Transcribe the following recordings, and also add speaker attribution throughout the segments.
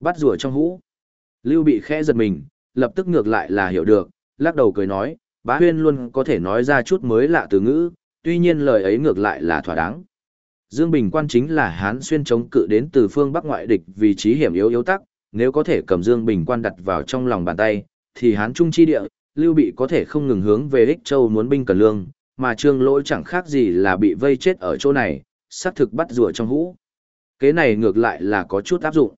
Speaker 1: Bắt rùa trong hũ. Lưu bị khẽ giật mình, lập tức ngược lại là hiểu được, lắc đầu cười nói, bá huyên luôn có thể nói ra chút mới lạ từ ngữ, tuy nhiên lời ấy ngược lại là thỏa đáng. Dương Bình quan chính là hán xuyên chống cự đến từ phương Bắc ngoại địch vì trí hiểm yếu yếu tắc, nếu có thể cầm Dương Bình quan đặt vào trong lòng bàn tay, thì hán trung chi địa, Lưu Bị có thể không ngừng hướng về Ích Châu muốn binh cần lương, mà Trương Lỗi chẳng khác gì là bị vây chết ở chỗ này, xác thực bắt rùa trong hũ. Kế này ngược lại là có chút áp dụng.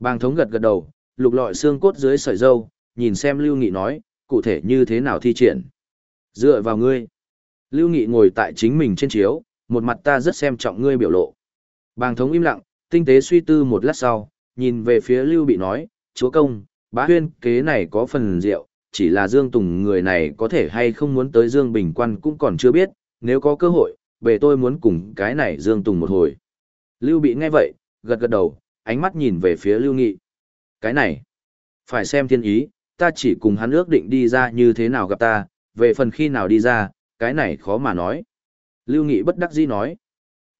Speaker 1: Bàng thống gật gật đầu, lục lọi xương cốt dưới sợi dâu, nhìn xem Lưu Nghị nói, cụ thể như thế nào thi triển. Dựa vào ngươi. Lưu Nghị ngồi tại chính mình trên chiếu, một mặt ta rất xem trọng ngươi biểu lộ. Bàng thống im lặng, tinh tế suy tư một lát sau, nhìn về phía Lưu Bị nói, chúa công, bá huyên kế này có phần rượu, chỉ là Dương Tùng người này có thể hay không muốn tới Dương Bình Quan cũng còn chưa biết, nếu có cơ hội, về tôi muốn cùng cái này Dương Tùng một hồi. Lưu Bị nghe vậy, gật gật đầu, ánh mắt nhìn về phía Lưu Nghị. Cái này, phải xem thiên ý, ta chỉ cùng hắn ước định đi ra như thế nào gặp ta, về phần khi nào đi ra, cái này khó mà nói. Lưu Nghị bất đắc dĩ nói,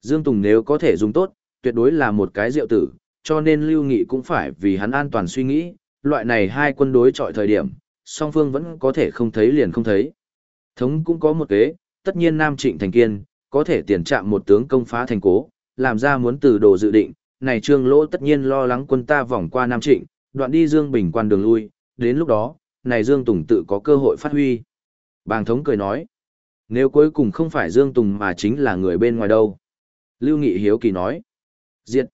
Speaker 1: Dương Tùng nếu có thể dùng tốt, tuyệt đối là một cái rượu tử, cho nên Lưu Nghị cũng phải vì hắn an toàn suy nghĩ, loại này hai quân đối chọi thời điểm, song phương vẫn có thể không thấy liền không thấy. Thống cũng có một kế, tất nhiên Nam Trịnh Thành Kiên, có thể tiền trạm một tướng công phá thành cố, làm ra muốn từ đồ dự định, này trương lỗ tất nhiên lo lắng quân ta vòng qua Nam Trịnh, đoạn đi Dương Bình quan đường lui, đến lúc đó, này Dương Tùng tự có cơ hội phát huy. Bàng thống cười nói, nếu cuối cùng không phải Dương Tùng mà chính là người bên ngoài đâu. Lưu Nghị Hiếu Kỳ nói, diệt.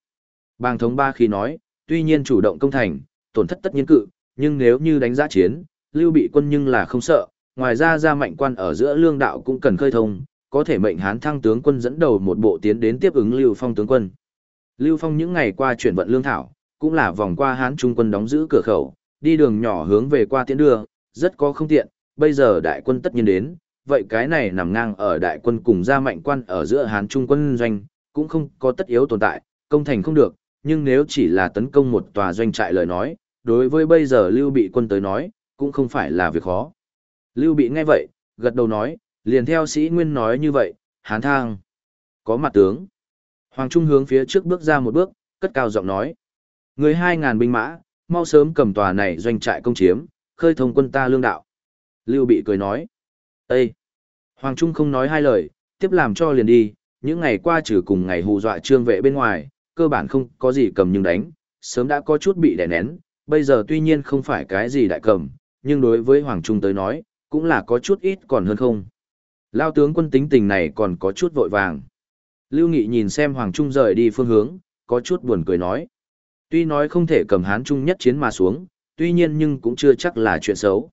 Speaker 1: Bàng thống ba khi nói, tuy nhiên chủ động công thành, tổn thất tất nhiên cự, nhưng nếu như đánh giá chiến, Lưu bị quân nhưng là không sợ, ngoài ra ra mạnh quan ở giữa lương đạo cũng cần khơi thông, có thể mệnh hán thăng tướng quân dẫn đầu một bộ tiến đến tiếp ứng Lưu Phong tướng quân. Lưu Phong những ngày qua chuyển vận lương thảo, cũng là vòng qua hán trung quân đóng giữ cửa khẩu, đi đường nhỏ hướng về qua tiễn đưa, rất có không tiện, bây giờ đại quân tất nhiên đến, vậy cái này nằm ngang ở đại quân cùng gia mạnh quan ở giữa hán trung quân doanh, cũng không có tất yếu tồn tại, công thành không được, nhưng nếu chỉ là tấn công một tòa doanh trại lời nói, đối với bây giờ Lưu Bị quân tới nói, cũng không phải là việc khó. Lưu Bị nghe vậy, gật đầu nói, liền theo sĩ Nguyên nói như vậy, hán thang. Có mặt tướng. Hoàng Trung hướng phía trước bước ra một bước, cất cao giọng nói. Người hai ngàn binh mã, mau sớm cầm tòa này doanh trại công chiếm, khơi thông quân ta lương đạo. Lưu Bị cười nói. Ê! Hoàng Trung không nói hai lời, tiếp làm cho liền đi, những ngày qua trừ cùng ngày hù dọa trương vệ bên ngoài, cơ bản không có gì cầm nhưng đánh, sớm đã có chút bị đè nén, bây giờ tuy nhiên không phải cái gì đại cầm, nhưng đối với Hoàng Trung tới nói, cũng là có chút ít còn hơn không. Lao tướng quân tính tình này còn có chút vội vàng. Lưu Nghị nhìn xem Hoàng Trung rời đi phương hướng, có chút buồn cười nói. Tuy nói không thể cầm hán trung nhất chiến mà xuống, tuy nhiên nhưng cũng chưa chắc là chuyện xấu.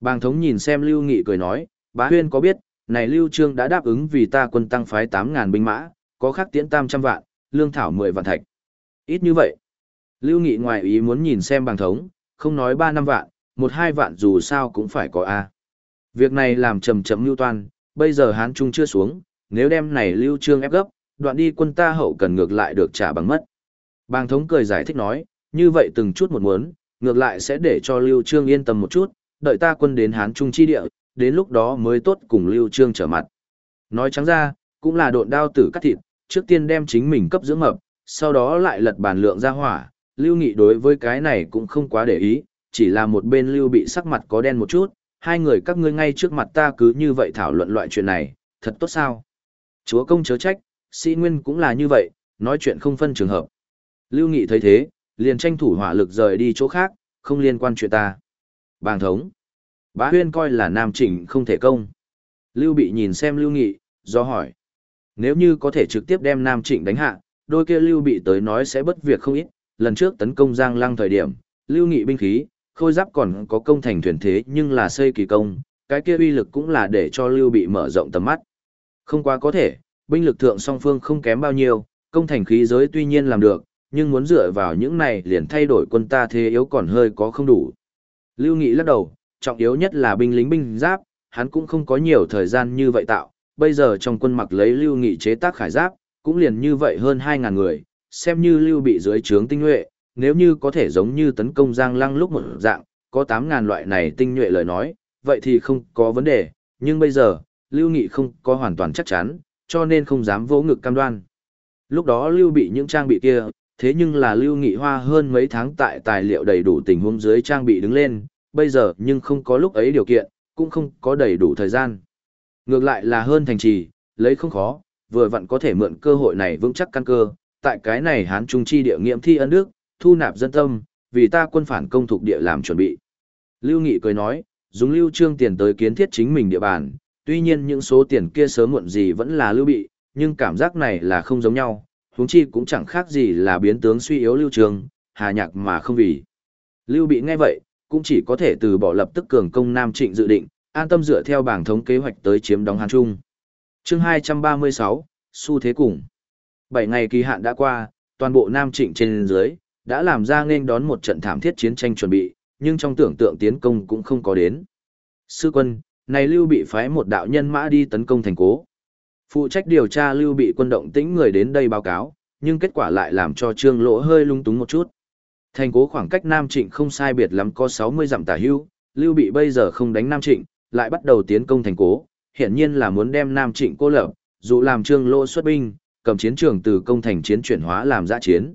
Speaker 1: Bàng thống nhìn xem Lưu Nghị cười nói, bá huyên có biết, này Lưu Trương đã đáp ứng vì ta quân tăng phái 8.000 binh mã, có khắc tiễn tam trăm vạn, lương thảo 10 vạn thạch. Ít như vậy. Lưu Nghị ngoài ý muốn nhìn xem bàng thống, không nói 3 năm vạn, một hai vạn dù sao cũng phải có A. Việc này làm chậm chậm lưu toan, bây giờ Hán Trung chưa xuống, nếu đem này Lưu Trương ép gấp, đoạn đi quân ta hậu cần ngược lại được trả bằng mất. Bàng thống cười giải thích nói, như vậy từng chút một muốn, ngược lại sẽ để cho Lưu Trương yên tâm một chút, đợi ta quân đến Hán Trung chi địa, đến lúc đó mới tốt cùng Lưu Trương trở mặt. Nói trắng ra, cũng là độn đao tử cắt thịt, trước tiên đem chính mình cấp dưỡng mập, sau đó lại lật bàn lượng ra hỏa, Lưu Nghị đối với cái này cũng không quá để ý, chỉ là một bên Lưu bị sắc mặt có đen một chút, hai người các ngươi ngay trước mặt ta cứ như vậy thảo luận loại chuyện này, thật tốt sao? Chúa công chớ trách, sĩ nguyên cũng là như vậy, nói chuyện không phân trường hợp. Lưu Nghị thấy thế, liền tranh thủ hỏa lực rời đi chỗ khác, không liên quan chuyện ta. Bàng thống. Bá huyên coi là nam chỉnh không thể công. Lưu Bị nhìn xem Lưu Nghị, do hỏi. Nếu như có thể trực tiếp đem nam trịnh đánh hạ, đôi kia Lưu Bị tới nói sẽ bất việc không ít. Lần trước tấn công Giang Lăng thời điểm, Lưu Nghị binh khí, khôi giáp còn có công thành thuyền thế nhưng là xây kỳ công, cái kia uy lực cũng là để cho Lưu Bị mở rộng tầm mắt. Không quá có thể, binh lực thượng song phương không kém bao nhiêu, công thành khí giới tuy nhiên làm được, nhưng muốn dựa vào những này liền thay đổi quân ta thế yếu còn hơi có không đủ. Lưu Nghị lắc đầu, trọng yếu nhất là binh lính binh giáp, hắn cũng không có nhiều thời gian như vậy tạo, bây giờ trong quân mặc lấy Lưu Nghị chế tác khải giáp, cũng liền như vậy hơn 2.000 người, xem như Lưu bị dưới trướng tinh nhuệ, nếu như có thể giống như tấn công Giang Lăng lúc một dạng, có 8.000 loại này tinh nhuệ lời nói, vậy thì không có vấn đề, nhưng bây giờ, Lưu Nghị không có hoàn toàn chắc chắn, cho nên không dám vỗ ngực cam đoan. Lúc đó Lưu bị những trang bị kia, thế nhưng là Lưu Nghị Hoa hơn mấy tháng tại tài liệu đầy đủ tình huống dưới trang bị đứng lên, bây giờ nhưng không có lúc ấy điều kiện, cũng không có đầy đủ thời gian. Ngược lại là hơn thành trì, lấy không khó, vừa vặn có thể mượn cơ hội này vững chắc căn cơ, tại cái này hán trung chi địa nghiệm thi ân đức, thu nạp dân tâm, vì ta quân phản công thuộc địa làm chuẩn bị. Lưu Nghị cười nói, dùng lưu trương tiền tới kiến thiết chính mình địa bàn, tuy nhiên những số tiền kia sớm muộn gì vẫn là lưu bị, nhưng cảm giác này là không giống nhau, huống chi cũng chẳng khác gì là biến tướng suy yếu lưu Trường, hà nhạc mà không vì. Lưu bị nghe vậy, cũng chỉ có thể từ bỏ lập tức cường công Nam Trịnh dự định, an tâm dựa theo bảng thống kế hoạch tới chiếm đóng Hán Trung. Chương 236, xu thế cùng. 7 ngày kỳ hạn đã qua, toàn bộ Nam Trịnh trên dưới đã làm ra nên đón một trận thảm thiết chiến tranh chuẩn bị, nhưng trong tưởng tượng tiến công cũng không có đến. Sư quân, này Lưu bị phái một đạo nhân mã đi tấn công thành cố. Phụ trách điều tra Lưu bị quân động tĩnh người đến đây báo cáo, nhưng kết quả lại làm cho Trương Lỗ hơi lung túng một chút. Thành cố khoảng cách Nam Trịnh không sai biệt lắm có 60 dặm tả hưu, Lưu bị bây giờ không đánh Nam Trịnh, lại bắt đầu tiến công thành cố, hiển nhiên là muốn đem Nam Trịnh cô lập, dù làm Trương Lỗ xuất binh, cầm chiến trường từ công thành chiến chuyển hóa làm giã chiến.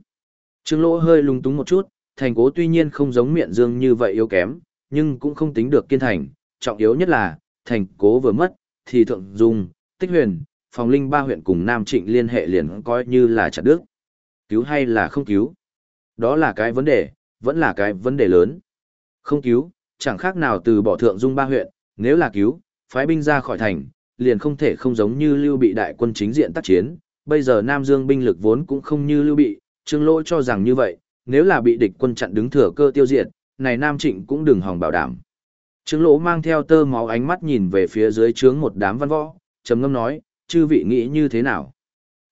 Speaker 1: Trương Lỗ hơi lung túng một chút, thành cố tuy nhiên không giống miệng dương như vậy yếu kém, nhưng cũng không tính được kiên thành, trọng yếu nhất là, thành cố vừa mất, thì thượng dung, tích huyền, phòng linh ba huyện cùng Nam Trịnh liên hệ liền coi như là chặt đứt. Cứu hay là không cứu? Đó là cái vấn đề, vẫn là cái vấn đề lớn. Không cứu, chẳng khác nào từ bỏ thượng dung ba huyện, nếu là cứu, phái binh ra khỏi thành, liền không thể không giống như lưu bị đại quân chính diện tác chiến. Bây giờ Nam Dương binh lực vốn cũng không như lưu bị, Trương Lỗ cho rằng như vậy, nếu là bị địch quân chặn đứng thừa cơ tiêu diệt, này Nam Trịnh cũng đừng hòng bảo đảm. Trương Lỗ mang theo tơ máu ánh mắt nhìn về phía dưới trướng một đám văn võ, trầm ngâm nói, chư vị nghĩ như thế nào?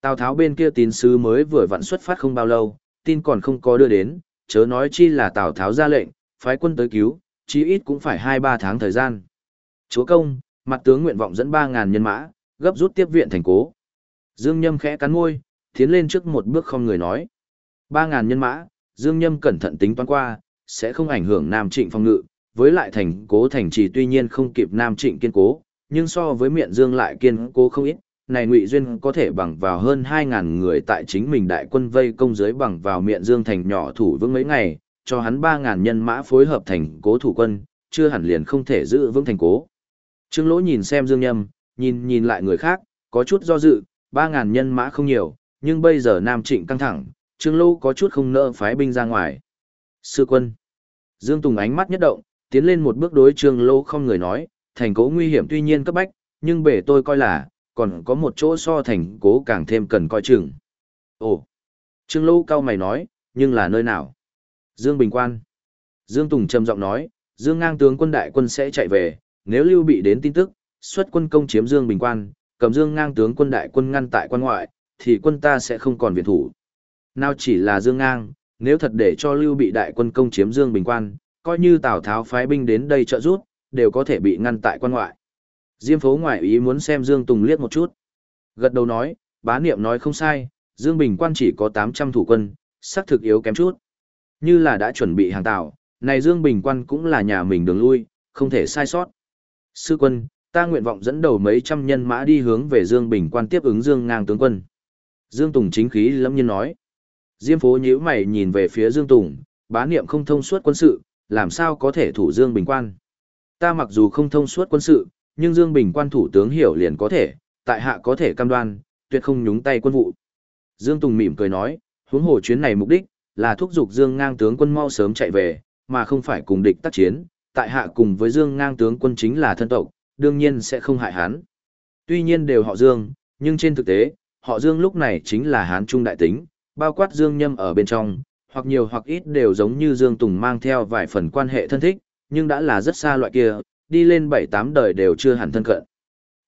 Speaker 1: Tào Tháo bên kia tín sứ mới vừa vặn xuất phát không bao lâu, tin còn không có đưa đến, chớ nói chi là Tào Tháo ra lệnh, phái quân tới cứu, chí ít cũng phải 2-3 tháng thời gian. Chúa công, mặt tướng nguyện vọng dẫn 3.000 nhân mã, gấp rút tiếp viện thành cố. Dương Nhâm khẽ cắn môi, tiến lên trước một bước không người nói. 3.000 nhân mã, Dương Nhâm cẩn thận tính toán qua, sẽ không ảnh hưởng Nam Trịnh phong ngự, với lại thành cố thành trì tuy nhiên không kịp Nam Trịnh kiên cố, nhưng so với miệng Dương lại kiên cố không ít. Này Ngụy Duyên có thể bằng vào hơn 2.000 người tại chính mình đại quân vây công dưới bằng vào miệng Dương thành nhỏ thủ vững mấy ngày, cho hắn 3.000 nhân mã phối hợp thành cố thủ quân, chưa hẳn liền không thể giữ vững thành cố. Trương Lỗ nhìn xem Dương Nhâm, nhìn nhìn lại người khác, có chút do dự, 3.000 nhân mã không nhiều, nhưng bây giờ Nam Trịnh căng thẳng, Trương Lỗ có chút không nỡ phái binh ra ngoài. Sư quân. Dương Tùng ánh mắt nhất động, tiến lên một bước đối Trương Lỗ không người nói, thành cố nguy hiểm tuy nhiên cấp bách, nhưng bể tôi coi là, còn có một chỗ so thành cố càng thêm cần coi chừng. Ồ. Trương Lỗ cao mày nói, nhưng là nơi nào? Dương Bình Quan. Dương Tùng trầm giọng nói, Dương ngang tướng quân đại quân sẽ chạy về, nếu lưu bị đến tin tức, xuất quân công chiếm Dương Bình Quan, cầm Dương ngang tướng quân đại quân ngăn tại quan ngoại, thì quân ta sẽ không còn viện thủ. Nào chỉ là Dương ngang, nếu thật để cho lưu bị đại quân công chiếm Dương Bình Quan, coi như Tào Tháo phái binh đến đây trợ giúp, đều có thể bị ngăn tại quan ngoại. Diêm phố ngoại ý muốn xem Dương Tùng liếc một chút. Gật đầu nói, bá niệm nói không sai, Dương Bình Quan chỉ có 800 thủ quân, xác thực yếu kém chút. Như là đã chuẩn bị hàng tạo, này Dương Bình Quan cũng là nhà mình đường lui, không thể sai sót. Sư quân, ta nguyện vọng dẫn đầu mấy trăm nhân mã đi hướng về Dương Bình Quan tiếp ứng Dương ngang tướng quân. Dương Tùng chính khí lâm nhiên nói. Diêm phố nhíu mày nhìn về phía Dương Tùng, bá niệm không thông suốt quân sự, làm sao có thể thủ Dương Bình Quan. Ta mặc dù không thông suốt quân sự, nhưng Dương Bình Quan thủ tướng hiểu liền có thể, tại hạ có thể cam đoan, tuyệt không nhúng tay quân vụ. Dương Tùng mỉm cười nói, huống hồ chuyến này mục đích, là thúc giục Dương ngang tướng quân mau sớm chạy về, mà không phải cùng địch tác chiến, tại hạ cùng với Dương ngang tướng quân chính là thân tộc, đương nhiên sẽ không hại hắn. Tuy nhiên đều họ Dương, nhưng trên thực tế, họ Dương lúc này chính là Hán Trung đại tính, bao quát Dương Nhâm ở bên trong, hoặc nhiều hoặc ít đều giống như Dương Tùng mang theo vài phần quan hệ thân thích, nhưng đã là rất xa loại kia, đi lên 7-8 đời đều chưa hẳn thân cận.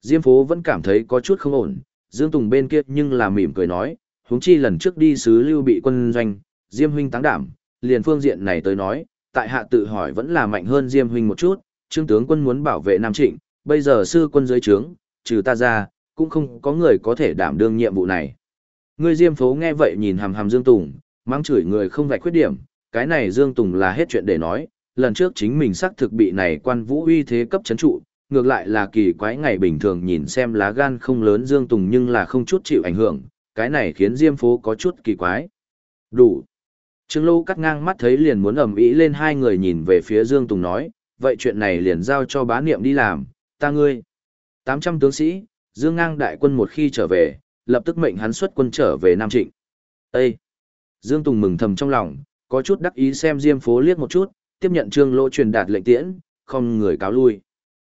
Speaker 1: Diêm phố vẫn cảm thấy có chút không ổn, Dương Tùng bên kia nhưng là mỉm cười nói, huống chi lần trước đi sứ lưu bị quân doanh, Diêm huynh táng đảm, liền phương diện này tới nói, tại hạ tự hỏi vẫn là mạnh hơn Diêm huynh một chút, trương tướng quân muốn bảo vệ Nam Trịnh, bây giờ sư quân dưới trướng, trừ ta ra, cũng không có người có thể đảm đương nhiệm vụ này. Người Diêm phố nghe vậy nhìn hàm hàm Dương Tùng, mang chửi người không vạch khuyết điểm, cái này Dương Tùng là hết chuyện để nói, lần trước chính mình xác thực bị này quan vũ uy thế cấp chấn trụ, ngược lại là kỳ quái ngày bình thường nhìn xem lá gan không lớn Dương Tùng nhưng là không chút chịu ảnh hưởng, cái này khiến Diêm phố có chút kỳ quái. Đủ. Trương Lô cắt ngang mắt thấy liền muốn ầm ĩ lên hai người nhìn về phía Dương Tùng nói, vậy chuyện này liền giao cho bá niệm đi làm, ta ngươi. 800 tướng sĩ, Dương ngang đại quân một khi trở về, lập tức mệnh hắn xuất quân trở về Nam Trịnh. Ê! Dương Tùng mừng thầm trong lòng, có chút đắc ý xem Diêm phố liếc một chút, tiếp nhận Trương Lỗ truyền đạt lệnh tiễn, không người cáo lui.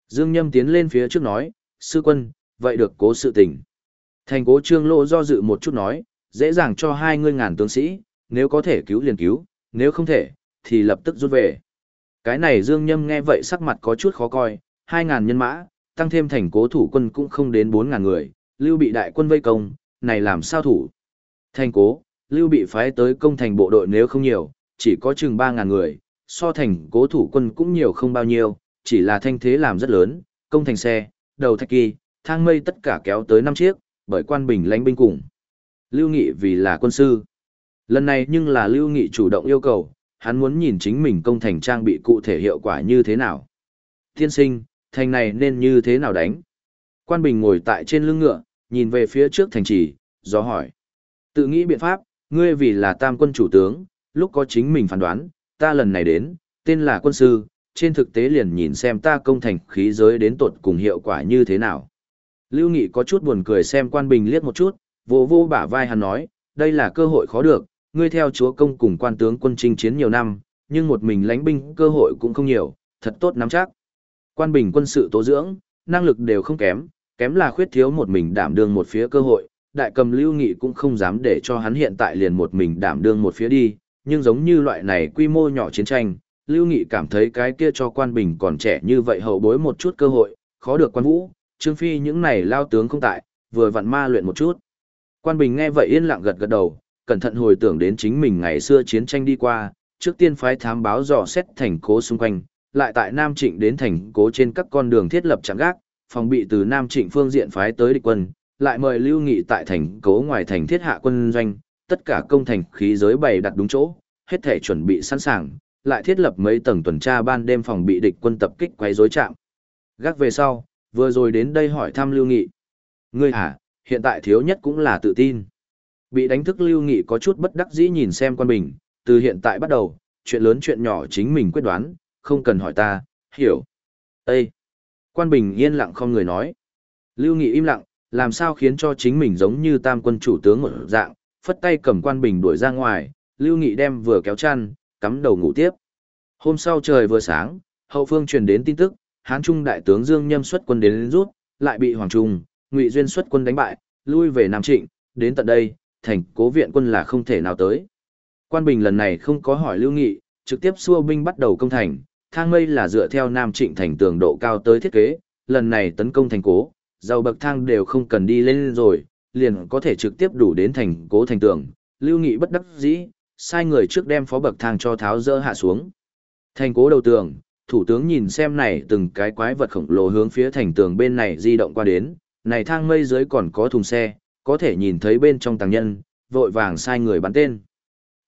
Speaker 1: Dương Nhâm tiến lên phía trước nói, sư quân, vậy được cố sự tình. Thành cố Trương Lỗ do dự một chút nói, dễ dàng cho hai ngươi ngàn tướng sĩ, nếu có thể cứu liền cứu, nếu không thể, thì lập tức rút về. Cái này Dương Nhâm nghe vậy sắc mặt có chút khó coi, hai ngàn nhân mã, tăng thêm thành cố thủ quân cũng không đến bốn ngàn người, lưu bị đại quân vây công, này làm sao thủ. Thành cố, lưu bị phái tới công thành bộ đội nếu không nhiều, chỉ có chừng ba ngàn người, so thành cố thủ quân cũng nhiều không bao nhiêu, chỉ là thanh thế làm rất lớn, công thành xe, đầu thạch kỳ, thang mây tất cả kéo tới năm chiếc, bởi quan bình lãnh binh cùng. Lưu Nghị vì là quân sư. Lần này nhưng là Lưu Nghị chủ động yêu cầu, hắn muốn nhìn chính mình công thành trang bị cụ thể hiệu quả như thế nào. Thiên sinh, thành này nên như thế nào đánh? Quan Bình ngồi tại trên lưng ngựa, nhìn về phía trước thành trì, do hỏi. Tự nghĩ biện pháp, ngươi vì là tam quân chủ tướng, lúc có chính mình phán đoán, ta lần này đến, tên là quân sư, trên thực tế liền nhìn xem ta công thành khí giới đến tột cùng hiệu quả như thế nào. Lưu Nghị có chút buồn cười xem quan bình liếc một chút, vô vô bả vai hắn nói, đây là cơ hội khó được, ngươi theo chúa công cùng quan tướng quân chinh chiến nhiều năm, nhưng một mình lãnh binh cơ hội cũng không nhiều, thật tốt nắm chắc. Quan bình quân sự tố dưỡng, năng lực đều không kém, kém là khuyết thiếu một mình đảm đương một phía cơ hội, đại cầm lưu nghị cũng không dám để cho hắn hiện tại liền một mình đảm đương một phía đi, nhưng giống như loại này quy mô nhỏ chiến tranh, lưu nghị cảm thấy cái kia cho quan bình còn trẻ như vậy hậu bối một chút cơ hội, khó được quan vũ, trương phi những này lao tướng không tại, vừa vặn ma luyện một chút. Quan bình nghe vậy yên lặng gật gật đầu, cẩn thận hồi tưởng đến chính mình ngày xưa chiến tranh đi qua, trước tiên phái thám báo dò xét thành cố xung quanh, lại tại Nam Trịnh đến thành cố trên các con đường thiết lập trạm gác, phòng bị từ Nam Trịnh phương diện phái tới địch quân, lại mời Lưu Nghị tại thành cố ngoài thành thiết hạ quân doanh, tất cả công thành khí giới bày đặt đúng chỗ, hết thể chuẩn bị sẵn sàng, lại thiết lập mấy tầng tuần tra ban đêm phòng bị địch quân tập kích quấy rối chạm. Gác về sau, vừa rồi đến đây hỏi thăm Lưu Nghị. Ngươi hả, hiện tại thiếu nhất cũng là tự tin. Bị đánh thức Lưu Nghị có chút bất đắc dĩ nhìn xem quan bình, từ hiện tại bắt đầu, chuyện lớn chuyện nhỏ chính mình quyết đoán, không cần hỏi ta, hiểu. Ê! Quan bình yên lặng không người nói. Lưu Nghị im lặng, làm sao khiến cho chính mình giống như tam quân chủ tướng một dạng, phất tay cầm quan bình đuổi ra ngoài, Lưu Nghị đem vừa kéo chăn, cắm đầu ngủ tiếp. Hôm sau trời vừa sáng, hậu phương truyền đến tin tức, Hán Trung đại tướng Dương Nhâm xuất quân đến rút, lại bị Hoàng Trung, Ngụy Duyên xuất quân đánh bại, lui về Nam Trịnh, đến tận đây, thành cố viện quân là không thể nào tới. Quan Bình lần này không có hỏi Lưu Nghị, trực tiếp xua binh bắt đầu công thành, thang mây là dựa theo Nam Trịnh thành tường độ cao tới thiết kế, lần này tấn công thành cố, giàu bậc thang đều không cần đi lên rồi, liền có thể trực tiếp đủ đến thành cố thành tường. Lưu Nghị bất đắc dĩ, sai người trước đem phó bậc thang cho tháo dỡ hạ xuống. Thành cố đầu tường, thủ tướng nhìn xem này từng cái quái vật khổng lồ hướng phía thành tường bên này di động qua đến, này thang mây dưới còn có thùng xe, có thể nhìn thấy bên trong tàng nhân, vội vàng sai người bắn tên.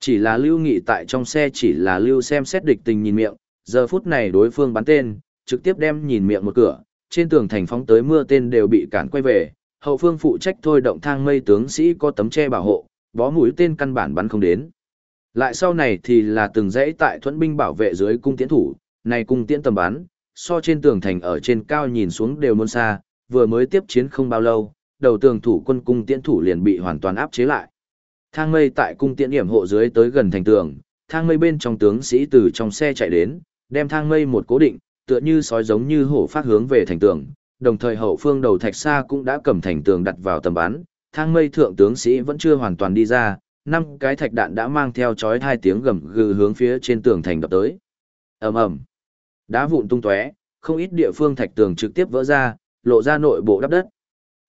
Speaker 1: Chỉ là lưu nghị tại trong xe chỉ là lưu xem xét địch tình nhìn miệng, giờ phút này đối phương bắn tên, trực tiếp đem nhìn miệng một cửa, trên tường thành phóng tới mưa tên đều bị cản quay về, hậu phương phụ trách thôi động thang mây tướng sĩ có tấm che bảo hộ, bó mũi tên căn bản bắn không đến. Lại sau này thì là từng dãy tại thuẫn binh bảo vệ dưới cung tiễn thủ, này cung tiễn tầm bắn, so trên tường thành ở trên cao nhìn xuống đều muôn xa, vừa mới tiếp chiến không bao lâu, đầu tường thủ quân cung tiễn thủ liền bị hoàn toàn áp chế lại. Thang mây tại cung tiễn điểm hộ dưới tới gần thành tường, thang mây bên trong tướng sĩ từ trong xe chạy đến, đem thang mây một cố định, tựa như sói giống như hổ phát hướng về thành tường, đồng thời hậu phương đầu thạch xa cũng đã cầm thành tường đặt vào tầm bắn, thang mây thượng tướng sĩ vẫn chưa hoàn toàn đi ra, năm cái thạch đạn đã mang theo chói hai tiếng gầm gừ hướng phía trên tường thành đập tới. Ầm ầm. Đá vụn tung tóe, không ít địa phương thạch tường trực tiếp vỡ ra, lộ ra nội bộ đắp đất.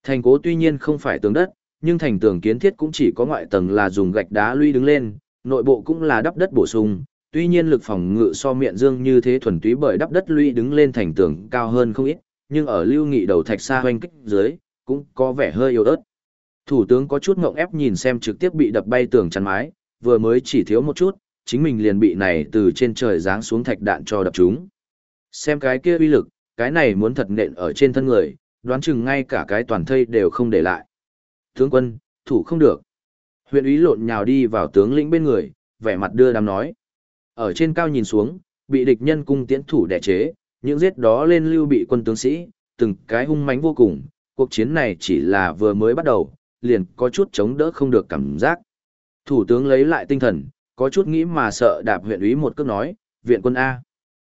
Speaker 1: Thành cố tuy nhiên không phải tường đất, nhưng thành tường kiến thiết cũng chỉ có ngoại tầng là dùng gạch đá lũy đứng lên, nội bộ cũng là đắp đất bổ sung. Tuy nhiên lực phòng ngự so miệng dương như thế thuần túy bởi đắp đất lũy đứng lên thành tường cao hơn không ít, nhưng ở lưu nghị đầu thạch xa hoanh kích dưới, cũng có vẻ hơi yếu ớt. Thủ tướng có chút ngộng ép nhìn xem trực tiếp bị đập bay tường chắn mái, vừa mới chỉ thiếu một chút, chính mình liền bị này từ trên trời giáng xuống thạch đạn cho đập chúng. Xem cái kia uy lực, cái này muốn thật nện ở trên thân người, đoán chừng ngay cả cái toàn thây đều không để lại. Tướng quân, thủ không được. Huyện úy lộn nhào đi vào tướng lĩnh bên người, vẻ mặt đưa đám nói. Ở trên cao nhìn xuống, bị địch nhân cung tiễn thủ đẻ chế, những giết đó lên lưu bị quân tướng sĩ, từng cái hung mãnh vô cùng, cuộc chiến này chỉ là vừa mới bắt đầu, liền có chút chống đỡ không được cảm giác. Thủ tướng lấy lại tinh thần, có chút nghĩ mà sợ đạp huyện úy một cước nói, viện quân A.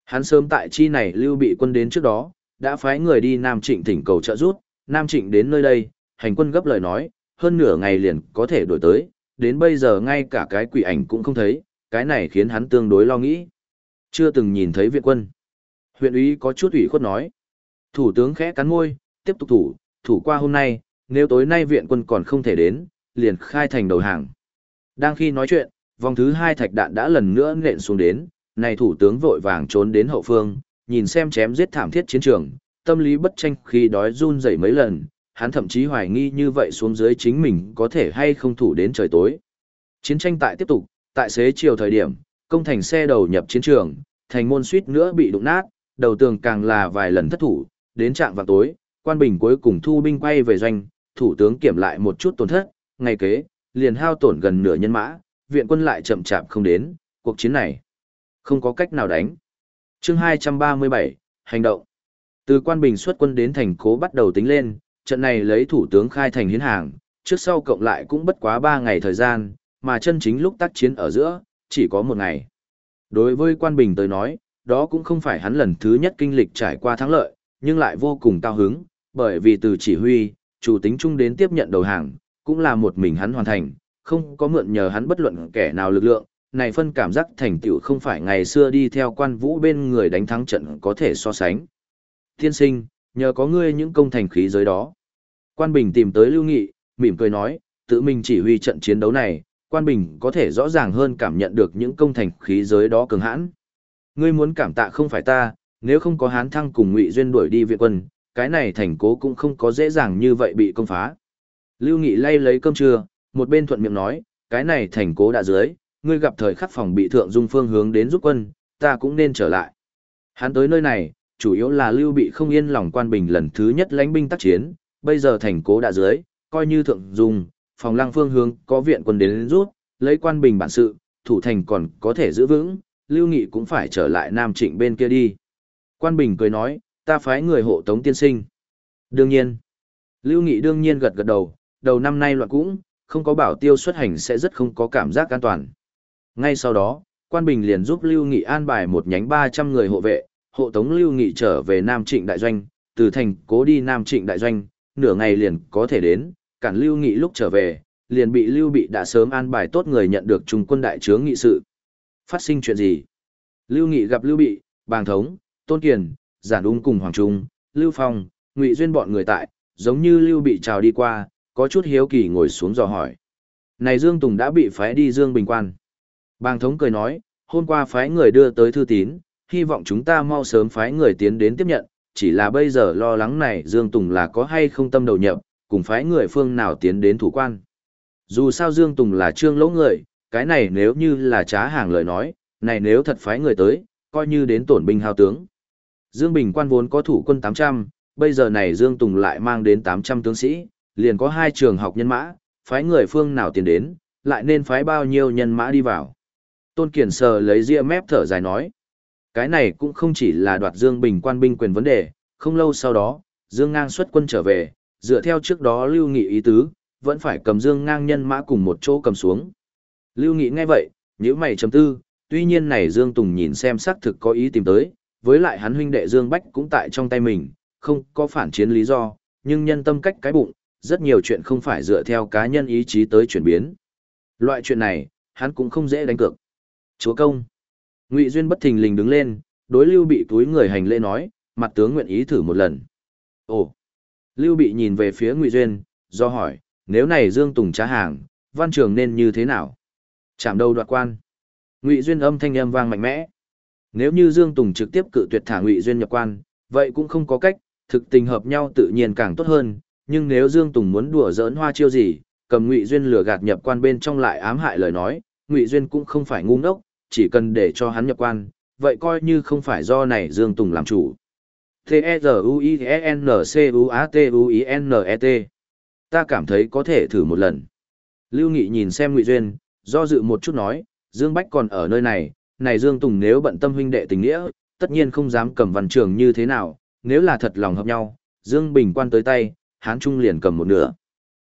Speaker 1: Hắn sớm tại chi này lưu bị quân đến trước đó, đã phái người đi Nam Trịnh thỉnh cầu trợ giúp, Nam Trịnh đến nơi đây, hành quân gấp lời nói, hơn nửa ngày liền có thể đổi tới, đến bây giờ ngay cả cái quỷ ảnh cũng không thấy, cái này khiến hắn tương đối lo nghĩ. Chưa từng nhìn thấy viện quân. Huyện úy có chút ủy khuất nói. Thủ tướng khẽ cắn môi, tiếp tục thủ, thủ qua hôm nay, nếu tối nay viện quân còn không thể đến, liền khai thành đầu hàng. Đang khi nói chuyện, vòng thứ hai thạch đạn đã lần nữa nện xuống đến, này thủ tướng vội vàng trốn đến hậu phương, nhìn xem chém giết thảm thiết chiến trường, tâm lý bất tranh khi đói run rẩy mấy lần, hắn thậm chí hoài nghi như vậy xuống dưới chính mình có thể hay không thủ đến trời tối. Chiến tranh tại tiếp tục, tại xế chiều thời điểm, công thành xe đầu nhập chiến trường, thành môn suýt nữa bị đụng nát, đầu tường càng là vài lần thất thủ, đến trạng vào tối, quan bình cuối cùng thu binh quay về doanh, thủ tướng kiểm lại một chút tổn thất, ngày kế, liền hao tổn gần nửa nhân mã, viện quân lại chậm chạp không đến, cuộc chiến này không có cách nào đánh. Chương 237, hành động. Từ quan bình xuất quân đến thành cố bắt đầu tính lên, trận này lấy thủ tướng khai thành hiến hàng, trước sau cộng lại cũng bất quá 3 ngày thời gian, mà chân chính lúc tác chiến ở giữa, chỉ có một ngày. Đối với quan bình tới nói, đó cũng không phải hắn lần thứ nhất kinh lịch trải qua thắng lợi, nhưng lại vô cùng cao hứng, bởi vì từ chỉ huy, chủ tính chung đến tiếp nhận đầu hàng, cũng là một mình hắn hoàn thành, không có mượn nhờ hắn bất luận kẻ nào lực lượng, này phân cảm giác thành tựu không phải ngày xưa đi theo quan vũ bên người đánh thắng trận có thể so sánh. Tiên sinh, nhờ có ngươi những công thành khí giới đó. Quan Bình tìm tới Lưu Nghị, mỉm cười nói, tự mình chỉ huy trận chiến đấu này, Quan Bình có thể rõ ràng hơn cảm nhận được những công thành khí giới đó cường hãn. Ngươi muốn cảm tạ không phải ta, nếu không có hán thăng cùng ngụy duyên đuổi đi viện quân, cái này thành cố cũng không có dễ dàng như vậy bị công phá. Lưu Nghị lay lấy cơm trưa, một bên thuận miệng nói, cái này thành cố đã dưới, ngươi gặp thời khắc phòng bị thượng dung phương hướng đến giúp quân, ta cũng nên trở lại. Hắn tới nơi này, chủ yếu là Lưu bị không yên lòng quan bình lần thứ nhất lãnh binh tác chiến, bây giờ thành cố đã dưới, coi như thượng dung, phòng lăng phương hướng có viện quân đến rút, lấy quan bình bản sự, thủ thành còn có thể giữ vững, Lưu Nghị cũng phải trở lại Nam Trịnh bên kia đi. Quan Bình cười nói, ta phái người hộ tống tiên sinh. Đương nhiên. Lưu Nghị đương nhiên gật gật đầu, đầu năm nay loạn cũng, không có bảo tiêu xuất hành sẽ rất không có cảm giác an toàn. Ngay sau đó, Quan Bình liền giúp Lưu Nghị an bài một nhánh 300 người hộ vệ, hộ tống Lưu Nghị trở về Nam Trịnh Đại Doanh, từ thành cố đi Nam Trịnh Đại Doanh, nửa ngày liền có thể đến, cản Lưu Nghị lúc trở về, liền bị Lưu Bị đã sớm an bài tốt người nhận được trung quân đại trướng nghị sự. Phát sinh chuyện gì? Lưu Nghị gặp Lưu Bị, Bàng Thống, Tôn Kiền, Giản Ung cùng Hoàng Trung, Lưu Phong, Ngụy Duyên bọn người tại, giống như Lưu Bị chào đi qua, có chút hiếu kỳ ngồi xuống dò hỏi. Này Dương Tùng đã bị phái đi Dương Bình Quan. Bàng Thống cười nói, hôm qua phái người đưa tới thư tín, hy vọng chúng ta mau sớm phái người tiến đến tiếp nhận, chỉ là bây giờ lo lắng này Dương Tùng là có hay không tâm đầu nhập, cùng phái người phương nào tiến đến thủ quan. Dù sao Dương Tùng là trương lỗ người, cái này nếu như là trá hàng lời nói, này nếu thật phái người tới, coi như đến tổn binh hao tướng. Dương Bình quan vốn có thủ quân 800, bây giờ này Dương Tùng lại mang đến 800 tướng sĩ, liền có hai trường học nhân mã, phái người phương nào tiến đến, lại nên phái bao nhiêu nhân mã đi vào. Tôn Kiển sờ lấy ria mép thở dài nói. Cái này cũng không chỉ là đoạt Dương Bình quan binh quyền vấn đề, không lâu sau đó, Dương Ngang xuất quân trở về, dựa theo trước đó Lưu Nghị ý tứ, vẫn phải cầm Dương Ngang nhân mã cùng một chỗ cầm xuống. Lưu Nghị nghe vậy, nhíu mày chấm tư, tuy nhiên này Dương Tùng nhìn xem xác thực có ý tìm tới, với lại hắn huynh đệ Dương Bách cũng tại trong tay mình, không có phản chiến lý do, nhưng nhân tâm cách cái bụng, rất nhiều chuyện không phải dựa theo cá nhân ý chí tới chuyển biến. Loại chuyện này, hắn cũng không dễ đánh cược. Chúa công. Ngụy Duyên bất thình lình đứng lên, đối Lưu Bị túi người hành lễ nói, mặt tướng nguyện ý thử một lần. Ồ. Lưu Bị nhìn về phía Ngụy Duyên, do hỏi, nếu này Dương Tùng trá hàng, văn trường nên như thế nào? Chạm đầu đoạt quan. Ngụy Duyên âm thanh âm vang mạnh mẽ. Nếu như Dương Tùng trực tiếp cự tuyệt thả Ngụy Duyên nhập quan, vậy cũng không có cách, thực tình hợp nhau tự nhiên càng tốt hơn, nhưng nếu Dương Tùng muốn đùa giỡn hoa chiêu gì, cầm Ngụy Duyên lừa gạt nhập quan bên trong lại ám hại lời nói, Ngụy Duyên cũng không phải ngu ngốc, chỉ cần để cho hắn nhập quan, vậy coi như không phải do này Dương Tùng làm chủ. T-E-Z-U-I-N-C-U-A-T-U-I-N-E-T Ta cảm thấy có thể thử một lần. Lưu Nghị nhìn xem Ngụy Duyên, do dự một chút nói, Dương Bách còn ở nơi này, này Dương Tùng nếu bận tâm huynh đệ tình nghĩa, tất nhiên không dám cầm văn trường như thế nào, nếu là thật lòng hợp nhau, Dương Bình quan tới tay, Hán Trung liền cầm một nửa.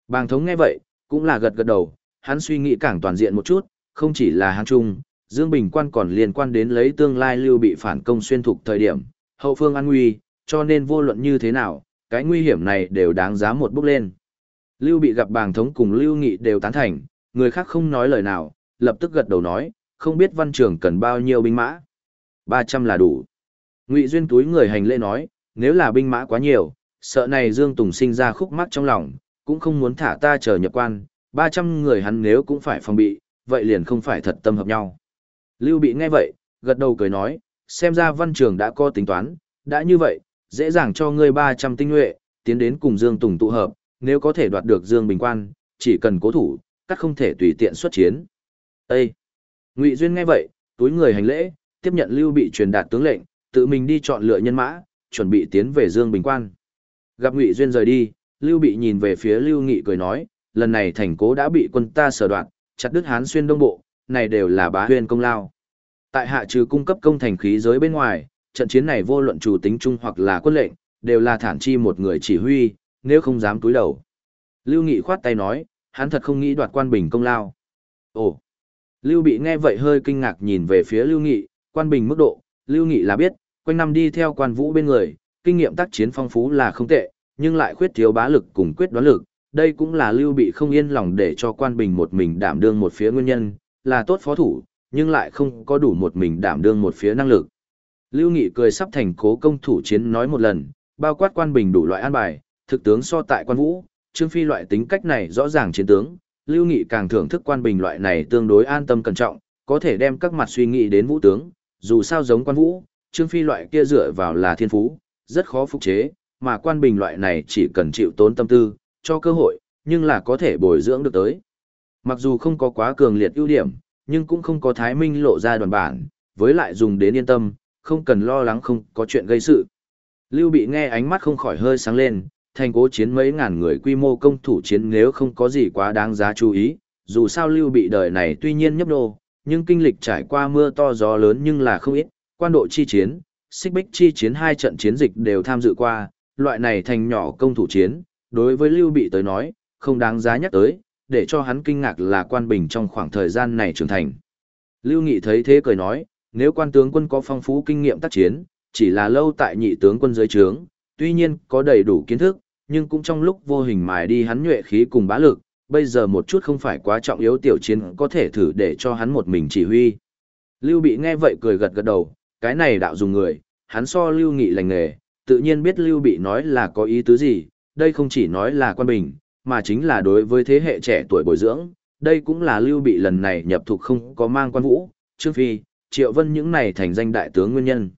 Speaker 1: Bàng thống nghe vậy, cũng là gật gật đầu, hắn suy nghĩ càng toàn diện một chút, không chỉ là Hán Trung, Dương Bình quan còn liên quan đến lấy tương lai lưu bị phản công xuyên thục thời điểm, hậu phương an nguy, cho nên vô luận như thế nào, cái nguy hiểm này đều đáng giá một bước lên. Lưu bị gặp bàng thống cùng Lưu Nghị đều tán thành, người khác không nói lời nào, lập tức gật đầu nói, không biết văn trường cần bao nhiêu binh mã. 300 là đủ. Ngụy Duyên túi người hành lễ nói, nếu là binh mã quá nhiều, sợ này Dương Tùng sinh ra khúc mắc trong lòng, cũng không muốn thả ta chờ nhập quan, 300 người hắn nếu cũng phải phòng bị, vậy liền không phải thật tâm hợp nhau. Lưu bị nghe vậy, gật đầu cười nói, xem ra văn trường đã có tính toán, đã như vậy, dễ dàng cho ngươi 300 tinh nhuệ, tiến đến cùng Dương Tùng tụ hợp, nếu có thể đoạt được Dương Bình Quan, chỉ cần cố thủ, các không thể tùy tiện xuất chiến. Ê! Ngụy Duyên nghe vậy, túi người hành lễ, tiếp nhận Lưu bị truyền đạt tướng lệnh, tự mình đi chọn lựa nhân mã, chuẩn bị tiến về Dương Bình Quan. Gặp Ngụy Duyên rời đi, Lưu bị nhìn về phía Lưu Nghị cười nói, lần này thành cố đã bị quân ta sở đoạn, chặt đứt Hán xuyên đông bộ, này đều là bá huyên công lao. Tại hạ trừ cung cấp công thành khí giới bên ngoài, trận chiến này vô luận chủ tính chung hoặc là quân lệnh, đều là thản chi một người chỉ huy, nếu không dám túi đầu. Lưu Nghị khoát tay nói, hắn thật không nghĩ đoạt quan bình công lao. Ồ! Lưu Bị nghe vậy hơi kinh ngạc nhìn về phía Lưu Nghị, quan bình mức độ, Lưu Nghị là biết, quanh năm đi theo quan vũ bên người, kinh nghiệm tác chiến phong phú là không tệ, nhưng lại khuyết thiếu bá lực cùng quyết đoán lực. Đây cũng là Lưu Bị không yên lòng để cho quan bình một mình đảm đương một phía nguyên nhân, là tốt phó thủ, nhưng lại không có đủ một mình đảm đương một phía năng lực. Lưu Nghị cười sắp thành cố công thủ chiến nói một lần, bao quát quan bình đủ loại an bài, thực tướng so tại quan vũ, Trương Phi loại tính cách này rõ ràng chiến tướng, Lưu Nghị càng thưởng thức quan bình loại này tương đối an tâm cẩn trọng, có thể đem các mặt suy nghĩ đến vũ tướng, dù sao giống quan vũ, Trương Phi loại kia dựa vào là thiên phú, rất khó phục chế, mà quan bình loại này chỉ cần chịu tốn tâm tư, cho cơ hội, nhưng là có thể bồi dưỡng được tới. Mặc dù không có quá cường liệt ưu điểm, nhưng cũng không có thái minh lộ ra đoàn bản, với lại dùng đến yên tâm, không cần lo lắng không có chuyện gây sự. Lưu bị nghe ánh mắt không khỏi hơi sáng lên, thành cố chiến mấy ngàn người quy mô công thủ chiến nếu không có gì quá đáng giá chú ý, dù sao lưu bị đời này tuy nhiên nhấp đồ nhưng kinh lịch trải qua mưa to gió lớn nhưng là không ít, quan độ chi chiến, xích bích chi chiến hai trận chiến dịch đều tham dự qua, loại này thành nhỏ công thủ chiến, đối với lưu bị tới nói, không đáng giá nhắc tới, để cho hắn kinh ngạc là quan bình trong khoảng thời gian này trưởng thành. Lưu Nghị thấy thế cười nói, nếu quan tướng quân có phong phú kinh nghiệm tác chiến, chỉ là lâu tại nhị tướng quân dưới trướng, tuy nhiên có đầy đủ kiến thức, nhưng cũng trong lúc vô hình mài đi hắn nhuệ khí cùng bá lực, bây giờ một chút không phải quá trọng yếu tiểu chiến có thể thử để cho hắn một mình chỉ huy. Lưu Bị nghe vậy cười gật gật đầu, cái này đạo dùng người, hắn so Lưu Nghị lành nghề, tự nhiên biết Lưu Bị nói là có ý tứ gì, đây không chỉ nói là quan bình, mà chính là đối với thế hệ trẻ tuổi bồi dưỡng, đây cũng là Lưu Bị lần này nhập thuộc không có mang quan vũ, Trương Phi, Triệu Vân những này thành danh đại tướng nguyên nhân.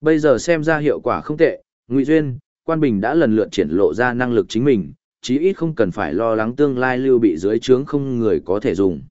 Speaker 1: Bây giờ xem ra hiệu quả không tệ, Ngụy Duyên, Quan Bình đã lần lượt triển lộ ra năng lực chính mình, chí ít không cần phải lo lắng tương lai Lưu Bị dưới trướng không người có thể dùng.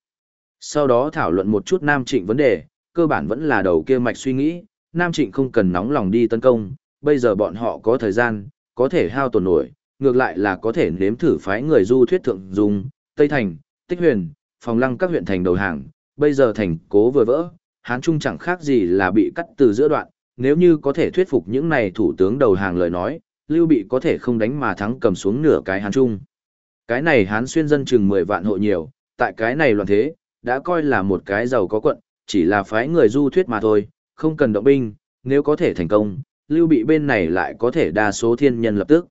Speaker 1: Sau đó thảo luận một chút Nam Trịnh vấn đề, cơ bản vẫn là đầu kia mạch suy nghĩ, Nam Trịnh không cần nóng lòng đi tấn công, bây giờ bọn họ có thời gian, có thể hao tổn nổi, ngược lại là có thể nếm thử phái người du thuyết thượng dùng, Tây Thành, Tích Huyền, Phòng Lăng các huyện thành đầu hàng, bây giờ thành cố vừa vỡ, Hán Trung chẳng khác gì là bị cắt từ giữa đoạn, nếu như có thể thuyết phục những này thủ tướng đầu hàng lời nói, Lưu Bị có thể không đánh mà thắng cầm xuống nửa cái Hán Trung. Cái này Hán xuyên dân chừng 10 vạn hộ nhiều, tại cái này loạn thế, đã coi là một cái giàu có quận, chỉ là phái người du thuyết mà thôi, không cần động binh, nếu có thể thành công, Lưu Bị bên này lại có thể đa số thiên nhân lập tức.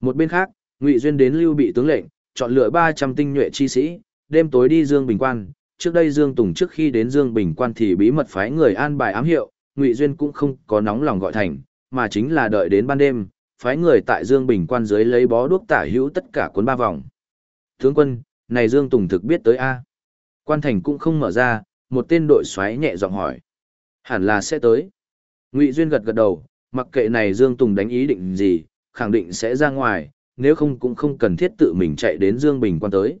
Speaker 1: Một bên khác, Ngụy Duyên đến Lưu Bị tướng lệnh, chọn lựa 300 tinh nhuệ chi sĩ, đêm tối đi Dương Bình Quan. Trước đây Dương Tùng trước khi đến Dương Bình Quan thì bí mật phái người an bài ám hiệu, Ngụy Duyên cũng không có nóng lòng gọi thành, mà chính là đợi đến ban đêm, phái người tại Dương Bình Quan dưới lấy bó đuốc tả hữu tất cả cuốn ba vòng. Tướng quân, này Dương Tùng thực biết tới A. Quan thành cũng không mở ra, một tên đội xoáy nhẹ giọng hỏi. Hẳn là sẽ tới. Ngụy Duyên gật gật đầu, mặc kệ này Dương Tùng đánh ý định gì, khẳng định sẽ ra ngoài, nếu không cũng không cần thiết tự mình chạy đến Dương Bình quan tới.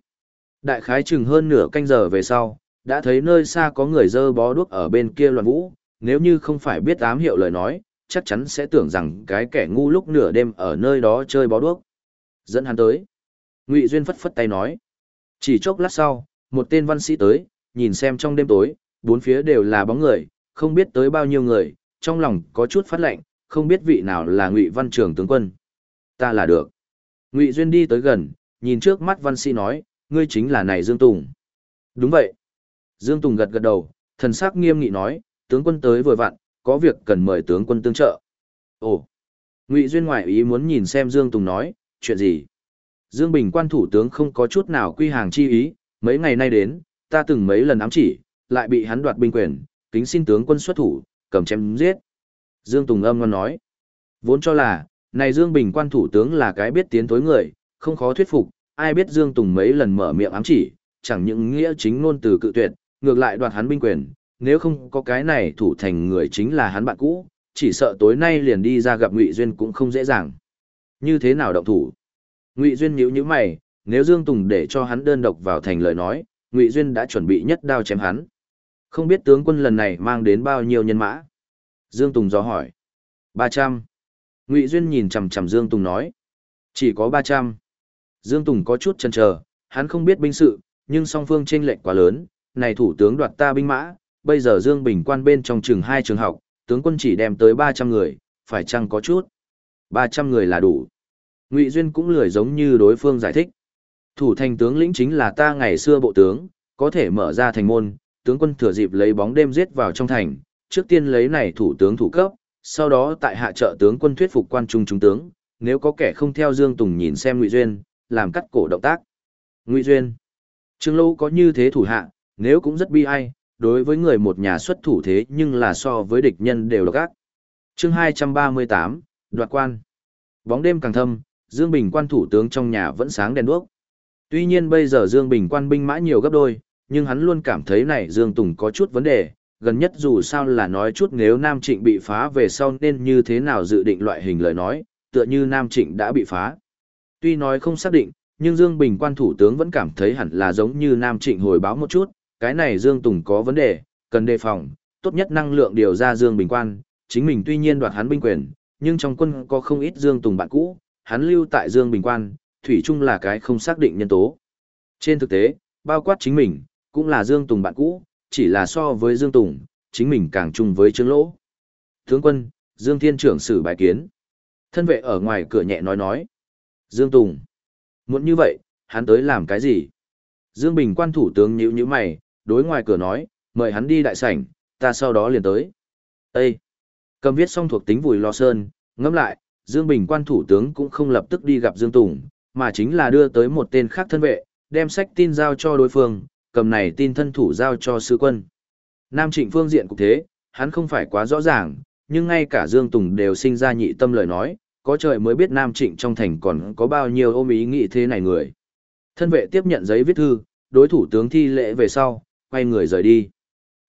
Speaker 1: Đại khái chừng hơn nửa canh giờ về sau, đã thấy nơi xa có người dơ bó đuốc ở bên kia loạn vũ, nếu như không phải biết ám hiệu lời nói, chắc chắn sẽ tưởng rằng cái kẻ ngu lúc nửa đêm ở nơi đó chơi bó đuốc. Dẫn hắn tới. Ngụy Duyên phất phất tay nói. Chỉ chốc lát sau, một tên văn sĩ tới, nhìn xem trong đêm tối, bốn phía đều là bóng người, không biết tới bao nhiêu người, trong lòng có chút phát lạnh, không biết vị nào là Ngụy Văn Trường tướng quân. Ta là được. Ngụy Duyên đi tới gần, nhìn trước mắt văn sĩ nói, ngươi chính là này Dương Tùng. Đúng vậy. Dương Tùng gật gật đầu, thần sắc nghiêm nghị nói, tướng quân tới vừa vặn, có việc cần mời tướng quân tương trợ. Ồ. Ngụy Duyên ngoại ý muốn nhìn xem Dương Tùng nói, chuyện gì? Dương Bình quan thủ tướng không có chút nào quy hàng chi ý, mấy ngày nay đến, ta từng mấy lần ám chỉ, lại bị hắn đoạt binh quyền, kính xin tướng quân xuất thủ, cầm chém giết. Dương Tùng âm ngon nói, vốn cho là, này Dương Bình quan thủ tướng là cái biết tiến tối người, không khó thuyết phục, ai biết Dương Tùng mấy lần mở miệng ám chỉ, chẳng những nghĩa chính ngôn từ cự tuyệt, ngược lại đoạt hắn binh quyền, nếu không có cái này thủ thành người chính là hắn bạn cũ, chỉ sợ tối nay liền đi ra gặp Ngụy Duyên cũng không dễ dàng. Như thế nào động thủ? Ngụy Duyên nhíu nhíu mày, nếu Dương Tùng để cho hắn đơn độc vào thành lời nói, Ngụy Duyên đã chuẩn bị nhất đao chém hắn. Không biết tướng quân lần này mang đến bao nhiêu nhân mã? Dương Tùng dò hỏi. Ba trăm. Ngụy Duyên nhìn chằm chằm Dương Tùng nói. Chỉ có ba trăm. Dương Tùng có chút chần chờ, hắn không biết binh sự, nhưng song phương chênh lệch quá lớn, này thủ tướng đoạt ta binh mã, bây giờ Dương Bình quan bên trong trường hai trường học, tướng quân chỉ đem tới 300 người, phải chăng có chút? 300 người là đủ. Ngụy Duyên cũng lười giống như đối phương giải thích. Thủ thành tướng lĩnh chính là ta ngày xưa bộ tướng, có thể mở ra thành môn, tướng quân thừa dịp lấy bóng đêm giết vào trong thành, trước tiên lấy này thủ tướng thủ cấp, sau đó tại hạ trợ tướng quân thuyết phục quan trung trung tướng, nếu có kẻ không theo Dương Tùng nhìn xem Ngụy Duyên, làm cắt cổ động tác. Ngụy Duyên. Trương Lâu có như thế thủ hạ, nếu cũng rất bi ai, đối với người một nhà xuất thủ thế nhưng là so với địch nhân đều độc ác. Chương 238, Đoạt quan. Bóng đêm càng thâm, Dương Bình quan thủ tướng trong nhà vẫn sáng đèn đuốc. Tuy nhiên bây giờ Dương Bình quan binh mã nhiều gấp đôi, nhưng hắn luôn cảm thấy này Dương Tùng có chút vấn đề, gần nhất dù sao là nói chút nếu Nam Trịnh bị phá về sau nên như thế nào dự định loại hình lời nói, tựa như Nam Trịnh đã bị phá. Tuy nói không xác định, nhưng Dương Bình quan thủ tướng vẫn cảm thấy hẳn là giống như Nam Trịnh hồi báo một chút, cái này Dương Tùng có vấn đề, cần đề phòng, tốt nhất năng lượng điều ra Dương Bình quan, chính mình tuy nhiên đoạt hắn binh quyền, nhưng trong quân có không ít Dương Tùng bạn cũ, hắn lưu tại Dương Bình quan, thủy chung là cái không xác định nhân tố. Trên thực tế, bao quát chính mình, cũng là Dương Tùng bạn cũ, chỉ là so với Dương Tùng, chính mình càng chung với Trương Lỗ. Tướng quân, Dương Thiên trưởng sử bài kiến. Thân vệ ở ngoài cửa nhẹ nói nói. Dương Tùng. Muốn như vậy, hắn tới làm cái gì? Dương Bình quan thủ tướng nhíu nhíu mày, đối ngoài cửa nói, mời hắn đi đại sảnh, ta sau đó liền tới. Ê! Cầm viết xong thuộc tính vùi lò sơn, ngẫm lại, Dương Bình quan thủ tướng cũng không lập tức đi gặp Dương Tùng, mà chính là đưa tới một tên khác thân vệ, đem sách tin giao cho đối phương, cầm này tin thân thủ giao cho sứ quân. Nam trịnh phương diện cục thế, hắn không phải quá rõ ràng, nhưng ngay cả Dương Tùng đều sinh ra nhị tâm lời nói, có trời mới biết Nam trịnh trong thành còn có bao nhiêu ôm ý nghĩ thế này người. Thân vệ tiếp nhận giấy viết thư, đối thủ tướng thi lễ về sau, quay người rời đi.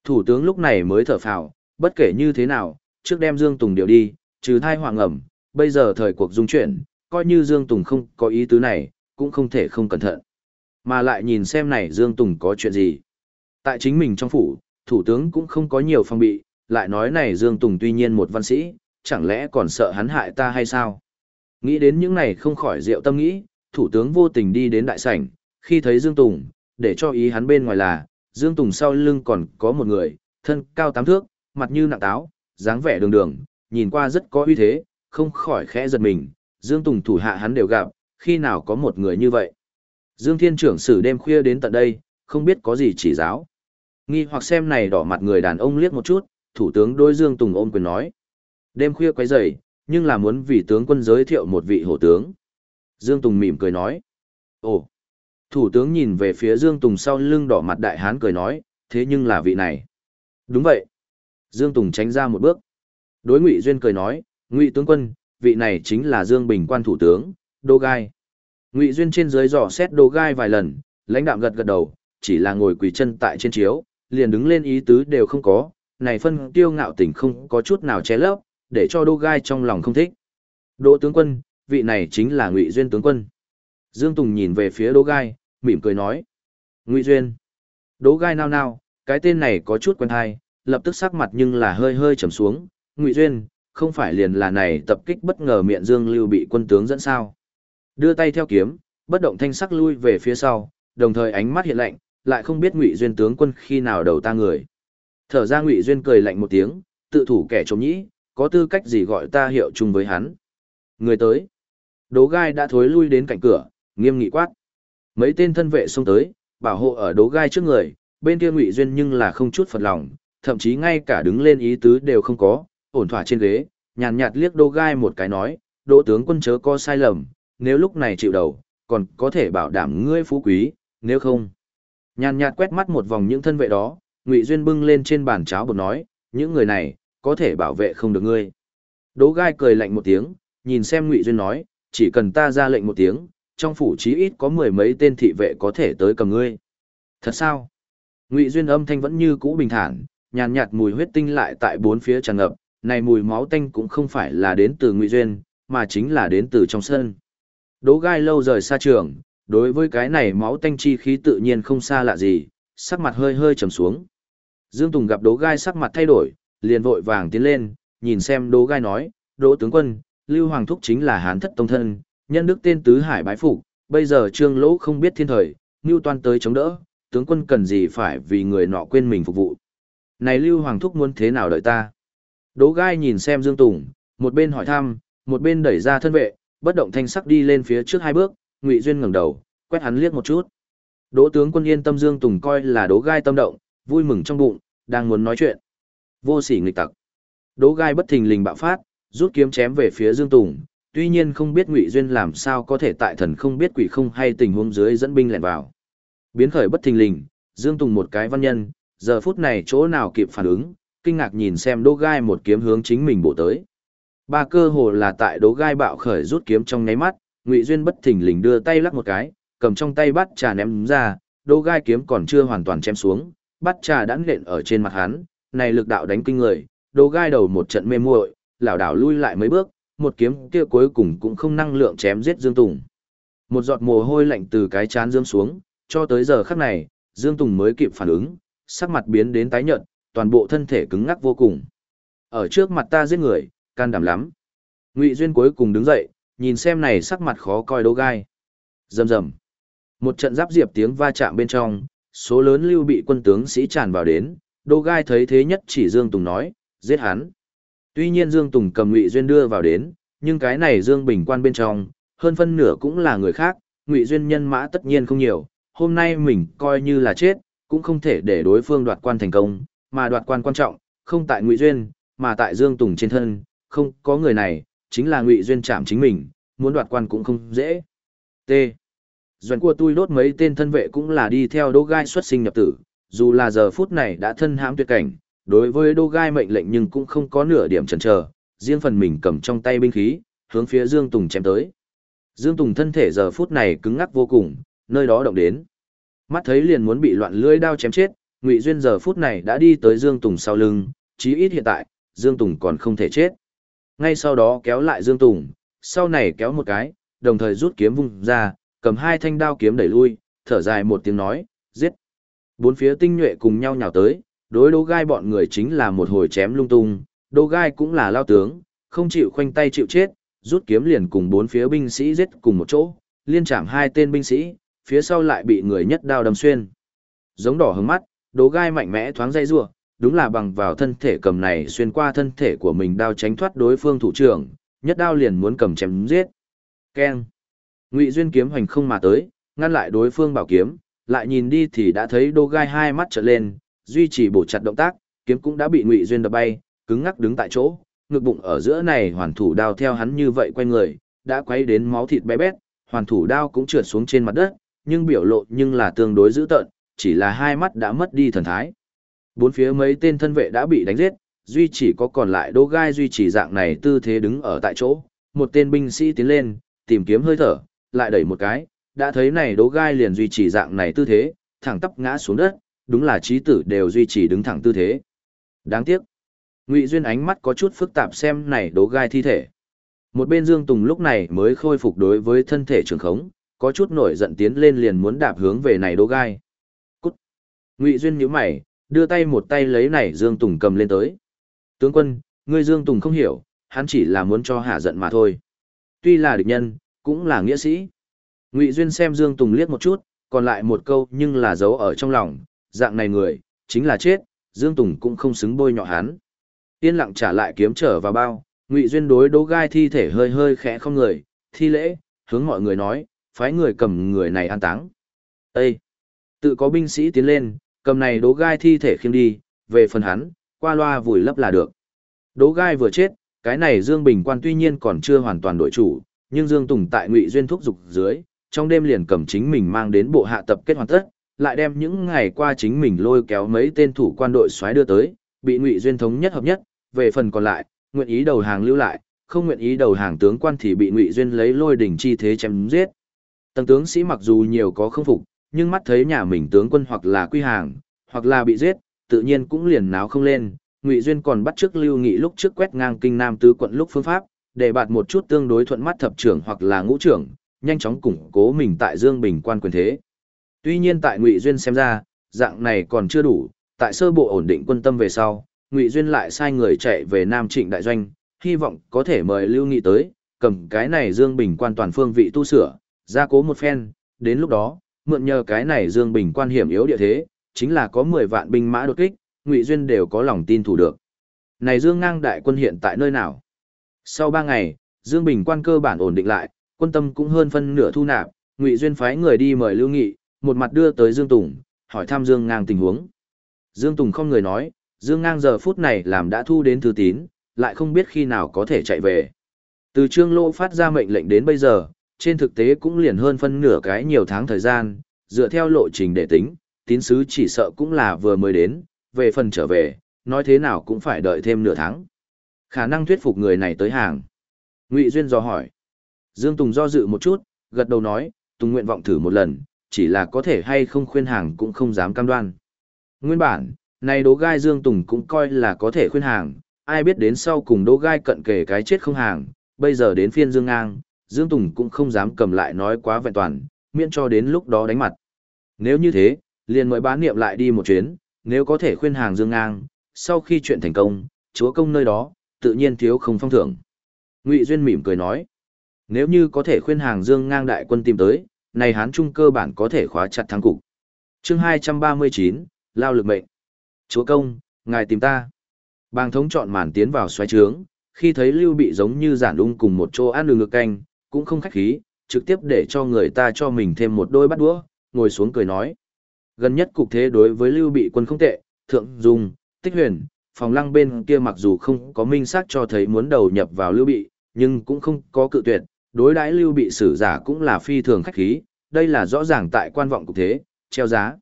Speaker 1: Thủ tướng lúc này mới thở phào, bất kể như thế nào, trước đem Dương Tùng điều đi, trừ thai hoàng ẩm, bây giờ thời cuộc dung chuyển, coi như Dương Tùng không có ý tứ này, cũng không thể không cẩn thận. Mà lại nhìn xem này Dương Tùng có chuyện gì. Tại chính mình trong phủ, thủ tướng cũng không có nhiều phong bị, lại nói này Dương Tùng tuy nhiên một văn sĩ, chẳng lẽ còn sợ hắn hại ta hay sao? Nghĩ đến những này không khỏi rượu tâm nghĩ, thủ tướng vô tình đi đến đại sảnh, khi thấy Dương Tùng, để cho ý hắn bên ngoài là, Dương Tùng sau lưng còn có một người, thân cao tám thước, mặt như nặng táo, dáng vẻ đường đường, nhìn qua rất có uy thế, không khỏi khẽ giật mình, Dương Tùng thủ hạ hắn đều gặp, khi nào có một người như vậy. Dương Thiên trưởng sử đêm khuya đến tận đây, không biết có gì chỉ giáo. Nghi hoặc xem này đỏ mặt người đàn ông liếc một chút, thủ tướng đôi Dương Tùng ôm quyền nói. Đêm khuya quấy rầy, nhưng là muốn vì tướng quân giới thiệu một vị hổ tướng. Dương Tùng mỉm cười nói. Ồ! Thủ tướng nhìn về phía Dương Tùng sau lưng đỏ mặt đại hán cười nói, thế nhưng là vị này. Đúng vậy. Dương Tùng tránh ra một bước. Đối Ngụy Duyên cười nói, Ngụy tướng quân, vị này chính là Dương Bình quan thủ tướng, Đô Gai. Ngụy Duyên trên dưới dò xét Đô Gai vài lần, lãnh đạm gật gật đầu, chỉ là ngồi quỳ chân tại trên chiếu, liền đứng lên ý tứ đều không có, này phân tiêu ngạo tỉnh không có chút nào che lấp, để cho Đô Gai trong lòng không thích. Đỗ tướng quân, vị này chính là Ngụy Duyên tướng quân. Dương Tùng nhìn về phía Đỗ Gai, mỉm cười nói. Ngụy Duyên. Đỗ Gai nao nao, cái tên này có chút quen hay, lập tức sắc mặt nhưng là hơi hơi trầm xuống. Ngụy Duyên, không phải liền là này tập kích bất ngờ miệng Dương Lưu bị quân tướng dẫn sao. Đưa tay theo kiếm, bất động thanh sắc lui về phía sau, đồng thời ánh mắt hiện lạnh, lại không biết Ngụy Duyên tướng quân khi nào đầu ta người. Thở ra Ngụy Duyên cười lạnh một tiếng, tự thủ kẻ trộm nhĩ, có tư cách gì gọi ta hiệu chung với hắn. Người tới. Đố gai đã thối lui đến cạnh cửa, nghiêm nghị quát. Mấy tên thân vệ xông tới, bảo hộ ở đố gai trước người, bên kia Ngụy Duyên nhưng là không chút phật lòng, thậm chí ngay cả đứng lên ý tứ đều không có, ổn thỏa trên ghế, nhàn nhạt liếc đố gai một cái nói, đỗ tướng quân chớ có sai lầm, nếu lúc này chịu đầu, còn có thể bảo đảm ngươi phú quý, nếu không. Nhàn nhạt quét mắt một vòng những thân vệ đó, Ngụy Duyên bưng lên trên bàn cháo bột nói, những người này, có thể bảo vệ không được ngươi. Đỗ gai cười lạnh một tiếng, nhìn xem Ngụy Duyên nói, chỉ cần ta ra lệnh một tiếng, trong phủ chí ít có mười mấy tên thị vệ có thể tới cầm ngươi. Thật sao? Ngụy Duyên âm thanh vẫn như cũ bình thản, nhàn nhạt mùi huyết tinh lại tại bốn phía tràn ngập, này mùi máu tanh cũng không phải là đến từ Ngụy Duyên, mà chính là đến từ trong sân. Đỗ gai lâu rời xa trường, đối với cái này máu tanh chi khí tự nhiên không xa lạ gì, sắc mặt hơi hơi trầm xuống. Dương Tùng gặp Đỗ gai sắc mặt thay đổi, liền vội vàng tiến lên, nhìn xem Đỗ gai nói, Đỗ tướng quân, Lưu Hoàng Thúc chính là hán thất tông thân, nhân đức tên tứ hải bái phục, bây giờ trương lỗ không biết thiên thời, Ngưu toan tới chống đỡ, tướng quân cần gì phải vì người nọ quên mình phục vụ. Này Lưu Hoàng Thúc muốn thế nào đợi ta? Đỗ gai nhìn xem Dương Tùng, một bên hỏi thăm, một bên đẩy ra thân vệ, bất động thanh sắc đi lên phía trước hai bước, Ngụy Duyên ngẩng đầu, quét hắn liếc một chút. Đỗ tướng quân yên tâm Dương Tùng coi là Đỗ gai tâm động, vui mừng trong bụng, đang muốn nói chuyện. Vô sỉ nghịch tặc. Đỗ gai bất thình lình bạo phát, rút kiếm chém về phía Dương Tùng, tuy nhiên không biết Ngụy Duyên làm sao có thể tại thần không biết quỷ không hay tình huống dưới dẫn binh lẻn vào. Biến khởi bất thình lình, Dương Tùng một cái văn nhân, giờ phút này chỗ nào kịp phản ứng, kinh ngạc nhìn xem Đỗ gai một kiếm hướng chính mình bổ tới. Ba cơ hồ là tại Đỗ gai bạo khởi rút kiếm trong nháy mắt, Ngụy Duyên bất thình lình đưa tay lắc một cái, cầm trong tay bắt trà ném ra, Đỗ gai kiếm còn chưa hoàn toàn chém xuống, bắt trà đã nện ở trên mặt hắn, này lực đạo đánh kinh người, đồ gai đầu một trận mê muội, lảo đảo lui lại mấy bước, một kiếm kia cuối cùng cũng không năng lượng chém giết Dương Tùng. Một giọt mồ hôi lạnh từ cái chán dương xuống, cho tới giờ khắc này, Dương Tùng mới kịp phản ứng, sắc mặt biến đến tái nhợt, toàn bộ thân thể cứng ngắc vô cùng. Ở trước mặt ta giết người, can đảm lắm. Ngụy Duyên cuối cùng đứng dậy, nhìn xem này sắc mặt khó coi đố gai. Rầm rầm. Một trận giáp diệp tiếng va chạm bên trong, số lớn lưu bị quân tướng sĩ tràn vào đến, đô gai thấy thế nhất chỉ Dương Tùng nói, giết hắn. Tuy nhiên Dương Tùng cầm Ngụy Duyên đưa vào đến, nhưng cái này Dương Bình quan bên trong, hơn phân nửa cũng là người khác, Ngụy Duyên nhân mã tất nhiên không nhiều, hôm nay mình coi như là chết, cũng không thể để đối phương đoạt quan thành công, mà đoạt quan quan trọng, không tại Ngụy Duyên, mà tại Dương Tùng trên thân, không có người này, chính là Ngụy Duyên chạm chính mình, muốn đoạt quan cũng không dễ. T. Doan của tôi đốt mấy tên thân vệ cũng là đi theo đô gai xuất sinh nhập tử, dù là giờ phút này đã thân hãm tuyệt cảnh, đối với đô gai mệnh lệnh nhưng cũng không có nửa điểm chần chờ, riêng phần mình cầm trong tay binh khí, hướng phía Dương Tùng chém tới. Dương Tùng thân thể giờ phút này cứng ngắc vô cùng, nơi đó động đến. Mắt thấy liền muốn bị loạn lưỡi đao chém chết, Ngụy Duyên giờ phút này đã đi tới Dương Tùng sau lưng, chí ít hiện tại, Dương Tùng còn không thể chết. Ngay sau đó kéo lại Dương Tùng, sau này kéo một cái, đồng thời rút kiếm vung ra, cầm hai thanh đao kiếm đẩy lui, thở dài một tiếng nói, giết. Bốn phía tinh nhuệ cùng nhau nhào tới, đối đô gai bọn người chính là một hồi chém lung tung, đô gai cũng là lao tướng, không chịu khoanh tay chịu chết, rút kiếm liền cùng bốn phía binh sĩ giết cùng một chỗ, liên chạm hai tên binh sĩ, phía sau lại bị người nhất đao đâm xuyên. Giống đỏ hứng mắt, đố gai mạnh mẽ thoáng dây rua, đúng là bằng vào thân thể cầm này xuyên qua thân thể của mình đao tránh thoát đối phương thủ trưởng, nhất đao liền muốn cầm chém giết. Keng. Ngụy Duyên kiếm hoành không mà tới, ngăn lại đối phương bảo kiếm, lại nhìn đi thì đã thấy đô gai hai mắt trợn lên, duy trì bổ chặt động tác, kiếm cũng đã bị Ngụy Duyên đập bay, cứng ngắc đứng tại chỗ, ngực bụng ở giữa này hoàn thủ đao theo hắn như vậy quay người, đã quay đến máu thịt bé bét, hoàn thủ đao cũng trượt xuống trên mặt đất, nhưng biểu lộ nhưng là tương đối dữ tợn, chỉ là hai mắt đã mất đi thần thái. Bốn phía mấy tên thân vệ đã bị đánh giết, duy chỉ có còn lại đô gai duy trì dạng này tư thế đứng ở tại chỗ, một tên binh sĩ tiến lên, tìm kiếm hơi thở, lại đẩy một cái, đã thấy này đố gai liền duy trì dạng này tư thế, thẳng tắp ngã xuống đất, đúng là trí tử đều duy trì đứng thẳng tư thế. Đáng tiếc. Ngụy Duyên ánh mắt có chút phức tạp xem này đố gai thi thể. Một bên Dương Tùng lúc này mới khôi phục đối với thân thể trường khống, có chút nổi giận tiến lên liền muốn đạp hướng về này đố gai. Cút. Ngụy Duyên nhíu mày, đưa tay một tay lấy này Dương Tùng cầm lên tới. Tướng quân, ngươi Dương Tùng không hiểu, hắn chỉ là muốn cho hạ giận mà thôi. Tuy là địch nhân, cũng là nghĩa sĩ. Ngụy Duyên xem Dương Tùng liếc một chút, Còn lại một câu nhưng là giấu ở trong lòng, dạng này người, chính là chết, Dương Tùng cũng không xứng bôi nhọ hắn. Yên lặng trả lại kiếm trở vào bao, Ngụy Duyên đối đố Gai thi thể hơi hơi khẽ không người, thi lễ, hướng mọi người nói, phái người cầm người này an táng. Ê! Tự có binh sĩ tiến lên, cầm này đố Gai thi thể khiêng đi, về phần hắn, qua loa vùi lấp là được. Đố Gai vừa chết, cái này Dương Bình Quan tuy nhiên còn chưa hoàn toàn đổi chủ, nhưng Dương Tùng tại Ngụy Duyên thúc dục dưới, trong đêm liền cầm chính mình mang đến bộ hạ tập kết hoàn tất, lại đem những ngày qua chính mình lôi kéo mấy tên thủ quan đội xoáy đưa tới, bị Ngụy Duyên thống nhất hợp nhất, về phần còn lại, nguyện ý đầu hàng lưu lại, không nguyện ý đầu hàng tướng quan thì bị Ngụy Duyên lấy lôi đỉnh chi thế chém giết. Tầng tướng sĩ mặc dù nhiều có không phục, nhưng mắt thấy nhà mình tướng quân hoặc là quy hàng, hoặc là bị giết, tự nhiên cũng liền náo không lên. Ngụy Duyên còn bắt trước Lưu Nghị lúc trước quét ngang kinh Nam tứ quận lúc phương pháp, để bạt một chút tương đối thuận mắt thập trưởng hoặc là ngũ trưởng, nhanh chóng củng cố mình tại Dương Bình quan quyền thế. Tuy nhiên tại Ngụy Duyên xem ra, dạng này còn chưa đủ, tại sơ bộ ổn định quân tâm về sau, Ngụy Duyên lại sai người chạy về Nam Trịnh đại doanh, hy vọng có thể mời Lưu Nghị tới, cầm cái này Dương Bình quan toàn phương vị tu sửa, gia cố một phen, đến lúc đó, mượn nhờ cái này Dương Bình quan hiểm yếu địa thế, chính là có 10 vạn binh mã đột kích, Ngụy Duyên đều có lòng tin thủ được. Này Dương Ngang đại quân hiện tại nơi nào? Sau 3 ngày, Dương Bình quan cơ bản ổn định lại, quân tâm cũng hơn phân nửa thu nạp, Ngụy Duyên phái người đi mời Lưu Nghị, một mặt đưa tới Dương Tùng, hỏi thăm Dương Ngang tình huống. Dương Tùng không người nói, Dương Ngang giờ phút này làm đã thu đến thư tín, lại không biết khi nào có thể chạy về. Từ Trương Lô phát ra mệnh lệnh đến bây giờ, trên thực tế cũng liền hơn phân nửa cái nhiều tháng thời gian, dựa theo lộ trình để tính, tín sứ chỉ sợ cũng là vừa mới đến, về phần trở về, nói thế nào cũng phải đợi thêm nửa tháng. Khả năng thuyết phục người này tới hàng. Ngụy Duyên dò hỏi. Dương Tùng do dự một chút, gật đầu nói, Tùng nguyện vọng thử một lần, chỉ là có thể hay không khuyên hàng cũng không dám cam đoan. Nguyên bản, này đố gai Dương Tùng cũng coi là có thể khuyên hàng, ai biết đến sau cùng đố gai cận kề cái chết không hàng, bây giờ đến phiên Dương Ngang, Dương Tùng cũng không dám cầm lại nói quá vẹn toàn, miễn cho đến lúc đó đánh mặt. Nếu như thế, liền mời bán niệm lại đi một chuyến, nếu có thể khuyên hàng Dương Ngang, sau khi chuyện thành công, chúa công nơi đó, tự nhiên thiếu không phong thưởng. Ngụy Duyên mỉm cười nói, nếu như có thể khuyên hàng Dương Ngang đại quân tìm tới, này Hán Trung cơ bản có thể khóa chặt thắng cục. chương 239, Lao lực mệnh. Chúa công, ngài tìm ta. Bàng thống chọn màn tiến vào xoáy trướng, khi thấy Lưu bị giống như giản ung cùng một chỗ ăn đường ngược canh, cũng không khách khí, trực tiếp để cho người ta cho mình thêm một đôi bắt đũa, ngồi xuống cười nói. Gần nhất cục thế đối với Lưu bị quân không tệ, thượng dung, tích huyền, phòng lăng bên kia mặc dù không có minh xác cho thấy muốn đầu nhập vào Lưu bị, nhưng cũng không có cự tuyệt, đối đãi Lưu bị sử giả cũng là phi thường khách khí, đây là rõ ràng tại quan vọng cục thế, treo giá.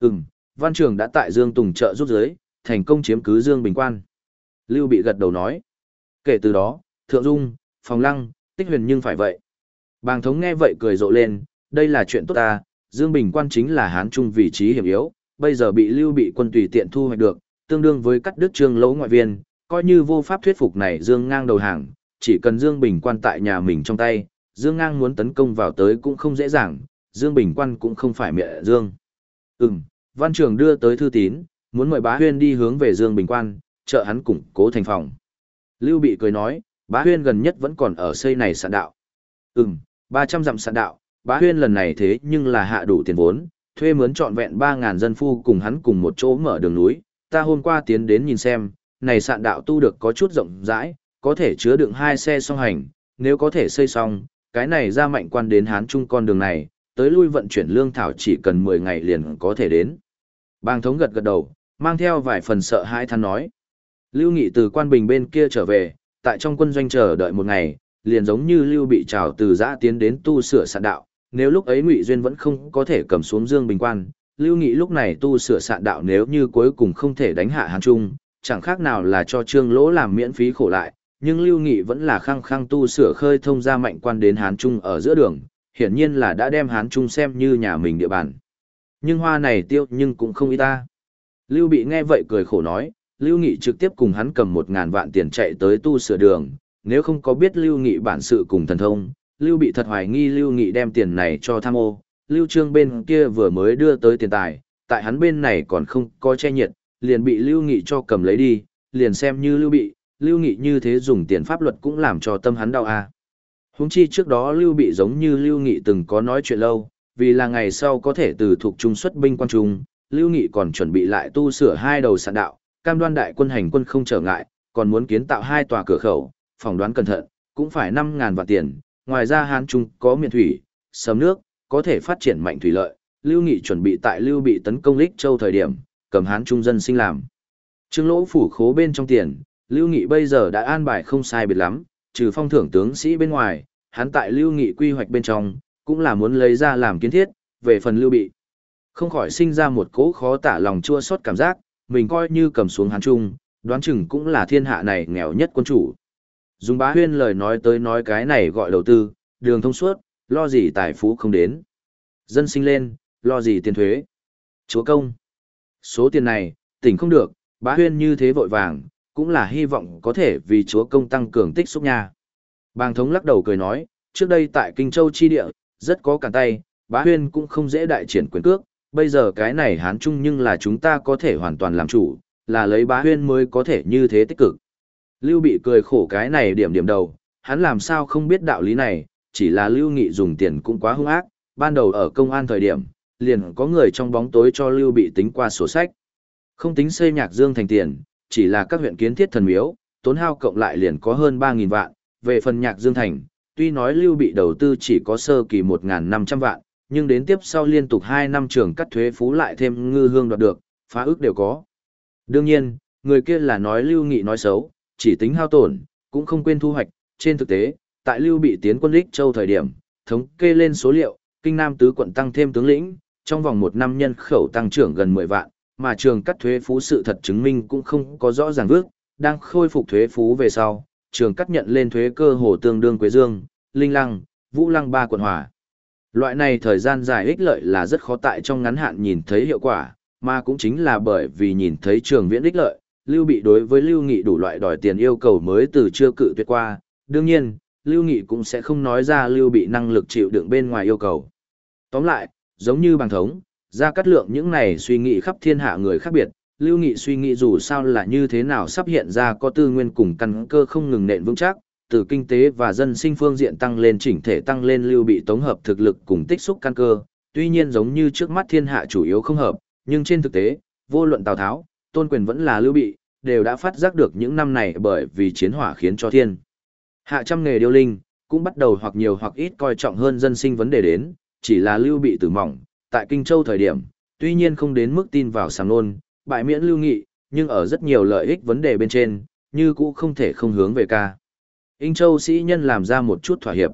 Speaker 1: Ừm, văn trường đã tại Dương Tùng trợ rút giới, thành công chiếm cứ Dương Bình Quan. Lưu bị gật đầu nói. Kể từ đó, Thượng Dung, Phòng Lăng, Tích Huyền nhưng phải vậy. Bàng thống nghe vậy cười rộ lên, đây là chuyện tốt ta, Dương Bình Quan chính là Hán Trung vị trí hiểm yếu, bây giờ bị Lưu bị quân tùy tiện thu hoạch được, tương đương với cắt đứt trương lỗ ngoại viên, coi như vô pháp thuyết phục này Dương ngang đầu hàng, chỉ cần Dương Bình Quan tại nhà mình trong tay, Dương ngang muốn tấn công vào tới cũng không dễ dàng, Dương Bình Quan cũng không phải mẹ Dương. Ừm, văn trường đưa tới thư tín, muốn mời bá huyên đi hướng về Dương Bình Quan, trợ hắn củng cố thành phòng. Lưu Bị cười nói, bá huyên gần nhất vẫn còn ở xây này sạn đạo. Ừm, 300 dặm sạn đạo, bá huyên lần này thế nhưng là hạ đủ tiền vốn, thuê mướn trọn vẹn 3.000 dân phu cùng hắn cùng một chỗ mở đường núi. Ta hôm qua tiến đến nhìn xem, này sạn đạo tu được có chút rộng rãi, có thể chứa đựng hai xe song hành, nếu có thể xây xong, cái này ra mạnh quan đến Hán Trung con đường này, tới lui vận chuyển lương thảo chỉ cần 10 ngày liền có thể đến. Bang thống gật gật đầu, mang theo vài phần sợ hãi than nói. Lưu Nghị từ quan bình bên kia trở về, tại trong quân doanh chờ đợi một ngày, liền giống như Lưu bị trào từ giã tiến đến tu sửa sạn đạo, nếu lúc ấy Ngụy Duyên vẫn không có thể cầm xuống Dương Bình Quan, Lưu Nghị lúc này tu sửa sạn đạo nếu như cuối cùng không thể đánh hạ Hán Trung, chẳng khác nào là cho Trương Lỗ làm miễn phí khổ lại, nhưng Lưu Nghị vẫn là khăng khăng tu sửa khơi thông ra mạnh quan đến Hán Trung ở giữa đường, hiển nhiên là đã đem Hán Trung xem như nhà mình địa bàn. Nhưng hoa này tiêu nhưng cũng không ý ta. Lưu Bị nghe vậy cười khổ nói, Lưu Nghị trực tiếp cùng hắn cầm một ngàn vạn tiền chạy tới tu sửa đường, nếu không có biết Lưu Nghị bản sự cùng thần thông, Lưu Bị thật hoài nghi Lưu Nghị đem tiền này cho tham ô, Lưu Trương bên kia vừa mới đưa tới tiền tài, tại hắn bên này còn không có che nhiệt, liền bị Lưu Nghị cho cầm lấy đi, liền xem như Lưu Bị, Lưu Nghị như thế dùng tiền pháp luật cũng làm cho tâm hắn đau à. huống chi trước đó Lưu Bị giống như Lưu Nghị từng có nói chuyện lâu, vì là ngày sau có thể từ thuộc trung xuất binh quan trung, Lưu Nghị còn chuẩn bị lại tu sửa hai đầu sạn đạo, cam đoan đại quân hành quân không trở ngại, còn muốn kiến tạo hai tòa cửa khẩu, phỏng đoán cẩn thận, cũng phải năm ngàn vạn tiền, ngoài ra Hán Trung có miền thủy, sấm nước, có thể phát triển mạnh thủy lợi, Lưu Nghị chuẩn bị tại Lưu bị tấn công Lích Châu thời điểm, cầm Hán Trung dân sinh làm. Trương lỗ phủ khố bên trong tiền, Lưu Nghị bây giờ đã an bài không sai biệt lắm, trừ phong thưởng tướng sĩ bên ngoài, hắn tại Lưu Nghị quy hoạch bên trong, cũng là muốn lấy ra làm kiến thiết, về phần Lưu Bị. Không khỏi sinh ra một cỗ khó tả lòng chua xót cảm giác, mình coi như cầm xuống hắn Trung, đoán chừng cũng là thiên hạ này nghèo nhất quân chủ. Dùng bá huyên lời nói tới nói cái này gọi đầu tư, đường thông suốt, lo gì tài phú không đến. Dân sinh lên, lo gì tiền thuế. Chúa công. Số tiền này, tỉnh không được, bá huyên như thế vội vàng, cũng là hy vọng có thể vì chúa công tăng cường tích xúc nha. Bàng thống lắc đầu cười nói, trước đây tại Kinh Châu chi địa, rất có cản tay, bá huyên cũng không dễ đại triển quyền cước, bây giờ cái này hán chung nhưng là chúng ta có thể hoàn toàn làm chủ, là lấy bá huyên mới có thể như thế tích cực. Lưu bị cười khổ cái này điểm điểm đầu, hắn làm sao không biết đạo lý này, chỉ là Lưu Nghị dùng tiền cũng quá hung ác, ban đầu ở công an thời điểm, liền có người trong bóng tối cho Lưu bị tính qua sổ sách. Không tính xây nhạc dương thành tiền, chỉ là các huyện kiến thiết thần miếu, tốn hao cộng lại liền có hơn 3.000 vạn, về phần nhạc dương thành, tuy nói Lưu bị đầu tư chỉ có sơ kỳ 1.500 vạn, nhưng đến tiếp sau liên tục 2 năm trường cắt thuế phú lại thêm ngư hương đoạt được, phá ước đều có. Đương nhiên, người kia là nói Lưu Nghị nói xấu, chỉ tính hao tổn, cũng không quên thu hoạch, trên thực tế, tại Lưu bị tiến quân Lích Châu thời điểm, thống kê lên số liệu, kinh nam tứ quận tăng thêm tướng lĩnh, trong vòng một năm nhân khẩu tăng trưởng gần 10 vạn, mà trường cắt thuế phú sự thật chứng minh cũng không có rõ ràng vước, đang khôi phục thuế phú về sau, trường cắt nhận lên thuế cơ hồ tương đương Quế Dương, Linh Lăng, Vũ Lăng ba quận hòa. Loại này thời gian dài ích lợi là rất khó tại trong ngắn hạn nhìn thấy hiệu quả, mà cũng chính là bởi vì nhìn thấy trường viễn ích lợi, Lưu Bị đối với Lưu Nghị đủ loại đòi tiền yêu cầu mới từ chưa cự tuyệt qua, đương nhiên, Lưu Nghị cũng sẽ không nói ra Lưu Bị năng lực chịu đựng bên ngoài yêu cầu. Tóm lại, giống như bằng thống, ra cắt lượng những này suy nghĩ khắp thiên hạ người khác biệt, Lưu Nghị suy nghĩ dù sao là như thế nào sắp hiện ra có tư nguyên cùng căn cơ không ngừng nện vững chắc, từ kinh tế và dân sinh phương diện tăng lên chỉnh thể tăng lên Lưu Bị tổng hợp thực lực cùng tích xúc căn cơ, tuy nhiên giống như trước mắt thiên hạ chủ yếu không hợp, nhưng trên thực tế, vô luận Tào Tháo, tôn quyền vẫn là Lưu Bị, đều đã phát giác được những năm này bởi vì chiến hỏa khiến cho thiên. Hạ trăm nghề điêu linh, cũng bắt đầu hoặc nhiều hoặc ít coi trọng hơn dân sinh vấn đề đến, chỉ là Lưu Bị tử mỏng, tại Kinh Châu thời điểm, tuy nhiên không đến mức tin vào sàng nôn, bại miễn lưu nghị, nhưng ở rất nhiều lợi ích vấn đề bên trên, như cũ không thể không hướng về ca. Inh Châu sĩ nhân làm ra một chút thỏa hiệp.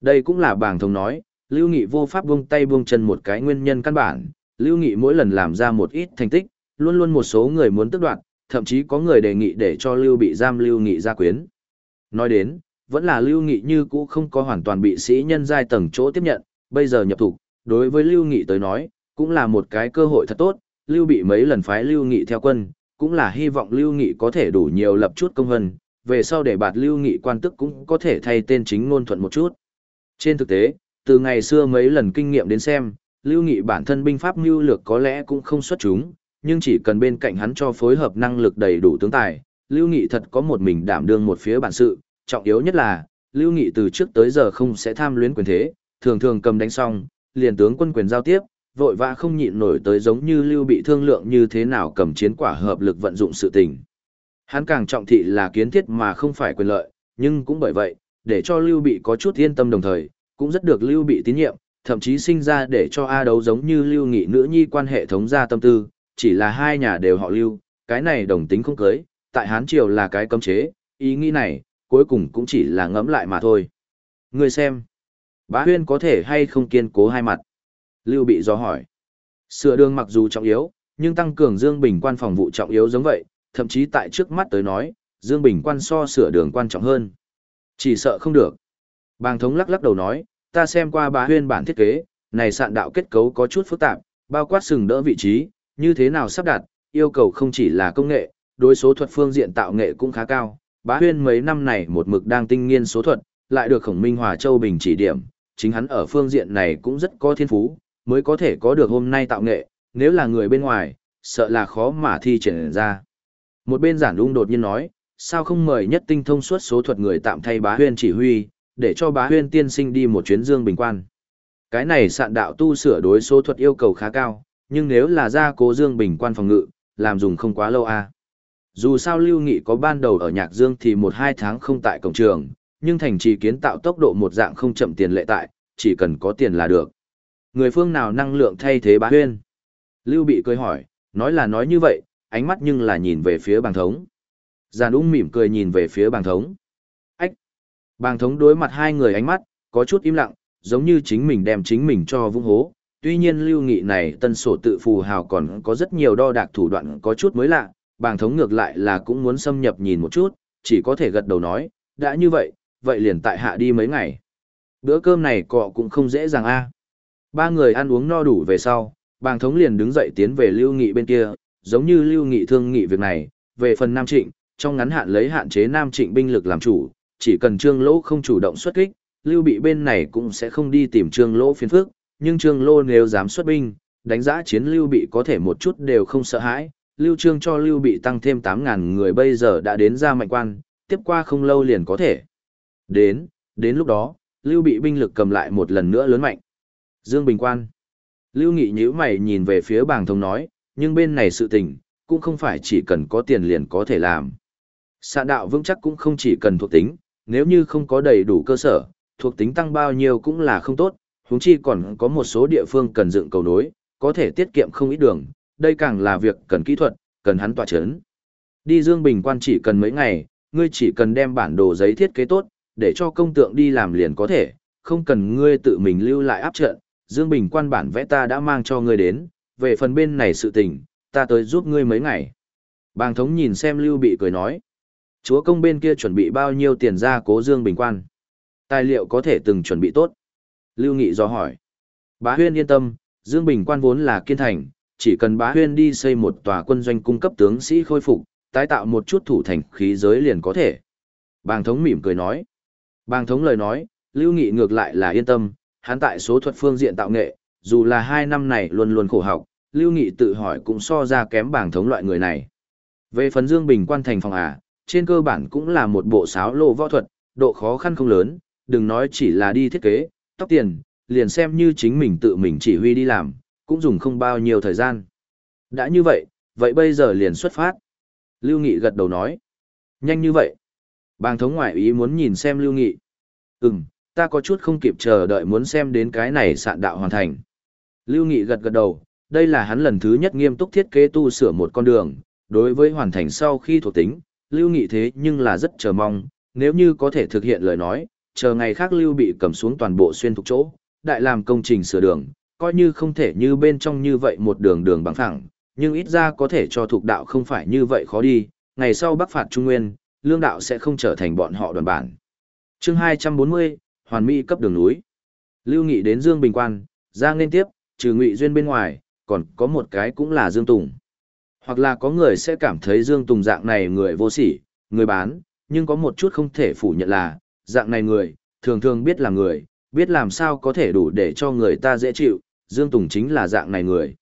Speaker 1: Đây cũng là bảng thông nói, Lưu Nghị vô pháp buông tay buông chân một cái nguyên nhân căn bản, Lưu Nghị mỗi lần làm ra một ít thành tích, luôn luôn một số người muốn tức đoạt, thậm chí có người đề nghị để cho Lưu bị giam Lưu Nghị ra quyến. Nói đến, vẫn là Lưu Nghị như cũ không có hoàn toàn bị sĩ nhân giai tầng chỗ tiếp nhận, bây giờ nhập thủ, đối với Lưu Nghị tới nói, cũng là một cái cơ hội thật tốt, Lưu bị mấy lần phái Lưu Nghị theo quân, cũng là hy vọng Lưu Nghị có thể đủ nhiều lập chút công vân, về sau để bạt Lưu Nghị quan tức cũng có thể thay tên chính ngôn thuận một chút. Trên thực tế, từ ngày xưa mấy lần kinh nghiệm đến xem, Lưu Nghị bản thân binh pháp mưu lược có lẽ cũng không xuất chúng, nhưng chỉ cần bên cạnh hắn cho phối hợp năng lực đầy đủ tướng tài, Lưu Nghị thật có một mình đảm đương một phía bản sự, trọng yếu nhất là, Lưu Nghị từ trước tới giờ không sẽ tham luyến quyền thế, thường thường cầm đánh xong, liền tướng quân quyền giao tiếp, vội vã không nhịn nổi tới giống như lưu bị thương lượng như thế nào cầm chiến quả hợp lực vận dụng sự tình. Hắn càng trọng thị là kiến thiết mà không phải quyền lợi, nhưng cũng bởi vậy, để cho lưu bị có chút yên tâm đồng thời, cũng rất được lưu bị tín nhiệm, thậm chí sinh ra để cho A đấu giống như lưu nghị nữ nhi quan hệ thống gia tâm tư, chỉ là hai nhà đều họ lưu, cái này đồng tính không cưới, tại Hán Triều là cái cấm chế, ý nghĩ này, cuối cùng cũng chỉ là ngẫm lại mà thôi. Người xem, bá huyên có thể hay không kiên cố hai mặt. Lưu bị do hỏi. Sửa đường mặc dù trọng yếu, nhưng tăng cường Dương Bình quan phòng vụ trọng yếu giống vậy, thậm chí tại trước mắt tới nói, Dương Bình quan so sửa đường quan trọng hơn. Chỉ sợ không được. Bàng thống lắc lắc đầu nói, ta xem qua bá huyên bản thiết kế, này sạn đạo kết cấu có chút phức tạp, bao quát sừng đỡ vị trí, như thế nào sắp đặt, yêu cầu không chỉ là công nghệ, đối số thuật phương diện tạo nghệ cũng khá cao. Bá huyên mấy năm này một mực đang tinh nghiên số thuật, lại được khổng minh hòa châu bình chỉ điểm, chính hắn ở phương diện này cũng rất có thiên phú, mới có thể có được hôm nay tạo nghệ, nếu là người bên ngoài, sợ là khó mà thi triển ra. Một bên giản ung đột nhiên nói, sao không mời nhất tinh thông suốt số thuật người tạm thay bá huyên chỉ huy, để cho bá huyên tiên sinh đi một chuyến dương bình quan. Cái này sạn đạo tu sửa đối số thuật yêu cầu khá cao, nhưng nếu là ra cố dương bình quan phòng ngự, làm dùng không quá lâu à. Dù sao Lưu Nghị có ban đầu ở Nhạc Dương thì một hai tháng không tại cổng trường, nhưng thành trì kiến tạo tốc độ một dạng không chậm tiền lệ tại, chỉ cần có tiền là được. Người phương nào năng lượng thay thế bá huyên? Lưu bị cười hỏi, nói là nói như vậy, ánh mắt nhưng là nhìn về phía bàng thống. Giàn ung mỉm cười nhìn về phía bàng thống. Ách! Bàng thống đối mặt hai người ánh mắt, có chút im lặng, giống như chính mình đem chính mình cho vung hố. Tuy nhiên lưu nghị này tân sổ tự phù hào còn có rất nhiều đo đạc thủ đoạn có chút mới lạ, bàng thống ngược lại là cũng muốn xâm nhập nhìn một chút, chỉ có thể gật đầu nói, đã như vậy, vậy liền tại hạ đi mấy ngày. Bữa cơm này cọ cũng không dễ dàng a. Ba người ăn uống no đủ về sau, bàng thống liền đứng dậy tiến về lưu nghị bên kia, giống như lưu nghị thương nghị việc này, về phần Nam Trịnh, trong ngắn hạn lấy hạn chế Nam Trịnh binh lực làm chủ, chỉ cần trương lỗ không chủ động xuất kích, lưu bị bên này cũng sẽ không đi tìm trương lỗ phiền phức, nhưng trương lỗ nếu dám xuất binh, đánh giá chiến lưu bị có thể một chút đều không sợ hãi, lưu trương cho lưu bị tăng thêm 8.000 người bây giờ đã đến ra mạnh quan, tiếp qua không lâu liền có thể. Đến, đến lúc đó, lưu bị binh lực cầm lại một lần nữa lớn mạnh. Dương Bình Quan Lưu Nghị nhíu mày nhìn về phía bàng thông nói, nhưng bên này sự tình, cũng không phải chỉ cần có tiền liền có thể làm. Sạn đạo vững chắc cũng không chỉ cần thuộc tính, nếu như không có đầy đủ cơ sở, thuộc tính tăng bao nhiêu cũng là không tốt, huống chi còn có một số địa phương cần dựng cầu nối, có thể tiết kiệm không ít đường, đây càng là việc cần kỹ thuật, cần hắn tỏa chấn. Đi Dương Bình quan chỉ cần mấy ngày, ngươi chỉ cần đem bản đồ giấy thiết kế tốt, để cho công tượng đi làm liền có thể, không cần ngươi tự mình lưu lại áp trận, Dương Bình quan bản vẽ ta đã mang cho ngươi đến, về phần bên này sự tình, ta tới giúp ngươi mấy ngày. Bàng thống nhìn xem Lưu Bị cười nói. Chúa công bên kia chuẩn bị bao nhiêu tiền ra cố Dương Bình quan. Tài liệu có thể từng chuẩn bị tốt. Lưu Nghị do hỏi. Bá huyên yên tâm, Dương Bình quan vốn là kiên thành, chỉ cần bá huyên đi xây một tòa quân doanh cung cấp tướng sĩ khôi phục, tái tạo một chút thủ thành khí giới liền có thể. Bàng thống mỉm cười nói. Bàng thống lời nói, Lưu Nghị ngược lại là yên tâm, hắn tại số thuật phương diện tạo nghệ, dù là hai năm này luôn luôn khổ học, Lưu Nghị tự hỏi cũng so ra kém bảng thống loại người này. Về phần Dương Bình quan thành phòng à, trên cơ bản cũng là một bộ sáo lộ võ thuật, độ khó khăn không lớn, đừng nói chỉ là đi thiết kế, tóc tiền, liền xem như chính mình tự mình chỉ huy đi làm, cũng dùng không bao nhiêu thời gian. Đã như vậy, vậy bây giờ liền xuất phát. Lưu Nghị gật đầu nói. Nhanh như vậy. Bàng thống ngoại ý muốn nhìn xem Lưu Nghị. Ừm, ta có chút không kịp chờ đợi muốn xem đến cái này sạn đạo hoàn thành. Lưu Nghị gật gật đầu, đây là hắn lần thứ nhất nghiêm túc thiết kế tu sửa một con đường, đối với hoàn thành sau khi thuộc tính, Lưu Nghị thế nhưng là rất chờ mong, nếu như có thể thực hiện lời nói, chờ ngày khác Lưu bị cầm xuống toàn bộ xuyên thuộc chỗ, đại làm công trình sửa đường, coi như không thể như bên trong như vậy một đường đường bằng phẳng, nhưng ít ra có thể cho thuộc đạo không phải như vậy khó đi, ngày sau bắc phạt Trung Nguyên, lương đạo sẽ không trở thành bọn họ đoàn bản. chương 240, Hoàn Mỹ cấp đường núi. Lưu Nghị đến Dương Bình Quan, ra nên tiếp, trừ Ngụy Duyên bên ngoài, còn có một cái cũng là Dương Tùng. Hoặc là có người sẽ cảm thấy Dương Tùng dạng này người vô sỉ, người bán, nhưng có một chút không thể phủ nhận là, dạng này người, thường thường biết là người, biết làm sao có thể đủ để cho người ta dễ chịu, Dương Tùng chính là dạng này người.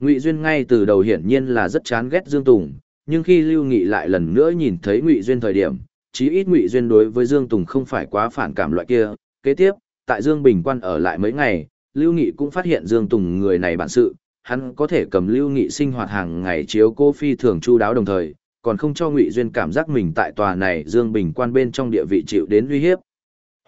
Speaker 1: Ngụy Duyên ngay từ đầu hiển nhiên là rất chán ghét Dương Tùng, nhưng khi Lưu Nghị lại lần nữa nhìn thấy Ngụy Duyên thời điểm, chí ít Ngụy Duyên đối với Dương Tùng không phải quá phản cảm loại kia. Kế tiếp, tại Dương Bình Quan ở lại mấy ngày, Lưu Nghị cũng phát hiện Dương Tùng người này bản sự, hắn có thể cầm Lưu Nghị sinh hoạt hàng ngày chiếu cô phi thường chu đáo đồng thời, còn không cho Ngụy Duyên cảm giác mình tại tòa này Dương Bình Quan bên trong địa vị chịu đến uy hiếp.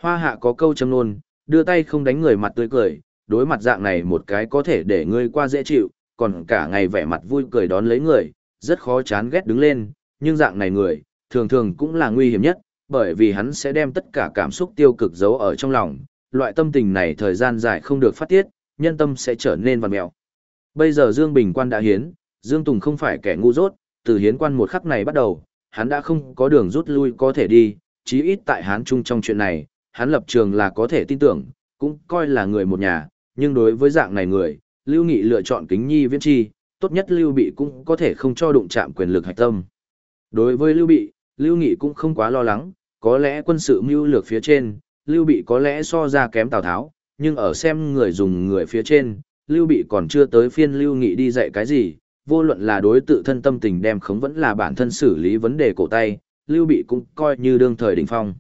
Speaker 1: Hoa hạ có câu châm nôn, đưa tay không đánh người mặt tươi cười, đối mặt dạng này một cái có thể để ngươi qua dễ chịu, còn cả ngày vẻ mặt vui cười đón lấy người, rất khó chán ghét đứng lên, nhưng dạng này người, thường thường cũng là nguy hiểm nhất, bởi vì hắn sẽ đem tất cả cảm xúc tiêu cực giấu ở trong lòng, loại tâm tình này thời gian dài không được phát tiết, nhân tâm sẽ trở nên vằn mẹo. Bây giờ Dương Bình Quan đã hiến, Dương Tùng không phải kẻ ngu dốt, từ hiến quan một khắc này bắt đầu, hắn đã không có đường rút lui có thể đi, chí ít tại Hán Trung trong chuyện này, hắn lập trường là có thể tin tưởng, cũng coi là người một nhà, nhưng đối với dạng này người, Lưu Nghị lựa chọn kính nhi viễn chi, tốt nhất Lưu Bị cũng có thể không cho đụng chạm quyền lực hạch tâm. Đối với Lưu Bị, Lưu Nghị cũng không quá lo lắng, có lẽ quân sự mưu lược phía trên, Lưu Bị có lẽ so ra kém Tào Tháo, nhưng ở xem người dùng người phía trên, Lưu Bị còn chưa tới phiên Lưu Nghị đi dạy cái gì, vô luận là đối tự thân tâm tình đem khống vẫn là bản thân xử lý vấn đề cổ tay, Lưu Bị cũng coi như đương thời đỉnh phong.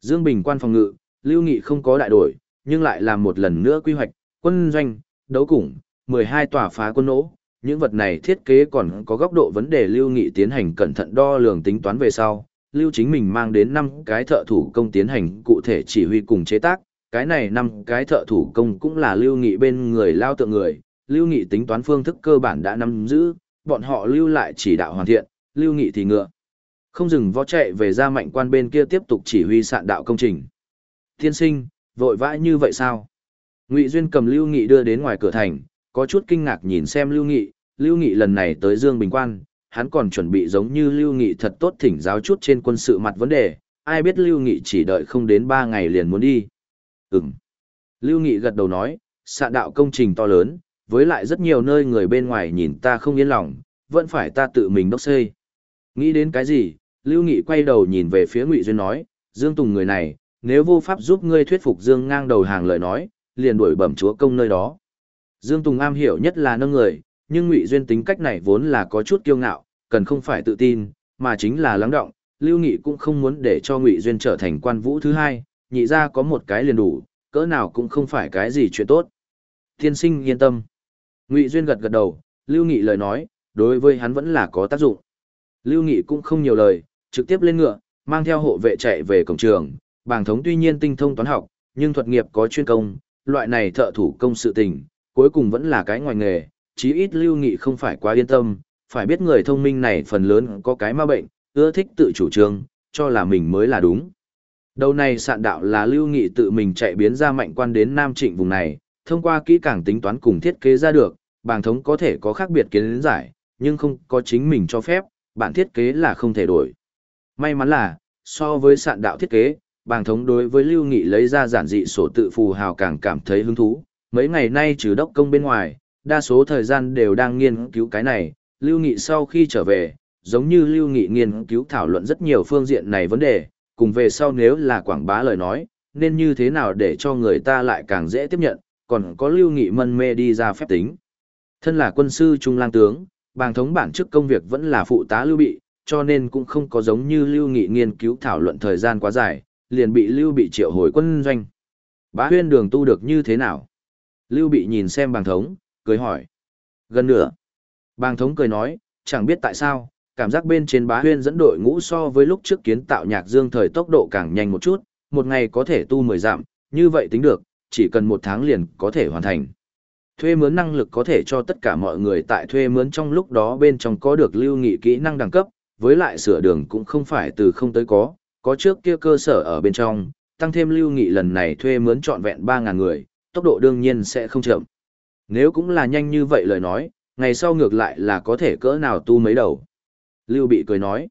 Speaker 1: Dương Bình quan phòng ngự, Lưu Nghị không có đại đổi, nhưng lại làm một lần nữa quy hoạch, quân doanh, đấu củng, 12 tòa phá quân nỗ, những vật này thiết kế còn có góc độ vấn đề lưu nghị tiến hành cẩn thận đo lường tính toán về sau, lưu chính mình mang đến năm cái thợ thủ công tiến hành cụ thể chỉ huy cùng chế tác, cái này năm cái thợ thủ công cũng là lưu nghị bên người lao tượng người, lưu nghị tính toán phương thức cơ bản đã nắm giữ, bọn họ lưu lại chỉ đạo hoàn thiện, lưu nghị thì ngựa. Không dừng võ chạy về ra mạnh quan bên kia tiếp tục chỉ huy sạn đạo công trình. Thiên sinh, vội vã như vậy sao? Ngụy Duyên cầm Lưu Nghị đưa đến ngoài cửa thành, có chút kinh ngạc nhìn xem Lưu Nghị, Lưu Nghị lần này tới Dương Bình Quan, hắn còn chuẩn bị giống như Lưu Nghị thật tốt thỉnh giáo chút trên quân sự mặt vấn đề, ai biết Lưu Nghị chỉ đợi không đến 3 ngày liền muốn đi. Ừm. Lưu Nghị gật đầu nói, sạn đạo công trình to lớn, với lại rất nhiều nơi người bên ngoài nhìn ta không yên lòng, vẫn phải ta tự mình đốc xây. Nghĩ đến cái gì, Lưu Nghị quay đầu nhìn về phía Ngụy Duyên nói, Dương Tùng người này, nếu vô pháp giúp ngươi thuyết phục Dương ngang đầu hàng lời nói, liền đuổi bẩm chúa công nơi đó. Dương Tùng am hiểu nhất là nâng người, nhưng Ngụy Duyên tính cách này vốn là có chút kiêu ngạo, cần không phải tự tin, mà chính là lắng động. Lưu Nghị cũng không muốn để cho Ngụy Duyên trở thành quan vũ thứ hai, nhị ra có một cái liền đủ, cỡ nào cũng không phải cái gì chuyện tốt. Thiên sinh yên tâm. Ngụy Duyên gật gật đầu, Lưu Nghị lời nói, đối với hắn vẫn là có tác dụng. Lưu Nghị cũng không nhiều lời, trực tiếp lên ngựa, mang theo hộ vệ chạy về cổng trường. Bàng thống tuy nhiên tinh thông toán học, nhưng thuật nghiệp có chuyên công, loại này thợ thủ công sự tình, cuối cùng vẫn là cái ngoài nghề, chí ít Lưu Nghị không phải quá yên tâm, phải biết người thông minh này phần lớn có cái ma bệnh, ưa thích tự chủ trương, cho là mình mới là đúng. Đầu này sạn đạo là Lưu Nghị tự mình chạy biến ra mạnh quan đến Nam Trịnh vùng này, thông qua kỹ càng tính toán cùng thiết kế ra được, bàng thống có thể có khác biệt kiến giải, nhưng không có chính mình cho phép, bản thiết kế là không thể đổi. May mắn là, so với sạn đạo thiết kế, bàng thống đối với Lưu Nghị lấy ra giản dị sổ tự phù hào càng cảm thấy hứng thú. Mấy ngày nay trừ đốc công bên ngoài, đa số thời gian đều đang nghiên cứu cái này. Lưu Nghị sau khi trở về, giống như Lưu Nghị nghiên cứu thảo luận rất nhiều phương diện này vấn đề, cùng về sau nếu là quảng bá lời nói, nên như thế nào để cho người ta lại càng dễ tiếp nhận, còn có Lưu Nghị mân mê đi ra phép tính. Thân là quân sư trung lang tướng, bàng thống bản chức công việc vẫn là phụ tá Lưu Bị, cho nên cũng không có giống như Lưu Nghị nghiên cứu thảo luận thời gian quá dài, liền bị Lưu Bị triệu hồi quân doanh. Bá huyên đường tu được như thế nào? Lưu Bị nhìn xem bàng thống, cười hỏi. Gần nửa. Bàng thống cười nói, chẳng biết tại sao, cảm giác bên trên bá huyên dẫn đội ngũ so với lúc trước kiến tạo nhạc dương thời tốc độ càng nhanh một chút, một ngày có thể tu 10 giảm như vậy tính được, chỉ cần một tháng liền có thể hoàn thành. Thuê mướn năng lực có thể cho tất cả mọi người tại thuê mướn trong lúc đó bên trong có được lưu nghị kỹ năng đẳng cấp, với lại sửa đường cũng không phải từ không tới có, có trước kia cơ sở ở bên trong, tăng thêm lưu nghị lần này thuê mướn trọn vẹn 3.000 người, tốc độ đương nhiên sẽ không chậm. Nếu cũng là nhanh như vậy lời nói, ngày sau ngược lại là có thể cỡ nào tu mấy đầu. Lưu bị cười nói,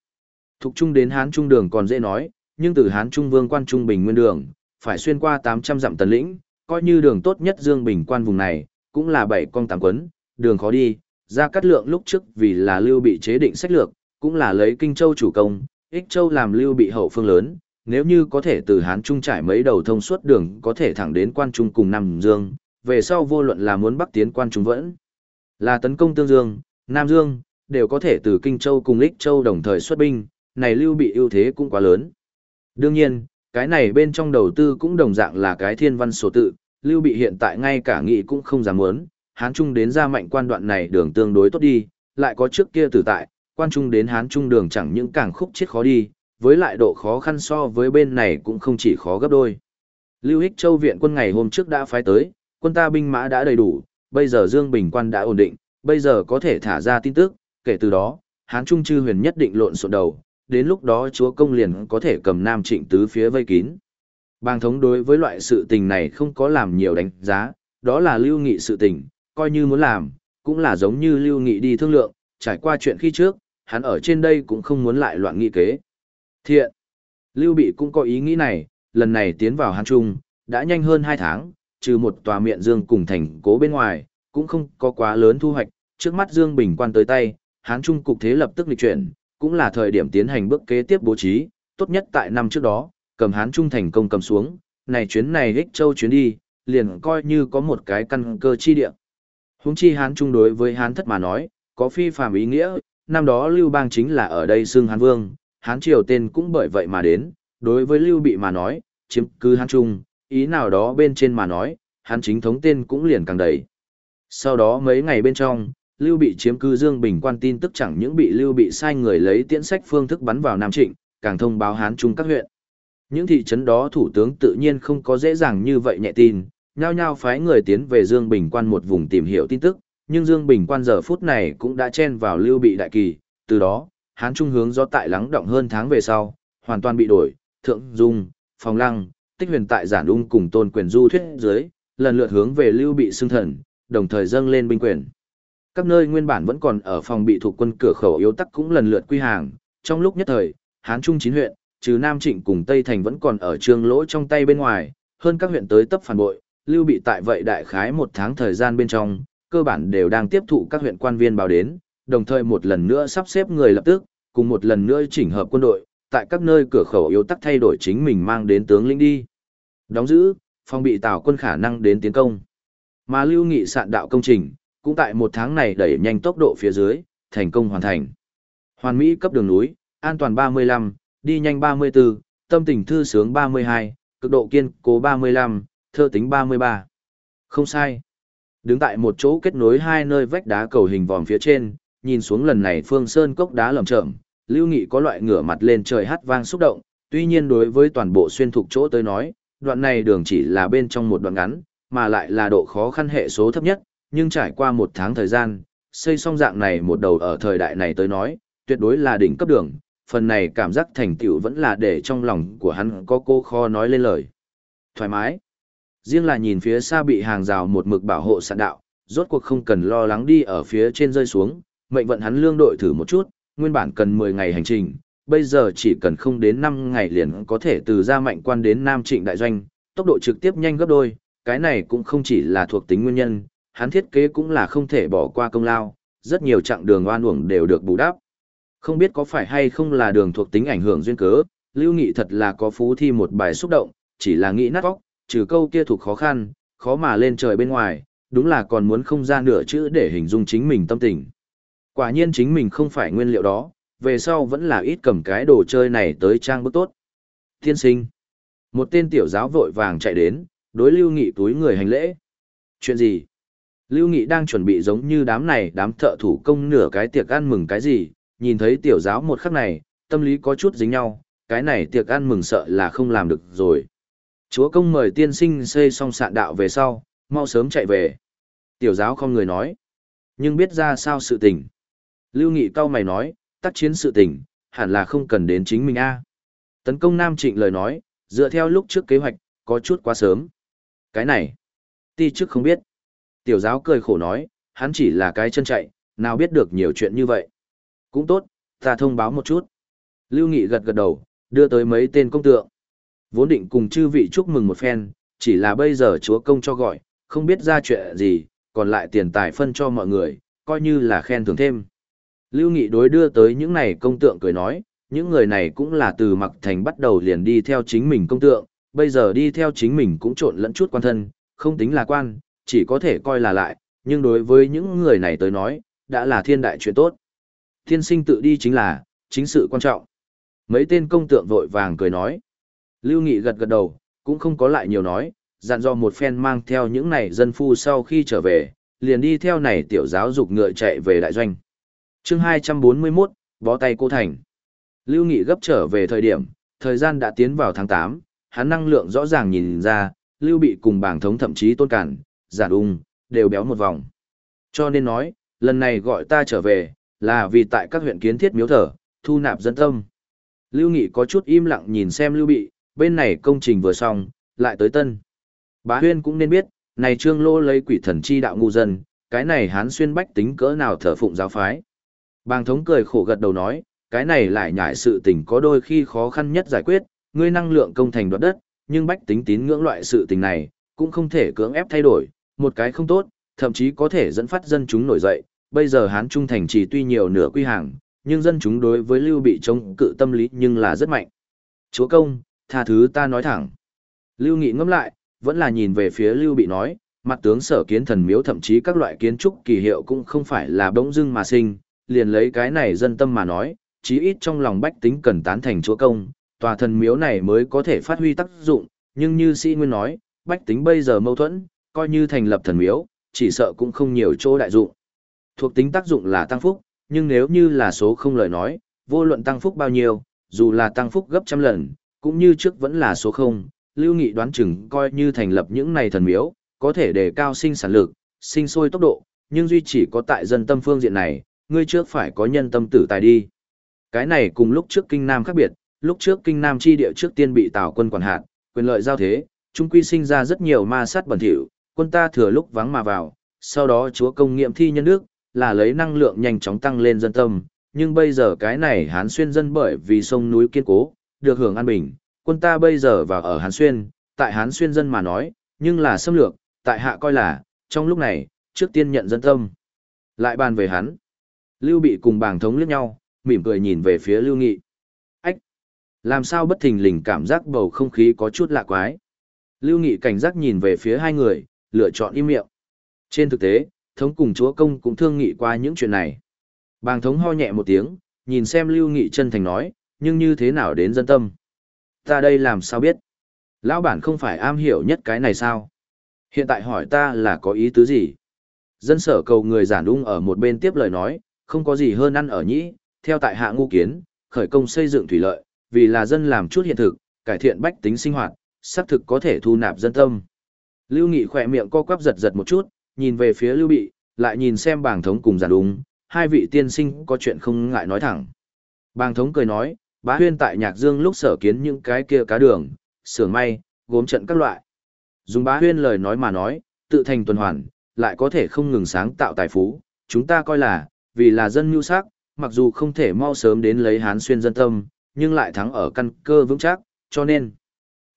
Speaker 1: thục trung đến Hán Trung đường còn dễ nói, nhưng từ Hán Trung vương quan Trung Bình Nguyên đường, phải xuyên qua 800 dặm tần lĩnh, coi như đường tốt nhất Dương Bình quan vùng này, cũng là bảy con tám quấn, đường khó đi, ra cắt lượng lúc trước vì là lưu bị chế định sách lược, cũng là lấy Kinh Châu chủ công, Ích Châu làm lưu bị hậu phương lớn, nếu như có thể từ Hán Trung trải mấy đầu thông suốt đường có thể thẳng đến quan trung cùng Nam Dương, về sau vô luận là muốn bắc tiến quan trung vẫn là tấn công Tương Dương, Nam Dương, đều có thể từ Kinh Châu cùng Lích Châu đồng thời xuất binh, này lưu bị ưu thế cũng quá lớn. Đương nhiên, cái này bên trong đầu tư cũng đồng dạng là cái thiên văn số tự, Lưu Bị hiện tại ngay cả nghị cũng không dám muốn, Hán Trung đến ra mạnh quan đoạn này đường tương đối tốt đi, lại có trước kia tử tại, quan trung đến Hán Trung đường chẳng những càng khúc chết khó đi, với lại độ khó khăn so với bên này cũng không chỉ khó gấp đôi. Lưu Hích Châu viện quân ngày hôm trước đã phái tới, quân ta binh mã đã đầy đủ, bây giờ Dương Bình quan đã ổn định, bây giờ có thể thả ra tin tức, kể từ đó, Hán Trung chư huyền nhất định lộn xộn đầu, đến lúc đó chúa công liền có thể cầm Nam Trịnh tứ phía vây kín. Bang thống đối với loại sự tình này không có làm nhiều đánh giá, đó là lưu nghị sự tình, coi như muốn làm, cũng là giống như lưu nghị đi thương lượng, trải qua chuyện khi trước, hắn ở trên đây cũng không muốn lại loạn nghị kế. Thiện, lưu bị cũng có ý nghĩ này, lần này tiến vào Hán Trung, đã nhanh hơn 2 tháng, trừ một tòa miệng dương cùng thành cố bên ngoài, cũng không có quá lớn thu hoạch, trước mắt Dương Bình quan tới tay, Hán Trung cục thế lập tức lịch chuyển, cũng là thời điểm tiến hành bước kế tiếp bố trí, tốt nhất tại năm trước đó, cầm hán trung thành công cầm xuống, này chuyến này ích châu chuyến đi, liền coi như có một cái căn cơ chi địa. Húng chi hán trung đối với hán thất mà nói, có phi phàm ý nghĩa, năm đó Lưu Bang chính là ở đây xưng hán vương, hán triều tên cũng bởi vậy mà đến, đối với Lưu Bị mà nói, chiếm cứ hán trung, ý nào đó bên trên mà nói, hắn chính thống tên cũng liền càng đầy. Sau đó mấy ngày bên trong, Lưu Bị chiếm cư Dương Bình quan tin tức chẳng những bị Lưu Bị sai người lấy tiễn sách phương thức bắn vào Nam Trịnh, càng thông báo Hán Trung các huyện. Những thị trấn đó thủ tướng tự nhiên không có dễ dàng như vậy nhẹ tin, nhao nhao phái người tiến về Dương Bình quan một vùng tìm hiểu tin tức, nhưng Dương Bình quan giờ phút này cũng đã chen vào Lưu Bị đại kỳ, từ đó, Hán Trung hướng do tại lắng động hơn tháng về sau, hoàn toàn bị đổi, Thượng Dung, Phòng Lăng, Tích Huyền tại giản ung cùng tôn quyền du thuyết dưới, lần lượt hướng về Lưu Bị xưng thần, đồng thời dâng lên binh quyền. Các nơi nguyên bản vẫn còn ở phòng bị thuộc quân cửa khẩu yếu tắc cũng lần lượt quy hàng, trong lúc nhất thời, Hán Trung chín huyện, trừ Nam Trịnh cùng Tây Thành vẫn còn ở trường lỗ trong tay bên ngoài, hơn các huyện tới tấp phản bội, Lưu Bị tại vậy đại khái một tháng thời gian bên trong, cơ bản đều đang tiếp thụ các huyện quan viên báo đến, đồng thời một lần nữa sắp xếp người lập tức, cùng một lần nữa chỉnh hợp quân đội, tại các nơi cửa khẩu yếu tắc thay đổi chính mình mang đến tướng lĩnh đi. Đóng giữ, phòng bị tào quân khả năng đến tiến công. Mà lưu nghị sạn đạo công trình, cũng tại một tháng này đẩy nhanh tốc độ phía dưới, thành công hoàn thành. Hoàn Mỹ cấp đường núi, an toàn 35, đi nhanh 34, tâm tình thư sướng 32, cực độ kiên cố 35, thơ tính 33. Không sai. Đứng tại một chỗ kết nối hai nơi vách đá cầu hình vòm phía trên, nhìn xuống lần này phương sơn cốc đá lầm chởm Lưu Nghị có loại ngửa mặt lên trời hát vang xúc động, tuy nhiên đối với toàn bộ xuyên thục chỗ tới nói, đoạn này đường chỉ là bên trong một đoạn ngắn, mà lại là độ khó khăn hệ số thấp nhất, nhưng trải qua một tháng thời gian, xây xong dạng này một đầu ở thời đại này tới nói, tuyệt đối là đỉnh cấp đường, phần này cảm giác thành tựu vẫn là để trong lòng của hắn có cô khó nói lên lời. Thoải mái. Riêng là nhìn phía xa bị hàng rào một mực bảo hộ sạn đạo, rốt cuộc không cần lo lắng đi ở phía trên rơi xuống, mệnh vận hắn lương đội thử một chút, nguyên bản cần 10 ngày hành trình, bây giờ chỉ cần không đến 5 ngày liền có thể từ ra mạnh quan đến Nam Trịnh đại doanh, tốc độ trực tiếp nhanh gấp đôi, cái này cũng không chỉ là thuộc tính nguyên nhân, hắn thiết kế cũng là không thể bỏ qua công lao, rất nhiều chặng đường oan uổng đều được bù đắp. Không biết có phải hay không là đường thuộc tính ảnh hưởng duyên cớ, Lưu Nghị thật là có phú thi một bài xúc động, chỉ là nghĩ nát óc, trừ câu kia thuộc khó khăn, khó mà lên trời bên ngoài, đúng là còn muốn không ra nửa chữ để hình dung chính mình tâm tình. Quả nhiên chính mình không phải nguyên liệu đó, về sau vẫn là ít cầm cái đồ chơi này tới trang bức tốt. Tiên sinh. Một tên tiểu giáo vội vàng chạy đến, đối Lưu Nghị túi người hành lễ. Chuyện gì? Lưu Nghị đang chuẩn bị giống như đám này đám thợ thủ công nửa cái tiệc ăn mừng cái gì, nhìn thấy tiểu giáo một khắc này, tâm lý có chút dính nhau, cái này tiệc ăn mừng sợ là không làm được rồi. Chúa công mời tiên sinh xây xong sạn đạo về sau, mau sớm chạy về. Tiểu giáo không người nói. Nhưng biết ra sao sự tình. Lưu Nghị cao mày nói, tác chiến sự tình, hẳn là không cần đến chính mình a. Tấn công Nam Trịnh lời nói, dựa theo lúc trước kế hoạch, có chút quá sớm. Cái này, ti trước không biết. Tiểu giáo cười khổ nói, hắn chỉ là cái chân chạy, nào biết được nhiều chuyện như vậy. Cũng tốt, ta thông báo một chút. Lưu Nghị gật gật đầu, đưa tới mấy tên công tượng. Vốn định cùng chư vị chúc mừng một phen, chỉ là bây giờ chúa công cho gọi, không biết ra chuyện gì, còn lại tiền tài phân cho mọi người, coi như là khen thưởng thêm. Lưu Nghị đối đưa tới những này công tượng cười nói, những người này cũng là từ mặc thành bắt đầu liền đi theo chính mình công tượng, bây giờ đi theo chính mình cũng trộn lẫn chút quan thân, không tính là quan, chỉ có thể coi là lại, nhưng đối với những người này tới nói, đã là thiên đại chuyện tốt. Thiên sinh tự đi chính là, chính sự quan trọng. Mấy tên công tượng vội vàng cười nói. Lưu Nghị gật gật đầu, cũng không có lại nhiều nói, dặn dò một phen mang theo những này dân phu sau khi trở về, liền đi theo này tiểu giáo dục ngựa chạy về đại doanh chương 241, bó tay cô thành. Lưu Nghị gấp trở về thời điểm, thời gian đã tiến vào tháng 8, hắn năng lượng rõ ràng nhìn ra, Lưu Bị cùng bảng thống thậm chí tôn cản, giả ung, đều béo một vòng. Cho nên nói, lần này gọi ta trở về, là vì tại các huyện kiến thiết miếu thờ, thu nạp dân tâm. Lưu Nghị có chút im lặng nhìn xem Lưu Bị, bên này công trình vừa xong, lại tới tân. Bá Huyên cũng nên biết, này trương lô lấy quỷ thần chi đạo ngu dân, cái này hán xuyên bách tính cỡ nào thờ phụng giáo phái. Bàng thống cười khổ gật đầu nói, cái này lại nhải sự tình có đôi khi khó khăn nhất giải quyết, ngươi năng lượng công thành đoạt đất, nhưng bách tính tín ngưỡng loại sự tình này, cũng không thể cưỡng ép thay đổi, một cái không tốt, thậm chí có thể dẫn phát dân chúng nổi dậy. Bây giờ Hán Trung Thành chỉ tuy nhiều nửa quy hàng, nhưng dân chúng đối với Lưu Bị chống cự tâm lý nhưng là rất mạnh. Chúa công, tha thứ ta nói thẳng. Lưu Nghị ngẫm lại, vẫn là nhìn về phía Lưu Bị nói, mặt tướng sở kiến thần miếu thậm chí các loại kiến trúc kỳ hiệu cũng không phải là bỗng dưng mà sinh, liền lấy cái này dân tâm mà nói, chí ít trong lòng bách tính cần tán thành chúa công, tòa thần miếu này mới có thể phát huy tác dụng, nhưng như sĩ nguyên nói, bách tính bây giờ mâu thuẫn, coi như thành lập thần miếu, chỉ sợ cũng không nhiều chỗ đại dụng. Thuộc tính tác dụng là tăng phúc, nhưng nếu như là số không lời nói, vô luận tăng phúc bao nhiêu, dù là tăng phúc gấp trăm lần, cũng như trước vẫn là số không, lưu nghị đoán chừng coi như thành lập những này thần miếu, có thể đề cao sinh sản lực, sinh sôi tốc độ, nhưng duy chỉ có tại dân tâm phương diện này, ngươi trước phải có nhân tâm tử tài đi. Cái này cùng lúc trước kinh nam khác biệt, lúc trước kinh nam chi địa trước tiên bị tào quân quản hạt, quyền lợi giao thế, trung quy sinh ra rất nhiều ma sát bẩn thỉu, quân ta thừa lúc vắng mà vào, sau đó chúa công nghiệm thi nhân nước, là lấy năng lượng nhanh chóng tăng lên dân tâm, nhưng bây giờ cái này Hán Xuyên dân bởi vì sông núi kiên cố, được hưởng an bình, quân ta bây giờ vào ở Hán Xuyên, tại Hán Xuyên dân mà nói, nhưng là xâm lược, tại hạ coi là, trong lúc này, trước tiên nhận dân tâm. Lại bàn về hắn. Lưu Bị cùng bàng thống liếc nhau, mỉm cười nhìn về phía Lưu Nghị. Ách! Làm sao bất thình lình cảm giác bầu không khí có chút lạ quái. Lưu Nghị cảnh giác nhìn về phía hai người, lựa chọn im miệng. Trên thực tế, thống cùng chúa công cũng thương nghị qua những chuyện này. Bàng thống ho nhẹ một tiếng, nhìn xem Lưu Nghị chân thành nói, nhưng như thế nào đến dân tâm? Ta đây làm sao biết? Lão bản không phải am hiểu nhất cái này sao? Hiện tại hỏi ta là có ý tứ gì? Dân sở cầu người giản ung ở một bên tiếp lời nói, không có gì hơn ăn ở nhĩ, theo tại hạ ngu kiến, khởi công xây dựng thủy lợi, vì là dân làm chút hiện thực, cải thiện bách tính sinh hoạt, xác thực có thể thu nạp dân tâm. Lưu Nghị khỏe miệng co quắp giật giật một chút, nhìn về phía Lưu Bị, lại nhìn xem bảng thống cùng giản đúng, hai vị tiên sinh có chuyện không ngại nói thẳng. Bàng thống cười nói, bá huyên tại nhạc dương lúc sở kiến những cái kia cá đường, sưởng may, gốm trận các loại. Dùng bá huyên lời nói mà nói, tự thành tuần hoàn, lại có thể không ngừng sáng tạo tài phú, chúng ta coi là, vì là dân nhu sắc, mặc dù không thể mau sớm đến lấy hán xuyên dân tâm, nhưng lại thắng ở căn cơ vững chắc, cho nên,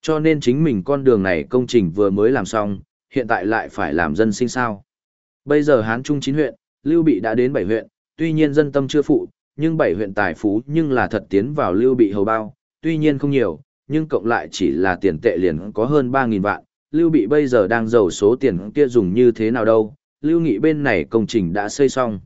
Speaker 1: cho nên chính mình con đường này công trình vừa mới làm xong, hiện tại lại phải làm dân sinh sao. Bây giờ hán trung chín huyện, Lưu Bị đã đến bảy huyện, tuy nhiên dân tâm chưa phụ, nhưng bảy huyện tài phú nhưng là thật tiến vào Lưu Bị hầu bao, tuy nhiên không nhiều, nhưng cộng lại chỉ là tiền tệ liền có hơn 3.000 vạn. Lưu Bị bây giờ đang giàu số tiền kia dùng như thế nào đâu, Lưu Nghị bên này công trình đã xây xong.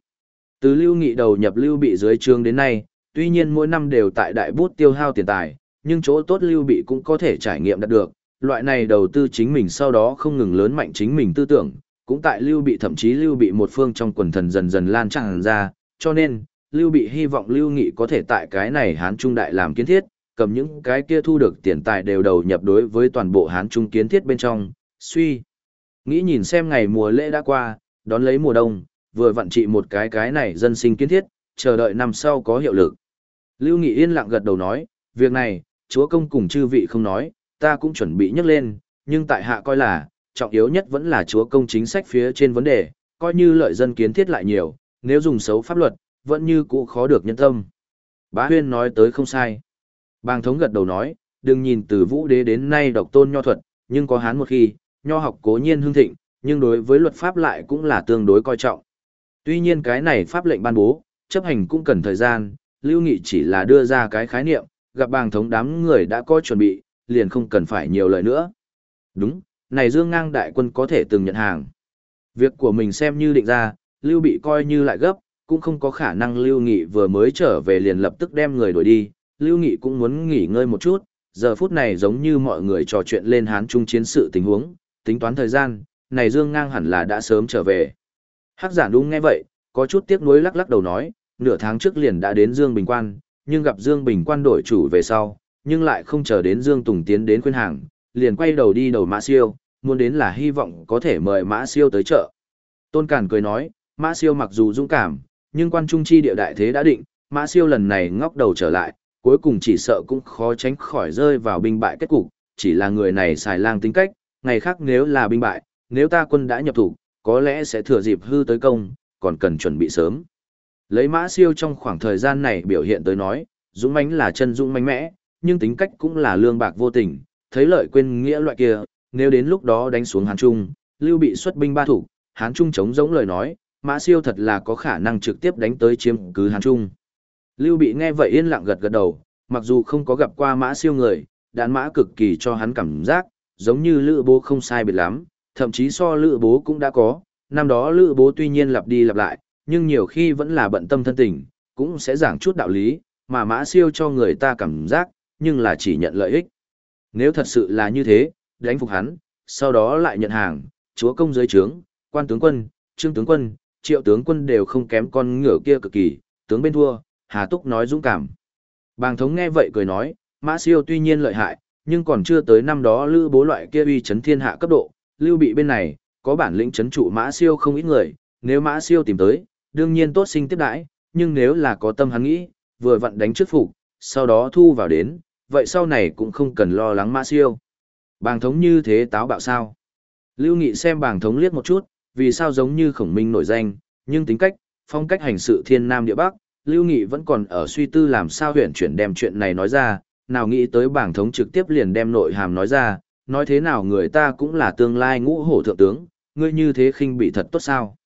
Speaker 1: Từ Lưu Nghị đầu nhập Lưu Bị dưới trương đến nay, tuy nhiên mỗi năm đều tại đại bút tiêu hao tiền tài, nhưng chỗ tốt Lưu Bị cũng có thể trải nghiệm đạt được. Loại này đầu tư chính mình sau đó không ngừng lớn mạnh chính mình tư tưởng, cũng tại Lưu Bị thậm chí Lưu Bị một phương trong quần thần dần dần lan tràn ra, cho nên, Lưu Bị hy vọng Lưu Nghị có thể tại cái này Hán Trung Đại làm kiến thiết, cầm những cái kia thu được tiền tài đều đầu nhập đối với toàn bộ Hán Trung kiến thiết bên trong, suy. Nghĩ nhìn xem ngày mùa lễ đã qua, đón lấy mùa đông, vừa vận trị một cái cái này dân sinh kiến thiết, chờ đợi năm sau có hiệu lực. Lưu Nghị yên lặng gật đầu nói, việc này, chúa công cùng chư vị không nói, ta cũng chuẩn bị nhắc lên, nhưng tại hạ coi là, trọng yếu nhất vẫn là chúa công chính sách phía trên vấn đề, coi như lợi dân kiến thiết lại nhiều, nếu dùng xấu pháp luật, vẫn như cũ khó được nhân tâm. Bá Huyên nói tới không sai. Bàng thống gật đầu nói, đừng nhìn từ vũ đế đến nay độc tôn nho thuật, nhưng có hán một khi, nho học cố nhiên hương thịnh, nhưng đối với luật pháp lại cũng là tương đối coi trọng. Tuy nhiên cái này pháp lệnh ban bố, chấp hành cũng cần thời gian, lưu nghị chỉ là đưa ra cái khái niệm, gặp bàng thống đám người đã có chuẩn bị, liền không cần phải nhiều lời nữa. Đúng, này dương ngang đại quân có thể từng nhận hàng. Việc của mình xem như định ra, lưu bị coi như lại gấp, cũng không có khả năng lưu nghị vừa mới trở về liền lập tức đem người đuổi đi, lưu nghị cũng muốn nghỉ ngơi một chút, giờ phút này giống như mọi người trò chuyện lên hán trung chiến sự tình huống, tính toán thời gian, này dương ngang hẳn là đã sớm trở về. Hắc giản đúng nghe vậy, có chút tiếc nuối lắc lắc đầu nói, nửa tháng trước liền đã đến Dương Bình Quan, nhưng gặp Dương Bình Quan đổi chủ về sau, nhưng lại không chờ đến Dương Tùng tiến đến khuyên hàng, liền quay đầu đi đầu Mã Siêu, muốn đến là hy vọng có thể mời Mã Siêu tới chợ. Tôn Cản cười nói, Mã Siêu mặc dù dũng cảm, nhưng quan trung chi địa đại thế đã định, Mã Siêu lần này ngóc đầu trở lại, cuối cùng chỉ sợ cũng khó tránh khỏi rơi vào binh bại kết cục, chỉ là người này xài lang tính cách, ngày khác nếu là binh bại, nếu ta quân đã nhập thủ, có lẽ sẽ thừa dịp hư tới công, còn cần chuẩn bị sớm. Lấy Mã Siêu trong khoảng thời gian này biểu hiện tới nói, dũng mãnh là chân dũng mãnh mẽ, nhưng tính cách cũng là lương bạc vô tình, thấy lợi quên nghĩa loại kia, nếu đến lúc đó đánh xuống Hán Trung, Lưu bị xuất binh ba thủ, Hán Trung chống giống lời nói, Mã Siêu thật là có khả năng trực tiếp đánh tới chiếm cứ Hán Trung. Lưu bị nghe vậy yên lặng gật gật đầu, mặc dù không có gặp qua Mã Siêu người, đạn mã cực kỳ cho hắn cảm giác, giống như Lữ Bố không sai biệt lắm, thậm chí so Lữ Bố cũng đã có, năm đó Lữ Bố tuy nhiên lặp đi lặp lại, nhưng nhiều khi vẫn là bận tâm thân tình, cũng sẽ giảng chút đạo lý, mà Mã Siêu cho người ta cảm giác, nhưng là chỉ nhận lợi ích. Nếu thật sự là như thế, đánh phục hắn, sau đó lại nhận hàng, chúa công dưới trướng, quan tướng quân, trương tướng quân, triệu tướng quân đều không kém con ngựa kia cực kỳ, tướng bên thua, Hà Túc nói dũng cảm. Bàng thống nghe vậy cười nói, Mã Siêu tuy nhiên lợi hại, nhưng còn chưa tới năm đó Lữ Bố loại kia uy chấn thiên hạ cấp độ, Lưu Bị bên này, có bản lĩnh chấn trụ Mã Siêu không ít người, nếu Mã Siêu tìm tới, đương nhiên tốt sinh tiếp đãi, nhưng nếu là có tâm hắn nghĩ, vừa vặn đánh trước phục, sau đó thu vào đến, vậy sau này cũng không cần lo lắng Mã Siêu. Bàng thống như thế táo bạo sao? Lưu Nghị xem bàng thống liếc một chút, vì sao giống như khổng minh nổi danh, nhưng tính cách, phong cách hành sự thiên nam địa bắc, Lưu Nghị vẫn còn ở suy tư làm sao huyện chuyển đem chuyện này nói ra, nào nghĩ tới bảng thống trực tiếp liền đem nội hàm nói ra, nói thế nào người ta cũng là tương lai ngũ hổ thượng tướng, ngươi như thế khinh bị thật tốt sao.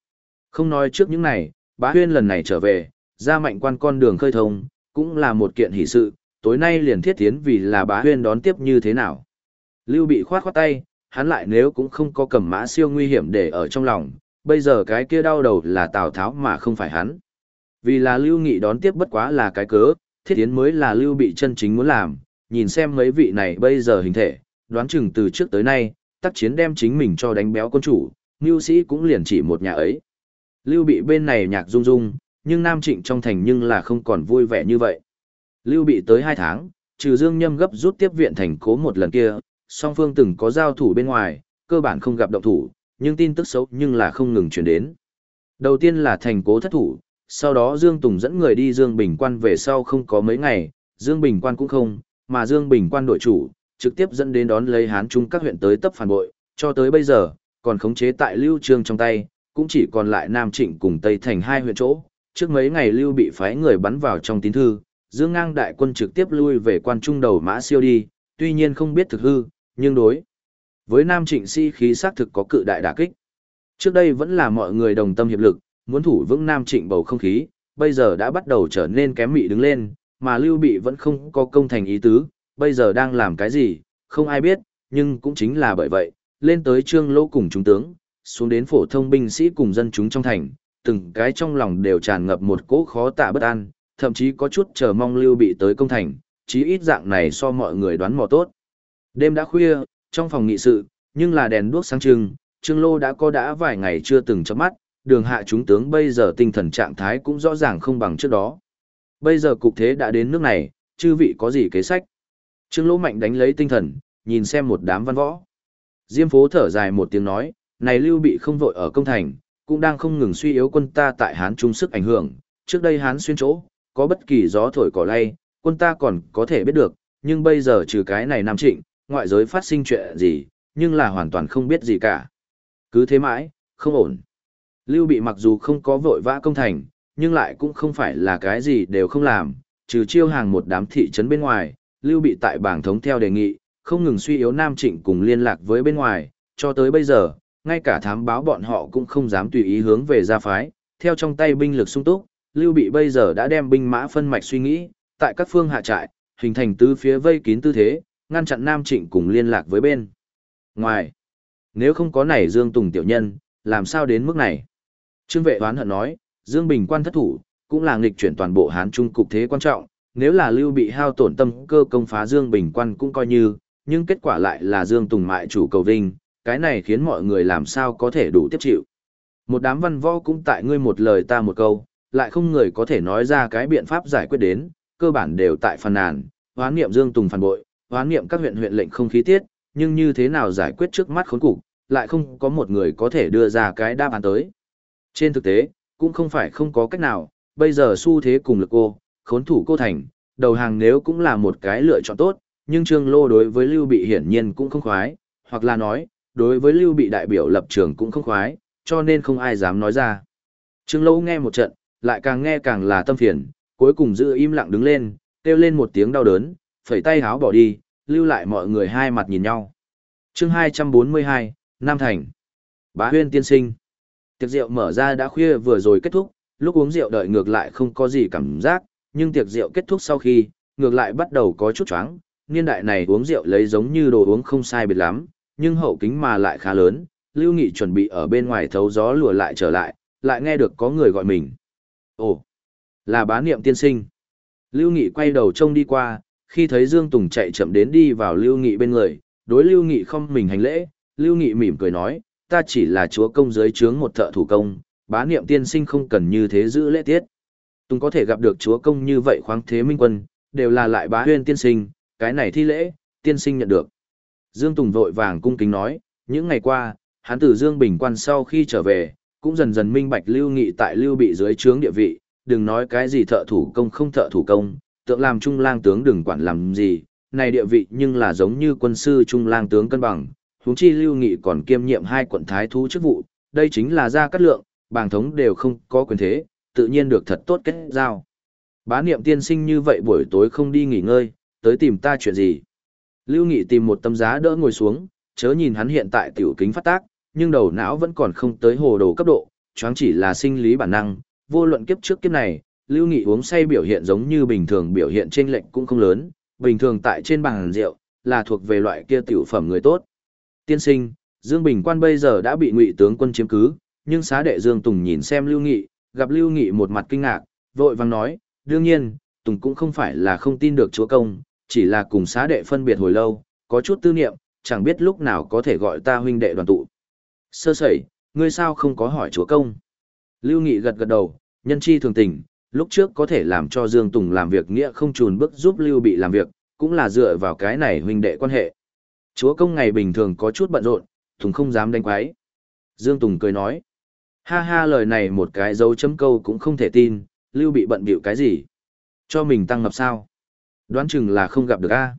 Speaker 1: Không nói trước những này, bá huyên lần này trở về, ra mạnh quan con đường khơi thông, cũng là một kiện hỷ sự, tối nay liền thiết tiến vì là bá huyên đón tiếp như thế nào. Lưu bị khoát khoát tay, hắn lại nếu cũng không có cầm mã siêu nguy hiểm để ở trong lòng, bây giờ cái kia đau đầu là Tào Tháo mà không phải hắn. Vì là Lưu Nghị đón tiếp bất quá là cái cớ, thiết tiến mới là Lưu bị chân chính muốn làm, nhìn xem mấy vị này bây giờ hình thể, đoán chừng từ trước tới nay, tác chiến đem chính mình cho đánh béo quân chủ, Lưu sĩ cũng liền chỉ một nhà ấy. Lưu bị bên này nhạc rung rung, nhưng Nam Trịnh trong thành nhưng là không còn vui vẻ như vậy. Lưu bị tới hai tháng, trừ Dương Nhâm gấp rút tiếp viện thành cố một lần kia, song phương từng có giao thủ bên ngoài, cơ bản không gặp động thủ, nhưng tin tức xấu nhưng là không ngừng truyền đến. Đầu tiên là thành cố thất thủ, sau đó Dương Tùng dẫn người đi Dương Bình Quan về sau không có mấy ngày, Dương Bình Quan cũng không, mà Dương Bình Quan đội chủ, trực tiếp dẫn đến đón lấy Hán Trung các huyện tới tấp phản bội, cho tới bây giờ, còn khống chế tại Lưu Trương trong tay, cũng chỉ còn lại Nam Trịnh cùng Tây Thành hai huyện chỗ. Trước mấy ngày Lưu bị phái người bắn vào trong tín thư, Dương Ngang đại quân trực tiếp lui về quan trung đầu Mã Siêu đi, tuy nhiên không biết thực hư, nhưng đối với Nam Trịnh si khí xác thực có cự đại đả kích. Trước đây vẫn là mọi người đồng tâm hiệp lực, muốn thủ vững Nam Trịnh bầu không khí, bây giờ đã bắt đầu trở nên kém mị đứng lên, mà Lưu Bị vẫn không có công thành ý tứ, bây giờ đang làm cái gì, không ai biết, nhưng cũng chính là bởi vậy, lên tới trương lỗ cùng trung tướng, xuống đến phổ thông binh sĩ cùng dân chúng trong thành, từng cái trong lòng đều tràn ngập một cỗ khó tả bất an, thậm chí có chút chờ mong Lưu Bị tới công thành, chí ít dạng này so mọi người đoán mò tốt. Đêm đã khuya, trong phòng nghị sự, nhưng là đèn đuốc sáng trưng, Trương Lô đã có đã vài ngày chưa từng chớp mắt, đường hạ chúng tướng bây giờ tinh thần trạng thái cũng rõ ràng không bằng trước đó. Bây giờ cục thế đã đến nước này, chư vị có gì kế sách? Trương Lỗ Mạnh đánh lấy tinh thần, nhìn xem một đám văn võ. Diêm phố thở dài một tiếng nói, này lưu bị không vội ở công thành, cũng đang không ngừng suy yếu quân ta tại Hán trung sức ảnh hưởng. Trước đây Hán xuyên chỗ, có bất kỳ gió thổi cỏ lay, quân ta còn có thể biết được, nhưng bây giờ trừ cái này Nam Trịnh, ngoại giới phát sinh chuyện gì, nhưng là hoàn toàn không biết gì cả. Cứ thế mãi, không ổn. Lưu Bị mặc dù không có vội vã công thành, nhưng lại cũng không phải là cái gì đều không làm, trừ chiêu hàng một đám thị trấn bên ngoài, Lưu Bị tại bảng thống theo đề nghị, không ngừng suy yếu Nam Trịnh cùng liên lạc với bên ngoài, cho tới bây giờ, ngay cả thám báo bọn họ cũng không dám tùy ý hướng về gia phái, theo trong tay binh lực sung túc, Lưu Bị bây giờ đã đem binh mã phân mạch suy nghĩ, tại các phương hạ trại, hình thành tứ phía vây kín tư thế, ngăn chặn Nam Trịnh cùng liên lạc với bên. Ngoài, nếu không có này Dương Tùng tiểu nhân, làm sao đến mức này? Trương vệ đoán hận nói, Dương Bình quan thất thủ, cũng là nghịch chuyển toàn bộ Hán Trung cục thế quan trọng, nếu là Lưu bị hao tổn tâm cơ công phá Dương Bình quan cũng coi như, nhưng kết quả lại là Dương Tùng mại chủ cầu vinh, cái này khiến mọi người làm sao có thể đủ tiếp chịu. Một đám văn võ cũng tại ngươi một lời ta một câu, lại không người có thể nói ra cái biện pháp giải quyết đến, cơ bản đều tại phàn nàn, hoán niệm Dương Tùng phản bội, hoán niệm các huyện huyện lệnh không khí tiết, nhưng như thế nào giải quyết trước mắt khốn cục, lại không có một người có thể đưa ra cái đáp án tới. Trên thực tế, cũng không phải không có cách nào, bây giờ xu thế cùng lực ô, khốn thủ cô thành, đầu hàng nếu cũng là một cái lựa chọn tốt, nhưng Trương Lô đối với Lưu Bị hiển nhiên cũng không khoái, hoặc là nói, đối với Lưu Bị đại biểu lập trường cũng không khoái, cho nên không ai dám nói ra. Trương Lô nghe một trận, lại càng nghe càng là tâm phiền, cuối cùng giữ im lặng đứng lên, kêu lên một tiếng đau đớn, phẩy tay háo bỏ đi, lưu lại mọi người hai mặt nhìn nhau. chương 242, Nam Thành. Bá huyên tiên sinh. Tiệc rượu mở ra đã khuya vừa rồi kết thúc, lúc uống rượu đợi ngược lại không có gì cảm giác, nhưng tiệc rượu kết thúc sau khi, ngược lại bắt đầu có chút choáng. Niên đại này uống rượu lấy giống như đồ uống không sai biệt lắm, nhưng hậu kính mà lại khá lớn, Lưu Nghị chuẩn bị ở bên ngoài thấu gió lùa lại trở lại, lại nghe được có người gọi mình. Ồ, là bá niệm tiên sinh. Lưu Nghị quay đầu trông đi qua, khi thấy Dương Tùng chạy chậm đến đi vào Lưu Nghị bên người, đối Lưu Nghị không mình hành lễ, Lưu Nghị mỉm cười nói, ta chỉ là chúa công dưới trướng một thợ thủ công, bá niệm tiên sinh không cần như thế giữ lễ tiết. Tùng có thể gặp được chúa công như vậy khoáng thế minh quân, đều là lại bá huyên tiên sinh, cái này thi lễ, tiên sinh nhận được. Dương Tùng vội vàng cung kính nói, những ngày qua, hắn từ Dương Bình quan sau khi trở về, cũng dần dần minh bạch lưu nghị tại lưu bị dưới trướng địa vị, đừng nói cái gì thợ thủ công không thợ thủ công, tượng làm trung lang tướng đừng quản làm gì, này địa vị nhưng là giống như quân sư trung lang tướng cân bằng, huống chi lưu nghị còn kiêm nhiệm hai quận thái thú chức vụ, đây chính là gia cát lượng, bàng thống đều không có quyền thế, tự nhiên được thật tốt kết giao. Bá niệm tiên sinh như vậy buổi tối không đi nghỉ ngơi, tới tìm ta chuyện gì. Lưu Nghị tìm một tấm giá đỡ ngồi xuống, chớ nhìn hắn hiện tại tiểu kính phát tác, nhưng đầu não vẫn còn không tới hồ đồ cấp độ, choáng chỉ là sinh lý bản năng, vô luận kiếp trước kiếp này, Lưu Nghị uống say biểu hiện giống như bình thường biểu hiện trên lệnh cũng không lớn, bình thường tại trên bàn rượu, là thuộc về loại kia tiểu phẩm người tốt. Tiên sinh, Dương Bình Quan bây giờ đã bị ngụy tướng quân chiếm cứ, nhưng xá đệ Dương Tùng nhìn xem Lưu Nghị, gặp Lưu Nghị một mặt kinh ngạc, vội vàng nói, đương nhiên, Tùng cũng không phải là không tin được chúa công, chỉ là cùng xá đệ phân biệt hồi lâu, có chút tư niệm, chẳng biết lúc nào có thể gọi ta huynh đệ đoàn tụ. Sơ sẩy, ngươi sao không có hỏi chúa công? Lưu Nghị gật gật đầu, nhân chi thường tình, lúc trước có thể làm cho Dương Tùng làm việc nghĩa không trùn bước giúp Lưu bị làm việc, cũng là dựa vào cái này huynh đệ quan hệ. Chúa công ngày bình thường có chút bận rộn, Tùng không dám đánh quái. Dương Tùng cười nói, ha ha lời này một cái dấu chấm câu cũng không thể tin, Lưu bị bận biểu cái gì? Cho mình tăng ngập sao? Đoán chừng là không gặp được a.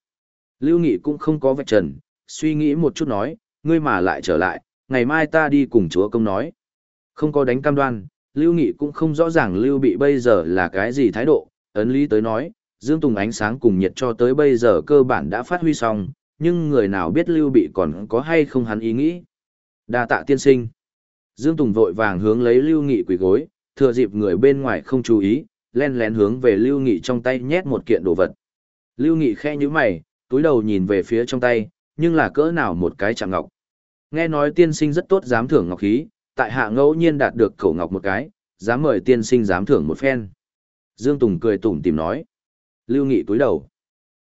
Speaker 1: Lưu Nghị cũng không có vạch trần, suy nghĩ một chút nói, ngươi mà lại trở lại, ngày mai ta đi cùng chúa công nói. Không có đánh cam đoan, Lưu Nghị cũng không rõ ràng Lưu bị bây giờ là cái gì thái độ, ấn lý tới nói, Dương Tùng ánh sáng cùng nhiệt cho tới bây giờ cơ bản đã phát huy xong, nhưng người nào biết Lưu bị còn có hay không hắn ý nghĩ. đa tạ tiên sinh. Dương Tùng vội vàng hướng lấy Lưu Nghị quỳ gối, thừa dịp người bên ngoài không chú ý, len lén hướng về Lưu Nghị trong tay nhét một kiện đồ vật. Lưu Nghị khe như mày, túi đầu nhìn về phía trong tay, nhưng là cỡ nào một cái chạm ngọc. Nghe nói tiên sinh rất tốt dám thưởng ngọc khí, tại hạ ngẫu nhiên đạt được khẩu ngọc một cái, dám mời tiên sinh dám thưởng một phen. Dương Tùng cười tủm tìm nói. Lưu Nghị túi đầu.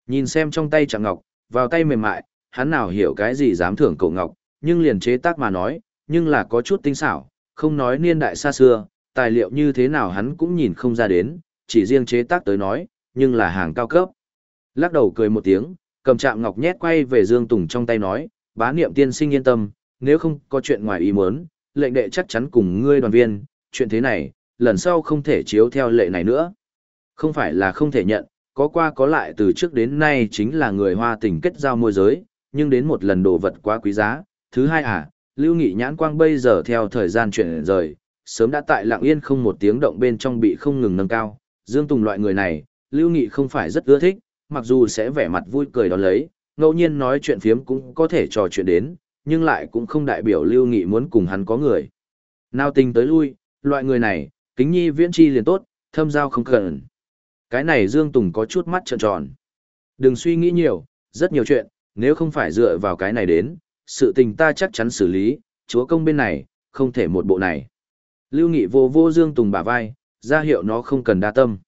Speaker 1: Nhìn xem trong tay chạm ngọc, vào tay mềm mại, hắn nào hiểu cái gì dám thưởng cậu ngọc, nhưng liền chế tác mà nói, nhưng là có chút tinh xảo, không nói niên đại xa xưa, tài liệu như thế nào hắn cũng nhìn không ra đến, chỉ riêng chế tác tới nói, nhưng là hàng cao cấp. Lắc đầu cười một tiếng, cầm chạm ngọc nhét quay về Dương Tùng trong tay nói, bá niệm tiên sinh yên tâm, nếu không có chuyện ngoài ý muốn, lệnh đệ chắc chắn cùng ngươi đoàn viên, chuyện thế này, lần sau không thể chiếu theo lệ này nữa. Không phải là không thể nhận, có qua có lại từ trước đến nay chính là người hoa tình kết giao môi giới, nhưng đến một lần đồ vật quá quý giá. Thứ hai à, Lưu Nghị nhãn quang bây giờ theo thời gian chuyển rời, sớm đã tại lặng yên không một tiếng động bên trong bị không ngừng nâng cao. Dương Tùng loại người này, Lưu Nghị không phải rất ưa thích, mặc dù sẽ vẻ mặt vui cười đón lấy, ngẫu nhiên nói chuyện phiếm cũng có thể trò chuyện đến, nhưng lại cũng không đại biểu Lưu Nghị muốn cùng hắn có người. Nào tình tới lui, loại người này, kính nhi viễn chi liền tốt, thâm giao không cần. Cái này Dương Tùng có chút mắt trợn tròn. Đừng suy nghĩ nhiều, rất nhiều chuyện, nếu không phải dựa vào cái này đến, sự tình ta chắc chắn xử lý, chúa công bên này, không thể một bộ này. Lưu Nghị vô vô Dương Tùng bả vai, ra hiệu nó không cần đa tâm.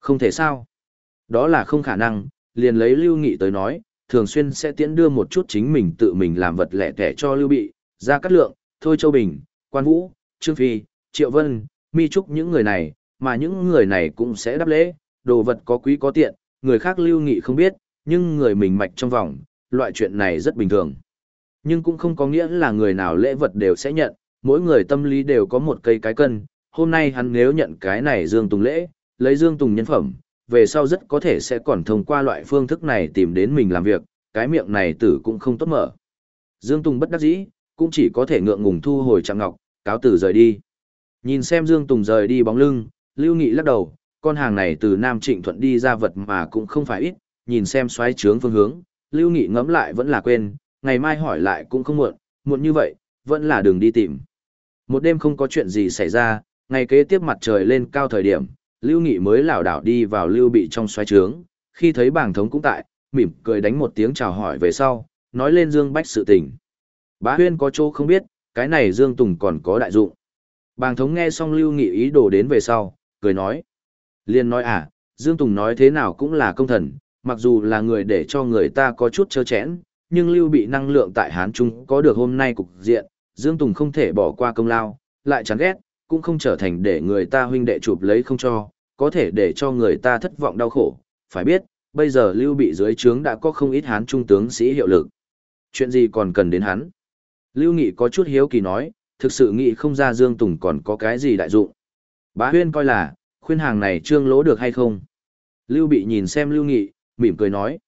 Speaker 1: Không thể sao. Đó là không khả năng, liền lấy Lưu Nghị tới nói, thường xuyên sẽ tiễn đưa một chút chính mình tự mình làm vật lẻ tẻ cho Lưu Bị, ra cắt lượng, Thôi Châu Bình, Quan Vũ, Trương Phi, Triệu Vân, Mi Trúc những người này, mà những người này cũng sẽ đáp lễ, đồ vật có quý có tiện, người khác Lưu Nghị không biết, nhưng người mình mạch trong vòng, loại chuyện này rất bình thường. Nhưng cũng không có nghĩa là người nào lễ vật đều sẽ nhận, mỗi người tâm lý đều có một cây cái cân, hôm nay hắn nếu nhận cái này Dương Tùng lễ, lấy Dương Tùng nhân phẩm, về sau rất có thể sẽ còn thông qua loại phương thức này tìm đến mình làm việc, cái miệng này tử cũng không tốt mở. Dương Tùng bất đắc dĩ, cũng chỉ có thể ngượng ngùng thu hồi Trạng Ngọc, cáo tử rời đi. Nhìn xem Dương Tùng rời đi bóng lưng, Lưu Nghị lắc đầu, con hàng này từ Nam Trịnh Thuận đi ra vật mà cũng không phải ít, nhìn xem xoáy trướng phương hướng, Lưu Nghị ngẫm lại vẫn là quên, ngày mai hỏi lại cũng không muộn, muộn như vậy, vẫn là đường đi tìm. Một đêm không có chuyện gì xảy ra, ngày kế tiếp mặt trời lên cao thời điểm, Lưu Nghị mới lảo đảo đi vào Lưu Bị trong xoáy trướng, khi thấy bảng thống cũng tại, mỉm cười đánh một tiếng chào hỏi về sau, nói lên Dương Bách sự tình. Bá Huyên có chỗ không biết, cái này Dương Tùng còn có đại dụng. Bàng thống nghe xong Lưu Nghị ý đồ đến về sau, cười nói. Liên nói à, Dương Tùng nói thế nào cũng là công thần, mặc dù là người để cho người ta có chút chơ chẽn, nhưng lưu bị năng lượng tại Hán Trung có được hôm nay cục diện, Dương Tùng không thể bỏ qua công lao, lại chán ghét, cũng không trở thành để người ta huynh đệ chụp lấy không cho, có thể để cho người ta thất vọng đau khổ. Phải biết, bây giờ lưu bị dưới trướng đã có không ít Hán Trung tướng sĩ hiệu lực. Chuyện gì còn cần đến hắn? Lưu Nghị có chút hiếu kỳ nói, thực sự nghị không ra Dương Tùng còn có cái gì đại dụng. Bá Huyên coi là, khuyên hàng này trương lỗ được hay không? Lưu Bị nhìn xem Lưu Nghị, mỉm cười nói.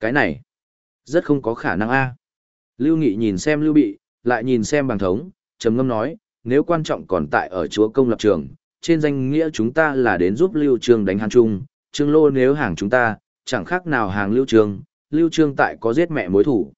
Speaker 1: Cái này, rất không có khả năng a. Lưu Nghị nhìn xem Lưu Bị, lại nhìn xem bằng thống, trầm ngâm nói, nếu quan trọng còn tại ở chúa công lập trường, trên danh nghĩa chúng ta là đến giúp Lưu Trương đánh Hàn Trung, Trương Lô nếu hàng chúng ta, chẳng khác nào hàng Lưu Trương, Lưu Trương tại có giết mẹ mối thủ.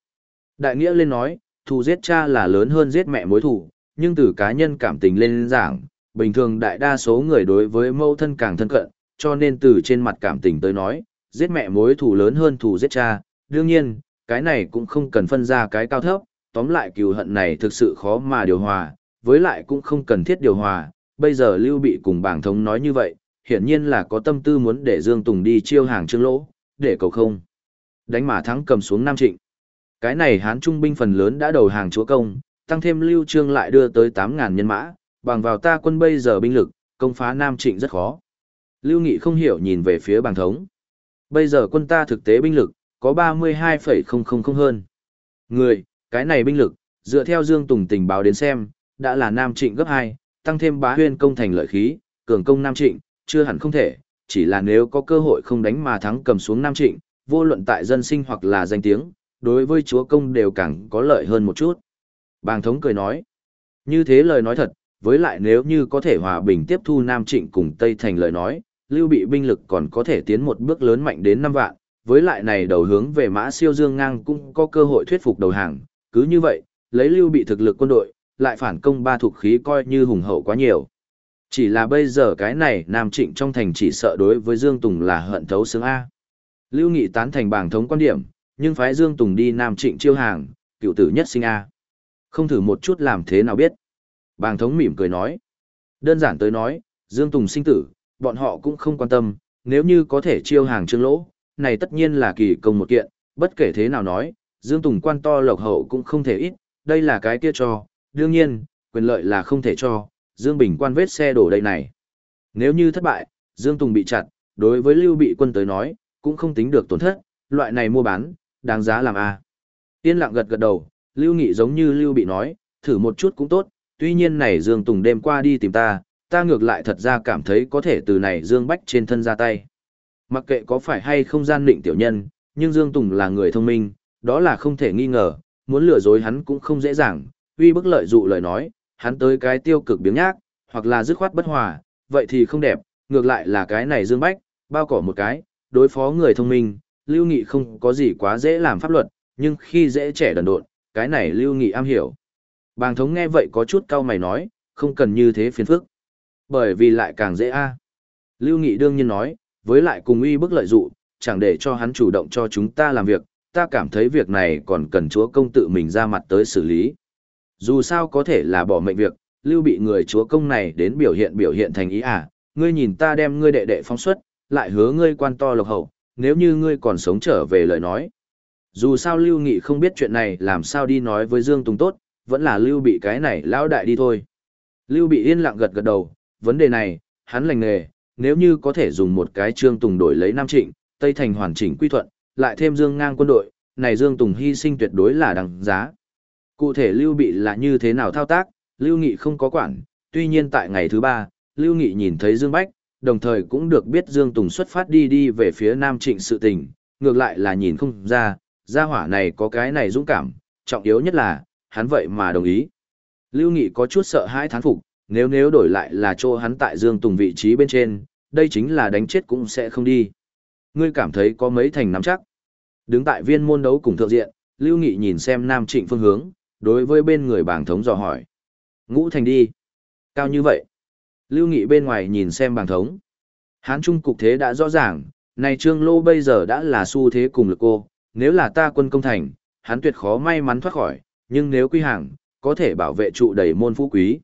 Speaker 1: Đại nghĩa lên nói, thù giết cha là lớn hơn giết mẹ mối thủ, nhưng từ cá nhân cảm tình lên giảng, bình thường đại đa số người đối với mâu thân càng thân cận, cho nên từ trên mặt cảm tình tới nói, giết mẹ mối thù lớn hơn thù giết cha, đương nhiên, cái này cũng không cần phân ra cái cao thấp, tóm lại cừu hận này thực sự khó mà điều hòa, với lại cũng không cần thiết điều hòa, bây giờ Lưu Bị cùng bảng thống nói như vậy, hiển nhiên là có tâm tư muốn để Dương Tùng đi chiêu hàng trương lỗ, để cầu không. Đánh mà thắng cầm xuống Nam Trịnh. Cái này Hán Trung binh phần lớn đã đầu hàng chúa công, tăng thêm Lưu Trương lại đưa tới 8.000 nhân mã, bằng vào ta quân bây giờ binh lực, công phá Nam Trịnh rất khó. Lưu Nghị không hiểu nhìn về phía bảng thống. Bây giờ quân ta thực tế binh lực, có 32,000 hơn. Người, cái này binh lực, dựa theo Dương Tùng tình báo đến xem, đã là Nam Trịnh gấp 2, tăng thêm bá huyên công thành lợi khí, cường công Nam Trịnh, chưa hẳn không thể, chỉ là nếu có cơ hội không đánh mà thắng cầm xuống Nam Trịnh, vô luận tại dân sinh hoặc là danh tiếng, đối với chúa công đều càng có lợi hơn một chút. Bàng thống cười nói, như thế lời nói thật, với lại nếu như có thể hòa bình tiếp thu Nam Trịnh cùng Tây Thành lời nói, lưu bị binh lực còn có thể tiến một bước lớn mạnh đến 5 vạn, với lại này đầu hướng về mã siêu dương ngang cũng có cơ hội thuyết phục đầu hàng, cứ như vậy, lấy lưu bị thực lực quân đội, lại phản công ba thuộc khí coi như hùng hậu quá nhiều. Chỉ là bây giờ cái này Nam Trịnh trong thành chỉ sợ đối với Dương Tùng là hận thấu xương A. Lưu Nghị tán thành bảng thống quan điểm, nhưng phái Dương Tùng đi Nam Trịnh chiêu hàng, cựu tử nhất sinh A. Không thử một chút làm thế nào biết. Bàng thống mỉm cười nói. Đơn giản tới nói, Dương Tùng sinh tử, bọn họ cũng không quan tâm, nếu như có thể chiêu hàng trương lỗ, này tất nhiên là kỳ công một kiện, bất kể thế nào nói, Dương Tùng quan to lộc hậu cũng không thể ít, đây là cái kia cho, đương nhiên, quyền lợi là không thể cho, Dương Bình quan vết xe đổ đây này. Nếu như thất bại, Dương Tùng bị chặt, đối với Lưu Bị quân tới nói, cũng không tính được tổn thất, loại này mua bán, đáng giá làm a. Yên lặng gật gật đầu, Lưu Nghị giống như Lưu Bị nói, thử một chút cũng tốt, tuy nhiên này Dương Tùng đêm qua đi tìm ta, ta ngược lại thật ra cảm thấy có thể từ này Dương Bách trên thân ra tay. Mặc kệ có phải hay không gian định tiểu nhân, nhưng Dương Tùng là người thông minh, đó là không thể nghi ngờ, muốn lừa dối hắn cũng không dễ dàng, uy bức lợi dụ lời nói, hắn tới cái tiêu cực biếng nhác, hoặc là dứt khoát bất hòa, vậy thì không đẹp, ngược lại là cái này Dương Bách, bao cỏ một cái, đối phó người thông minh, Lưu Nghị không có gì quá dễ làm pháp luật, nhưng khi dễ trẻ đần độn, cái này Lưu Nghị am hiểu. Bàng thống nghe vậy có chút cau mày nói, không cần như thế phiền phức. Bởi vì lại càng dễ a. Lưu Nghị đương nhiên nói, với lại cùng uy bức lợi dụ, chẳng để cho hắn chủ động cho chúng ta làm việc, ta cảm thấy việc này còn cần chúa công tự mình ra mặt tới xử lý. Dù sao có thể là bỏ mệnh việc, lưu bị người chúa công này đến biểu hiện biểu hiện thành ý à, ngươi nhìn ta đem ngươi đệ đệ phóng xuất, lại hứa ngươi quan to lộc hậu, nếu như ngươi còn sống trở về lời nói. Dù sao lưu nghị không biết chuyện này làm sao đi nói với Dương Tùng tốt, vẫn là lưu bị cái này lão đại đi thôi. Lưu bị yên lặng gật gật đầu, vấn đề này, hắn lành nghề, nếu như có thể dùng một cái trương tùng đổi lấy Nam Trịnh, Tây Thành hoàn chỉnh quy thuận, lại thêm Dương ngang quân đội, này Dương Tùng hy sinh tuyệt đối là đằng giá. Cụ thể Lưu Bị là như thế nào thao tác, Lưu Nghị không có quản, tuy nhiên tại ngày thứ ba, Lưu Nghị nhìn thấy Dương Bách, đồng thời cũng được biết Dương Tùng xuất phát đi đi về phía Nam Trịnh sự tình, ngược lại là nhìn không ra, gia hỏa này có cái này dũng cảm, trọng yếu nhất là, hắn vậy mà đồng ý. Lưu Nghị có chút sợ hãi thán phục, nếu nếu đổi lại là chỗ hắn tại Dương Tùng vị trí bên trên, đây chính là đánh chết cũng sẽ không đi. Ngươi cảm thấy có mấy thành nắm chắc. Đứng tại viên môn đấu cùng thượng diện, Lưu Nghị nhìn xem Nam Trịnh phương hướng, đối với bên người bảng thống dò hỏi. Ngũ thành đi. Cao như vậy. Lưu Nghị bên ngoài nhìn xem bảng thống. Hán Trung cục thế đã rõ ràng, này Trương Lô bây giờ đã là xu thế cùng lực cô, nếu là ta quân công thành, hắn tuyệt khó may mắn thoát khỏi, nhưng nếu quy hàng, có thể bảo vệ trụ đầy môn phú quý.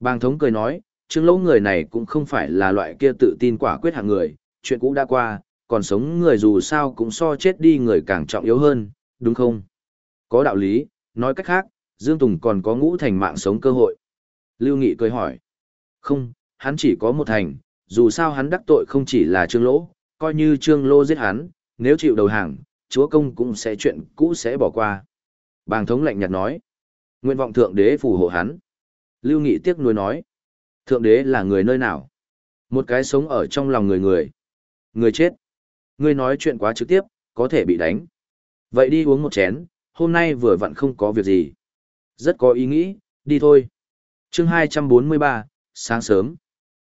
Speaker 1: Bàng thống cười nói, Trương lỗ người này cũng không phải là loại kia tự tin quả quyết hạng người, chuyện cũ đã qua, còn sống người dù sao cũng so chết đi người càng trọng yếu hơn, đúng không? Có đạo lý, nói cách khác, Dương Tùng còn có ngũ thành mạng sống cơ hội. Lưu Nghị cười hỏi. Không, hắn chỉ có một thành, dù sao hắn đắc tội không chỉ là Trương Lỗ, coi như Trương Lỗ giết hắn, nếu chịu đầu hàng, chúa công cũng sẽ chuyện cũ sẽ bỏ qua. Bàng thống lạnh nhạt nói. Nguyện vọng thượng đế phù hộ hắn. Lưu Nghị tiếc nuối nói. Thượng đế là người nơi nào? Một cái sống ở trong lòng người người. Người chết. Người nói chuyện quá trực tiếp, có thể bị đánh. Vậy đi uống một chén, hôm nay vừa vặn không có việc gì. Rất có ý nghĩ, đi thôi. chương 243, sáng sớm.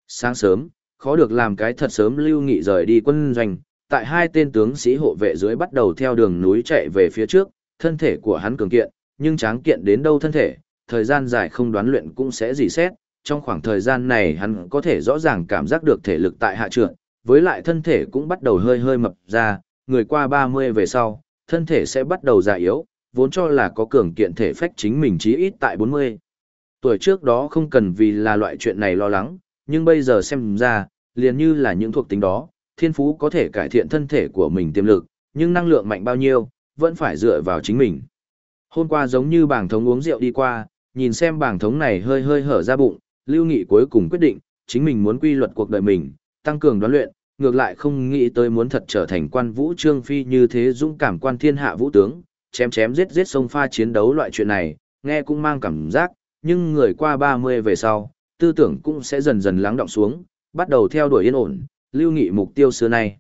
Speaker 1: Sáng sớm, khó được làm cái thật sớm lưu nghị rời đi quân doanh, tại hai tên tướng sĩ hộ vệ dưới bắt đầu theo đường núi chạy về phía trước, thân thể của hắn cường kiện, nhưng tráng kiện đến đâu thân thể, thời gian dài không đoán luyện cũng sẽ dì xét, trong khoảng thời gian này hắn có thể rõ ràng cảm giác được thể lực tại hạ trượt, với lại thân thể cũng bắt đầu hơi hơi mập ra, người qua 30 về sau, thân thể sẽ bắt đầu già yếu, vốn cho là có cường kiện thể phách chính mình chí ít tại 40. Tuổi trước đó không cần vì là loại chuyện này lo lắng, nhưng bây giờ xem ra, liền như là những thuộc tính đó, thiên phú có thể cải thiện thân thể của mình tiềm lực, nhưng năng lượng mạnh bao nhiêu, vẫn phải dựa vào chính mình. Hôm qua giống như bảng thống uống rượu đi qua, nhìn xem bảng thống này hơi hơi hở ra bụng, Lưu Nghị cuối cùng quyết định, chính mình muốn quy luật cuộc đời mình, tăng cường đoán luyện, ngược lại không nghĩ tới muốn thật trở thành quan vũ trương phi như thế dũng cảm quan thiên hạ vũ tướng, chém chém giết giết sông pha chiến đấu loại chuyện này, nghe cũng mang cảm giác, nhưng người qua 30 về sau, tư tưởng cũng sẽ dần dần lắng động xuống, bắt đầu theo đuổi yên ổn, lưu nghị mục tiêu xưa nay.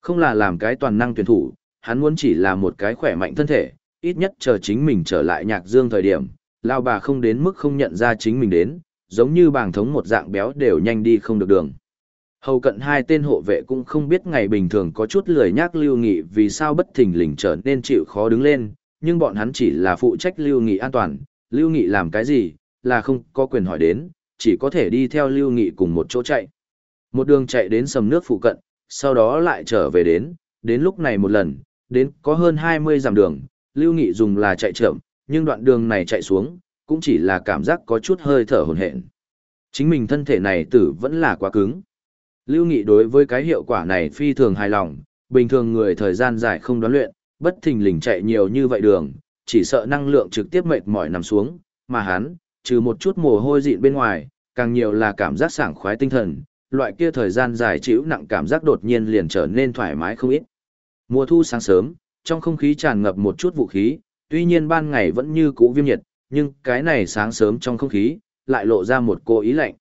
Speaker 1: Không là làm cái toàn năng tuyển thủ, hắn muốn chỉ là một cái khỏe mạnh thân thể, ít nhất chờ chính mình trở lại nhạc dương thời điểm, lao bà không đến mức không nhận ra chính mình đến, giống như bảng thống một dạng béo đều nhanh đi không được đường. Hầu cận hai tên hộ vệ cũng không biết ngày bình thường có chút lười nhác lưu nghị vì sao bất thình lình trở nên chịu khó đứng lên, nhưng bọn hắn chỉ là phụ trách lưu nghị an toàn, lưu nghị làm cái gì, là không có quyền hỏi đến, chỉ có thể đi theo lưu nghị cùng một chỗ chạy. Một đường chạy đến sầm nước phụ cận, sau đó lại trở về đến, đến lúc này một lần, đến có hơn 20 dặm đường, lưu nghị dùng là chạy chậm, nhưng đoạn đường này chạy xuống, cũng chỉ là cảm giác có chút hơi thở hồn hển. Chính mình thân thể này tử vẫn là quá cứng. Lưu Nghị đối với cái hiệu quả này phi thường hài lòng, bình thường người thời gian dài không đoán luyện, bất thình lình chạy nhiều như vậy đường, chỉ sợ năng lượng trực tiếp mệt mỏi nằm xuống, mà hắn, trừ một chút mồ hôi dịn bên ngoài, càng nhiều là cảm giác sảng khoái tinh thần, loại kia thời gian dài chịu nặng cảm giác đột nhiên liền trở nên thoải mái không ít. Mùa thu sáng sớm, trong không khí tràn ngập một chút vũ khí, tuy nhiên ban ngày vẫn như cũ viêm nhiệt, nhưng cái này sáng sớm trong không khí, lại lộ ra một cô ý lạnh.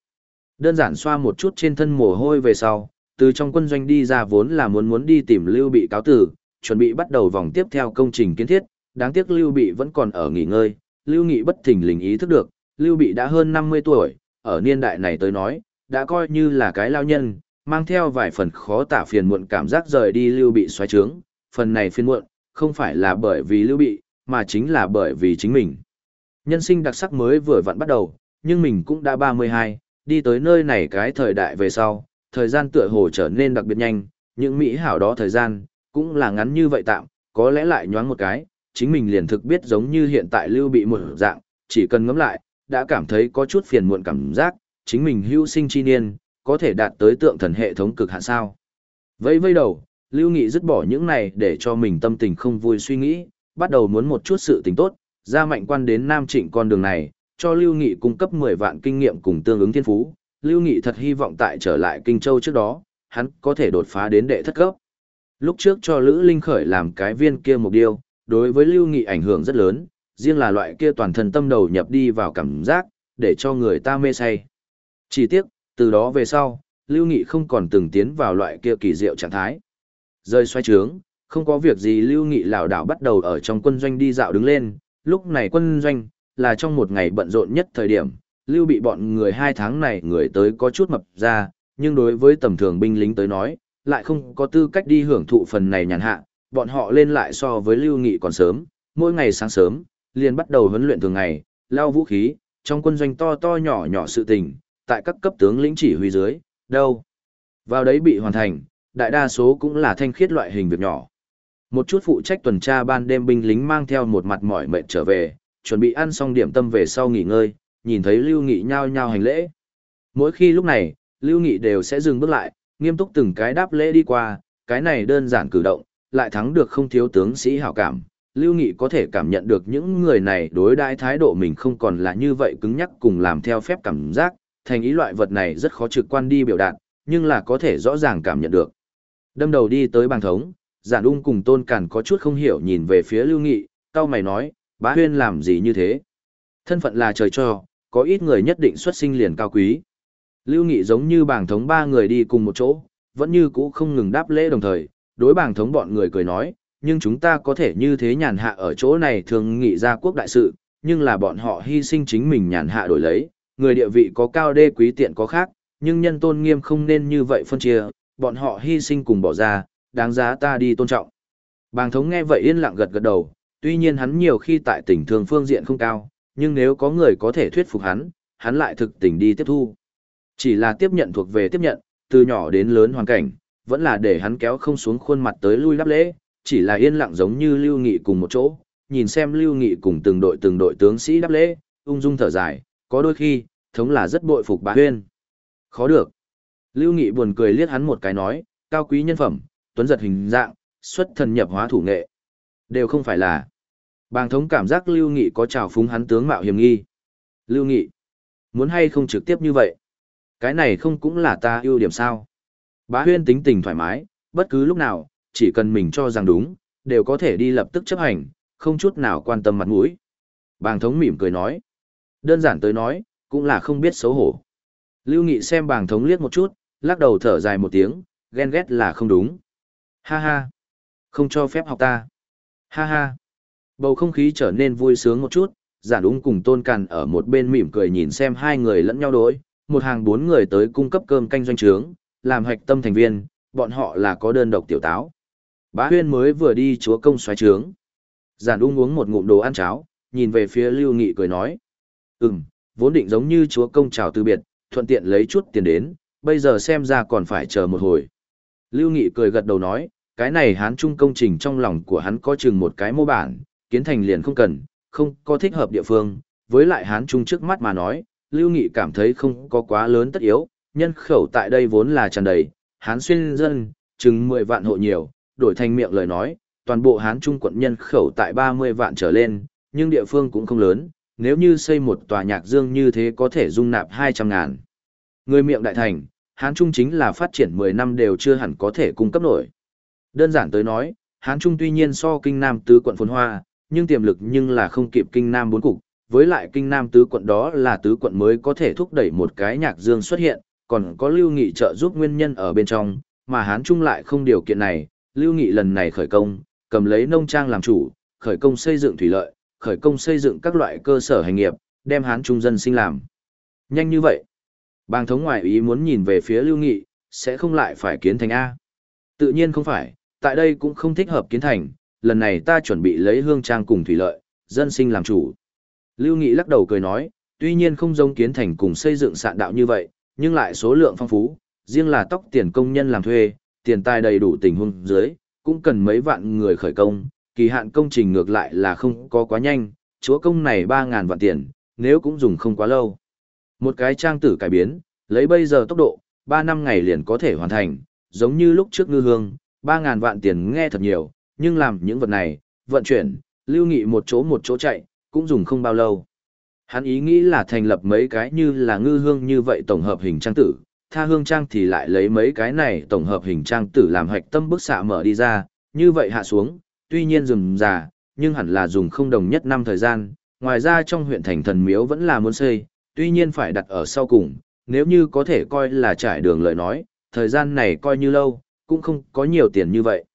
Speaker 1: Đơn giản xoa một chút trên thân mồ hôi về sau, từ trong quân doanh đi ra vốn là muốn muốn đi tìm Lưu Bị cáo tử, chuẩn bị bắt đầu vòng tiếp theo công trình kiến thiết, đáng tiếc Lưu Bị vẫn còn ở nghỉ ngơi, Lưu Nghị bất thình lình ý thức được, Lưu Bị đã hơn 50 tuổi, ở niên đại này tới nói, đã coi như là cái lao nhân, mang theo vài phần khó tả phiền muộn cảm giác rời đi Lưu Bị xoáy trướng, phần này phiền muộn, không phải là bởi vì Lưu Bị, mà chính là bởi vì chính mình. Nhân sinh đặc sắc mới vừa vặn bắt đầu, nhưng mình cũng đã 32, đi tới nơi này cái thời đại về sau, thời gian tựa hồ trở nên đặc biệt nhanh, những mỹ hảo đó thời gian, cũng là ngắn như vậy tạm, có lẽ lại nhoáng một cái, chính mình liền thực biết giống như hiện tại lưu bị một dạng, chỉ cần ngẫm lại, đã cảm thấy có chút phiền muộn cảm giác, chính mình hưu sinh chi niên, có thể đạt tới tượng thần hệ thống cực hạn sao. Vây vây đầu, Lưu Nghị dứt bỏ những này để cho mình tâm tình không vui suy nghĩ, bắt đầu muốn một chút sự tình tốt, ra mạnh quan đến Nam Trịnh con đường này, cho Lưu Nghị cung cấp 10 vạn kinh nghiệm cùng tương ứng thiên phú. Lưu Nghị thật hy vọng tại trở lại Kinh Châu trước đó, hắn có thể đột phá đến đệ thất cấp. Lúc trước cho Lữ Linh Khởi làm cái viên kia mục điêu, đối với Lưu Nghị ảnh hưởng rất lớn, riêng là loại kia toàn thân tâm đầu nhập đi vào cảm giác, để cho người ta mê say. Chỉ tiếc, từ đó về sau, Lưu Nghị không còn từng tiến vào loại kia kỳ diệu trạng thái. Rơi xoay trướng, không có việc gì Lưu Nghị lảo đảo bắt đầu ở trong quân doanh đi dạo đứng lên, lúc này quân doanh, là trong một ngày bận rộn nhất thời điểm, lưu bị bọn người hai tháng này người tới có chút mập ra, nhưng đối với tầm thường binh lính tới nói, lại không có tư cách đi hưởng thụ phần này nhàn hạ, bọn họ lên lại so với lưu nghị còn sớm, mỗi ngày sáng sớm, liền bắt đầu huấn luyện thường ngày, lao vũ khí, trong quân doanh to to nhỏ nhỏ sự tình, tại các cấp tướng lĩnh chỉ huy dưới, đâu. Vào đấy bị hoàn thành, đại đa số cũng là thanh khiết loại hình việc nhỏ. Một chút phụ trách tuần tra ban đêm binh lính mang theo một mặt mỏi mệt trở về, chuẩn bị ăn xong điểm tâm về sau nghỉ ngơi, nhìn thấy Lưu Nghị nhao nhao hành lễ. Mỗi khi lúc này, Lưu Nghị đều sẽ dừng bước lại, nghiêm túc từng cái đáp lễ đi qua, cái này đơn giản cử động, lại thắng được không thiếu tướng sĩ hảo cảm, Lưu Nghị có thể cảm nhận được những người này đối đãi thái độ mình không còn là như vậy cứng nhắc cùng làm theo phép cảm giác, thành ý loại vật này rất khó trực quan đi biểu đạt, nhưng là có thể rõ ràng cảm nhận được. Đâm đầu đi tới bàn thống, giản ung cùng tôn cản có chút không hiểu nhìn về phía Lưu Nghị, cao mày nói, bá huyên làm gì như thế? Thân phận là trời cho, có ít người nhất định xuất sinh liền cao quý. Lưu Nghị giống như bảng thống ba người đi cùng một chỗ, vẫn như cũ không ngừng đáp lễ đồng thời, đối bảng thống bọn người cười nói, nhưng chúng ta có thể như thế nhàn hạ ở chỗ này thường nghị ra quốc đại sự, nhưng là bọn họ hy sinh chính mình nhàn hạ đổi lấy, người địa vị có cao đê quý tiện có khác, nhưng nhân tôn nghiêm không nên như vậy phân chia, bọn họ hy sinh cùng bỏ ra, đáng giá ta đi tôn trọng. Bàng thống nghe vậy yên lặng gật gật đầu, tuy nhiên hắn nhiều khi tại tỉnh thường phương diện không cao, nhưng nếu có người có thể thuyết phục hắn, hắn lại thực tình đi tiếp thu. Chỉ là tiếp nhận thuộc về tiếp nhận, từ nhỏ đến lớn hoàn cảnh, vẫn là để hắn kéo không xuống khuôn mặt tới lui lắp lễ, chỉ là yên lặng giống như Lưu Nghị cùng một chỗ, nhìn xem Lưu Nghị cùng từng đội từng đội tướng sĩ đáp lễ, ung dung thở dài, có đôi khi, thống là rất bội phục bà huyên. Khó được. Lưu Nghị buồn cười liếc hắn một cái nói, cao quý nhân phẩm, tuấn giật hình dạng, xuất thần nhập hóa thủ nghệ. Đều không phải là. Bàng thống cảm giác Lưu Nghị có trào phúng hắn tướng mạo hiểm nghi. Lưu Nghị, muốn hay không trực tiếp như vậy? Cái này không cũng là ta ưu điểm sao? Bá huyên tính tình thoải mái, bất cứ lúc nào, chỉ cần mình cho rằng đúng, đều có thể đi lập tức chấp hành, không chút nào quan tâm mặt mũi. Bàng thống mỉm cười nói. Đơn giản tới nói, cũng là không biết xấu hổ. Lưu Nghị xem bàng thống liếc một chút, lắc đầu thở dài một tiếng, ghen ghét là không đúng. Ha ha, không cho phép học ta. Ha ha. Bầu không khí trở nên vui sướng một chút, giản ung cùng tôn càn ở một bên mỉm cười nhìn xem hai người lẫn nhau đối, một hàng bốn người tới cung cấp cơm canh doanh trướng, làm hạch tâm thành viên, bọn họ là có đơn độc tiểu táo. Bá huyên mới vừa đi chúa công xoáy trướng. Giản ung uống một ngụm đồ ăn cháo, nhìn về phía Lưu Nghị cười nói. Ừm, vốn định giống như chúa công chào từ biệt, thuận tiện lấy chút tiền đến, bây giờ xem ra còn phải chờ một hồi. Lưu Nghị cười gật đầu nói, cái này hán trung công trình trong lòng của hắn có chừng một cái mô bản, kiến thành liền không cần, không có thích hợp địa phương, với lại hán trung trước mắt mà nói, Lưu Nghị cảm thấy không có quá lớn tất yếu, nhân khẩu tại đây vốn là tràn đầy, hán xuyên dân, chừng 10 vạn hộ nhiều, đổi thành miệng lời nói, toàn bộ hán trung quận nhân khẩu tại 30 vạn trở lên, nhưng địa phương cũng không lớn, nếu như xây một tòa nhạc dương như thế có thể dung nạp 200 ngàn. Người miệng đại thành, hán trung chính là phát triển 10 năm đều chưa hẳn có thể cung cấp nổi. Đơn giản tới nói, hán trung tuy nhiên so kinh nam tứ quận phồn hoa, nhưng tiềm lực nhưng là không kịp kinh nam bốn cục, với lại kinh nam tứ quận đó là tứ quận mới có thể thúc đẩy một cái nhạc dương xuất hiện, còn có lưu nghị trợ giúp nguyên nhân ở bên trong, mà hán trung lại không điều kiện này, lưu nghị lần này khởi công, cầm lấy nông trang làm chủ, khởi công xây dựng thủy lợi, khởi công xây dựng các loại cơ sở hành nghiệp, đem hán trung dân sinh làm. Nhanh như vậy, bang thống ngoại ý muốn nhìn về phía lưu nghị, sẽ không lại phải kiến thành A. Tự nhiên không phải, tại đây cũng không thích hợp kiến thành, lần này ta chuẩn bị lấy hương trang cùng thủy lợi, dân sinh làm chủ. Lưu Nghị lắc đầu cười nói, tuy nhiên không giống kiến thành cùng xây dựng sạn đạo như vậy, nhưng lại số lượng phong phú, riêng là tóc tiền công nhân làm thuê, tiền tài đầy đủ tình huống dưới, cũng cần mấy vạn người khởi công, kỳ hạn công trình ngược lại là không có quá nhanh, chúa công này 3.000 vạn tiền, nếu cũng dùng không quá lâu. Một cái trang tử cải biến, lấy bây giờ tốc độ, 3 năm ngày liền có thể hoàn thành, giống như lúc trước ngư hương, 3.000 vạn tiền nghe thật nhiều, nhưng làm những vật này, vận chuyển, lưu nghị một chỗ một chỗ chạy, cũng dùng không bao lâu. Hắn ý nghĩ là thành lập mấy cái như là ngư hương như vậy tổng hợp hình trang tử, tha hương trang thì lại lấy mấy cái này tổng hợp hình trang tử làm hạch tâm bức xạ mở đi ra, như vậy hạ xuống, tuy nhiên rừng già, nhưng hẳn là dùng không đồng nhất năm thời gian, ngoài ra trong huyện thành thần miếu vẫn là muốn xây, tuy nhiên phải đặt ở sau cùng, nếu như có thể coi là trải đường lời nói, thời gian này coi như lâu, cũng không có nhiều tiền như vậy.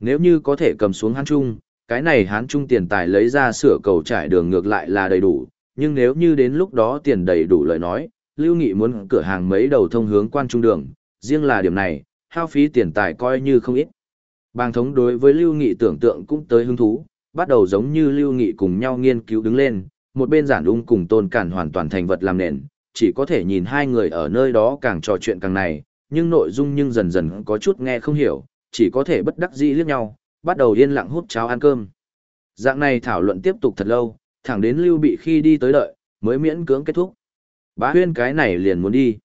Speaker 1: Nếu như có thể cầm xuống hán trung, cái này hán trung tiền tài lấy ra sửa cầu trải đường ngược lại là đầy đủ, nhưng nếu như đến lúc đó tiền đầy đủ lời nói, Lưu Nghị muốn cửa hàng mấy đầu thông hướng quan trung đường, riêng là điểm này, hao phí tiền tài coi như không ít. Bàng thống đối với Lưu Nghị tưởng tượng cũng tới hứng thú, bắt đầu giống như Lưu Nghị cùng nhau nghiên cứu đứng lên, một bên giản ung cùng tôn cản hoàn toàn thành vật làm nền, chỉ có thể nhìn hai người ở nơi đó càng trò chuyện càng này, nhưng nội dung nhưng dần dần có chút nghe không hiểu, chỉ có thể bất đắc dĩ liếc nhau, bắt đầu yên lặng hút cháo ăn cơm. Dạng này thảo luận tiếp tục thật lâu, thẳng đến Lưu Bị khi đi tới đợi, mới miễn cưỡng kết thúc. Bá huyên cái này liền muốn đi.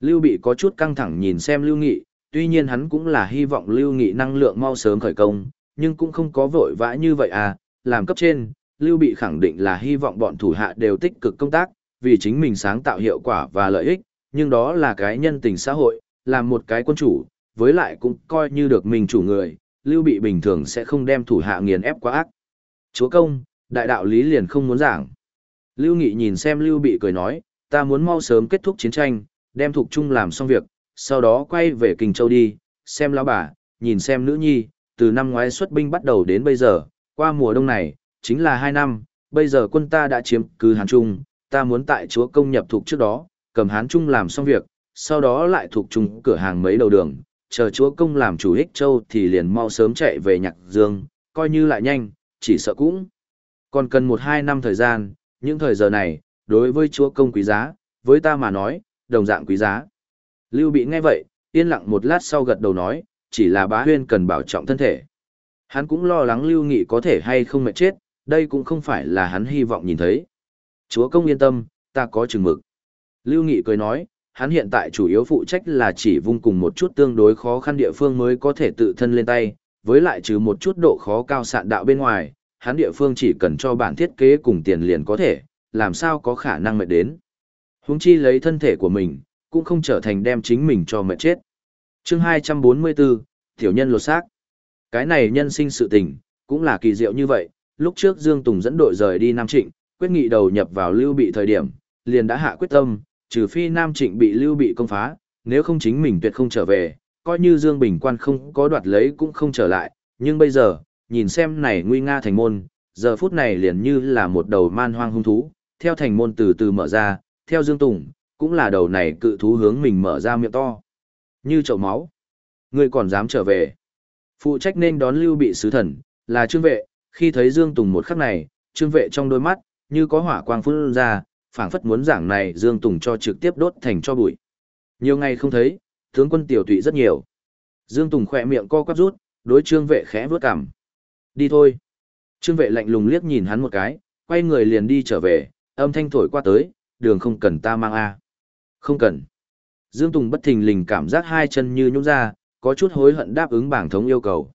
Speaker 1: Lưu Bị có chút căng thẳng nhìn xem Lưu Nghị, tuy nhiên hắn cũng là hy vọng Lưu Nghị năng lượng mau sớm khởi công, nhưng cũng không có vội vã như vậy à, làm cấp trên, Lưu Bị khẳng định là hy vọng bọn thủ hạ đều tích cực công tác, vì chính mình sáng tạo hiệu quả và lợi ích, nhưng đó là cái nhân tình xã hội, làm một cái quân chủ, với lại cũng coi như được mình chủ người, Lưu Bị bình thường sẽ không đem thủ hạ nghiền ép quá ác. Chúa công, đại đạo lý liền không muốn giảng. Lưu Nghị nhìn xem Lưu Bị cười nói, ta muốn mau sớm kết thúc chiến tranh, đem thuộc chung làm xong việc, sau đó quay về Kinh Châu đi, xem lão bà, nhìn xem nữ nhi, từ năm ngoái xuất binh bắt đầu đến bây giờ, qua mùa đông này, chính là hai năm, bây giờ quân ta đã chiếm cứ Hán Trung, ta muốn tại chúa công nhập thuộc trước đó, cầm Hán Trung làm xong việc, sau đó lại thuộc chung cửa hàng mấy đầu đường, chờ chúa công làm chủ Hích châu thì liền mau sớm chạy về nhạc dương, coi như lại nhanh, chỉ sợ cũng. Còn cần một hai năm thời gian, những thời giờ này, đối với chúa công quý giá, với ta mà nói, đồng dạng quý giá. Lưu bị nghe vậy, yên lặng một lát sau gật đầu nói, chỉ là bá huyên cần bảo trọng thân thể. Hắn cũng lo lắng Lưu Nghị có thể hay không mệt chết, đây cũng không phải là hắn hy vọng nhìn thấy. Chúa công yên tâm, ta có chừng mực. Lưu Nghị cười nói, hắn hiện tại chủ yếu phụ trách là chỉ vung cùng một chút tương đối khó khăn địa phương mới có thể tự thân lên tay, với lại trừ một chút độ khó cao sạn đạo bên ngoài, hắn địa phương chỉ cần cho bản thiết kế cùng tiền liền có thể, làm sao có khả năng mệt đến. Huống chi lấy thân thể của mình, cũng không trở thành đem chính mình cho mệt chết. chương 244, Tiểu nhân lột xác. Cái này nhân sinh sự tình, cũng là kỳ diệu như vậy, lúc trước Dương Tùng dẫn đội rời đi Nam Trịnh, quyết nghị đầu nhập vào lưu bị thời điểm, liền đã hạ quyết tâm, trừ phi Nam Trịnh bị lưu bị công phá, nếu không chính mình tuyệt không trở về, coi như Dương Bình Quan không có đoạt lấy cũng không trở lại, nhưng bây giờ, nhìn xem này nguy nga thành môn, giờ phút này liền như là một đầu man hoang hung thú, theo thành môn từ từ mở ra, theo Dương Tùng, cũng là đầu này cự thú hướng mình mở ra miệng to. Như chậu máu. Người còn dám trở về. Phụ trách nên đón lưu bị sứ thần, là trương vệ, khi thấy Dương Tùng một khắc này, trương vệ trong đôi mắt, như có hỏa quang phun ra, phảng phất muốn giảng này Dương Tùng cho trực tiếp đốt thành cho bụi. Nhiều ngày không thấy, tướng quân tiểu tụy rất nhiều. Dương Tùng khỏe miệng co quắp rút, đối trương vệ khẽ vướt cằm. Đi thôi. Trương vệ lạnh lùng liếc nhìn hắn một cái, quay người liền đi trở về, âm thanh thổi qua tới, đường không cần ta mang a Không cần. Dương Tùng bất thình lình cảm giác hai chân như nhũn ra, có chút hối hận đáp ứng bảng thống yêu cầu.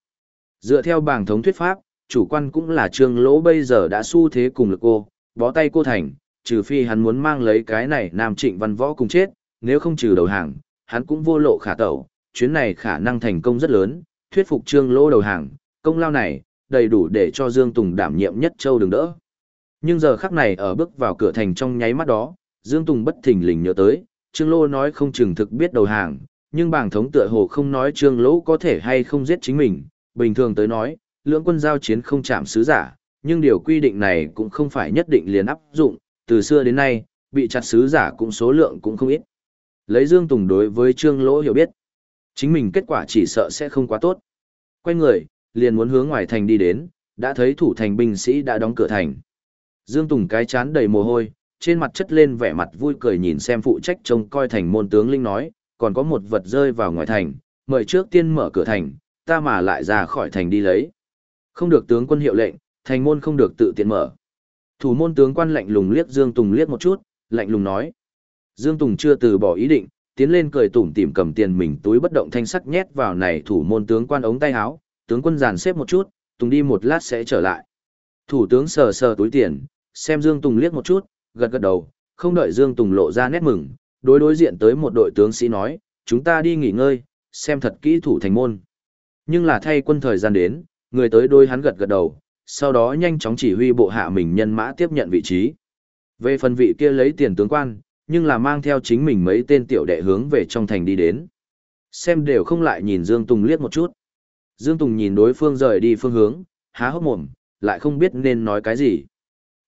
Speaker 1: Dựa theo bảng thống thuyết pháp, chủ quan cũng là trương lỗ bây giờ đã xu thế cùng lực cô, bó tay cô thành, trừ phi hắn muốn mang lấy cái này nam trịnh văn võ cùng chết, nếu không trừ đầu hàng, hắn cũng vô lộ khả tẩu, chuyến này khả năng thành công rất lớn, thuyết phục trương lỗ đầu hàng, công lao này, đầy đủ để cho Dương Tùng đảm nhiệm nhất châu đường đỡ. Nhưng giờ khắc này ở bước vào cửa thành trong nháy mắt đó, Dương Tùng bất thình lình nhớ tới, Trương Lô nói không chừng thực biết đầu hàng, nhưng bảng thống tựa hồ không nói Trương Lỗ có thể hay không giết chính mình, bình thường tới nói, lưỡng quân giao chiến không chạm sứ giả, nhưng điều quy định này cũng không phải nhất định liền áp dụng, từ xưa đến nay, bị chặt sứ giả cũng số lượng cũng không ít. Lấy Dương Tùng đối với Trương Lỗ hiểu biết, chính mình kết quả chỉ sợ sẽ không quá tốt. Quay người, liền muốn hướng ngoài thành đi đến, đã thấy thủ thành binh sĩ đã đóng cửa thành. Dương Tùng cái chán đầy mồ hôi, trên mặt chất lên vẻ mặt vui cười nhìn xem phụ trách trông coi thành môn tướng linh nói, còn có một vật rơi vào ngoài thành, mời trước tiên mở cửa thành, ta mà lại ra khỏi thành đi lấy. Không được tướng quân hiệu lệnh, thành môn không được tự tiện mở. Thủ môn tướng quan lạnh lùng liếc Dương Tùng liếc một chút, lạnh lùng nói. Dương Tùng chưa từ bỏ ý định, tiến lên cười tủm tỉm cầm tiền mình túi bất động thanh sắc nhét vào này thủ môn tướng quan ống tay áo, tướng quân dàn xếp một chút, Tùng đi một lát sẽ trở lại. Thủ tướng sờ sờ túi tiền, xem Dương Tùng liếc một chút, gật gật đầu, không đợi Dương Tùng lộ ra nét mừng, đối đối diện tới một đội tướng sĩ nói, chúng ta đi nghỉ ngơi, xem thật kỹ thủ thành môn. Nhưng là thay quân thời gian đến, người tới đôi hắn gật gật đầu, sau đó nhanh chóng chỉ huy bộ hạ mình nhân mã tiếp nhận vị trí. Về phần vị kia lấy tiền tướng quan, nhưng là mang theo chính mình mấy tên tiểu đệ hướng về trong thành đi đến. Xem đều không lại nhìn Dương Tùng liếc một chút. Dương Tùng nhìn đối phương rời đi phương hướng, há hốc mồm, lại không biết nên nói cái gì.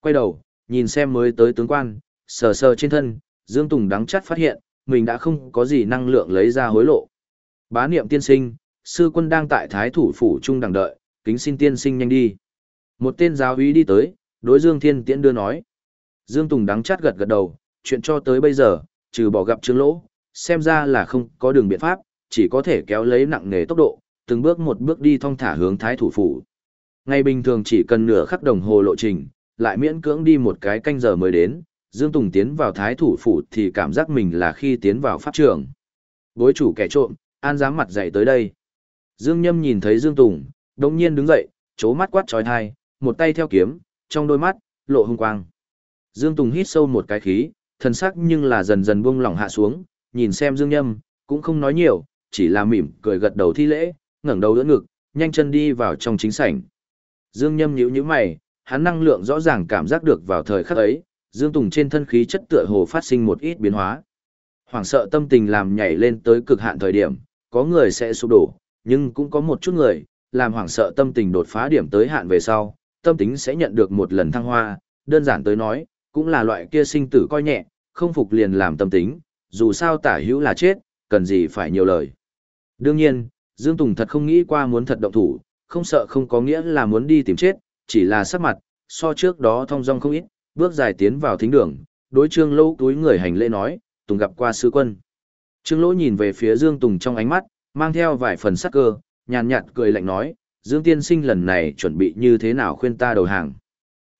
Speaker 1: Quay đầu, nhìn xem mới tới tướng quan, sờ sờ trên thân, Dương Tùng đắng chắt phát hiện, mình đã không có gì năng lượng lấy ra hối lộ. Bá niệm tiên sinh, sư quân đang tại thái thủ phủ trung đằng đợi, kính xin tiên sinh nhanh đi. Một tên giáo úy đi tới, đối Dương Thiên Tiễn đưa nói. Dương Tùng đắng chát gật gật đầu, chuyện cho tới bây giờ, trừ bỏ gặp trương lỗ, xem ra là không có đường biện pháp, chỉ có thể kéo lấy nặng nề tốc độ, từng bước một bước đi thong thả hướng thái thủ phủ. Ngày bình thường chỉ cần nửa khắc đồng hồ lộ trình, lại miễn cưỡng đi một cái canh giờ mới đến, Dương Tùng tiến vào thái thủ phủ thì cảm giác mình là khi tiến vào pháp trường. Bối chủ kẻ trộm, an dám mặt dậy tới đây. Dương Nhâm nhìn thấy Dương Tùng, đông nhiên đứng dậy, chố mắt quát trói thai, một tay theo kiếm, trong đôi mắt, lộ hung quang. Dương Tùng hít sâu một cái khí, thần sắc nhưng là dần dần buông lỏng hạ xuống, nhìn xem Dương Nhâm, cũng không nói nhiều, chỉ là mỉm cười gật đầu thi lễ, ngẩng đầu đỡ ngực, nhanh chân đi vào trong chính sảnh. Dương Nhâm nhíu nhíu mày, hắn năng lượng rõ ràng cảm giác được vào thời khắc ấy, Dương Tùng trên thân khí chất tựa hồ phát sinh một ít biến hóa. Hoảng sợ tâm tình làm nhảy lên tới cực hạn thời điểm, có người sẽ sụp đổ, nhưng cũng có một chút người, làm hoảng sợ tâm tình đột phá điểm tới hạn về sau, tâm tính sẽ nhận được một lần thăng hoa, đơn giản tới nói, cũng là loại kia sinh tử coi nhẹ, không phục liền làm tâm tính, dù sao tả hữu là chết, cần gì phải nhiều lời. Đương nhiên, Dương Tùng thật không nghĩ qua muốn thật động thủ, không sợ không có nghĩa là muốn đi tìm chết, chỉ là sắc mặt, so trước đó thong dong không ít, bước dài tiến vào thính đường, đối trương lâu túi người hành lễ nói, Tùng gặp qua sư quân. Trương lỗ nhìn về phía Dương Tùng trong ánh mắt, mang theo vài phần sắc cơ, nhàn nhạt cười lạnh nói, Dương tiên sinh lần này chuẩn bị như thế nào khuyên ta đầu hàng.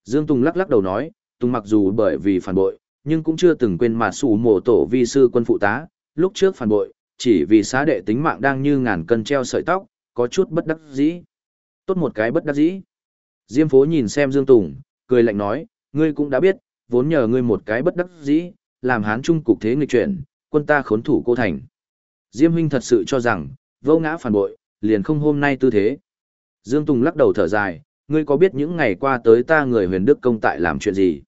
Speaker 1: Dương Tùng lắc lắc đầu nói, Tùng mặc dù bởi vì phản bội, nhưng cũng chưa từng quên mà sủ mộ tổ vi sư quân phụ tá, lúc trước phản bội, chỉ vì xá đệ tính mạng đang như ngàn cân treo sợi tóc, có chút bất đắc dĩ. Tốt một cái bất đắc dĩ. Diêm phố nhìn xem Dương Tùng, cười lạnh nói, ngươi cũng đã biết, vốn nhờ ngươi một cái bất đắc dĩ, làm hán trung cục thế nghịch chuyển, quân ta khốn thủ cô thành. Diêm huynh thật sự cho rằng, vô ngã phản bội, liền không hôm nay tư thế. Dương Tùng lắc đầu thở dài, ngươi có biết những ngày qua tới ta người huyền đức công tại làm chuyện gì?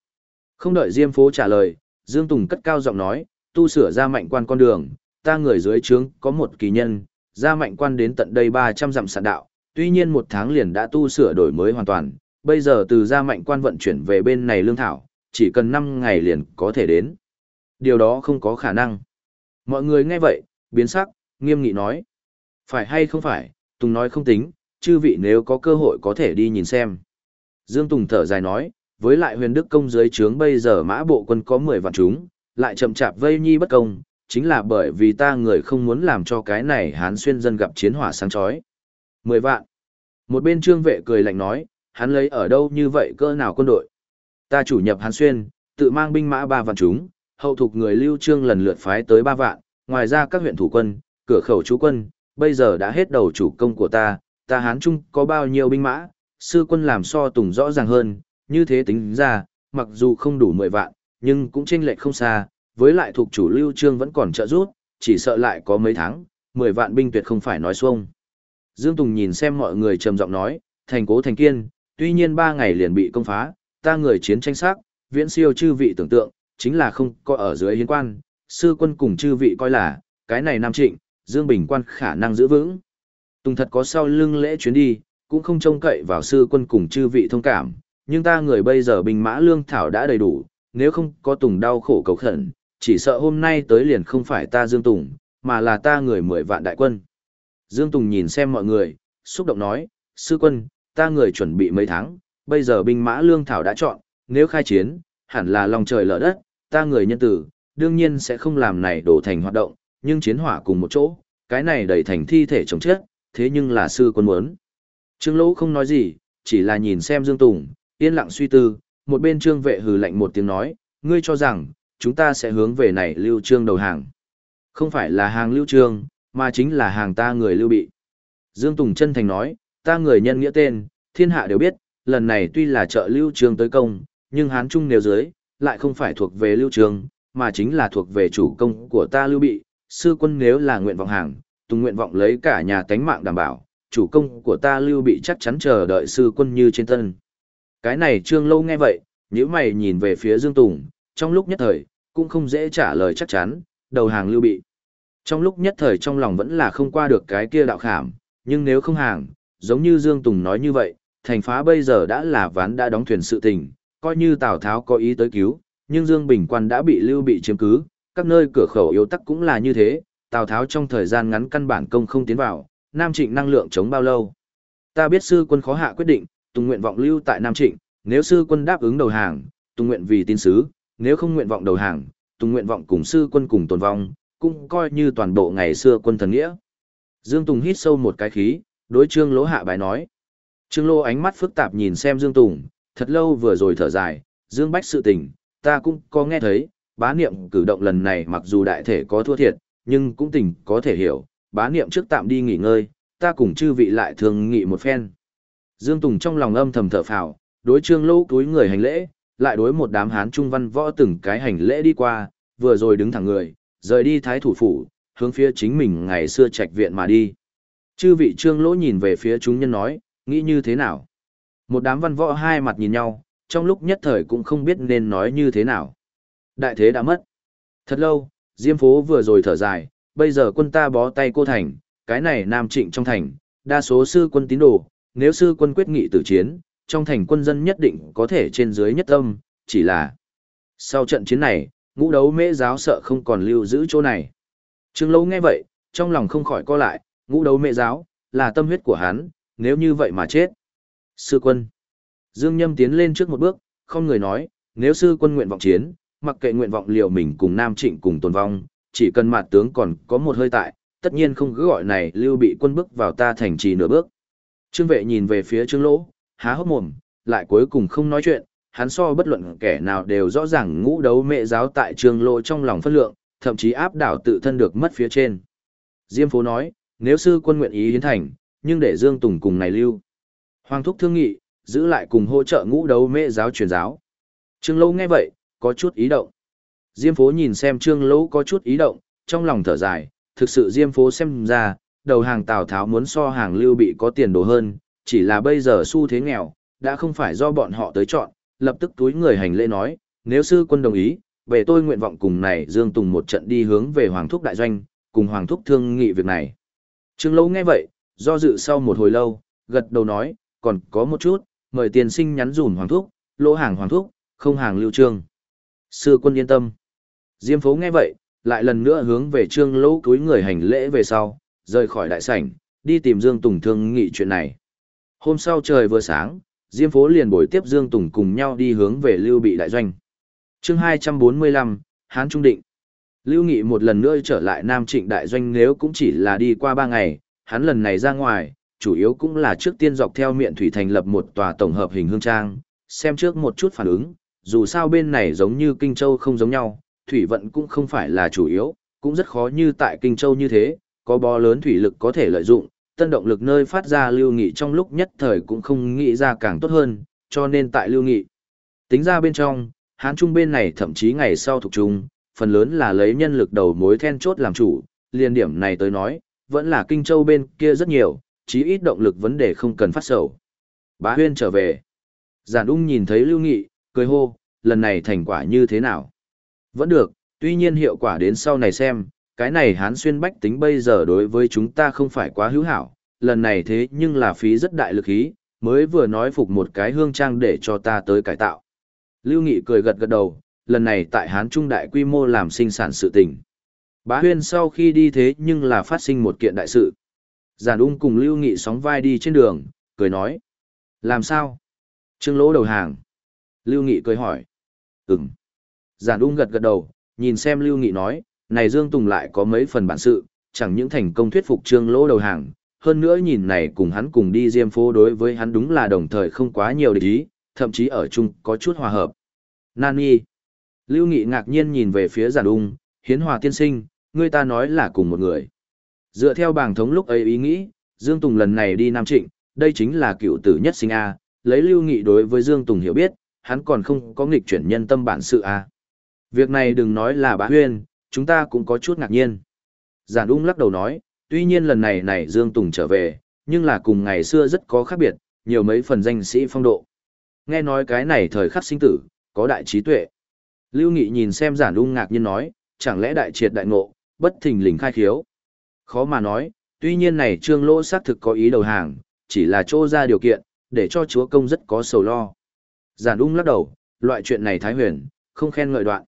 Speaker 1: Không đợi Diêm phố trả lời, Dương Tùng cất cao giọng nói, tu sửa ra mạnh quan con đường, ta người dưới trướng có một kỳ nhân, ra mạnh quan đến tận đây 300 dặm sạn đạo, tuy nhiên một tháng liền đã tu sửa đổi mới hoàn toàn, bây giờ từ ra mạnh quan vận chuyển về bên này lương thảo, chỉ cần 5 ngày liền có thể đến. Điều đó không có khả năng. Mọi người nghe vậy, biến sắc, nghiêm nghị nói. Phải hay không phải, Tùng nói không tính, chư vị nếu có cơ hội có thể đi nhìn xem. Dương Tùng thở dài nói, với lại huyền đức công dưới trướng bây giờ mã bộ quân có 10 vạn chúng, lại chậm chạp vây nhi bất công, chính là bởi vì ta người không muốn làm cho cái này hán xuyên dân gặp chiến hỏa sáng chói. 10 vạn. Một bên trương vệ cười lạnh nói, hắn lấy ở đâu như vậy cơ nào quân đội. Ta chủ nhập hán xuyên, tự mang binh mã ba vạn chúng, hậu thuộc người lưu trương lần lượt phái tới ba vạn, ngoài ra các huyện thủ quân, cửa khẩu chú quân, bây giờ đã hết đầu chủ công của ta, ta hán trung có bao nhiêu binh mã, sư quân làm so tùng rõ ràng hơn, như thế tính ra, mặc dù không đủ 10 vạn, nhưng cũng chênh lệch không xa, với lại thuộc chủ lưu trương vẫn còn trợ giúp, chỉ sợ lại có mấy tháng, 10 vạn binh tuyệt không phải nói xuông. Dương Tùng nhìn xem mọi người trầm giọng nói, thành cố thành kiên, tuy nhiên 3 ngày liền bị công phá, ta người chiến tranh sắc, viễn siêu chư vị tưởng tượng, chính là không có ở dưới hiến quan, sư quân cùng chư vị coi là, cái này nam trịnh, Dương Bình quan khả năng giữ vững. Tùng thật có sau lưng lễ chuyến đi, cũng không trông cậy vào sư quân cùng chư vị thông cảm, nhưng ta người bây giờ bình mã lương thảo đã đầy đủ, nếu không có Tùng đau khổ cầu khẩn, chỉ sợ hôm nay tới liền không phải ta Dương Tùng, mà là ta người mười vạn đại quân. Dương Tùng nhìn xem mọi người, xúc động nói, sư quân, ta người chuẩn bị mấy tháng, bây giờ binh mã lương thảo đã chọn, nếu khai chiến, hẳn là lòng trời lở đất, ta người nhân tử, đương nhiên sẽ không làm này đổ thành hoạt động, nhưng chiến hỏa cùng một chỗ, cái này đầy thành thi thể chống chết, thế nhưng là sư quân muốn. Trương Lỗ không nói gì, chỉ là nhìn xem Dương Tùng, yên lặng suy tư, một bên trương vệ hừ lạnh một tiếng nói, ngươi cho rằng, chúng ta sẽ hướng về này lưu trương đầu hàng. Không phải là hàng lưu trương, mà chính là hàng ta người lưu bị. Dương Tùng chân thành nói, ta người nhân nghĩa tên, thiên hạ đều biết, lần này tuy là trợ lưu trương tới công, nhưng hán trung nếu dưới, lại không phải thuộc về lưu trương, mà chính là thuộc về chủ công của ta lưu bị. Sư quân nếu là nguyện vọng hàng, tùng nguyện vọng lấy cả nhà tánh mạng đảm bảo, chủ công của ta lưu bị chắc chắn chờ đợi sư quân như trên tân. Cái này trương lâu nghe vậy, nếu mày nhìn về phía Dương Tùng, trong lúc nhất thời, cũng không dễ trả lời chắc chắn, đầu hàng lưu bị. Trong lúc nhất thời trong lòng vẫn là không qua được cái kia đạo khảm, nhưng nếu không hàng, giống như Dương Tùng nói như vậy, thành phá bây giờ đã là ván đã đóng thuyền sự tình, coi như Tào Tháo có ý tới cứu, nhưng Dương Bình Quan đã bị lưu bị chiếm cứ, các nơi cửa khẩu yếu tắc cũng là như thế, Tào Tháo trong thời gian ngắn căn bản công không tiến vào, Nam Trịnh năng lượng chống bao lâu. Ta biết sư quân khó hạ quyết định, Tùng nguyện vọng lưu tại Nam Trịnh, nếu sư quân đáp ứng đầu hàng, Tùng nguyện vì tin sứ, nếu không nguyện vọng đầu hàng, Tùng nguyện vọng cùng sư quân cùng tồn vong, cũng coi như toàn bộ ngày xưa quân thần nghĩa. Dương Tùng hít sâu một cái khí, đối Trương Lỗ hạ bài nói. Trương Lỗ ánh mắt phức tạp nhìn xem Dương Tùng, thật lâu vừa rồi thở dài, Dương Bách sự tình, ta cũng có nghe thấy, bá niệm cử động lần này mặc dù đại thể có thua thiệt, nhưng cũng tình có thể hiểu, bá niệm trước tạm đi nghỉ ngơi, ta cùng chư vị lại thường nghị một phen. Dương Tùng trong lòng âm thầm thở phào, đối trương lỗ túi người hành lễ, lại đối một đám hán trung văn võ từng cái hành lễ đi qua, vừa rồi đứng thẳng người, rời đi thái thủ phủ, hướng phía chính mình ngày xưa trạch viện mà đi. Chư vị trương lỗ nhìn về phía chúng nhân nói, nghĩ như thế nào? Một đám văn võ hai mặt nhìn nhau, trong lúc nhất thời cũng không biết nên nói như thế nào. Đại thế đã mất. Thật lâu, Diêm phố vừa rồi thở dài, bây giờ quân ta bó tay cô thành, cái này nam trịnh trong thành, đa số sư quân tín đồ, nếu sư quân quyết nghị tử chiến, trong thành quân dân nhất định có thể trên dưới nhất tâm, chỉ là sau trận chiến này, ngũ đấu mễ giáo sợ không còn lưu giữ chỗ này. Trương Lâu nghe vậy, trong lòng không khỏi co lại, ngũ đấu mễ giáo, là tâm huyết của hắn, nếu như vậy mà chết. Sư quân. Dương Nhâm tiến lên trước một bước, không người nói, nếu sư quân nguyện vọng chiến, mặc kệ nguyện vọng liều mình cùng Nam Trịnh cùng tồn vong, chỉ cần mặt tướng còn có một hơi tại, tất nhiên không cứ gọi này lưu bị quân bước vào ta thành trì nửa bước. Trương vệ nhìn về phía Trương Lỗ, há hốc mồm, lại cuối cùng không nói chuyện, hắn so bất luận kẻ nào đều rõ ràng ngũ đấu mẹ giáo tại Trương Lỗ trong lòng phân lượng, thậm chí áp đảo tự thân được mất phía trên. Diêm Phố nói, nếu sư quân nguyện ý hiến thành, nhưng để Dương Tùng cùng này lưu. Hoàng thúc thương nghị, giữ lại cùng hỗ trợ ngũ đấu mẹ giáo truyền giáo. Trương Lỗ nghe vậy, có chút ý động. Diêm phố nhìn xem Trương Lỗ có chút ý động, trong lòng thở dài, thực sự Diêm phố xem ra, đầu hàng Tào Tháo muốn so hàng lưu bị có tiền đồ hơn, chỉ là bây giờ xu thế nghèo, đã không phải do bọn họ tới chọn, lập tức túi người hành lễ nói, nếu sư quân đồng ý, về tôi nguyện vọng cùng này Dương Tùng một trận đi hướng về Hoàng Thúc Đại Doanh, cùng Hoàng Thúc thương nghị việc này. Trương Lỗ nghe vậy, do dự sau một hồi lâu, gật đầu nói, còn có một chút, mời tiền sinh nhắn dùn Hoàng Thúc, lỗ hàng Hoàng Thúc, không hàng lưu trương. Sư quân yên tâm. Diêm phố nghe vậy, lại lần nữa hướng về trương lỗ cúi người hành lễ về sau, rời khỏi đại sảnh, đi tìm Dương Tùng thương nghị chuyện này. Hôm sau trời vừa sáng, Diêm phố liền bồi tiếp Dương Tùng cùng nhau đi hướng về Lưu Bị đại doanh. chương 245, Hán Trung Định. Lưu Nghị một lần nữa trở lại Nam Trịnh đại doanh nếu cũng chỉ là đi qua ba ngày, hắn lần này ra ngoài, chủ yếu cũng là trước tiên dọc theo miệng thủy thành lập một tòa tổng hợp hình hương trang, xem trước một chút phản ứng, dù sao bên này giống như Kinh Châu không giống nhau, thủy vận cũng không phải là chủ yếu, cũng rất khó như tại Kinh Châu như thế, có bó lớn thủy lực có thể lợi dụng, tân động lực nơi phát ra lưu nghị trong lúc nhất thời cũng không nghĩ ra càng tốt hơn, cho nên tại lưu nghị. Tính ra bên trong, Hán Trung bên này thậm chí ngày sau thuộc trung, phần lớn là lấy nhân lực đầu mối then chốt làm chủ, liên điểm này tới nói, vẫn là Kinh Châu bên kia rất nhiều, chí ít động lực vấn đề không cần phát sầu. Bá Huyên trở về. Giản ung nhìn thấy Lưu Nghị, cười hô, lần này thành quả như thế nào? Vẫn được, tuy nhiên hiệu quả đến sau này xem, cái này hán xuyên bách tính bây giờ đối với chúng ta không phải quá hữu hảo, lần này thế nhưng là phí rất đại lực ý, mới vừa nói phục một cái hương trang để cho ta tới cải tạo. Lưu Nghị cười gật gật đầu, lần này tại hán trung đại quy mô làm sinh sản sự tình. Bá huyên sau khi đi thế nhưng là phát sinh một kiện đại sự. Giản ung cùng Lưu Nghị sóng vai đi trên đường, cười nói. Làm sao? Trương lỗ đầu hàng. Lưu Nghị cười hỏi. Ừm. Giản ung gật gật đầu, nhìn xem Lưu Nghị nói, này Dương Tùng lại có mấy phần bản sự, chẳng những thành công thuyết phục trương lỗ đầu hàng, hơn nữa nhìn này cùng hắn cùng đi diêm phố đối với hắn đúng là đồng thời không quá nhiều địch ý, thậm chí ở chung có chút hòa hợp. Nani. Lưu Nghị ngạc nhiên nhìn về phía giản ung, hiến hòa tiên sinh, người ta nói là cùng một người. Dựa theo bảng thống lúc ấy ý nghĩ, Dương Tùng lần này đi Nam Trịnh, đây chính là cựu tử nhất sinh A, lấy Lưu Nghị đối với Dương Tùng hiểu biết, hắn còn không có nghịch chuyển nhân tâm bản sự à? Việc này đừng nói là bá huyên, chúng ta cũng có chút ngạc nhiên. Giản ung lắc đầu nói, tuy nhiên lần này này Dương Tùng trở về, nhưng là cùng ngày xưa rất có khác biệt, nhiều mấy phần danh sĩ phong độ. Nghe nói cái này thời khắc sinh tử, có đại trí tuệ. Lưu Nghị nhìn xem giản ung ngạc nhiên nói, chẳng lẽ đại triệt đại ngộ, bất thình lình khai khiếu. Khó mà nói, tuy nhiên này trương lỗ xác thực có ý đầu hàng, chỉ là trô ra điều kiện, để cho chúa công rất có sầu lo. Giản ung lắc đầu, loại chuyện này thái huyền, không khen ngợi đoạn.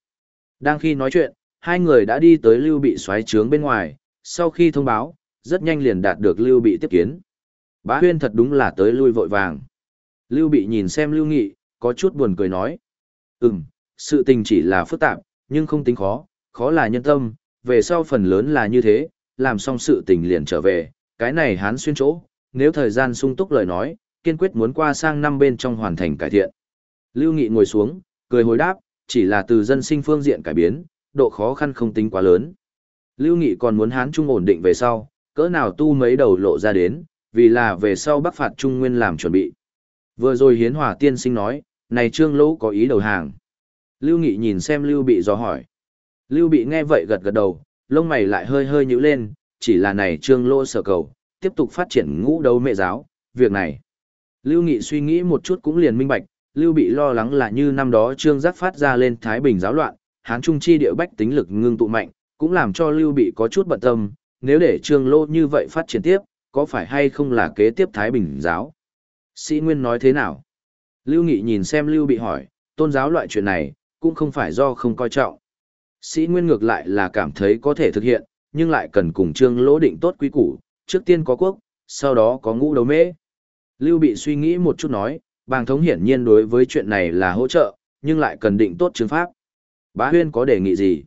Speaker 1: Đang khi nói chuyện, hai người đã đi tới Lưu Bị xoáy trướng bên ngoài, sau khi thông báo, rất nhanh liền đạt được Lưu Bị tiếp kiến. Bá Huyên thật đúng là tới lui vội vàng. Lưu Bị nhìn xem Lưu Nghị, có chút buồn cười nói. Ừm, sự tình chỉ là phức tạp, nhưng không tính khó, khó là nhân tâm, về sau phần lớn là như thế, làm xong sự tình liền trở về, cái này hán xuyên chỗ, nếu thời gian sung túc lời nói, kiên quyết muốn qua sang năm bên trong hoàn thành cải thiện. Lưu Nghị ngồi xuống, cười hồi đáp, chỉ là từ dân sinh phương diện cải biến, độ khó khăn không tính quá lớn. Lưu Nghị còn muốn Hán Trung ổn định về sau, cỡ nào tu mấy đầu lộ ra đến, vì là về sau bắc phạt Trung Nguyên làm chuẩn bị. Vừa rồi hiến hòa tiên sinh nói, này trương lỗ có ý đầu hàng. Lưu Nghị nhìn xem Lưu Bị do hỏi. Lưu Bị nghe vậy gật gật đầu, lông mày lại hơi hơi nhíu lên, chỉ là này trương lỗ sở cầu, tiếp tục phát triển ngũ đấu mẹ giáo, việc này. Lưu Nghị suy nghĩ một chút cũng liền minh bạch, Lưu Bị lo lắng là như năm đó trương giác phát ra lên Thái Bình giáo loạn, Hán Trung chi địa bách tính lực ngưng tụ mạnh, cũng làm cho Lưu Bị có chút bận tâm, nếu để trương lỗ như vậy phát triển tiếp, có phải hay không là kế tiếp Thái Bình giáo? Sĩ Nguyên nói thế nào? Lưu Nghị nhìn xem Lưu Bị hỏi, tôn giáo loại chuyện này, cũng không phải do không coi trọng. Sĩ Nguyên ngược lại là cảm thấy có thể thực hiện, nhưng lại cần cùng trương lỗ định tốt quý củ, trước tiên có quốc, sau đó có ngũ đấu mễ. Lưu Bị suy nghĩ một chút nói, bàng thống hiển nhiên đối với chuyện này là hỗ trợ, nhưng lại cần định tốt chứng pháp. Bá Huyên có đề nghị gì?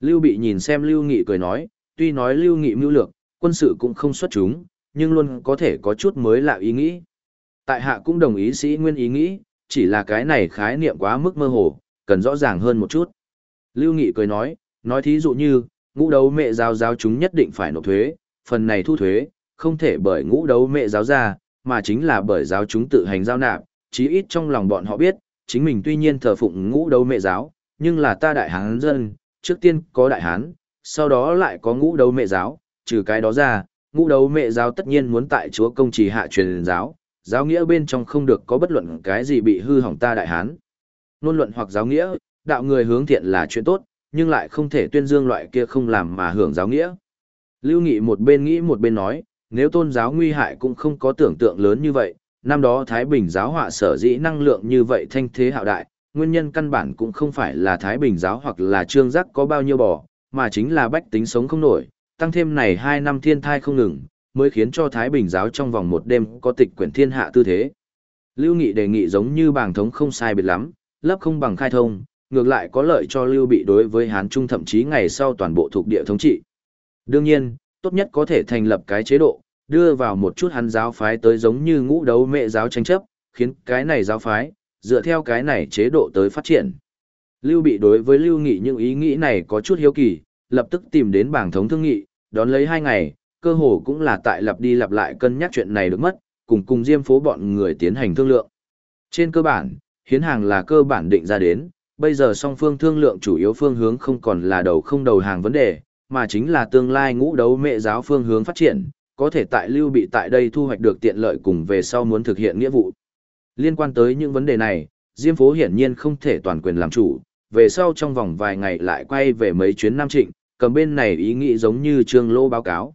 Speaker 1: Lưu Bị nhìn xem Lưu Nghị cười nói, tuy nói Lưu Nghị mưu lược, quân sự cũng không xuất chúng, nhưng luôn có thể có chút mới lạ ý nghĩ. Tại hạ cũng đồng ý sĩ nguyên ý nghĩ, chỉ là cái này khái niệm quá mức mơ hồ, cần rõ ràng hơn một chút. Lưu Nghị cười nói, nói thí dụ như, ngũ đấu mẹ giáo giáo chúng nhất định phải nộp thuế, phần này thu thuế, không thể bởi ngũ đấu mẹ giáo ra, mà chính là bởi giáo chúng tự hành giao nạp, chí ít trong lòng bọn họ biết, chính mình tuy nhiên thờ phụng ngũ đấu mẹ giáo, nhưng là ta đại hán dân, trước tiên có đại hán, sau đó lại có ngũ đấu mẹ giáo, trừ cái đó ra, ngũ đấu mẹ giáo tất nhiên muốn tại chúa công trì hạ truyền giáo, giáo nghĩa bên trong không được có bất luận cái gì bị hư hỏng ta đại hán. Nôn luận hoặc giáo nghĩa, đạo người hướng thiện là chuyện tốt, nhưng lại không thể tuyên dương loại kia không làm mà hưởng giáo nghĩa. Lưu Nghị một bên nghĩ một bên nói, nếu tôn giáo nguy hại cũng không có tưởng tượng lớn như vậy, năm đó Thái Bình giáo họa sở dĩ năng lượng như vậy thanh thế hạo đại, nguyên nhân căn bản cũng không phải là Thái Bình giáo hoặc là trương giác có bao nhiêu bò, mà chính là bách tính sống không nổi, tăng thêm này hai năm thiên thai không ngừng, mới khiến cho Thái Bình giáo trong vòng một đêm có tịch quyển thiên hạ tư thế. Lưu Nghị đề nghị giống như bảng thống không sai biệt lắm, lấp không bằng khai thông, ngược lại có lợi cho Lưu Bị đối với Hán Trung thậm chí ngày sau toàn bộ thuộc địa thống trị. Đương nhiên, tốt nhất có thể thành lập cái chế độ, đưa vào một chút hắn giáo phái tới giống như ngũ đấu mẹ giáo tranh chấp, khiến cái này giáo phái, dựa theo cái này chế độ tới phát triển. Lưu Bị đối với Lưu Nghị những ý nghĩ này có chút hiếu kỳ, lập tức tìm đến bảng thống thương nghị, đón lấy hai ngày, cơ hồ cũng là tại lặp đi lặp lại cân nhắc chuyện này được mất, cùng cùng diêm phố bọn người tiến hành thương lượng. Trên cơ bản, hiến hàng là cơ bản định ra đến, bây giờ song phương thương lượng chủ yếu phương hướng không còn là đầu không đầu hàng vấn đề, mà chính là tương lai ngũ đấu mẹ giáo phương hướng phát triển, có thể tại lưu bị tại đây thu hoạch được tiện lợi cùng về sau muốn thực hiện nghĩa vụ. Liên quan tới những vấn đề này, Diêm phố hiển nhiên không thể toàn quyền làm chủ, về sau trong vòng vài ngày lại quay về mấy chuyến Nam Trịnh, cầm bên này ý nghĩ giống như Trương Lô báo cáo.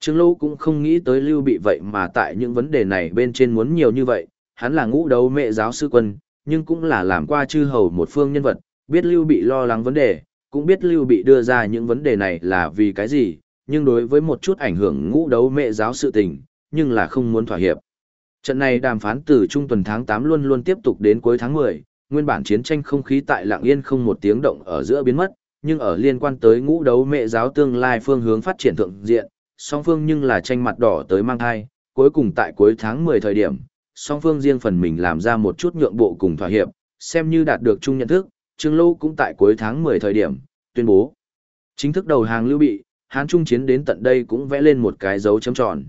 Speaker 1: Trương Lô cũng không nghĩ tới lưu bị vậy mà tại những vấn đề này bên trên muốn nhiều như vậy, hắn là ngũ đấu mẹ giáo sư quân, nhưng cũng là làm qua chư hầu một phương nhân vật, biết lưu bị lo lắng vấn đề, cũng biết lưu bị đưa ra những vấn đề này là vì cái gì, nhưng đối với một chút ảnh hưởng ngũ đấu mẹ giáo sự tình, nhưng là không muốn thỏa hiệp. Trận này đàm phán từ trung tuần tháng 8 luôn luôn tiếp tục đến cuối tháng 10, nguyên bản chiến tranh không khí tại lạng yên không một tiếng động ở giữa biến mất, nhưng ở liên quan tới ngũ đấu mẹ giáo tương lai phương hướng phát triển thượng diện, song phương nhưng là tranh mặt đỏ tới mang thai, cuối cùng tại cuối tháng 10 thời điểm, song phương riêng phần mình làm ra một chút nhượng bộ cùng thỏa hiệp, xem như đạt được chung nhận thức, Trương Lâu cũng tại cuối tháng 10 thời điểm, tuyên bố. Chính thức đầu hàng lưu bị, Hán Trung chiến đến tận đây cũng vẽ lên một cái dấu chấm tròn.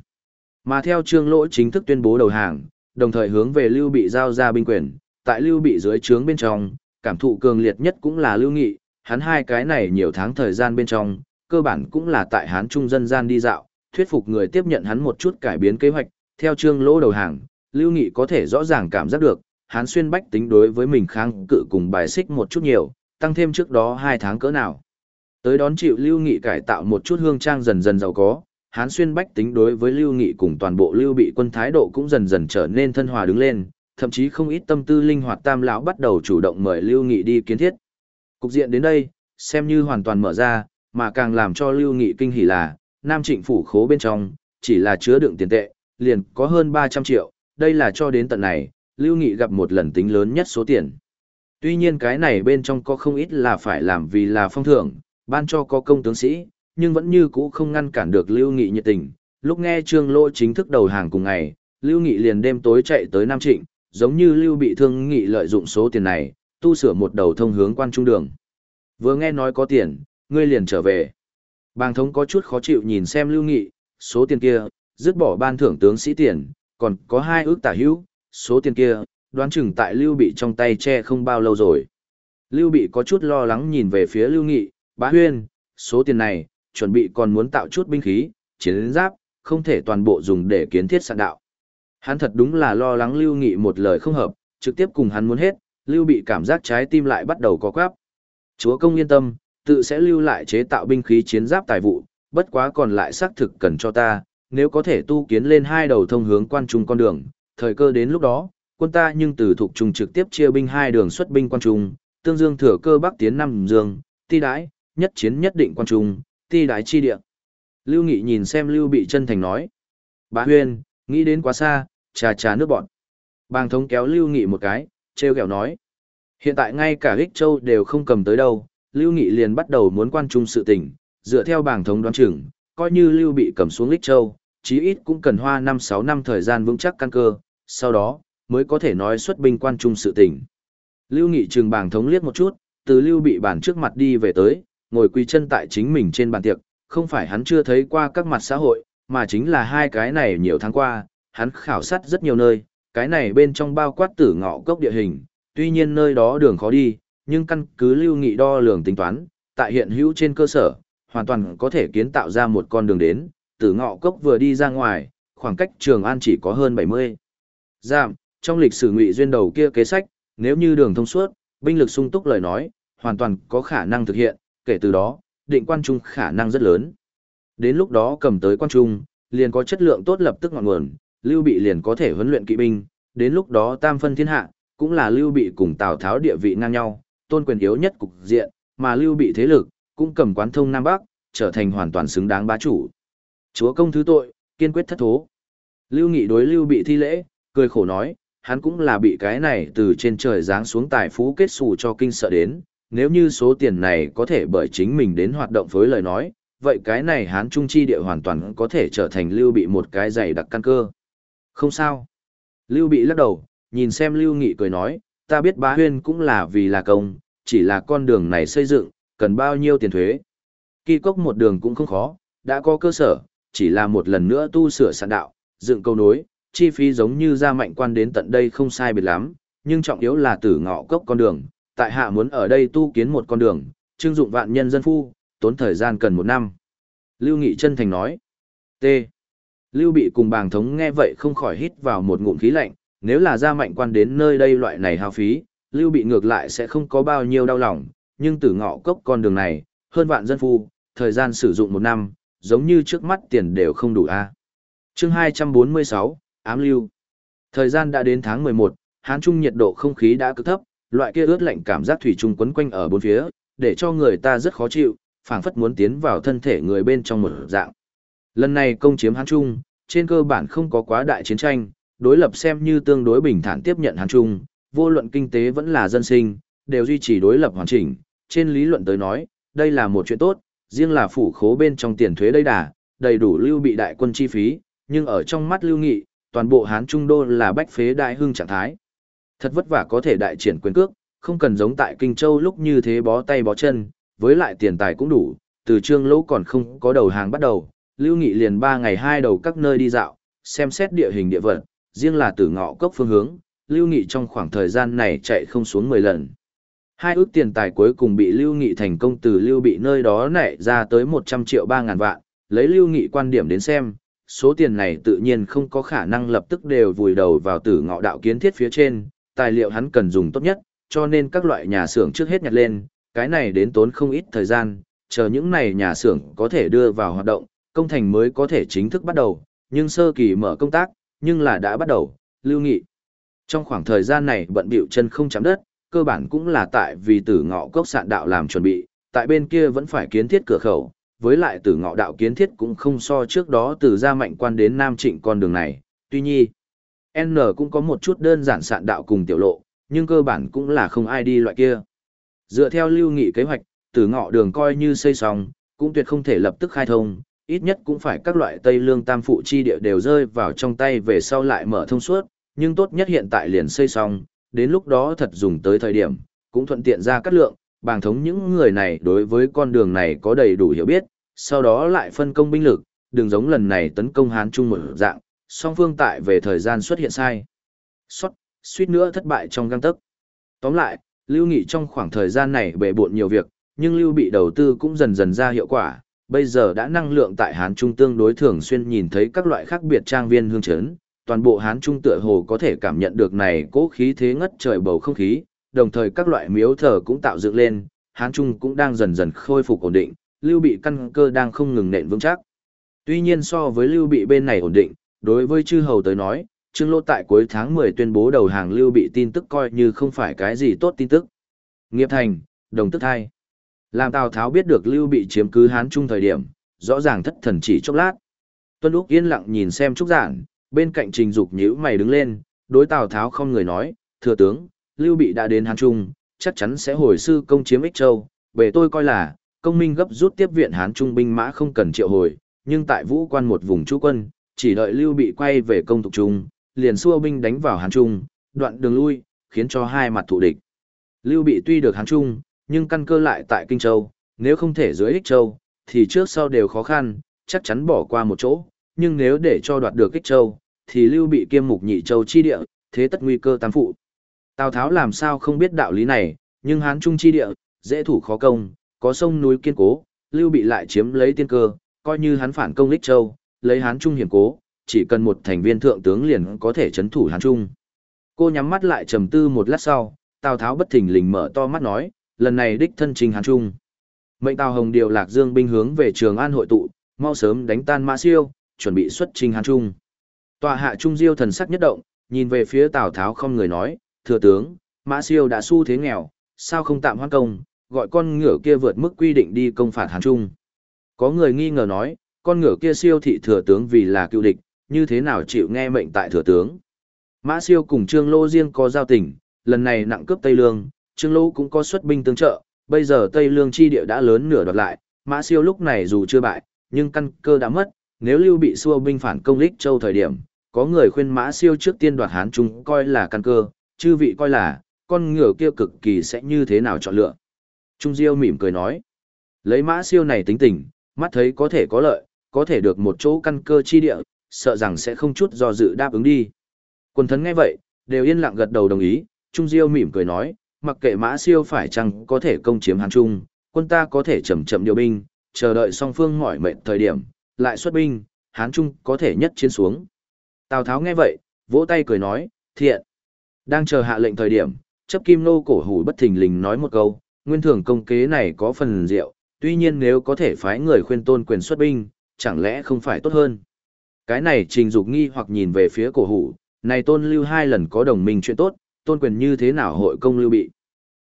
Speaker 1: Mà theo Trương Lỗ chính thức tuyên bố đầu hàng, đồng thời hướng về lưu bị giao ra binh quyền, tại lưu bị dưới trướng bên trong, cảm thụ cường liệt nhất cũng là lưu nghị, hắn hai cái này nhiều tháng thời gian bên trong, cơ bản cũng là tại Hán Trung dân gian đi dạo, thuyết phục người tiếp nhận hắn một chút cải biến kế hoạch, theo Trương Lỗ đầu hàng, lưu nghị có thể rõ ràng cảm giác được, Hán xuyên bách tính đối với mình kháng cự cùng bài xích một chút nhiều, tăng thêm trước đó hai tháng cỡ nào. Tới đón chịu Lưu Nghị cải tạo một chút hương trang dần dần giàu có, Hán xuyên bách tính đối với Lưu Nghị cùng toàn bộ Lưu bị quân thái độ cũng dần dần trở nên thân hòa đứng lên, thậm chí không ít tâm tư linh hoạt tam lão bắt đầu chủ động mời Lưu Nghị đi kiến thiết. Cục diện đến đây, xem như hoàn toàn mở ra, mà càng làm cho Lưu Nghị kinh hỉ là, Nam Trịnh phủ khố bên trong, chỉ là chứa đựng tiền tệ, liền có hơn 300 triệu, đây là cho đến tận này, Lưu Nghị gặp một lần tính lớn nhất số tiền. Tuy nhiên cái này bên trong có không ít là phải làm vì là phong thưởng, ban cho có công tướng sĩ, nhưng vẫn như cũ không ngăn cản được Lưu Nghị nhiệt tình. Lúc nghe Trương Lô chính thức đầu hàng cùng ngày, Lưu Nghị liền đêm tối chạy tới Nam Trịnh, giống như Lưu bị thương Nghị lợi dụng số tiền này, tu sửa một đầu thông hướng quan trung đường. Vừa nghe nói có tiền, ngươi liền trở về. Bàng thống có chút khó chịu nhìn xem Lưu Nghị, số tiền kia, dứt bỏ ban thưởng tướng sĩ tiền, còn có hai ước tả hữu, số tiền kia, đoán chừng tại Lưu Bị trong tay che không bao lâu rồi. Lưu Bị có chút lo lắng nhìn về phía Lưu Nghị, bá huyên, số tiền này, chuẩn bị còn muốn tạo chút binh khí, chiến giáp, không thể toàn bộ dùng để kiến thiết sạn đạo. Hắn thật đúng là lo lắng Lưu Nghị một lời không hợp, trực tiếp cùng hắn muốn hết, Lưu Bị cảm giác trái tim lại bắt đầu có quáp. Chúa công yên tâm, tự sẽ lưu lại chế tạo binh khí chiến giáp tài vụ, bất quá còn lại xác thực cần cho ta, nếu có thể tu kiến lên hai đầu thông hướng quan trung con đường, thời cơ đến lúc đó, quân ta nhưng từ thuộc trung trực tiếp chia binh hai đường xuất binh quan trung, tương dương thừa cơ bắc tiến năm dương, ti đãi, nhất chiến nhất định quan trung, ti đái chi địa. Lưu Nghị nhìn xem Lưu Bị chân thành nói. Bá Huyên, nghĩ đến quá xa, trà trà nước bọn. Bàng thống kéo Lưu Nghị một cái, treo kẹo nói. Hiện tại ngay cả Ích Châu đều không cầm tới đâu, Lưu Nghị liền bắt đầu muốn quan trung sự tình, dựa theo bảng thống đoán chừng, coi như Lưu bị cầm xuống Ích Châu, chí ít cũng cần hoa 5-6 năm thời gian vững chắc căn cơ, sau đó, mới có thể nói xuất binh quan trung sự tình. Lưu Nghị trừng bảng thống liếc một chút, từ Lưu bị bản trước mặt đi về tới, ngồi quỳ chân tại chính mình trên bàn tiệc, không phải hắn chưa thấy qua các mặt xã hội, mà chính là hai cái này nhiều tháng qua, hắn khảo sát rất nhiều nơi, cái này bên trong bao quát tử ngọ cốc địa hình, tuy nhiên nơi đó đường khó đi, nhưng căn cứ lưu nghị đo lường tính toán, tại hiện hữu trên cơ sở, hoàn toàn có thể kiến tạo ra một con đường đến, tử ngọ cốc vừa đi ra ngoài, khoảng cách Trường An chỉ có hơn 70. Giảm, trong lịch sử ngụy duyên đầu kia kế sách, nếu như đường thông suốt, binh lực sung túc lời nói, hoàn toàn có khả năng thực hiện, kể từ đó, định quan trung khả năng rất lớn. Đến lúc đó cầm tới quan trung, liền có chất lượng tốt lập tức ngọn nguồn, Lưu Bị liền có thể huấn luyện kỵ binh, đến lúc đó tam phân thiên hạ, cũng là Lưu Bị cùng Tào Tháo địa vị ngang nhau, tôn quyền yếu nhất cục diện, mà Lưu Bị thế lực, cũng cầm quán thông Nam Bắc, trở thành hoàn toàn xứng đáng bá chủ. Chúa công thứ tội, kiên quyết thất thố. Lưu Nghị đối Lưu Bị thi lễ, cười khổ nói, hắn cũng là bị cái này từ trên trời giáng xuống tài phú kết xù cho kinh sợ đến, nếu như số tiền này có thể bởi chính mình đến hoạt động với lời nói, vậy cái này hán trung chi địa hoàn toàn có thể trở thành Lưu Bị một cái dày đặc căn cơ. Không sao. Lưu Bị lắc đầu, nhìn xem Lưu Nghị cười nói, ta biết bá huyên cũng là vì là công, chỉ là con đường này xây dựng, cần bao nhiêu tiền thuế. Kỳ cốc một đường cũng không khó, đã có cơ sở, chỉ là một lần nữa tu sửa sản đạo, dựng câu nối, chi phí giống như ra mạnh quan đến tận đây không sai biệt lắm, nhưng trọng yếu là tử ngọ cốc con đường, tại hạ muốn ở đây tu kiến một con đường, trưng dụng vạn nhân dân phu, tốn thời gian cần một năm. Lưu Nghị chân thành nói. T. Lưu Bị cùng bàng thống nghe vậy không khỏi hít vào một ngụm khí lạnh, nếu là ra mạnh quan đến nơi đây loại này hao phí, Lưu Bị ngược lại sẽ không có bao nhiêu đau lòng, nhưng tử ngọ cốc con đường này, hơn vạn dân phu, thời gian sử dụng một năm, giống như trước mắt tiền đều không đủ a. À. Chương 246, Ám Lưu. Thời gian đã đến tháng 11, Hán Trung nhiệt độ không khí đã cực thấp, loại kia ướt lạnh cảm giác thủy chung quấn quanh ở bốn phía, để cho người ta rất khó chịu, phảng phất muốn tiến vào thân thể người bên trong một dạng. Lần này công chiếm Hán Trung, trên cơ bản không có quá đại chiến tranh, đối lập xem như tương đối bình thản tiếp nhận Hán Trung, vô luận kinh tế vẫn là dân sinh, đều duy trì đối lập hoàn chỉnh, trên lý luận tới nói, đây là một chuyện tốt, riêng là phủ khố bên trong tiền thuế đây đà, đầy đủ lưu bị đại quân chi phí, nhưng ở trong mắt lưu nghị, toàn bộ Hán Trung Đô là bách phế đại hưng trạng thái. Thật vất vả có thể đại triển quyền cước, không cần giống tại Kinh Châu lúc như thế bó tay bó chân, với lại tiền tài cũng đủ, từ trương lỗ còn không có đầu hàng bắt đầu, lưu nghị liền ba ngày hai đầu các nơi đi dạo, xem xét địa hình địa vật, riêng là từ ngõ cốc phương hướng, Lưu Nghị trong khoảng thời gian này chạy không xuống 10 lần. Hai ước tiền tài cuối cùng bị Lưu Nghị thành công từ Lưu bị nơi đó nảy ra tới 100 triệu 3 ngàn vạn, lấy Lưu Nghị quan điểm đến xem, số tiền này tự nhiên không có khả năng lập tức đều vùi đầu vào tử ngọ đạo kiến thiết phía trên, tài liệu hắn cần dùng tốt nhất, cho nên các loại nhà xưởng trước hết nhặt lên, cái này đến tốn không ít thời gian, chờ những này nhà xưởng có thể đưa vào hoạt động, công thành mới có thể chính thức bắt đầu, nhưng sơ kỳ mở công tác, nhưng là đã bắt đầu, Lưu Nghị. Trong khoảng thời gian này bận bịu chân không chạm đất, cơ bản cũng là tại vì tử ngọ cốc sạn đạo làm chuẩn bị, tại bên kia vẫn phải kiến thiết cửa khẩu, với lại tử ngọ đạo kiến thiết cũng không so trước đó từ gia mạnh quan đến Nam Trịnh con đường này, tuy nhiên, N cũng có một chút đơn giản sạn đạo cùng tiểu lộ, nhưng cơ bản cũng là không ai đi loại kia. Dựa theo lưu nghị kế hoạch, tử ngọ đường coi như xây xong, cũng tuyệt không thể lập tức khai thông, ít nhất cũng phải các loại tây lương tam phụ chi địa đều rơi vào trong tay về sau lại mở thông suốt, nhưng tốt nhất hiện tại liền xây xong, đến lúc đó thật dùng tới thời điểm, cũng thuận tiện ra cắt lượng, bàng thống những người này đối với con đường này có đầy đủ hiểu biết, sau đó lại phân công binh lực, đừng giống lần này tấn công Hán Trung một dạng, song phương tại về thời gian xuất hiện sai. Xót, suýt nữa thất bại trong găng tấc. Tóm lại, Lưu Nghị trong khoảng thời gian này bề bộn nhiều việc, nhưng Lưu bị đầu tư cũng dần dần ra hiệu quả, bây giờ đã năng lượng tại Hán Trung tương đối thường xuyên nhìn thấy các loại khác biệt trang viên hương chấn, toàn bộ Hán Trung tựa hồ có thể cảm nhận được này cố khí thế ngất trời bầu không khí, đồng thời các loại miếu thờ cũng tạo dựng lên, Hán Trung cũng đang dần dần khôi phục ổn định, Lưu Bị căn cơ đang không ngừng nện vững chắc. Tuy nhiên so với Lưu Bị bên này ổn định, đối với chư hầu tới nói, Trương Lô tại cuối tháng 10 tuyên bố đầu hàng Lưu Bị tin tức coi như không phải cái gì tốt tin tức. Nghiệp thành, đồng tức thai. Làm Tào Tháo biết được Lưu Bị chiếm cứ Hán Trung thời điểm, rõ ràng thất thần chỉ chốc lát. Tuân Úc yên lặng nhìn xem Trúc Giản, bên cạnh Trình Dục nhíu mày đứng lên, đối Tào Tháo không người nói, thừa tướng, Lưu Bị đã đến Hán Trung, chắc chắn sẽ hồi sư công chiếm Ích Châu, về tôi coi là, công minh gấp rút tiếp viện Hán Trung binh mã không cần triệu hồi, nhưng tại vũ quan một vùng trú quân, chỉ đợi Lưu Bị quay về công tục trung, liền xua binh đánh vào Hán Trung, đoạn đường lui, khiến cho hai mặt thù địch. Lưu Bị tuy được Hán Trung, nhưng căn cơ lại tại Kinh Châu, nếu không thể dưới Ích Châu, thì trước sau đều khó khăn, chắc chắn bỏ qua một chỗ, nhưng nếu để cho đoạt được Ích Châu, thì Lưu Bị kiêm mục nhị châu chi địa, thế tất nguy cơ tam phụ. Tào Tháo làm sao không biết đạo lý này, nhưng Hán Trung chi địa, dễ thủ khó công, có sông núi kiên cố, Lưu Bị lại chiếm lấy tiên cơ, coi như hắn phản công Ích Châu, lấy Hán Trung hiểm cố, chỉ cần một thành viên thượng tướng liền có thể chấn thủ Hán Trung. Cô nhắm mắt lại trầm tư một lát sau, Tào Tháo bất thình lình mở to mắt nói, lần này đích thân trình Hán Trung. Mệnh Tào Hồng điều Lạc Dương binh hướng về Trường An hội tụ, mau sớm đánh tan Mã Siêu, chuẩn bị xuất trình Hán Trung. Tòa hạ Trung Diêu thần sắc nhất động, nhìn về phía Tào Tháo không người nói, thừa tướng, Mã Siêu đã su thế nghèo, sao không tạm hoãn công, gọi con ngựa kia vượt mức quy định đi công phạt Hán Trung. Có người nghi ngờ nói, con ngựa kia siêu thị thừa tướng vì là cựu địch, như thế nào chịu nghe mệnh tại thừa tướng. Mã siêu cùng Trương Lô riêng có giao tình, lần này nặng cướp Tây Lương, Trương Lô cũng có xuất binh tương trợ, bây giờ Tây Lương chi địa đã lớn nửa đoạt lại, Mã siêu lúc này dù chưa bại, nhưng căn cơ đã mất, nếu lưu bị xua binh phản công lích châu thời điểm, có người khuyên Mã siêu trước tiên đoạt Hán Trung coi là căn cơ, chư vị coi là, con ngựa kia cực kỳ sẽ như thế nào chọn lựa. Trung Diêu mỉm cười nói, lấy Mã siêu này tính tình, mắt thấy có thể có lợi, có thể được một chỗ căn cơ chi địa, sợ rằng sẽ không chút do dự đáp ứng đi. Quân thần nghe vậy, đều yên lặng gật đầu đồng ý, Trung Diêu mỉm cười nói, mặc kệ mã siêu phải chăng có thể công chiếm Hán Trung, quân ta có thể chậm chậm điều binh, chờ đợi song phương mỏi mệt thời điểm, lại xuất binh, Hán Trung có thể nhất chiến xuống. Tào Tháo nghe vậy, vỗ tay cười nói, thiện. Đang chờ hạ lệnh thời điểm, chấp kim nô cổ hủ bất thình lình nói một câu, nguyên thường công kế này có phần diệu, tuy nhiên nếu có thể phái người khuyên tôn quyền xuất binh, chẳng lẽ không phải tốt hơn. Cái này trình dục nghi hoặc nhìn về phía cổ hủ, này tôn lưu hai lần có đồng minh chuyện tốt, tôn quyền như thế nào hội công lưu bị.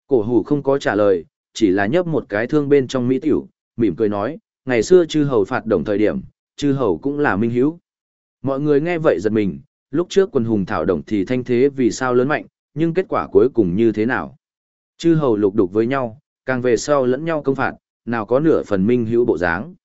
Speaker 1: Cổ hủ không có trả lời, chỉ là nhấp một cái thương bên trong mỹ tiểu, mỉm cười nói, ngày xưa chư hầu phạt đồng thời điểm, chư hầu cũng là minh hiếu. Mọi người nghe vậy giật mình, lúc trước quân hùng thảo đồng thì thanh thế vì sao lớn mạnh, nhưng kết quả cuối cùng như thế nào. Chư hầu lục đục với nhau, càng về sau lẫn nhau công phạt, nào có nửa phần minh hữu bộ dáng.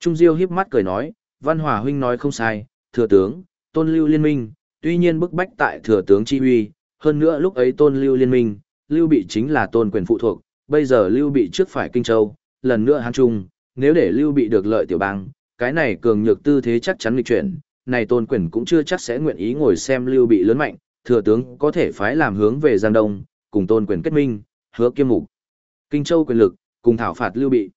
Speaker 1: Trung Diêu hiếp mắt cười nói, Văn Hòa huynh nói không sai, thừa tướng, tôn lưu liên minh, tuy nhiên bức bách tại thừa tướng chi uy, hơn nữa lúc ấy tôn lưu liên minh, lưu bị chính là tôn quyền phụ thuộc, bây giờ lưu bị trước phải kinh châu, lần nữa hán trung, nếu để lưu bị được lợi tiểu bang, cái này cường nhược tư thế chắc chắn nghịch chuyển, này tôn quyền cũng chưa chắc sẽ nguyện ý ngồi xem lưu bị lớn mạnh, thừa tướng có thể phái làm hướng về Giang Đông, cùng tôn quyền kết minh, hứa kiêm mục. Kinh châu quyền lực, cùng thảo phạt lưu bị.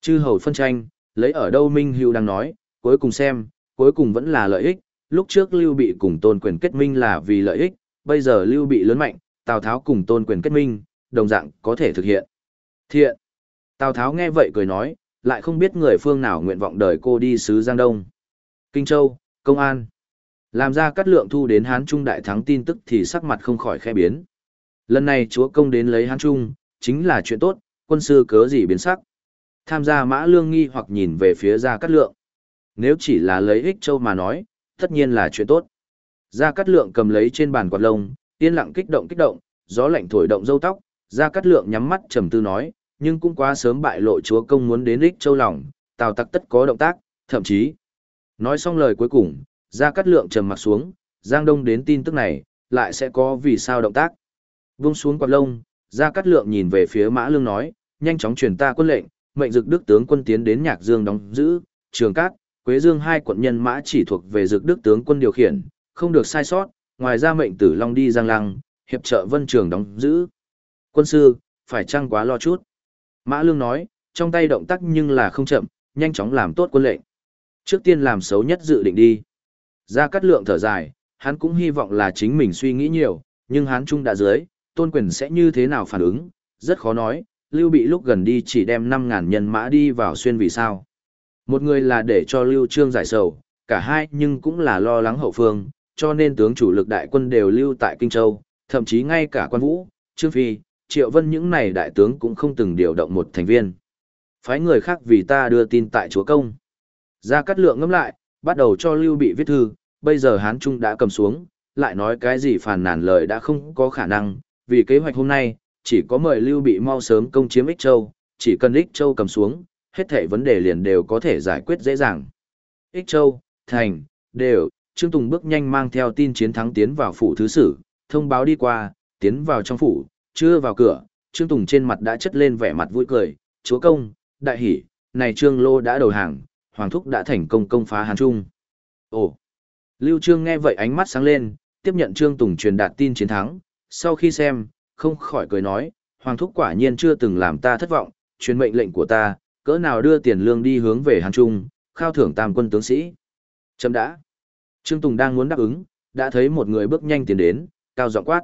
Speaker 1: Chư hầu phân tranh, lấy ở đâu Minh Hữu đang nói, cuối cùng xem, cuối cùng vẫn là lợi ích, lúc trước Lưu Bị cùng Tôn Quyền kết minh là vì lợi ích, bây giờ Lưu Bị lớn mạnh, Tào Tháo cùng Tôn Quyền kết minh, đồng dạng có thể thực hiện. Thiện. Tào Tháo nghe vậy cười nói, lại không biết người phương nào nguyện vọng đời cô đi sứ Giang Đông. Kinh Châu, Công an. Làm ra cắt lượng thu đến Hán Trung đại thắng tin tức thì sắc mặt không khỏi khẽ biến. Lần này chúa công đến lấy Hán Trung, chính là chuyện tốt, quân sư cớ gì biến sắc. Tham gia mã lương nghi hoặc nhìn về phía Gia Cát Lượng. Nếu chỉ là lấy ích châu mà nói, tất nhiên là chuyện tốt. Gia Cát Lượng cầm lấy trên bàn quạt lông, yên lặng kích động kích động, gió lạnh thổi động râu tóc, Gia Cát Lượng nhắm mắt trầm tư nói, nhưng cũng quá sớm bại lộ chúa công muốn đến ích châu lòng, Tào Tặc tất có động tác, thậm chí. Nói xong lời cuối cùng, Gia Cát Lượng trầm mặt xuống, Giang Đông đến tin tức này, lại sẽ có vì sao động tác. Vung xuống quạt lông, Gia Cát Lượng nhìn về phía Mã Lương nói, nhanh chóng truyền ta quân lệnh, mệnh dực đức tướng quân tiến đến Nhạc Dương đóng giữ, Trường Cát, Quế Dương hai quận nhân mã chỉ thuộc về dực đức tướng quân điều khiển, không được sai sót, ngoài ra mệnh tử long đi giang lăng, hiệp trợ vân trường đóng giữ. Quân sư, phải chăng quá lo chút? Mã Lương nói, trong tay động tác nhưng là không chậm, nhanh chóng làm tốt quân lệnh. Trước tiên làm xấu nhất dự định đi. Ra cắt lượng thở dài, hắn cũng hy vọng là chính mình suy nghĩ nhiều, nhưng hắn trung đã dưới, tôn quyền sẽ như thế nào phản ứng, rất khó nói, Lưu Bị lúc gần đi chỉ đem 5.000 nhân mã đi vào xuyên vì sao. Một người là để cho Lưu Trương giải sầu, cả hai nhưng cũng là lo lắng hậu phương, cho nên tướng chủ lực đại quân đều lưu tại Kinh Châu, thậm chí ngay cả quan vũ, Trương Phi, Triệu Vân những này đại tướng cũng không từng điều động một thành viên. Phái người khác vì ta đưa tin tại chúa công. ra cắt Lượng ngâm lại, bắt đầu cho Lưu Bị viết thư, bây giờ Hán Trung đã cầm xuống, lại nói cái gì phàn nàn lời đã không có khả năng, vì kế hoạch hôm nay, chỉ có mời Lưu Bị mau sớm công chiếm Ích Châu, chỉ cần Ích Châu cầm xuống, hết thảy vấn đề liền đều có thể giải quyết dễ dàng. Ích Châu, Thành, đều, Trương Tùng bước nhanh mang theo tin chiến thắng tiến vào phủ thứ sử, thông báo đi qua, tiến vào trong phủ, chưa vào cửa, Trương Tùng trên mặt đã chất lên vẻ mặt vui cười, chúa công, đại hỷ, này Trương Lô đã đầu hàng, Hoàng Thúc đã thành công công phá Hàn Trung. Ồ! Lưu Trương nghe vậy ánh mắt sáng lên, tiếp nhận Trương Tùng truyền đạt tin chiến thắng, sau khi xem, không khỏi cười nói, Hoàng Thúc quả nhiên chưa từng làm ta thất vọng, truyền mệnh lệnh của ta, cỡ nào đưa tiền lương đi hướng về Hán Trung, khao thưởng tam quân tướng sĩ. Chấm đã. Trương Tùng đang muốn đáp ứng, đã thấy một người bước nhanh tiến đến, cao giọng quát.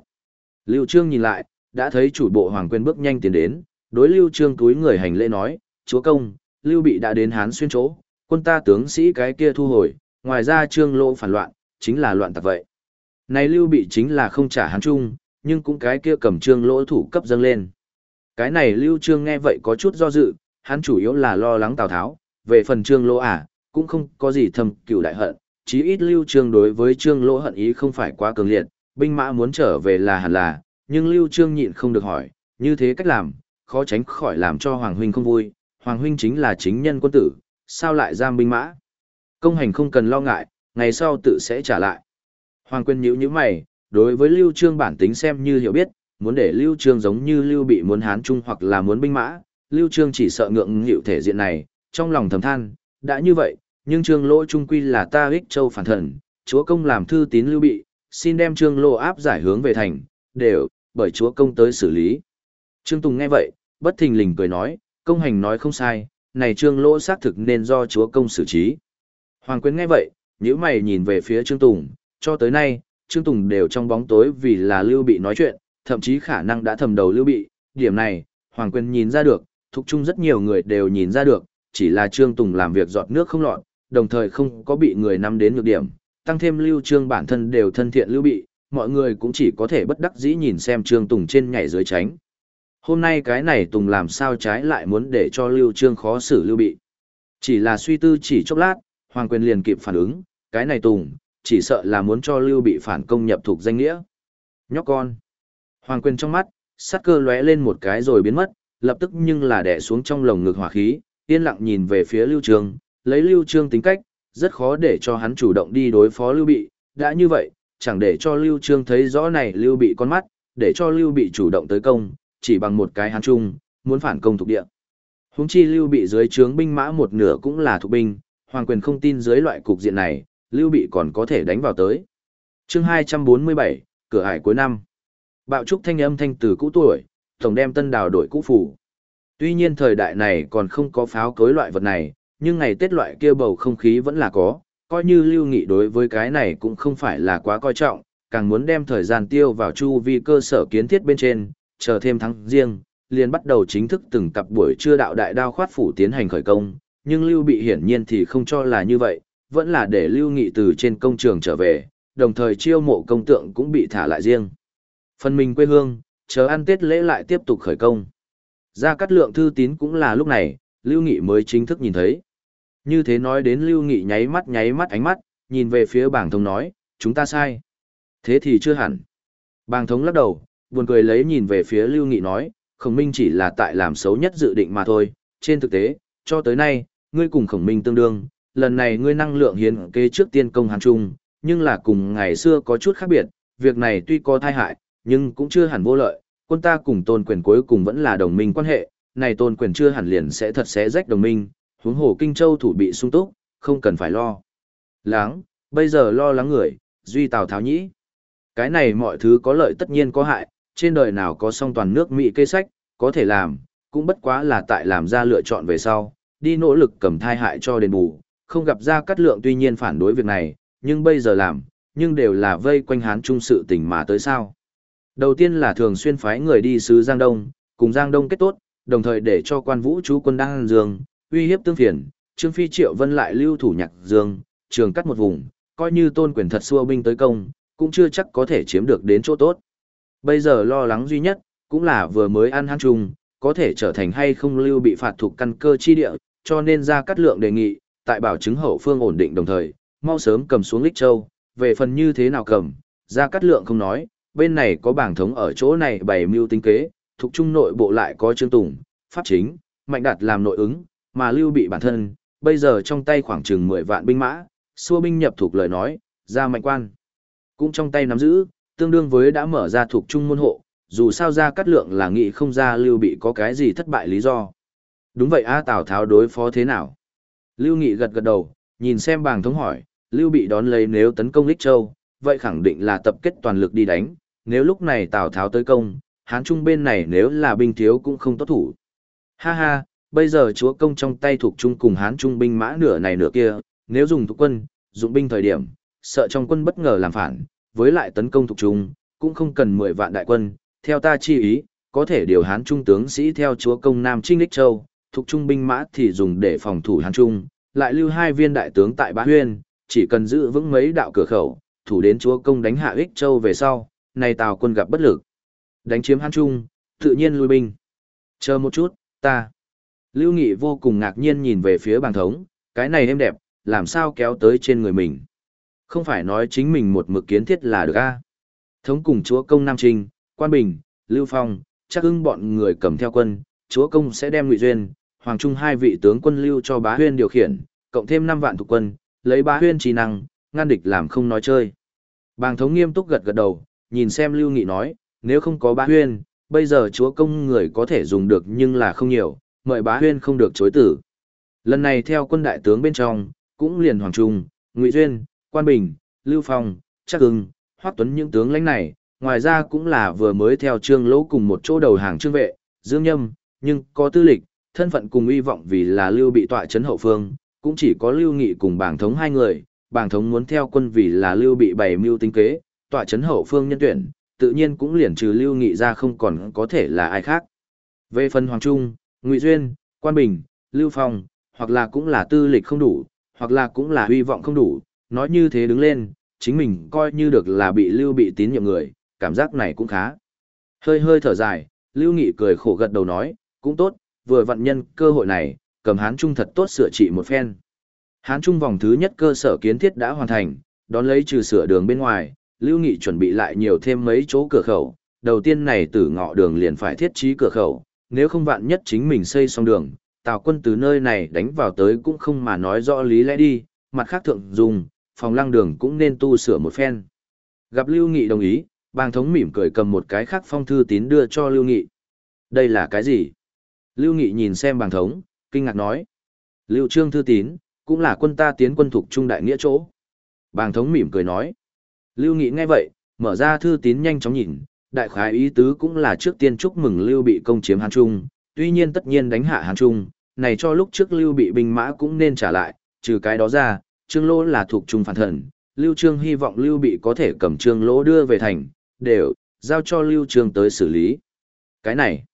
Speaker 1: Lưu Trương nhìn lại, đã thấy chủ bộ Hoàng Quyên bước nhanh tiến đến, đối Lưu Trương túi người hành lễ nói, chúa công, Lưu Bị đã đến Hán xuyên chỗ, quân ta tướng sĩ cái kia thu hồi, ngoài ra Trương Lỗ phản loạn, chính là loạn tặc vậy. Này Lưu Bị chính là không trả Hán Trung, nhưng cũng cái kia cầm Trương Lỗ thủ cấp dâng lên. Cái này Lưu Trương nghe vậy có chút do dự, hắn chủ yếu là lo lắng Tào Tháo, về phần Trương Lỗ à, cũng không có gì thầm cựu đại hận, chí ít Lưu Trương đối với Trương Lỗ hận ý không phải quá cường liệt, binh mã muốn trở về là hẳn là, nhưng Lưu Trương nhịn không được hỏi, như thế cách làm, khó tránh khỏi làm cho Hoàng Huynh không vui, Hoàng Huynh chính là chính nhân quân tử, sao lại giam binh mã? Công hành không cần lo ngại, ngày sau tự sẽ trả lại. Hoàng Quyên nhíu nhíu mày, đối với Lưu Trương bản tính xem như hiểu biết, muốn để Lưu Trương giống như Lưu bị muốn hán trung hoặc là muốn binh mã, Lưu Trương chỉ sợ ngượng nghịu thể diện này, trong lòng thầm than, đã như vậy, nhưng Trương Lỗ trung quy là ta ích châu phản thần, chúa công làm thư tín Lưu bị, xin đem Trương Lỗ áp giải hướng về thành, đều, bởi chúa công tới xử lý. Trương Tùng nghe vậy, bất thình lình cười nói, công hành nói không sai, này Trương Lỗ xác thực nên do chúa công xử trí. Hoàng Quyến nghe vậy, nhíu mày nhìn về phía Trương Tùng, cho tới nay, Trương Tùng đều trong bóng tối vì là Lưu Bị nói chuyện, thậm chí khả năng đã thầm đầu Lưu Bị, điểm này, Hoàng Quyền nhìn ra được, thuộc chung rất nhiều người đều nhìn ra được, chỉ là Trương Tùng làm việc giọt nước không lọt, đồng thời không có bị người nắm đến nhược điểm, tăng thêm Lưu Trương bản thân đều thân thiện Lưu Bị, mọi người cũng chỉ có thể bất đắc dĩ nhìn xem Trương Tùng trên nhảy dưới tránh. Hôm nay cái này Tùng làm sao trái lại muốn để cho Lưu Trương khó xử Lưu Bị. Chỉ là suy tư chỉ chốc lát, Hoàng Quyền liền kịp phản ứng, cái này Tùng, chỉ sợ là muốn cho Lưu Bị phản công nhập thuộc danh nghĩa. Nhóc con. Hoàng Quyền trong mắt, sát cơ lóe lên một cái rồi biến mất, lập tức nhưng là đè xuống trong lồng ngực hỏa khí, yên lặng nhìn về phía Lưu Trương, lấy Lưu Trương tính cách, rất khó để cho hắn chủ động đi đối phó Lưu Bị, đã như vậy, chẳng để cho Lưu Trương thấy rõ này Lưu Bị con mắt, để cho Lưu Bị chủ động tới công, chỉ bằng một cái hắn chung, muốn phản công thuộc địa. Húng chi Lưu Bị dưới trướng binh mã một nửa cũng là thuộc binh, Hoàng quyền không tin dưới loại cục diện này, Lưu Bị còn có thể đánh vào tới. chương 247, cửa hải cuối năm. Bạo trúc thanh âm thanh từ cũ tuổi, tổng đem tân đào đổi cũ phủ. Tuy nhiên thời đại này còn không có pháo cối loại vật này, nhưng ngày Tết loại kia bầu không khí vẫn là có, coi như lưu nghị đối với cái này cũng không phải là quá coi trọng, càng muốn đem thời gian tiêu vào chu vi cơ sở kiến thiết bên trên, chờ thêm tháng riêng, liền bắt đầu chính thức từng cặp buổi trưa đạo đại đao khoát phủ tiến hành khởi công, nhưng lưu bị hiển nhiên thì không cho là như vậy, vẫn là để lưu nghị từ trên công trường trở về, đồng thời chiêu mộ công tượng cũng bị thả lại riêng. Phần mình quê hương, chờ ăn Tết lễ lại tiếp tục khởi công. Ra cắt lượng thư tín cũng là lúc này, lưu nghị mới chính thức nhìn thấy. Như thế nói đến Lưu Nghị nháy mắt nháy mắt ánh mắt, nhìn về phía bảng thống nói, chúng ta sai. Thế thì chưa hẳn. Bàng thống lắc đầu, buồn cười lấy nhìn về phía Lưu Nghị nói, khổng minh chỉ là tại làm xấu nhất dự định mà thôi. Trên thực tế, cho tới nay, ngươi cùng khổng minh tương đương, lần này ngươi năng lượng hiến kế trước tiên công hàn trung, nhưng là cùng ngày xưa có chút khác biệt, việc này tuy có thai hại, nhưng cũng chưa hẳn vô lợi, quân ta cùng tôn quyền cuối cùng vẫn là đồng minh quan hệ, này tôn quyền chưa hẳn liền sẽ thật sẽ rách đồng minh, huống hồ Kinh Châu thủ bị sung túc, không cần phải lo. Lắng, bây giờ lo lắng người, duy Tào Tháo nhĩ. Cái này mọi thứ có lợi tất nhiên có hại, trên đời nào có song toàn nước Mỹ kê sách, có thể làm, cũng bất quá là tại làm ra lựa chọn về sau, đi nỗ lực cầm thai hại cho đền bù, không gặp ra cắt lượng tuy nhiên phản đối việc này, nhưng bây giờ làm, nhưng đều là vây quanh hán trung sự tình mà tới sao. Đầu tiên là thường xuyên phái người đi sứ Giang Đông, cùng Giang Đông kết tốt, đồng thời để cho quan vũ chú quân đang dương, uy hiếp tương phiền, Trương Phi Triệu Vân lại lưu thủ nhạc dương, trường cắt một vùng, coi như tôn quyền thật xua binh tới công, cũng chưa chắc có thể chiếm được đến chỗ tốt. Bây giờ lo lắng duy nhất, cũng là vừa mới ăn hán trung, có thể trở thành hay không lưu bị phạt thuộc căn cơ chi địa, cho nên ra cắt lượng đề nghị, tại bảo chứng hậu phương ổn định đồng thời, mau sớm cầm xuống Lích Châu, về phần như thế nào cầm, ra cắt lượng không nói, bên này có bảng thống ở chỗ này bày mưu tính kế, thuộc trung nội bộ lại có Trương Tùng, Pháp Chính, Mạnh Đạt làm nội ứng, mà lưu bị bản thân, bây giờ trong tay khoảng chừng 10 vạn binh mã, xua binh nhập thuộc lời nói, ra mạnh quan. Cũng trong tay nắm giữ, tương đương với đã mở ra thuộc trung môn hộ, dù sao ra cắt lượng là nghĩ không ra lưu bị có cái gì thất bại lý do. Đúng vậy A Tào Tháo đối phó thế nào? Lưu Nghị gật gật đầu, nhìn xem bàng thống hỏi, Lưu bị đón lấy nếu tấn công Lích Châu, vậy khẳng định là tập kết toàn lực đi đánh, nếu lúc này Tào Tháo tới công, Hán Trung bên này nếu là binh thiếu cũng không tốt thủ. Ha ha, bây giờ chúa công trong tay thuộc Trung cùng Hán Trung binh mã nửa này nửa kia, nếu dùng thuộc quân, dụng binh thời điểm, sợ trong quân bất ngờ làm phản, với lại tấn công thuộc Trung, cũng không cần 10 vạn đại quân, theo ta chi ý, có thể điều Hán Trung tướng sĩ theo chúa công Nam Trinh Lích Châu, thuộc Trung binh mã thì dùng để phòng thủ Hán Trung, lại lưu hai viên đại tướng tại Bá Huyên, chỉ cần giữ vững mấy đạo cửa khẩu, thủ đến chúa công đánh hạ ích châu về sau, này tào quân gặp bất lực. Đánh chiếm Hán Trung, tự nhiên lui binh. Chờ một chút, ta. Lưu Nghị vô cùng ngạc nhiên nhìn về phía bàng thống, cái này êm đẹp, làm sao kéo tới trên người mình. Không phải nói chính mình một mực kiến thiết là được a Thống cùng chúa công Nam Trinh, Quan Bình, Lưu Phong, chắc ưng bọn người cầm theo quân, chúa công sẽ đem ngụy duyên, Hoàng Trung hai vị tướng quân lưu cho bá huyên điều khiển, cộng thêm 5 vạn thuộc quân, lấy bá huyên trí năng, ngăn địch làm không nói chơi. Bàng thống nghiêm túc gật gật đầu, nhìn xem Lưu Nghị nói, nếu không có bá huyên, bây giờ chúa công người có thể dùng được nhưng là không nhiều, mời bá huyên không được chối tử. Lần này theo quân đại tướng bên trong, cũng liền Hoàng Trung, Ngụy Duyên, Quan Bình, Lưu Phong, Trác Ưng, Hoắc Tuấn những tướng lãnh này, ngoài ra cũng là vừa mới theo trương lỗ cùng một chỗ đầu hàng trương vệ, Dương Nhâm, nhưng có tư lịch, thân phận cùng hy vọng vì là Lưu bị tọa chấn hậu phương, cũng chỉ có Lưu Nghị cùng bảng thống hai người, bảng thống muốn theo quân vì là Lưu bị bày mưu tính kế, tọa chấn hậu phương nhân tuyển, tự nhiên cũng liền trừ Lưu Nghị ra không còn có thể là ai khác. Về phần Hoàng Trung, Ngụy Duyên, Quan Bình, Lưu Phong, hoặc là cũng là tư lịch không đủ, hoặc là cũng là hy vọng không đủ, nói như thế đứng lên, chính mình coi như được là bị Lưu bị tín nhiệm người, cảm giác này cũng khá. Hơi hơi thở dài, Lưu Nghị cười khổ gật đầu nói, cũng tốt, vừa vận nhân cơ hội này, cầm Hán Trung thật tốt sửa trị một phen. Hán Trung vòng thứ nhất cơ sở kiến thiết đã hoàn thành, đón lấy trừ sửa đường bên ngoài, Lưu Nghị chuẩn bị lại nhiều thêm mấy chỗ cửa khẩu. Đầu tiên này từ ngõ đường liền phải thiết trí cửa khẩu, nếu không vạn nhất chính mình xây xong đường, tào quân từ nơi này đánh vào tới cũng không mà nói rõ lý lẽ đi, mặt khác thượng dùng, phòng lăng đường cũng nên tu sửa một phen. Gặp Lưu Nghị đồng ý, bang thống mỉm cười cầm một cái khác phong thư tín đưa cho Lưu Nghị. Đây là cái gì? Lưu Nghị nhìn xem bàng thống, kinh ngạc nói. Lưu Trương thư tín, cũng là quân ta tiến quân thuộc trung đại nghĩa chỗ. Bàng thống mỉm cười nói. Lưu Nghị nghe vậy, mở ra thư tín nhanh chóng nhìn, đại khái ý tứ cũng là trước tiên chúc mừng Lưu bị công chiếm Hán Trung, tuy nhiên tất nhiên đánh hạ Hán Trung, này cho lúc trước Lưu bị binh mã cũng nên trả lại, trừ cái đó ra, Trương Lỗ là thuộc trung phản thần, Lưu Trương hy vọng Lưu bị có thể cầm Trương Lỗ đưa về thành, đều, giao cho Lưu Trương tới xử lý. Cái này,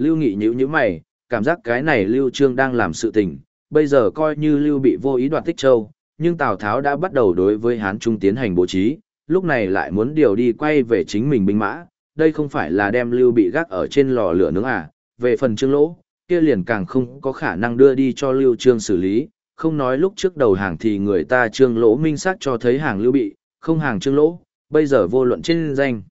Speaker 1: Lưu Nghị nhíu nhíu mày, cảm giác cái này Lưu Trương đang làm sự tình, bây giờ coi như Lưu bị vô ý đoạt Tích Châu, nhưng Tào Tháo đã bắt đầu đối với Hán Trung tiến hành bố trí, lúc này lại muốn điều đi quay về chính mình binh mã, đây không phải là đem Lưu bị gác ở trên lò lửa nướng à, về phần Trương Lỗ, kia liền càng không có khả năng đưa đi cho Lưu Trương xử lý, không nói lúc trước đầu hàng thì người ta Trương Lỗ minh xác cho thấy hàng Lưu bị, không hàng Trương Lỗ, bây giờ vô luận trên danh.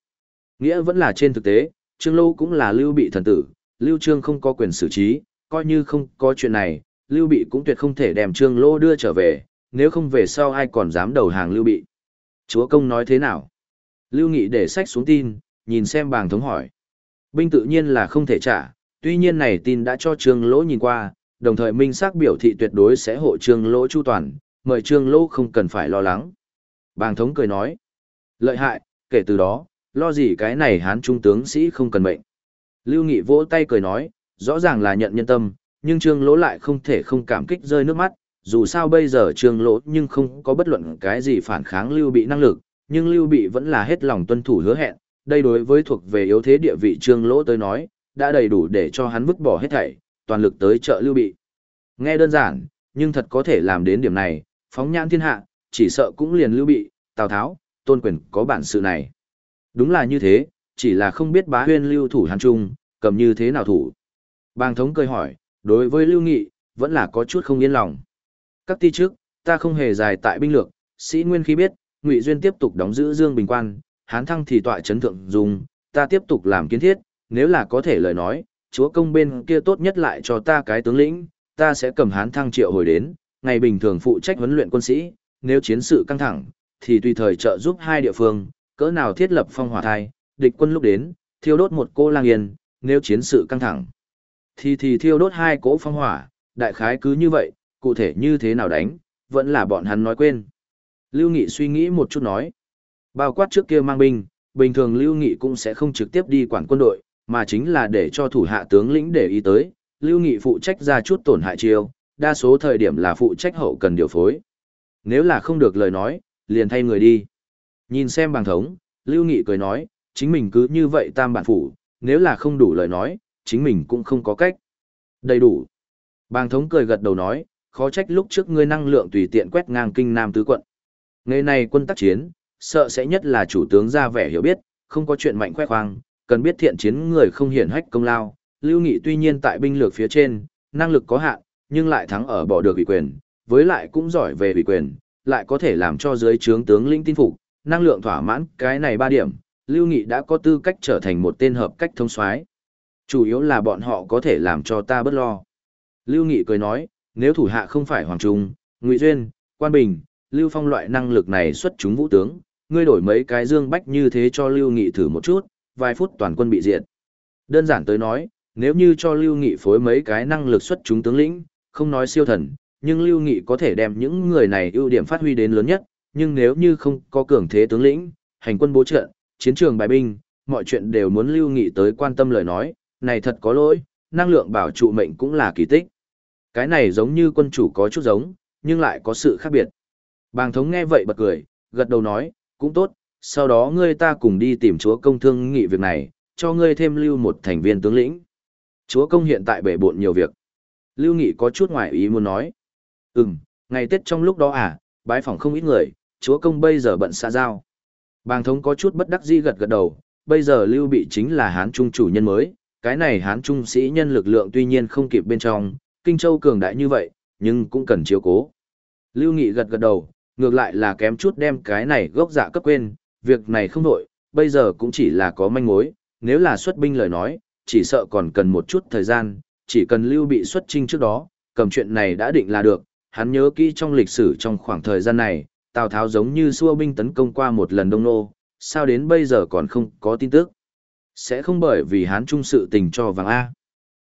Speaker 1: Nghĩa vẫn là trên thực tế, Trương Lỗ cũng là Lưu bị thần tử, Lưu Trương không có quyền xử trí, coi như không có chuyện này, Lưu Bị cũng tuyệt không thể đem Trương Lô đưa trở về, nếu không về sau ai còn dám đầu hàng Lưu Bị. Chúa công nói thế nào? Lưu Nghị để sách xuống tin, nhìn xem bàng thống hỏi. Binh tự nhiên là không thể trả, tuy nhiên này tin đã cho Trương Lỗ nhìn qua, đồng thời minh xác biểu thị tuyệt đối sẽ hộ Trương Lỗ chu toàn, mời Trương Lỗ không cần phải lo lắng. Bàng thống cười nói. Lợi hại, kể từ đó, lo gì cái này hán trung tướng sĩ không cần mệnh. Lưu Nghị vỗ tay cười nói, rõ ràng là nhận nhân tâm, nhưng trương lỗ lại không thể không cảm kích rơi nước mắt, dù sao bây giờ trương lỗ nhưng không có bất luận cái gì phản kháng lưu bị năng lực, nhưng lưu bị vẫn là hết lòng tuân thủ hứa hẹn, đây đối với thuộc về yếu thế địa vị trương lỗ tới nói, đã đầy đủ để cho hắn vứt bỏ hết thảy, toàn lực tới trợ lưu bị. Nghe đơn giản, nhưng thật có thể làm đến điểm này, phóng nhãn thiên hạ, chỉ sợ cũng liền lưu bị, Tào Tháo, tôn quyền có bản sự này. Đúng là như thế, chỉ là không biết bá huyên lưu thủ hàn trung, cầm như thế nào thủ. Bàng thống cười hỏi, đối với lưu nghị, vẫn là có chút không yên lòng. Các ti trước, ta không hề dài tại binh lược, sĩ nguyên khi biết, ngụy duyên tiếp tục đóng giữ dương bình quan, hán thăng thì tọa chấn thượng dùng, ta tiếp tục làm kiến thiết, nếu là có thể lời nói, chúa công bên kia tốt nhất lại cho ta cái tướng lĩnh, ta sẽ cầm hán thăng triệu hồi đến, ngày bình thường phụ trách huấn luyện quân sĩ, nếu chiến sự căng thẳng, thì tùy thời trợ giúp hai địa phương, cỡ nào thiết lập phong hỏa thai, địch quân lúc đến, thiêu đốt một cô lang yên, nếu chiến sự căng thẳng, thì thì thiêu đốt hai cỗ phong hỏa, đại khái cứ như vậy, cụ thể như thế nào đánh, vẫn là bọn hắn nói quên. Lưu Nghị suy nghĩ một chút nói, bao quát trước kia mang binh, bình thường Lưu Nghị cũng sẽ không trực tiếp đi quản quân đội, mà chính là để cho thủ hạ tướng lĩnh để ý tới, Lưu Nghị phụ trách ra chút tổn hại chiêu, đa số thời điểm là phụ trách hậu cần điều phối. Nếu là không được lời nói, liền thay người đi. Nhìn xem bằng thống, Lưu Nghị cười nói, chính mình cứ như vậy tam bản phủ, nếu là không đủ lời nói, chính mình cũng không có cách. Đầy đủ. Bàng thống cười gật đầu nói, khó trách lúc trước ngươi năng lượng tùy tiện quét ngang kinh nam tứ quận. Ngày này quân tác chiến, sợ sẽ nhất là chủ tướng ra vẻ hiểu biết, không có chuyện mạnh khoe khoang, cần biết thiện chiến người không hiển hách công lao. Lưu Nghị tuy nhiên tại binh lược phía trên, năng lực có hạn, nhưng lại thắng ở bỏ được ủy quyền, với lại cũng giỏi về ủy quyền, lại có thể làm cho dưới trướng tướng linh tin phục, năng lượng thỏa mãn, cái này ba điểm, Lưu Nghị đã có tư cách trở thành một tên hợp cách thông soái. Chủ yếu là bọn họ có thể làm cho ta bất lo. Lưu Nghị cười nói, nếu thủ hạ không phải Hoàng Trung, Ngụy Duyên, Quan Bình, Lưu Phong loại năng lực này xuất chúng vũ tướng, ngươi đổi mấy cái dương bách như thế cho Lưu Nghị thử một chút, vài phút toàn quân bị diệt. Đơn giản tới nói, nếu như cho Lưu Nghị phối mấy cái năng lực xuất chúng tướng lĩnh, không nói siêu thần, nhưng Lưu Nghị có thể đem những người này ưu điểm phát huy đến lớn nhất, nhưng nếu như không có cường thế tướng lĩnh, hành quân bố trận, chiến trường bài binh, mọi chuyện đều muốn Lưu Nghị tới quan tâm lời nói, này thật có lỗi, năng lượng bảo trụ mệnh cũng là kỳ tích. Cái này giống như quân chủ có chút giống, nhưng lại có sự khác biệt. Bàng thống nghe vậy bật cười, gật đầu nói, cũng tốt, sau đó ngươi ta cùng đi tìm chúa công thương nghị việc này, cho ngươi thêm lưu một thành viên tướng lĩnh. Chúa công hiện tại bể bộn nhiều việc. Lưu Nghị có chút ngoài ý muốn nói. Ừm, ngày Tết trong lúc đó à, bái phỏng không ít người, chúa công bây giờ bận xa giao. Bàng thống có chút bất đắc dĩ gật gật đầu, bây giờ Lưu Bị chính là Hán Trung chủ nhân mới, cái này Hán Trung sĩ nhân lực lượng tuy nhiên không kịp bên trong, Kinh Châu cường đại như vậy, nhưng cũng cần chiếu cố. Lưu Nghị gật gật đầu, ngược lại là kém chút đem cái này gốc dạ cấp quên, việc này không đổi, bây giờ cũng chỉ là có manh mối, nếu là xuất binh lời nói, chỉ sợ còn cần một chút thời gian, chỉ cần Lưu Bị xuất trinh trước đó, cầm chuyện này đã định là được, hắn nhớ kỹ trong lịch sử trong khoảng thời gian này, Tào Tháo giống như xua binh tấn công qua một lần Đông Nô, sao đến bây giờ còn không có tin tức. Sẽ không bởi vì Hán trung sự tình cho vàng A.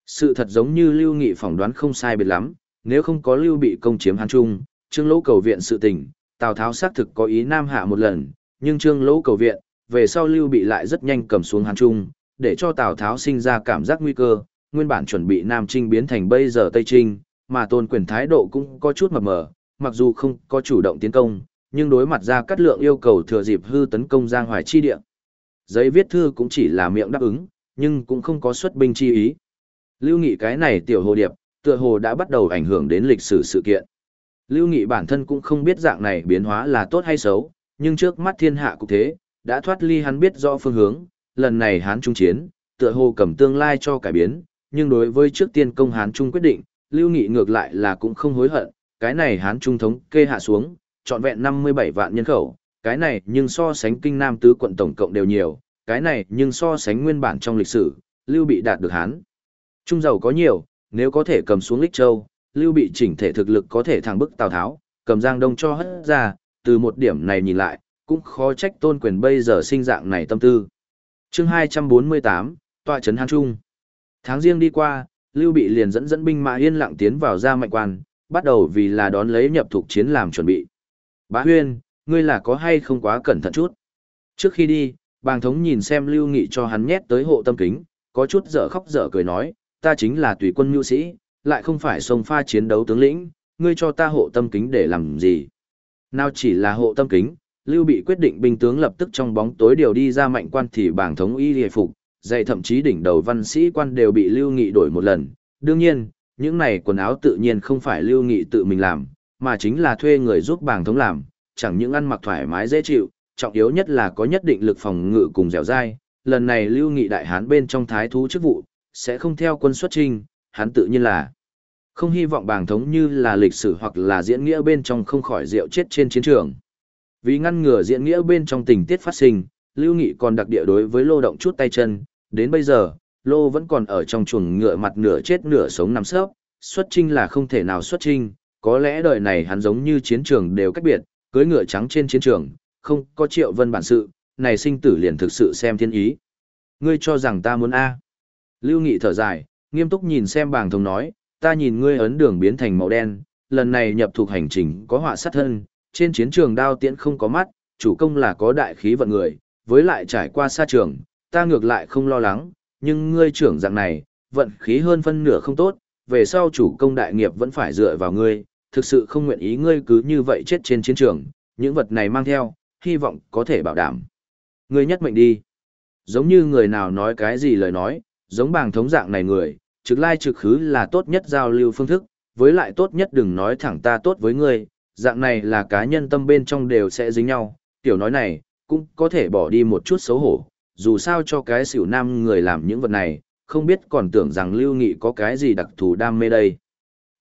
Speaker 1: Sự thật giống như Lưu Nghị phỏng đoán không sai biệt lắm, nếu không có Lưu bị công chiếm Hán trung, Trương Lỗ cầu viện sự tình, Tào Tháo xác thực có ý nam hạ một lần, nhưng Trương Lỗ cầu viện, về sau Lưu bị lại rất nhanh cầm xuống Hán trung, để cho Tào Tháo sinh ra cảm giác nguy cơ, nguyên bản chuẩn bị Nam Trinh biến thành bây giờ Tây Trinh, mà tôn quyền thái độ cũng có chút mập mờ, mặc dù không có chủ động tiến công, nhưng đối mặt ra cắt lượng yêu cầu thừa dịp hư tấn công Giang Hoài chi địa. Giấy viết thư cũng chỉ là miệng đáp ứng, nhưng cũng không có xuất binh chi ý. Lưu Nghị cái này tiểu hồ điệp, tựa hồ đã bắt đầu ảnh hưởng đến lịch sử sự kiện. Lưu Nghị bản thân cũng không biết dạng này biến hóa là tốt hay xấu, nhưng trước mắt thiên hạ cục thế, đã thoát ly hắn biết rõ phương hướng, lần này hắn trung chiến, tựa hồ cầm tương lai cho cải biến, nhưng đối với trước tiên công hán trung quyết định, Lưu Nghị ngược lại là cũng không hối hận, cái này hán trung thống kê hạ xuống, trọn vẹn 57 vạn nhân khẩu, cái này nhưng so sánh kinh nam tứ quận tổng cộng đều nhiều, cái này nhưng so sánh nguyên bản trong lịch sử, Lưu Bị đạt được hán. Trung giàu có nhiều, nếu có thể cầm xuống Lích Châu, Lưu Bị chỉnh thể thực lực có thể thẳng bức Tào Tháo, cầm Giang Đông cho hất ra, từ một điểm này nhìn lại, cũng khó trách tôn quyền bây giờ sinh dạng này tâm tư. chương 248, tọa trấn Hán Trung. Tháng riêng đi qua, Lưu Bị liền dẫn dẫn binh mã yên lặng tiến vào ra mạnh quan, bắt đầu vì là đón lấy nhập thuộc chiến làm chuẩn bị. Bá Huyên, ngươi là có hay không quá cẩn thận chút? Trước khi đi, bàng thống nhìn xem Lưu Nghị cho hắn nhét tới hộ tâm kính, có chút dở khóc dở cười nói, ta chính là tùy quân nhu sĩ, lại không phải sông pha chiến đấu tướng lĩnh, ngươi cho ta hộ tâm kính để làm gì. Nào chỉ là hộ tâm kính, Lưu bị quyết định binh tướng lập tức trong bóng tối điều đi ra mạnh quan thì bảng thống y hề phục, dạy thậm chí đỉnh đầu văn sĩ quan đều bị Lưu Nghị đổi một lần. Đương nhiên, những này quần áo tự nhiên không phải Lưu Nghị tự mình làm, mà chính là thuê người giúp bảng thống làm, chẳng những ăn mặc thoải mái dễ chịu, trọng yếu nhất là có nhất định lực phòng ngự cùng dẻo dai. Lần này Lưu Nghị đại hán bên trong thái thú chức vụ, sẽ không theo quân xuất trinh, hắn tự nhiên là không hy vọng bảng thống như là lịch sử hoặc là diễn nghĩa bên trong không khỏi rượu chết trên chiến trường. Vì ngăn ngừa diễn nghĩa bên trong tình tiết phát sinh, Lưu Nghị còn đặc địa đối với Lô động chút tay chân, đến bây giờ, Lô vẫn còn ở trong chuồng ngựa mặt nửa chết nửa sống nằm sấp, xuất trinh là không thể nào xuất trinh, có lẽ đời này hắn giống như chiến trường đều cách biệt, cưới ngựa trắng trên chiến trường, không có triệu vân bản sự, này sinh tử liền thực sự xem thiên ý. Ngươi cho rằng ta muốn A. Lưu Nghị thở dài, nghiêm túc nhìn xem bàng thông nói, ta nhìn ngươi ấn đường biến thành màu đen, lần này nhập thuộc hành trình có họa sát thân, trên chiến trường đao tiễn không có mắt, chủ công là có đại khí vận người, với lại trải qua xa trường, ta ngược lại không lo lắng, nhưng ngươi trưởng dạng này, vận khí hơn phân nửa không tốt, về sau chủ công đại nghiệp vẫn phải dựa vào ngươi, thực sự không nguyện ý ngươi cứ như vậy chết trên chiến trường, những vật này mang theo, hy vọng có thể bảo đảm. Ngươi nhất mệnh đi. Giống như người nào nói cái gì lời nói, giống bàng thống dạng này người, trực lai trực khứ là tốt nhất giao lưu phương thức, với lại tốt nhất đừng nói thẳng ta tốt với ngươi, dạng này là cá nhân tâm bên trong đều sẽ dính nhau, tiểu nói này, cũng có thể bỏ đi một chút xấu hổ, dù sao cho cái xỉu nam người làm những vật này, không biết còn tưởng rằng Lưu Nghị có cái gì đặc thù đam mê đây.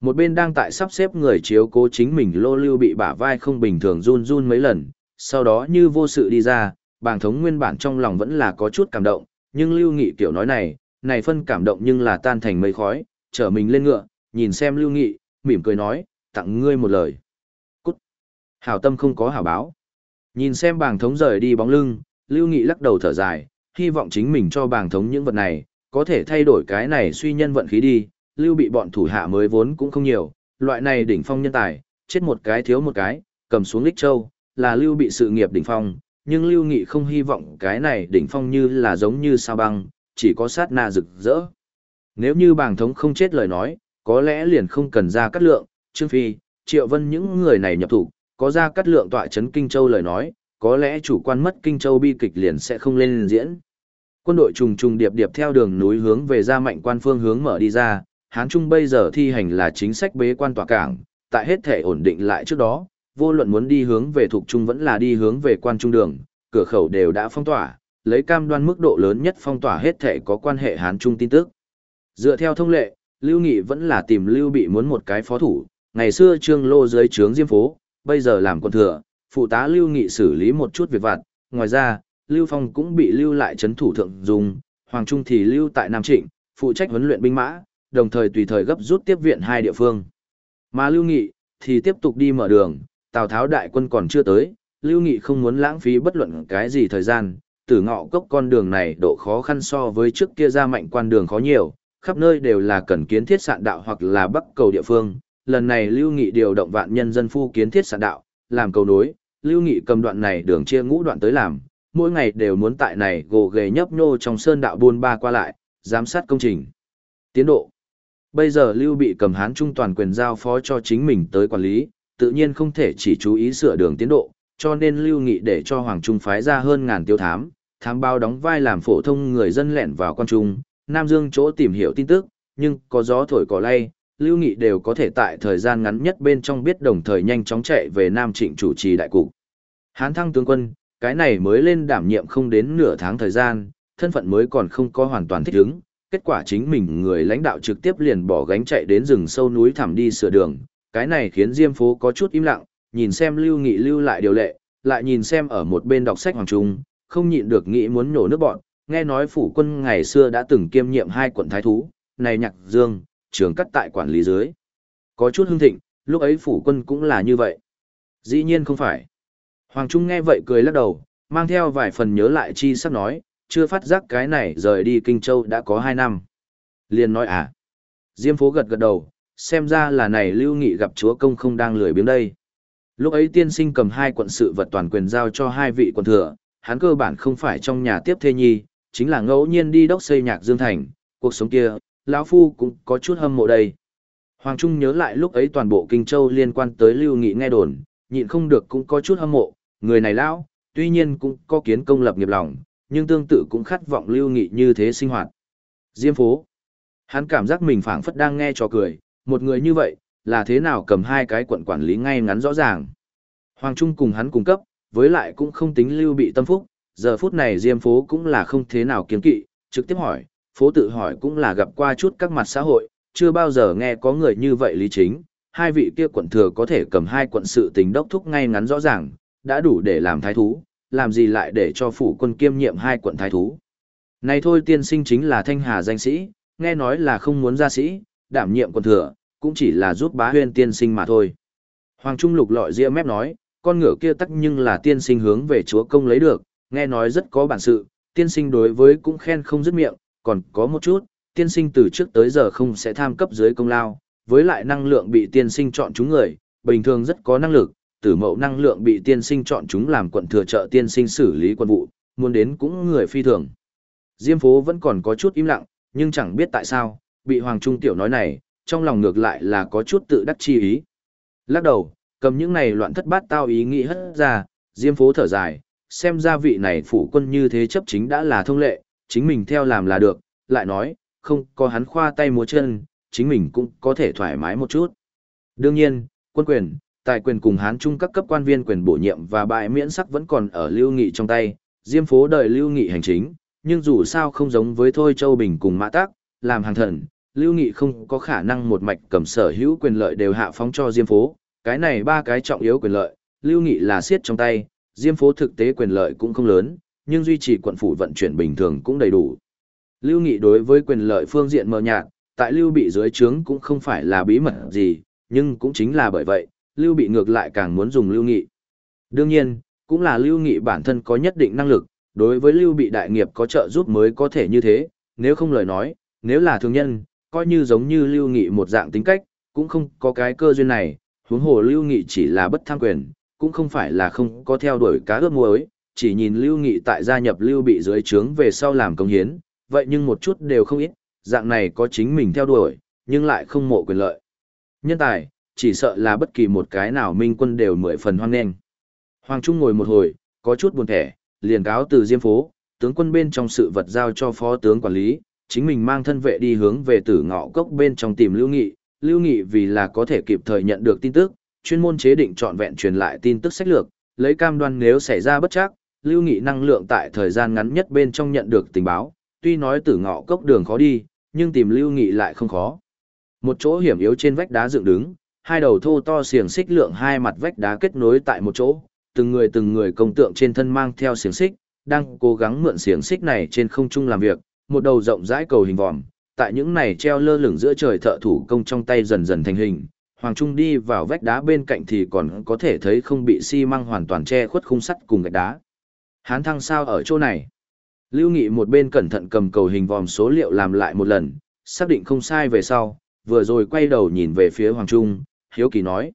Speaker 1: Một bên đang tại sắp xếp người chiếu cố chính mình lô lưu bị bả vai không bình thường run run mấy lần, sau đó như vô sự đi ra, bàng thống nguyên bản trong lòng vẫn là có chút cảm động, nhưng Lưu Nghị tiểu nói này, này phân cảm động nhưng là tan thành mây khói, trở mình lên ngựa, nhìn xem Lưu Nghị, mỉm cười nói, tặng ngươi một lời. Cút. Hảo tâm không có hảo báo. Nhìn xem bàng thống rời đi bóng lưng, Lưu Nghị lắc đầu thở dài, hy vọng chính mình cho bàng thống những vật này, có thể thay đổi cái này suy nhân vận khí đi, Lưu bị bọn thủ hạ mới vốn cũng không nhiều, loại này đỉnh phong nhân tài, chết một cái thiếu một cái, cầm xuống lích châu, là Lưu bị sự nghiệp đỉnh phong, nhưng Lưu Nghị không hy vọng cái này đỉnh phong như là giống như sao băng, chỉ có sát na rực rỡ. Nếu như bàng thống không chết lời nói, có lẽ liền không cần ra cắt lượng, Trương Phi, Triệu Vân những người này nhập thủ, có ra cắt lượng tọa chấn Kinh Châu lời nói, có lẽ chủ quan mất Kinh Châu bi kịch liền sẽ không lên diễn. Quân đội trùng trùng điệp điệp theo đường núi hướng về ra mạnh quan phương hướng mở đi ra, Hán Trung bây giờ thi hành là chính sách bế quan tỏa cảng, tại hết thể ổn định lại trước đó, vô luận muốn đi hướng về thuộc trung vẫn là đi hướng về quan trung đường, cửa khẩu đều đã phong tỏa, lấy cam đoan mức độ lớn nhất phong tỏa hết thể có quan hệ Hán Trung tin tức. Dựa theo thông lệ, Lưu Nghị vẫn là tìm Lưu Bị muốn một cái phó thủ, ngày xưa Trương Lô dưới trướng Diêm Phố, bây giờ làm quân thừa, phụ tá Lưu Nghị xử lý một chút việc vặt, ngoài ra, Lưu Phong cũng bị lưu lại chấn thủ thượng dùng, Hoàng Trung thì lưu tại Nam Trịnh, phụ trách huấn luyện binh mã, đồng thời tùy thời gấp rút tiếp viện hai địa phương. Mà Lưu Nghị thì tiếp tục đi mở đường, Tào Tháo đại quân còn chưa tới, Lưu Nghị không muốn lãng phí bất luận cái gì thời gian, tử ngọ cốc con đường này độ khó khăn so với trước kia ra mạnh quan đường khó nhiều, khắp nơi đều là cần kiến thiết sạn đạo hoặc là bắc cầu địa phương. Lần này Lưu Nghị điều động vạn nhân dân phu kiến thiết sạn đạo, làm cầu nối, Lưu Nghị cầm đoạn này đường chia ngũ đoạn tới làm, mỗi ngày đều muốn tại này gồ ghề nhấp nhô trong sơn đạo buôn ba qua lại, giám sát công trình. Tiến độ Bây giờ Lưu bị cầm hán trung toàn quyền giao phó cho chính mình tới quản lý, tự nhiên không thể chỉ chú ý sửa đường tiến độ, cho nên Lưu Nghị để cho Hoàng Trung phái ra hơn ngàn tiêu thám, thám bao đóng vai làm phổ thông người dân lẻn vào quan trung, Nam Dương chỗ tìm hiểu tin tức, nhưng có gió thổi cỏ lay, Lưu Nghị đều có thể tại thời gian ngắn nhất bên trong biết đồng thời nhanh chóng chạy về Nam Trịnh chủ trì đại cục. Hán thăng tướng quân, cái này mới lên đảm nhiệm không đến nửa tháng thời gian, thân phận mới còn không có hoàn toàn thích ứng, kết quả chính mình người lãnh đạo trực tiếp liền bỏ gánh chạy đến rừng sâu núi thẳm đi sửa đường, cái này khiến Diêm Phố có chút im lặng, nhìn xem Lưu Nghị lưu lại điều lệ, lại nhìn xem ở một bên đọc sách hoàng trung, không nhịn được nghĩ muốn nhổ nước bọn, nghe nói phủ quân ngày xưa đã từng kiêm nhiệm hai quận thái thú, này nhạc dương, trường cắt tại quản lý dưới. Có chút hưng thịnh, lúc ấy phủ quân cũng là như vậy. Dĩ nhiên không phải. Hoàng Trung nghe vậy cười lắc đầu, mang theo vài phần nhớ lại chi sắp nói, chưa phát giác cái này rời đi Kinh Châu đã có hai năm. Liền nói à. Diêm phố gật gật đầu, xem ra là này lưu nghị gặp chúa công không đang lười biếng đây. Lúc ấy tiên sinh cầm hai quận sự vật toàn quyền giao cho hai vị quận thừa, hắn cơ bản không phải trong nhà tiếp thê nhi, chính là ngẫu nhiên đi đốc xây nhạc Dương Thành, cuộc sống kia, lão Phu cũng có chút hâm mộ đây. Hoàng Trung nhớ lại lúc ấy toàn bộ Kinh Châu liên quan tới Lưu Nghị nghe đồn, nhịn không được cũng có chút hâm mộ, người này lão, tuy nhiên cũng có kiến công lập nghiệp lòng, nhưng tương tự cũng khát vọng Lưu Nghị như thế sinh hoạt. Diêm phố. Hắn cảm giác mình phảng phất đang nghe trò cười, một người như vậy, là thế nào cầm hai cái quận quản lý ngay ngắn rõ ràng. Hoàng Trung cùng hắn cung cấp, với lại cũng không tính lưu bị tâm phúc, giờ phút này Diêm phố cũng là không thế nào kiến kỵ, trực tiếp hỏi, phố tự hỏi cũng là gặp qua chút các mặt xã hội, chưa bao giờ nghe có người như vậy lý chính, hai vị kia quận thừa có thể cầm hai quận sự tình đốc thúc ngay ngắn rõ ràng, đã đủ để làm thái thú, làm gì lại để cho phủ quân kiêm nhiệm hai quận thái thú. Này thôi tiên sinh chính là thanh hà danh sĩ, nghe nói là không muốn ra sĩ, đảm nhiệm quận thừa, cũng chỉ là giúp bá huyên tiên sinh mà thôi. Hoàng Trung lục lọi ria mép nói, con ngựa kia tắc nhưng là tiên sinh hướng về chúa công lấy được, nghe nói rất có bản sự, tiên sinh đối với cũng khen không dứt miệng, còn có một chút, tiên sinh từ trước tới giờ không sẽ tham cấp dưới công lao, với lại năng lượng bị tiên sinh chọn chúng người, bình thường rất có năng lực, tử Mậu năng lượng bị tiên sinh chọn chúng làm quận thừa trợ tiên sinh xử lý quân vụ, muốn đến cũng người phi thường. Diêm phố vẫn còn có chút im lặng, nhưng chẳng biết tại sao, bị Hoàng Trung Tiểu nói này, trong lòng ngược lại là có chút tự đắc chi ý. Lắc đầu, cầm những này loạn thất bát tao ý nghĩ hất ra, Diêm phố thở dài, xem ra vị này phủ quân như thế chấp chính đã là thông lệ, chính mình theo làm là được, lại nói, không có hắn khoa tay múa chân, chính mình cũng có thể thoải mái một chút. Đương nhiên, quân quyền, tài quyền cùng hán trung các cấp quan viên quyền bổ nhiệm và bại miễn sắc vẫn còn ở lưu nghị trong tay, diêm phố đợi lưu nghị hành chính, nhưng dù sao không giống với Thôi Châu Bình cùng Mã Tác, làm hàng thần, lưu nghị không có khả năng một mạch cầm sở hữu quyền lợi đều hạ phóng cho diêm phố, cái này ba cái trọng yếu quyền lợi, lưu nghị là siết trong tay, diêm phố thực tế quyền lợi cũng không lớn, nhưng duy trì quận phủ vận chuyển bình thường cũng đầy đủ. Lưu Nghị đối với quyền lợi phương diện mờ nhạt, tại Lưu Bị dưới trướng cũng không phải là bí mật gì, nhưng cũng chính là bởi vậy, Lưu Bị ngược lại càng muốn dùng Lưu Nghị. Đương nhiên, cũng là Lưu Nghị bản thân có nhất định năng lực, đối với Lưu Bị đại nghiệp có trợ giúp mới có thể như thế, nếu không lời nói, nếu là thương nhân, coi như giống như Lưu Nghị một dạng tính cách, cũng không có cái cơ duyên này, huống hồ Lưu Nghị chỉ là bất tham quyền, cũng không phải là không có theo đuổi cá ướp muối, chỉ nhìn Lưu Nghị tại gia nhập Lưu Bị dưới trướng về sau làm công hiến, vậy nhưng một chút đều không ít, dạng này có chính mình theo đuổi, nhưng lại không mộ quyền lợi. Nhân tài, chỉ sợ là bất kỳ một cái nào minh quân đều mười phần hoang nghênh. Hoàng Trung ngồi một hồi, có chút buồn thẻ, liền cáo từ diêm phố, tướng quân bên trong sự vật giao cho phó tướng quản lý, chính mình mang thân vệ đi hướng về tử ngọ cốc bên trong tìm Lưu Nghị, Lưu Nghị vì là có thể kịp thời nhận được tin tức, chuyên môn chế định trọn vẹn truyền lại tin tức sách lược, lấy cam đoan nếu xảy ra bất chắc, Lưu Nghị năng lượng tại thời gian ngắn nhất bên trong nhận được tình báo, tuy nói tử ngọ cốc đường khó đi, nhưng tìm lưu nghị lại không khó. Một chỗ hiểm yếu trên vách đá dựng đứng, hai đầu thô to xiềng xích lượng hai mặt vách đá kết nối tại một chỗ, từng người từng người công tượng trên thân mang theo xiềng xích, đang cố gắng mượn xiềng xích này trên không trung làm việc, một đầu rộng rãi cầu hình vòm, tại những này treo lơ lửng giữa trời thợ thủ công trong tay dần dần thành hình. Hoàng Trung đi vào vách đá bên cạnh thì còn có thể thấy không bị xi măng hoàn toàn che khuất khung sắt cùng gạch đá. Hán thăng sao ở chỗ này? Lưu Nghị một bên cẩn thận cầm cầu hình vòm số liệu làm lại một lần, xác định không sai về sau, vừa rồi quay đầu nhìn về phía Hoàng Trung, hiếu kỳ nói.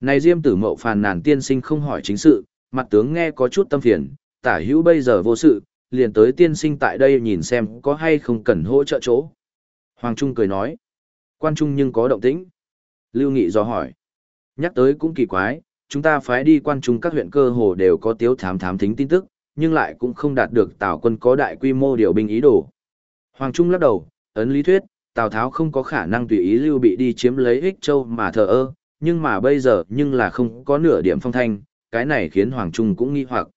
Speaker 1: Này Diêm tử mậu phàn nàn tiên sinh không hỏi chính sự, mặt tướng nghe có chút tâm phiền, tả hữu bây giờ vô sự, liền tới tiên sinh tại đây nhìn xem có hay không cần hỗ trợ chỗ. Hoàng Trung cười nói. Quan Trung nhưng có động tĩnh. Lưu Nghị do hỏi. Nhắc tới cũng kỳ quái, chúng ta phái đi quan trung các huyện cơ hồ đều có tiếu thám thám thính tin tức, nhưng lại cũng không đạt được Tào quân có đại quy mô điều binh ý đồ. Hoàng Trung lắc đầu, ấn lý thuyết, Tào Tháo không có khả năng tùy ý Lưu Bị đi chiếm lấy Ích Châu mà thờ ơ, nhưng mà bây giờ nhưng là không có nửa điểm phong thanh, cái này khiến Hoàng Trung cũng nghi hoặc.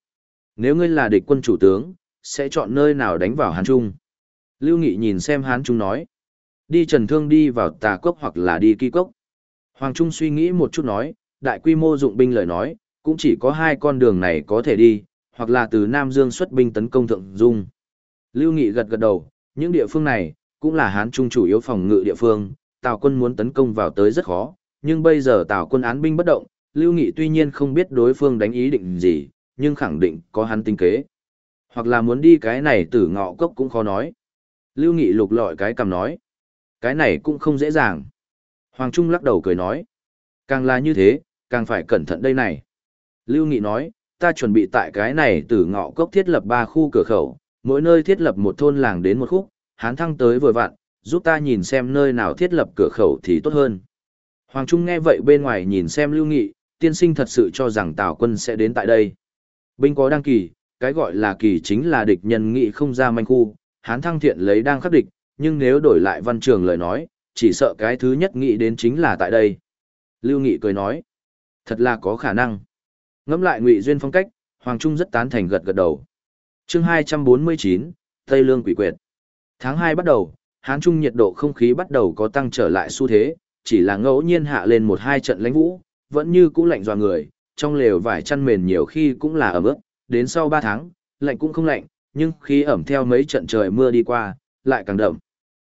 Speaker 1: Nếu ngươi là địch quân chủ tướng, sẽ chọn nơi nào đánh vào Hán Trung? Lưu Nghị nhìn xem Hán Trung nói. Đi Trần Thương đi vào Tà Cốc hoặc là đi Kỳ Cốc. Hoàng Trung suy nghĩ một chút nói, đại quy mô dụng binh lời nói, cũng chỉ có hai con đường này có thể đi, hoặc là từ Nam Dương xuất binh tấn công Thượng Dung. Lưu Nghị gật gật đầu, những địa phương này, cũng là Hán Trung chủ yếu phòng ngự địa phương, Tào quân muốn tấn công vào tới rất khó, nhưng bây giờ Tào quân án binh bất động, Lưu Nghị tuy nhiên không biết đối phương đánh ý định gì, nhưng khẳng định có hắn tinh kế. Hoặc là muốn đi cái này tử ngọ cốc cũng khó nói. Lưu Nghị lục lọi cái cầm nói. Cái này cũng không dễ dàng. Hoàng Trung lắc đầu cười nói. Càng là như thế, càng phải cẩn thận đây này. Lưu Nghị nói, ta chuẩn bị tại cái này từ ngọ cốc thiết lập ba khu cửa khẩu, mỗi nơi thiết lập một thôn làng đến một khúc, hán thăng tới vừa vặn, giúp ta nhìn xem nơi nào thiết lập cửa khẩu thì tốt hơn. Hoàng Trung nghe vậy bên ngoài nhìn xem Lưu Nghị, tiên sinh thật sự cho rằng Tào quân sẽ đến tại đây. Binh có đăng kỳ, cái gọi là kỳ chính là địch nhân nghị không ra manh khu, hán thăng thiện lấy đang khắc địch, nhưng nếu đổi lại văn trường lời nói, chỉ sợ cái thứ nhất nghĩ đến chính là tại đây. Lưu Nghị cười nói, thật là có khả năng. Ngẫm lại Ngụy Duyên phong cách, Hoàng Trung rất tán thành gật gật đầu. Chương 249, Tây Lương Quỷ Quyệt. Tháng 2 bắt đầu, Hán Trung nhiệt độ không khí bắt đầu có tăng trở lại xu thế, chỉ là ngẫu nhiên hạ lên một hai trận lãnh vũ, vẫn như cũ lạnh dò người, trong lều vải chăn mền nhiều khi cũng là ẩm ướt, đến sau 3 tháng, lạnh cũng không lạnh, nhưng khi ẩm theo mấy trận trời mưa đi qua, lại càng đậm.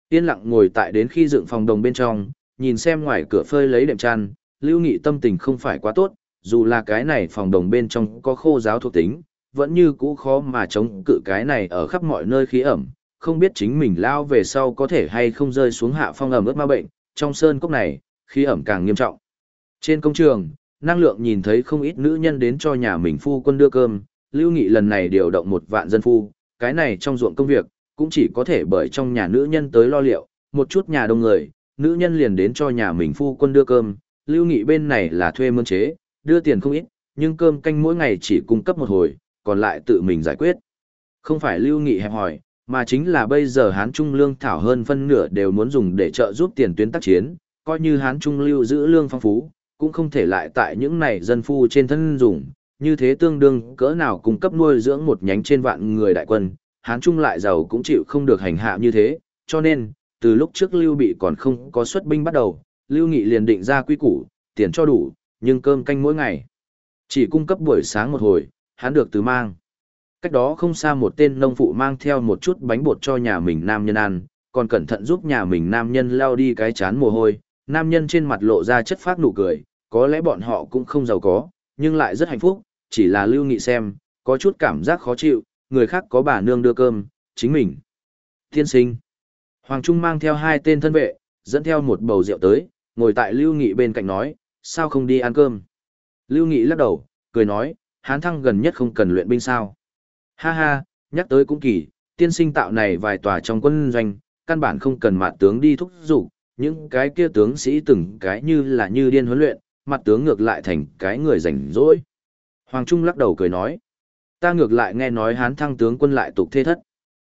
Speaker 1: Yên lặng ngồi tại đến khi dựng phòng đồng bên trong, nhìn xem ngoài cửa phơi lấy đệm chăn, Lưu Nghị tâm tình không phải quá tốt, dù là cái này phòng đồng bên trong có khô giáo thuộc tính, vẫn như cũ khó mà chống cự cái này ở khắp mọi nơi khí ẩm, không biết chính mình lao về sau có thể hay không rơi xuống hạ phong ẩm ướt ma bệnh, trong sơn cốc này, khi ẩm càng nghiêm trọng. Trên công trường, năng lượng nhìn thấy không ít nữ nhân đến cho nhà mình phu quân đưa cơm, Lưu Nghị lần này điều động một vạn dân phu, cái này trong ruộng công việc, cũng chỉ có thể bởi trong nhà nữ nhân tới lo liệu, một chút nhà đông người, nữ nhân liền đến cho nhà mình phu quân đưa cơm, Lưu Nghị bên này là thuê mơn chế, đưa tiền không ít, nhưng cơm canh mỗi ngày chỉ cung cấp một hồi, còn lại tự mình giải quyết. Không phải Lưu Nghị hẹp hỏi, mà chính là bây giờ Hán Trung lương thảo hơn phân nửa đều muốn dùng để trợ giúp tiền tuyến tác chiến, coi như Hán Trung lưu giữ lương phong phú, cũng không thể lại tại những này dân phu trên thân dùng, như thế tương đương cỡ nào cung cấp nuôi dưỡng một nhánh trên vạn người đại quân, Hán Trung lại giàu cũng chịu không được hành hạ như thế, cho nên, từ lúc trước Lưu Bị còn không có xuất binh bắt đầu, Lưu Nghị liền định ra quy củ, tiền cho đủ, nhưng cơm canh mỗi ngày. Chỉ cung cấp buổi sáng một hồi, hắn được từ mang. Cách đó không xa một tên nông phụ mang theo một chút bánh bột cho nhà mình nam nhân ăn, còn cẩn thận giúp nhà mình nam nhân leo đi cái chán mồ hôi. Nam nhân trên mặt lộ ra chất phát nụ cười, có lẽ bọn họ cũng không giàu có, nhưng lại rất hạnh phúc, chỉ là lưu nghị xem, có chút cảm giác khó chịu, người khác có bà nương đưa cơm, chính mình. Tiên sinh. Hoàng Trung mang theo hai tên thân vệ, dẫn theo một bầu rượu tới, ngồi tại lưu nghị bên cạnh nói, sao không đi ăn cơm? Lưu Nghị lắc đầu, cười nói, hán thăng gần nhất không cần luyện binh sao. Ha ha, nhắc tới cũng kỳ, tiên sinh tạo này vài tòa trong quân doanh, căn bản không cần mặt tướng đi thúc giục, những cái kia tướng sĩ từng cái như là như điên huấn luyện, mặt tướng ngược lại thành cái người rảnh rỗi. Hoàng Trung lắc đầu cười nói, ta ngược lại nghe nói hán thăng tướng quân lại tục thê thất.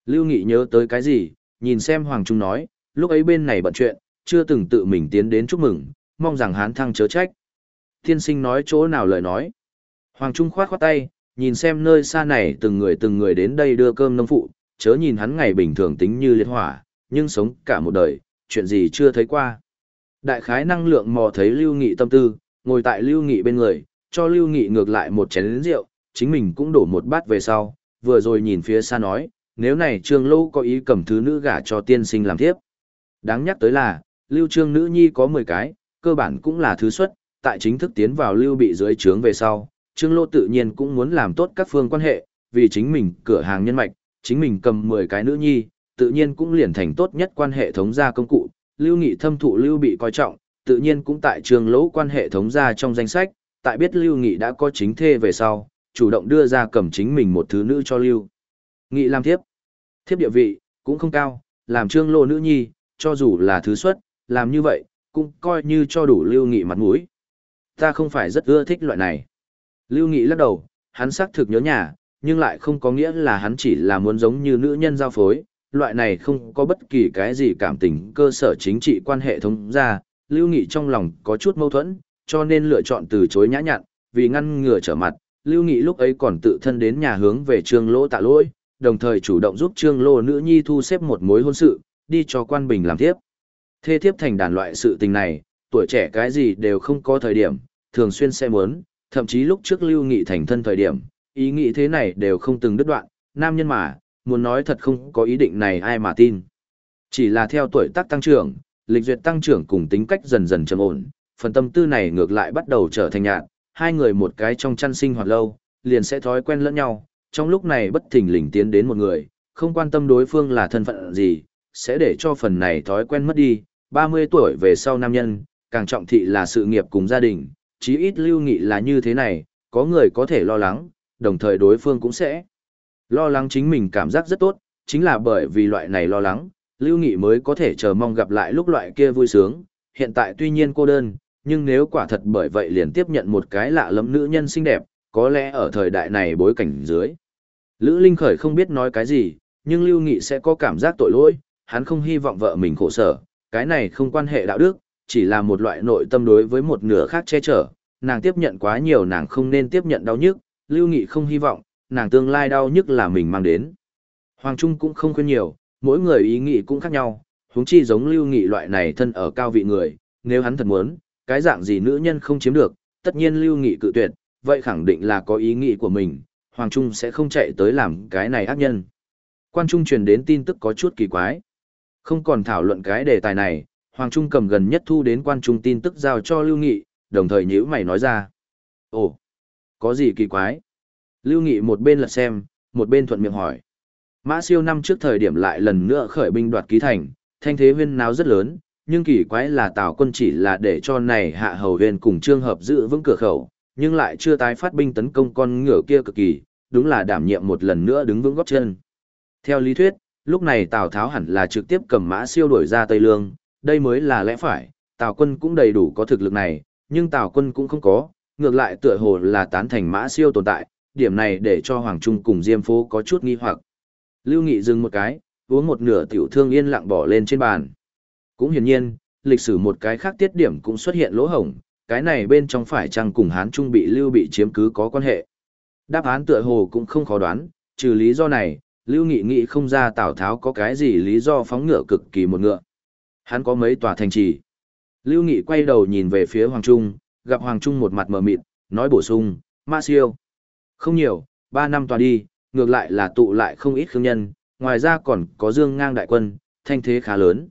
Speaker 1: Lưu Nghị nhớ tới cái gì, nhìn xem Hoàng Trung nói, lúc ấy bên này bận chuyện, chưa từng tự mình tiến đến chúc mừng, mong rằng hán thăng chớ trách. Thiên sinh nói chỗ nào lời nói. Hoàng Trung khoát khoát tay, nhìn xem nơi xa này từng người từng người đến đây đưa cơm nông phụ, chớ nhìn hắn ngày bình thường tính như liệt hỏa, nhưng sống cả một đời, chuyện gì chưa thấy qua. Đại khái năng lượng mò thấy Lưu Nghị tâm tư, ngồi tại Lưu Nghị bên người, cho Lưu Nghị ngược lại một chén rượu, chính mình cũng đổ một bát về sau, vừa rồi nhìn phía xa nói, nếu này Trương Lâu có ý cầm thứ nữ gả cho tiên sinh làm tiếp. Đáng nhắc tới là, Lưu Trương nữ nhi có 10 cái, cơ bản cũng là thứ xuất, tại chính thức tiến vào lưu bị dưới trướng về sau, Trương Lô tự nhiên cũng muốn làm tốt các phương quan hệ, vì chính mình cửa hàng nhân mạch, chính mình cầm 10 cái nữ nhi, tự nhiên cũng liền thành tốt nhất quan hệ thống gia công cụ, lưu nghị thâm thụ lưu bị coi trọng, tự nhiên cũng tại Trương Lỗ quan hệ thống gia trong danh sách, tại biết lưu nghị đã có chính thê về sau, chủ động đưa ra cầm chính mình một thứ nữ cho lưu. Nghị làm thiếp. Thiếp địa vị, cũng không cao, làm Trương Lô nữ nhi, cho dù là thứ xuất, làm như vậy, cũng coi như cho đủ lưu nghị mặt mũi. Ta không phải rất ưa thích loại này. Lưu nghị lắc đầu, hắn xác thực nhớ nhà, nhưng lại không có nghĩa là hắn chỉ là muốn giống như nữ nhân giao phối, loại này không có bất kỳ cái gì cảm tình cơ sở chính trị quan hệ thống ra, lưu nghị trong lòng có chút mâu thuẫn, cho nên lựa chọn từ chối nhã nhặn, vì ngăn ngừa trở mặt, lưu nghị lúc ấy còn tự thân đến nhà hướng về trương lỗ tạ lỗi, đồng thời chủ động giúp trương lỗ nữ nhi thu xếp một mối hôn sự, đi cho quan bình làm tiếp. Thê thiếp thành đàn loại sự tình này, tuổi trẻ cái gì đều không có thời điểm, thường xuyên sẽ muốn, thậm chí lúc trước lưu nghị thành thân thời điểm, ý nghĩ thế này đều không từng đứt đoạn, nam nhân mà, muốn nói thật không có ý định này ai mà tin. Chỉ là theo tuổi tác tăng trưởng, lịch duyệt tăng trưởng cùng tính cách dần dần trầm ổn, phần tâm tư này ngược lại bắt đầu trở thành nhạt, hai người một cái trong chăn sinh hoạt lâu, liền sẽ thói quen lẫn nhau, trong lúc này bất thình lình tiến đến một người, không quan tâm đối phương là thân phận gì, sẽ để cho phần này thói quen mất đi, 30 tuổi về sau nam nhân, càng trọng thị là sự nghiệp cùng gia đình, chí ít lưu nghị là như thế này, có người có thể lo lắng, đồng thời đối phương cũng sẽ lo lắng chính mình cảm giác rất tốt, chính là bởi vì loại này lo lắng, Lưu Nghị mới có thể chờ mong gặp lại lúc loại kia vui sướng, hiện tại tuy nhiên cô đơn, nhưng nếu quả thật bởi vậy liền tiếp nhận một cái lạ lẫm nữ nhân xinh đẹp, có lẽ ở thời đại này bối cảnh dưới. Lữ Linh Khởi không biết nói cái gì, nhưng Lưu Nghị sẽ có cảm giác tội lỗi, hắn không hy vọng vợ mình khổ sở, cái này không quan hệ đạo đức, chỉ là một loại nội tâm đối với một nửa khác che chở, nàng tiếp nhận quá nhiều nàng không nên tiếp nhận đau nhức, Lưu Nghị không hy vọng, nàng tương lai đau nhức là mình mang đến. Hoàng Trung cũng không khuyên nhiều, mỗi người ý nghĩ cũng khác nhau, huống chi giống Lưu Nghị loại này thân ở cao vị người, nếu hắn thật muốn, cái dạng gì nữ nhân không chiếm được, tất nhiên Lưu Nghị cự tuyệt, vậy khẳng định là có ý nghĩ của mình, Hoàng Trung sẽ không chạy tới làm cái này ác nhân. Quan Trung truyền đến tin tức có chút kỳ quái. Không còn thảo luận cái đề tài này, Hoàng Trung cầm gần nhất thu đến quan trung tin tức giao cho Lưu Nghị, đồng thời nhíu mày nói ra. Ồ, có gì kỳ quái? Lưu Nghị một bên lật xem, một bên thuận miệng hỏi. Mã siêu năm trước thời điểm lại lần nữa khởi binh đoạt ký thành, thanh thế huyên náo rất lớn, nhưng kỳ quái là Tào quân chỉ là để cho này hạ hầu huyên cùng trương hợp giữ vững cửa khẩu, nhưng lại chưa tái phát binh tấn công con ngựa kia cực kỳ, đúng là đảm nhiệm một lần nữa đứng vững góp chân. Theo lý thuyết, lúc này Tào Tháo hẳn là trực tiếp cầm mã siêu đuổi ra Tây Lương, đây mới là lẽ phải, Tào quân cũng đầy đủ có thực lực này, nhưng Tào quân cũng không có, ngược lại tựa hồ là tán thành mã siêu tồn tại, điểm này để cho Hoàng Trung cùng Diêm Phố có chút nghi hoặc. Lưu Nghị dừng một cái, uống một nửa tiểu thương yên lặng bỏ lên trên bàn. Cũng hiển nhiên, lịch sử một cái khác tiết điểm cũng xuất hiện lỗ hổng, cái này bên trong phải chăng cùng Hán Trung bị Lưu bị chiếm cứ có quan hệ. Đáp án tựa hồ cũng không khó đoán, trừ lý do này, Lưu Nghị nghĩ không ra Tào Tháo có cái gì lý do phóng ngựa cực kỳ một ngựa. Hắn có mấy tòa thành trì. Lưu Nghị quay đầu nhìn về phía Hoàng Trung, gặp Hoàng Trung một mặt mờ mịt, nói bổ sung, Ma Siêu. Không nhiều, ba năm tòa đi, ngược lại là tụ lại không ít khương nhân, ngoài ra còn có dương ngang đại quân, thanh thế khá lớn.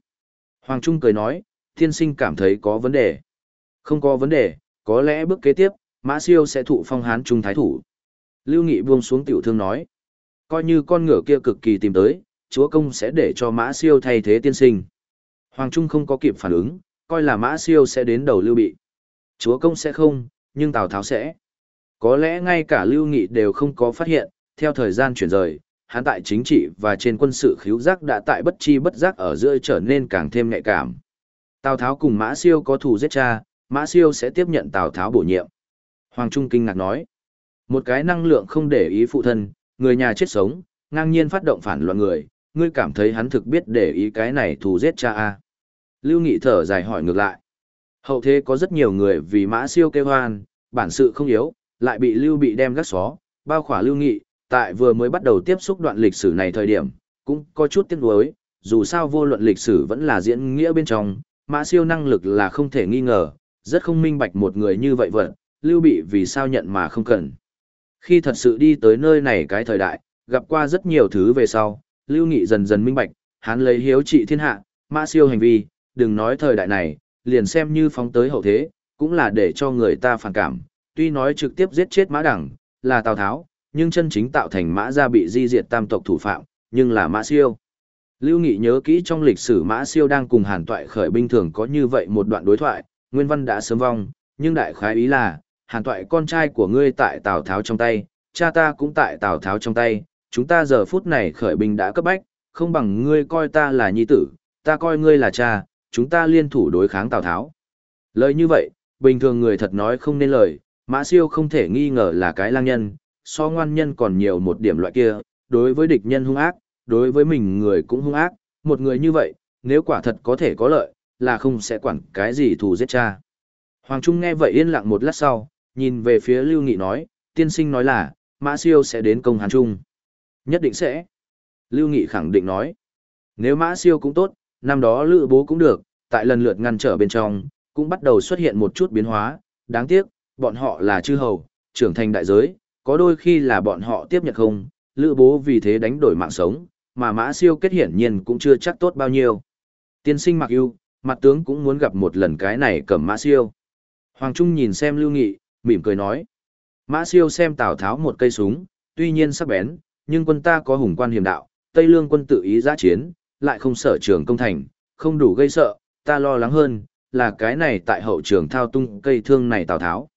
Speaker 1: Hoàng Trung cười nói, thiên sinh cảm thấy có vấn đề. Không có vấn đề, có lẽ bước kế tiếp, Mã Siêu sẽ thụ phong hán trung thái thủ. Lưu Nghị buông xuống tiểu thương nói, coi như con ngựa kia cực kỳ tìm tới, chúa công sẽ để cho Mã Siêu thay thế tiên sinh. Hoàng Trung không có kịp phản ứng, coi là Mã Siêu sẽ đến đầu Lưu Bị. Chúa công sẽ không, nhưng Tào Tháo sẽ. Có lẽ ngay cả Lưu Nghị đều không có phát hiện, theo thời gian chuyển rời, hắn tại chính trị và trên quân sự khiếu giác đã tại bất chi bất giác ở giữa trở nên càng thêm nhạy cảm. Tào Tháo cùng Mã Siêu có thù giết cha, Mã Siêu sẽ tiếp nhận Tào Tháo bổ nhiệm. Hoàng Trung kinh ngạc nói, một cái năng lượng không để ý phụ thân, người nhà chết sống, ngang nhiên phát động phản loạn người, ngươi cảm thấy hắn thực biết để ý cái này thù giết cha a Lưu Nghị thở dài hỏi ngược lại. Hậu thế có rất nhiều người vì Mã Siêu kêu hoan, bản sự không yếu, lại bị Lưu bị đem gác xó, bao khỏa Lưu Nghị, tại vừa mới bắt đầu tiếp xúc đoạn lịch sử này thời điểm, cũng có chút tiếc nuối, dù sao vô luận lịch sử vẫn là diễn nghĩa bên trong, mã siêu năng lực là không thể nghi ngờ, rất không minh bạch một người như vậy vật, Lưu Bị vì sao nhận mà không cần. Khi thật sự đi tới nơi này cái thời đại, gặp qua rất nhiều thứ về sau, Lưu Nghị dần dần minh bạch, hắn lấy hiếu trị thiên hạ, mã siêu hành vi, đừng nói thời đại này, liền xem như phóng tới hậu thế, cũng là để cho người ta phản cảm, tuy nói trực tiếp giết chết mã đẳng, là Tào Tháo, nhưng chân chính tạo thành mã gia bị di diệt tam tộc thủ phạm, nhưng là mã siêu. Lưu Nghị nhớ kỹ trong lịch sử mã siêu đang cùng hàn toại khởi binh thường có như vậy một đoạn đối thoại, nguyên văn đã sớm vong, nhưng đại khái ý là, hàn toại con trai của ngươi tại Tào Tháo trong tay, cha ta cũng tại Tào Tháo trong tay, chúng ta giờ phút này khởi binh đã cấp bách, không bằng ngươi coi ta là nhi tử, ta coi ngươi là cha, chúng ta liên thủ đối kháng Tào Tháo. Lời như vậy, bình thường người thật nói không nên lời, Mã Siêu không thể nghi ngờ là cái lang nhân, so ngoan nhân còn nhiều một điểm loại kia, đối với địch nhân hung ác, đối với mình người cũng hung ác, một người như vậy, nếu quả thật có thể có lợi, là không sẽ quản cái gì thù giết cha. Hoàng Trung nghe vậy yên lặng một lát sau, nhìn về phía Lưu Nghị nói, tiên sinh nói là, Mã Siêu sẽ đến công Hàn Trung. Nhất định sẽ. Lưu Nghị khẳng định nói, nếu Mã Siêu cũng tốt, năm đó Lữ Bố cũng được, tại lần lượt ngăn trở bên trong, cũng bắt đầu xuất hiện một chút biến hóa, đáng tiếc, bọn họ là chư hầu, trưởng thành đại giới, có đôi khi là bọn họ tiếp nhận không, lữ bố vì thế đánh đổi mạng sống, mà mã siêu kết hiển nhiên cũng chưa chắc tốt bao nhiêu. Tiên sinh mặc yêu, mặt tướng cũng muốn gặp một lần cái này cầm mã siêu. Hoàng Trung nhìn xem Lưu Nghị, mỉm cười nói. Mã siêu xem Tào Tháo một cây súng, tuy nhiên sắc bén, nhưng quân ta có hùng quan hiểm đạo, Tây Lương quân tự ý giã chiến, lại không sở trường công thành, không đủ gây sợ, ta lo lắng hơn, là cái này tại hậu trường thao tung cây thương này Tào Tháo.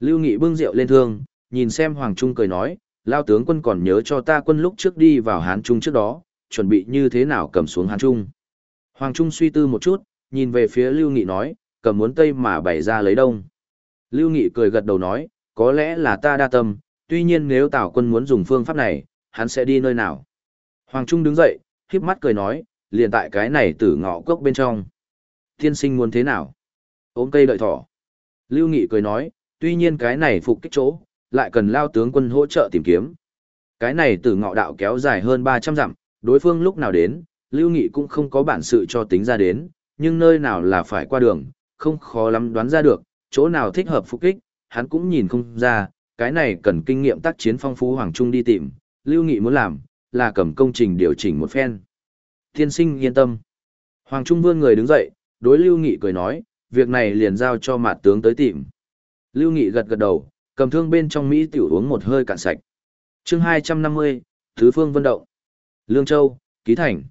Speaker 1: Lưu Nghị bưng rượu lên thương, nhìn xem Hoàng Trung cười nói, Lao tướng quân còn nhớ cho ta quân lúc trước đi vào Hán Trung trước đó, chuẩn bị như thế nào cầm xuống Hán Trung. Hoàng Trung suy tư một chút, nhìn về phía Lưu Nghị nói, cầm muốn Tây mà bày ra lấy đông. Lưu Nghị cười gật đầu nói, có lẽ là ta đa tâm, tuy nhiên nếu Tào quân muốn dùng phương pháp này, hắn sẽ đi nơi nào. Hoàng Trung đứng dậy, híp mắt cười nói, liền tại cái này tử ngọ cốc bên trong. Tiên sinh muốn thế nào? Ôm cây đợi thỏ. Lưu Nghị cười nói, tuy nhiên cái này phục kích chỗ, lại cần lao tướng quân hỗ trợ tìm kiếm. Cái này tử ngọ đạo kéo dài hơn 300 dặm, đối phương lúc nào đến, Lưu Nghị cũng không có bản sự cho tính ra đến, nhưng nơi nào là phải qua đường, không khó lắm đoán ra được, chỗ nào thích hợp phục kích, hắn cũng nhìn không ra, cái này cần kinh nghiệm tác chiến phong phú Hoàng Trung đi tìm, Lưu Nghị muốn làm, là cầm công trình điều chỉnh một phen. Tiên sinh yên tâm. Hoàng Trung vươn người đứng dậy, đối Lưu Nghị cười nói, việc này liền giao cho mạt tướng tới tìm. Lưu Nghị gật gật đầu, cầm thương bên trong Mỹ tiểu uống một hơi cạn sạch. chương 250, Thứ Phương Vân Động. Lương Châu, Ký Thành.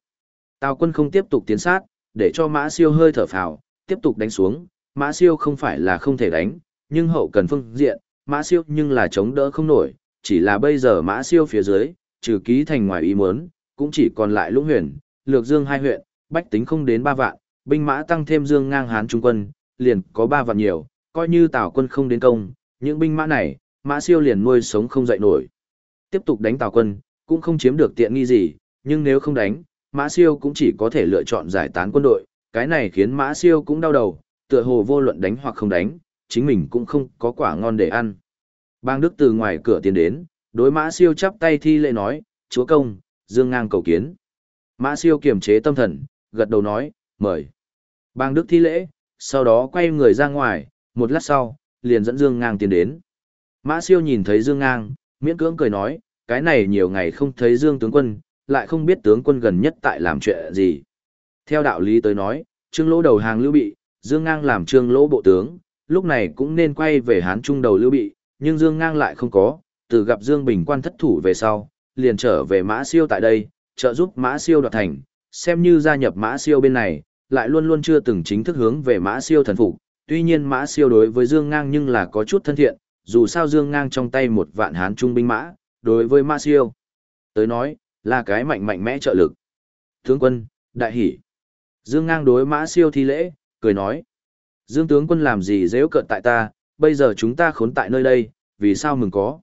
Speaker 1: Tào quân không tiếp tục tiến sát, để cho Mã Siêu hơi thở phào, tiếp tục đánh xuống. Mã Siêu không phải là không thể đánh, nhưng hậu cần phương diện, Mã Siêu nhưng là chống đỡ không nổi, chỉ là bây giờ Mã Siêu phía dưới, trừ Ký Thành ngoài ý muốn, cũng chỉ còn lại Lũng Huyền, Lược Dương hai huyện, bách tính không đến ba vạn, binh mã tăng thêm Dương ngang Hán Trung quân, liền có ba vạn nhiều, coi như Tào quân không đến công, những binh mã này, Mã Siêu liền nuôi sống không dậy nổi. Tiếp tục đánh Tào quân, cũng không chiếm được tiện nghi gì, nhưng nếu không đánh, Mã Siêu cũng chỉ có thể lựa chọn giải tán quân đội, cái này khiến Mã Siêu cũng đau đầu, tựa hồ vô luận đánh hoặc không đánh, chính mình cũng không có quả ngon để ăn. Bang Đức từ ngoài cửa tiến đến, đối Mã Siêu chắp tay thi lễ nói, chúa công, dương ngang cầu kiến. Mã Siêu kiềm chế tâm thần, gật đầu nói, mời. Bang Đức thi lễ, sau đó quay người ra ngoài, một lát sau, liền dẫn Dương Ngang tiến đến. Mã Siêu nhìn thấy Dương Ngang, miễn cưỡng cười nói, cái này nhiều ngày không thấy Dương tướng quân, lại không biết tướng quân gần nhất tại làm chuyện gì. Theo đạo lý tới nói, trương lỗ đầu hàng lưu bị, Dương Ngang làm trương lỗ bộ tướng, lúc này cũng nên quay về Hán Trung đầu lưu bị, nhưng Dương Ngang lại không có, từ gặp Dương Bình quan thất thủ về sau, liền trở về Mã Siêu tại đây, trợ giúp Mã Siêu đoạt thành, xem như gia nhập Mã Siêu bên này, lại luôn luôn chưa từng chính thức hướng về Mã Siêu thần phục, tuy nhiên Mã Siêu đối với Dương Ngang nhưng là có chút thân thiện, dù sao Dương Ngang trong tay một vạn hán trung binh mã, đối với Mã Siêu, tới nói, là cái mạnh mạnh mẽ trợ lực. Tướng quân, đại hỷ. Dương Ngang đối Mã Siêu thi lễ, cười nói. Dương tướng quân làm gì dễ cợt tại ta, bây giờ chúng ta khốn tại nơi đây, vì sao mừng có.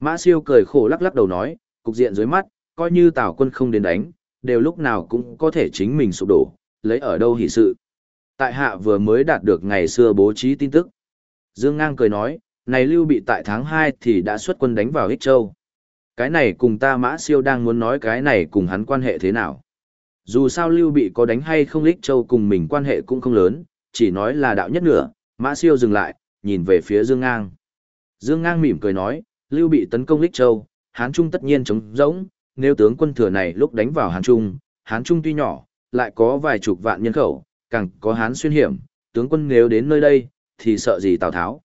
Speaker 1: Mã Siêu cười khổ lắc lắc đầu nói, cục diện dưới mắt, coi như Tào quân không đến đánh, đều lúc nào cũng có thể chính mình sụp đổ, lấy ở đâu hỷ sự. Tại hạ vừa mới đạt được ngày xưa bố trí tin tức. Dương Ngang cười nói, này Lưu bị tại tháng 2 thì đã xuất quân đánh vào Ích Châu. Cái này cùng ta Mã Siêu đang muốn nói cái này cùng hắn quan hệ thế nào. Dù sao Lưu bị có đánh hay không Ích Châu cùng mình quan hệ cũng không lớn, chỉ nói là đạo nhất nửa, Mã Siêu dừng lại, nhìn về phía Dương Ngang. Dương Ngang mỉm cười nói, Lưu bị tấn công Lích Châu, Hán Trung tất nhiên chống rỗng, nếu tướng quân thừa này lúc đánh vào Hán Trung, Hán Trung tuy nhỏ, lại có vài chục vạn nhân khẩu, càng có hán xuyên hiểm, tướng quân nếu đến nơi đây, thì sợ gì Tào Tháo.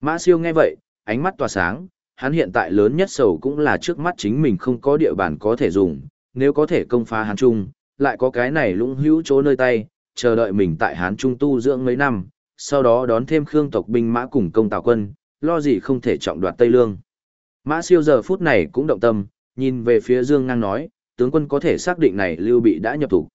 Speaker 1: Mã siêu nghe vậy, ánh mắt tỏa sáng, hắn hiện tại lớn nhất sầu cũng là trước mắt chính mình không có địa bàn có thể dùng, nếu có thể công phá hán trung, lại có cái này lũng hữu chỗ nơi tay, chờ đợi mình tại hán trung tu dưỡng mấy năm, sau đó đón thêm khương tộc binh mã cùng công tào quân, lo gì không thể trọng đoạt Tây Lương. Mã siêu giờ phút này cũng động tâm, nhìn về phía Dương Ngang nói, tướng quân có thể xác định này Lưu Bị đã nhập thủ.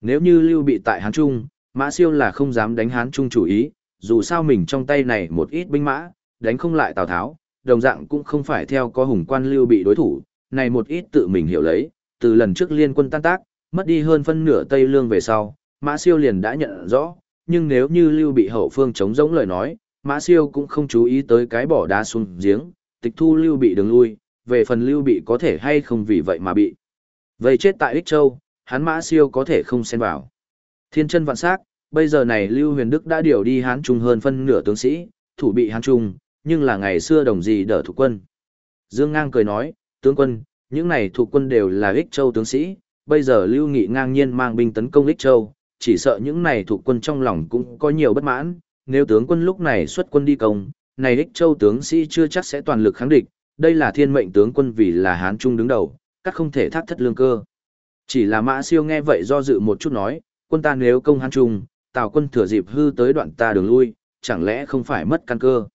Speaker 1: Nếu như Lưu Bị tại Hán Trung, Mã Siêu là không dám đánh Hán Trung chủ ý, dù sao mình trong tay này một ít binh mã, đánh không lại Tào Tháo, đồng dạng cũng không phải theo có hùng quan Lưu Bị đối thủ, này một ít tự mình hiểu lấy, từ lần trước liên quân tan tác, mất đi hơn phân nửa Tây Lương về sau, Mã Siêu liền đã nhận rõ, nhưng nếu như Lưu Bị hậu phương chống giống lời nói, Mã Siêu cũng không chú ý tới cái bỏ đá xuống giếng, tịch thu Lưu Bị đường lui, về phần Lưu Bị có thể hay không vì vậy mà bị. Vậy chết tại Ích Châu, hắn mã siêu có thể không xen vào. Thiên chân vạn sắc, bây giờ này Lưu Huyền Đức đã điều đi Hán Trung hơn phân nửa tướng sĩ, thủ bị Hán Trung, nhưng là ngày xưa đồng gì đỡ thủ quân. Dương Ngang cười nói, tướng quân, những này thủ quân đều là ích châu tướng sĩ, bây giờ Lưu Nghị ngang nhiên mang binh tấn công ích châu, chỉ sợ những này thủ quân trong lòng cũng có nhiều bất mãn, nếu tướng quân lúc này xuất quân đi công, này ích châu tướng sĩ chưa chắc sẽ toàn lực kháng địch, đây là thiên mệnh tướng quân vì là Hán Trung đứng đầu, các không thể thác thất lương cơ. Chỉ là mã siêu nghe vậy do dự một chút nói, quân ta nếu công hán trung, tào quân thừa dịp hư tới đoạn ta đường lui, chẳng lẽ không phải mất căn cơ.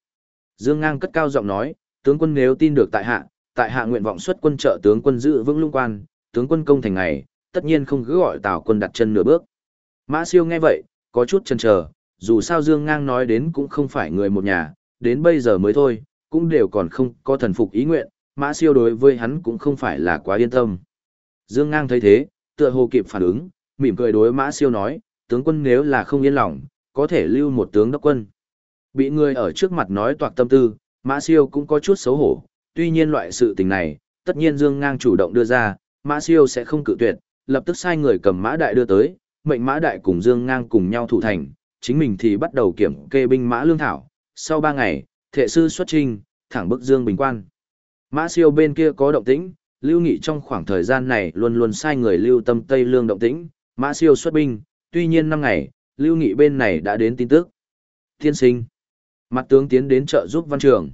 Speaker 1: Dương Ngang cất cao giọng nói, tướng quân nếu tin được tại hạ, tại hạ nguyện vọng xuất quân trợ tướng quân giữ vững lung quan, tướng quân công thành ngày, tất nhiên không cứ gọi Tào quân đặt chân nửa bước. Mã Siêu nghe vậy, có chút chần chờ, dù sao Dương Ngang nói đến cũng không phải người một nhà, đến bây giờ mới thôi, cũng đều còn không có thần phục ý nguyện, Mã Siêu đối với hắn cũng không phải là quá yên tâm. Dương Ngang thấy thế, tựa hồ kịp phản ứng, mỉm cười đối Mã Siêu nói, tướng quân nếu là không yên lòng, có thể lưu một tướng đốc quân. Bị người ở trước mặt nói toạc tâm tư, Mã Siêu cũng có chút xấu hổ, tuy nhiên loại sự tình này, tất nhiên Dương Ngang chủ động đưa ra, Mã Siêu sẽ không cự tuyệt, lập tức sai người cầm Mã Đại đưa tới, mệnh Mã Đại cùng Dương Ngang cùng nhau thủ thành, chính mình thì bắt đầu kiểm kê binh mã lương thảo. Sau ba ngày, thệ sư xuất trinh, thẳng bức Dương Bình Quan. Mã Siêu bên kia có động tĩnh, Lưu Nghị trong khoảng thời gian này luôn luôn sai người lưu tâm Tây Lương động tĩnh, Mã Siêu xuất binh, tuy nhiên năm ngày, Lưu Nghị bên này đã đến tin tức. Tiên sinh. Mặt tướng tiến đến trợ giúp văn trường.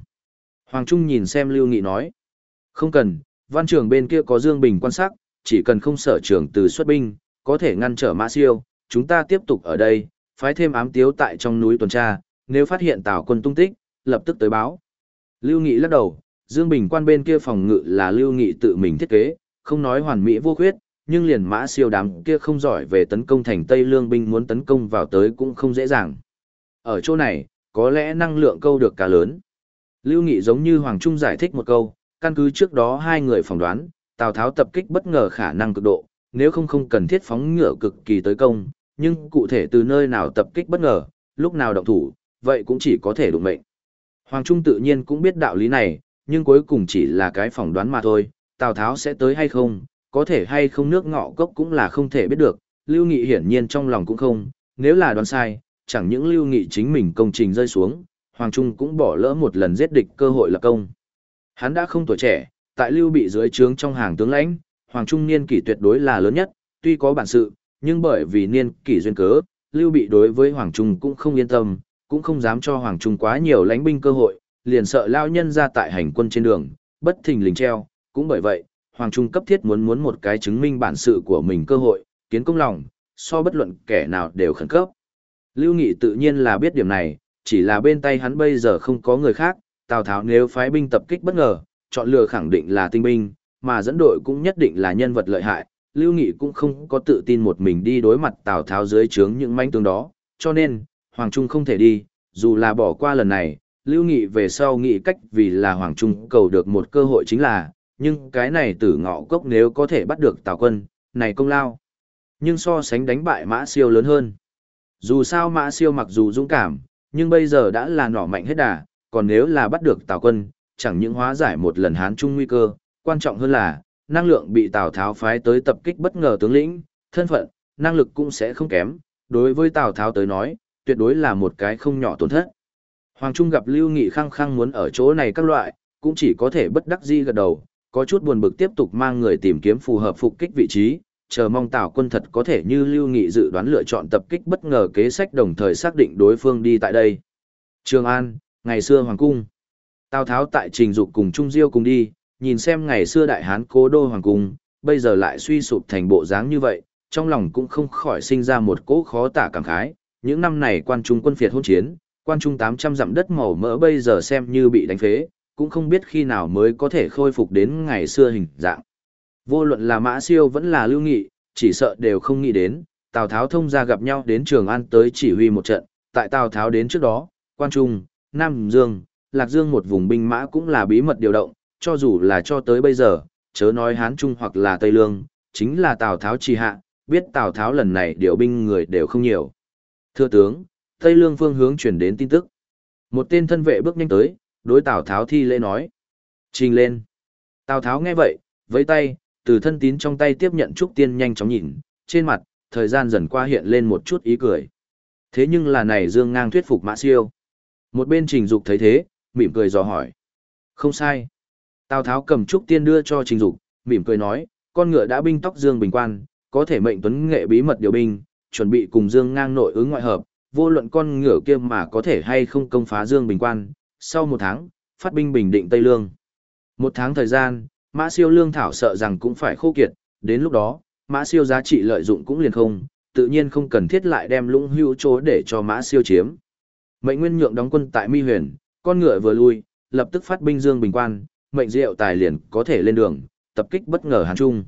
Speaker 1: Hoàng Trung nhìn xem Lưu Nghị nói. Không cần, văn trường bên kia có Dương Bình quan sát, chỉ cần không sở trường từ xuất binh, có thể ngăn trở Mã Siêu, chúng ta tiếp tục ở đây, phái thêm ám tiếu tại trong núi tuần tra, nếu phát hiện Tào quân tung tích, lập tức tới báo. Lưu Nghị lắc đầu, Dương Bình quan bên kia phòng ngự là Lưu Nghị tự mình thiết kế, không nói hoàn mỹ vô khuyết, nhưng liền mã siêu đám kia không giỏi về tấn công thành Tây Lương binh muốn tấn công vào tới cũng không dễ dàng. Ở chỗ này, có lẽ năng lượng câu được cả lớn. Lưu Nghị giống như Hoàng Trung giải thích một câu, căn cứ trước đó hai người phỏng đoán, Tào Tháo tập kích bất ngờ khả năng cực độ, nếu không không cần thiết phóng ngựa cực kỳ tới công, nhưng cụ thể từ nơi nào tập kích bất ngờ, lúc nào động thủ, vậy cũng chỉ có thể đụng mệnh. Hoàng Trung tự nhiên cũng biết đạo lý này, nhưng cuối cùng chỉ là cái phỏng đoán mà thôi, Tào Tháo sẽ tới hay không, có thể hay không nước ngọ cốc cũng là không thể biết được, Lưu Nghị hiển nhiên trong lòng cũng không, nếu là đoán sai, chẳng những Lưu Nghị chính mình công trình rơi xuống, Hoàng Trung cũng bỏ lỡ một lần giết địch cơ hội lập công. Hắn đã không tuổi trẻ, tại Lưu bị dưới trướng trong hàng tướng lãnh, Hoàng Trung niên kỷ tuyệt đối là lớn nhất, tuy có bản sự, nhưng bởi vì niên kỷ duyên cớ, Lưu bị đối với Hoàng Trung cũng không yên tâm, cũng không dám cho Hoàng Trung quá nhiều lánh binh cơ hội, liền sợ lao nhân ra tại hành quân trên đường, bất thình lình treo, cũng bởi vậy, Hoàng Trung cấp thiết muốn muốn một cái chứng minh bản sự của mình cơ hội, kiến công lòng, so bất luận kẻ nào đều khẩn cấp. Lưu Nghị tự nhiên là biết điểm này, chỉ là bên tay hắn bây giờ không có người khác, Tào Tháo nếu phái binh tập kích bất ngờ, chọn lựa khẳng định là tinh binh, mà dẫn đội cũng nhất định là nhân vật lợi hại. Lưu Nghị cũng không có tự tin một mình đi đối mặt Tào Tháo dưới trướng những manh tướng đó, cho nên, Hoàng Trung không thể đi, dù là bỏ qua lần này, Lưu Nghị về sau nghĩ cách vì là Hoàng Trung cầu được một cơ hội chính là, nhưng cái này tử ngọ cốc nếu có thể bắt được Tào quân, này công lao. Nhưng so sánh đánh bại Mã Siêu lớn hơn. Dù sao Mã Siêu mặc dù dũng cảm, nhưng bây giờ đã là nỏ mạnh hết đà, còn nếu là bắt được Tào quân, chẳng những hóa giải một lần Hán Trung nguy cơ, quan trọng hơn là, năng lượng bị Tào Tháo phái tới tập kích bất ngờ tướng lĩnh, thân phận, năng lực cũng sẽ không kém, đối với Tào Tháo tới nói, tuyệt đối là một cái không nhỏ tổn thất. Hoàng Trung gặp Lưu Nghị khăng khăng muốn ở chỗ này các loại, cũng chỉ có thể bất đắc dĩ gật đầu, có chút buồn bực tiếp tục mang người tìm kiếm phù hợp phục kích vị trí, chờ mong Tào quân thật có thể như Lưu Nghị dự đoán lựa chọn tập kích bất ngờ kế sách đồng thời xác định đối phương đi tại đây. Trường An, ngày xưa Hoàng Cung. Tào Tháo tại trình dục cùng Trung Diêu cùng đi, nhìn xem ngày xưa Đại Hán cố đô Hoàng Cung, bây giờ lại suy sụp thành bộ dáng như vậy, trong lòng cũng không khỏi sinh ra một cỗ khó tả cảm khái. Những năm này quan trung quân phiệt hôn chiến, quan trung 800 dặm đất màu mỡ bây giờ xem như bị đánh phế, cũng không biết khi nào mới có thể khôi phục đến ngày xưa hình dạng. Vô luận là Mã Siêu vẫn là Lưu Nghị, chỉ sợ đều không nghĩ đến, Tào Tháo thông ra gặp nhau đến Trường An tới chỉ huy một trận, tại Tào Tháo đến trước đó, Quan Trung, Nam Dương, Lạc Dương một vùng binh mã cũng là bí mật điều động, cho dù là cho tới bây giờ, chớ nói Hán Trung hoặc là Tây Lương, chính là Tào Tháo trì hạ, biết Tào Tháo lần này điều binh người đều không nhiều. Thưa tướng, Tây Lương phương hướng chuyển đến tin tức. Một tên thân vệ bước nhanh tới, đối Tào Tháo thi lễ nói. Trình lên. Tào Tháo nghe vậy, với tay, từ thân tín trong tay tiếp nhận Trúc Tiên nhanh chóng nhìn, trên mặt, thời gian dần qua hiện lên một chút ý cười. Thế nhưng là này Dương ngang thuyết phục Mã Siêu. Một bên Trình Dục thấy thế, mỉm cười dò hỏi. Không sai. Tào Tháo cầm Trúc Tiên đưa cho Trình Dục, mỉm cười nói, con ngựa đã binh tóc Dương Bình Quan, có thể mệnh tuấn nghệ bí mật điều binh, chuẩn bị cùng Dương ngang nội ứng ngoại hợp, vô luận con ngựa kia mà có thể hay không công phá Dương Bình Quan, sau một tháng, phát binh bình định Tây Lương. Một tháng thời gian, mã siêu lương thảo sợ rằng cũng phải khô kiệt, đến lúc đó, mã siêu giá trị lợi dụng cũng liền không, tự nhiên không cần thiết lại đem lũng hưu chỗ để cho mã siêu chiếm. Mệnh nguyên nhượng đóng quân tại Mi Huyền, con ngựa vừa lui, lập tức phát binh Dương Bình Quan, mệnh diệu tài liền có thể lên đường, tập kích bất ngờ Hán Trung.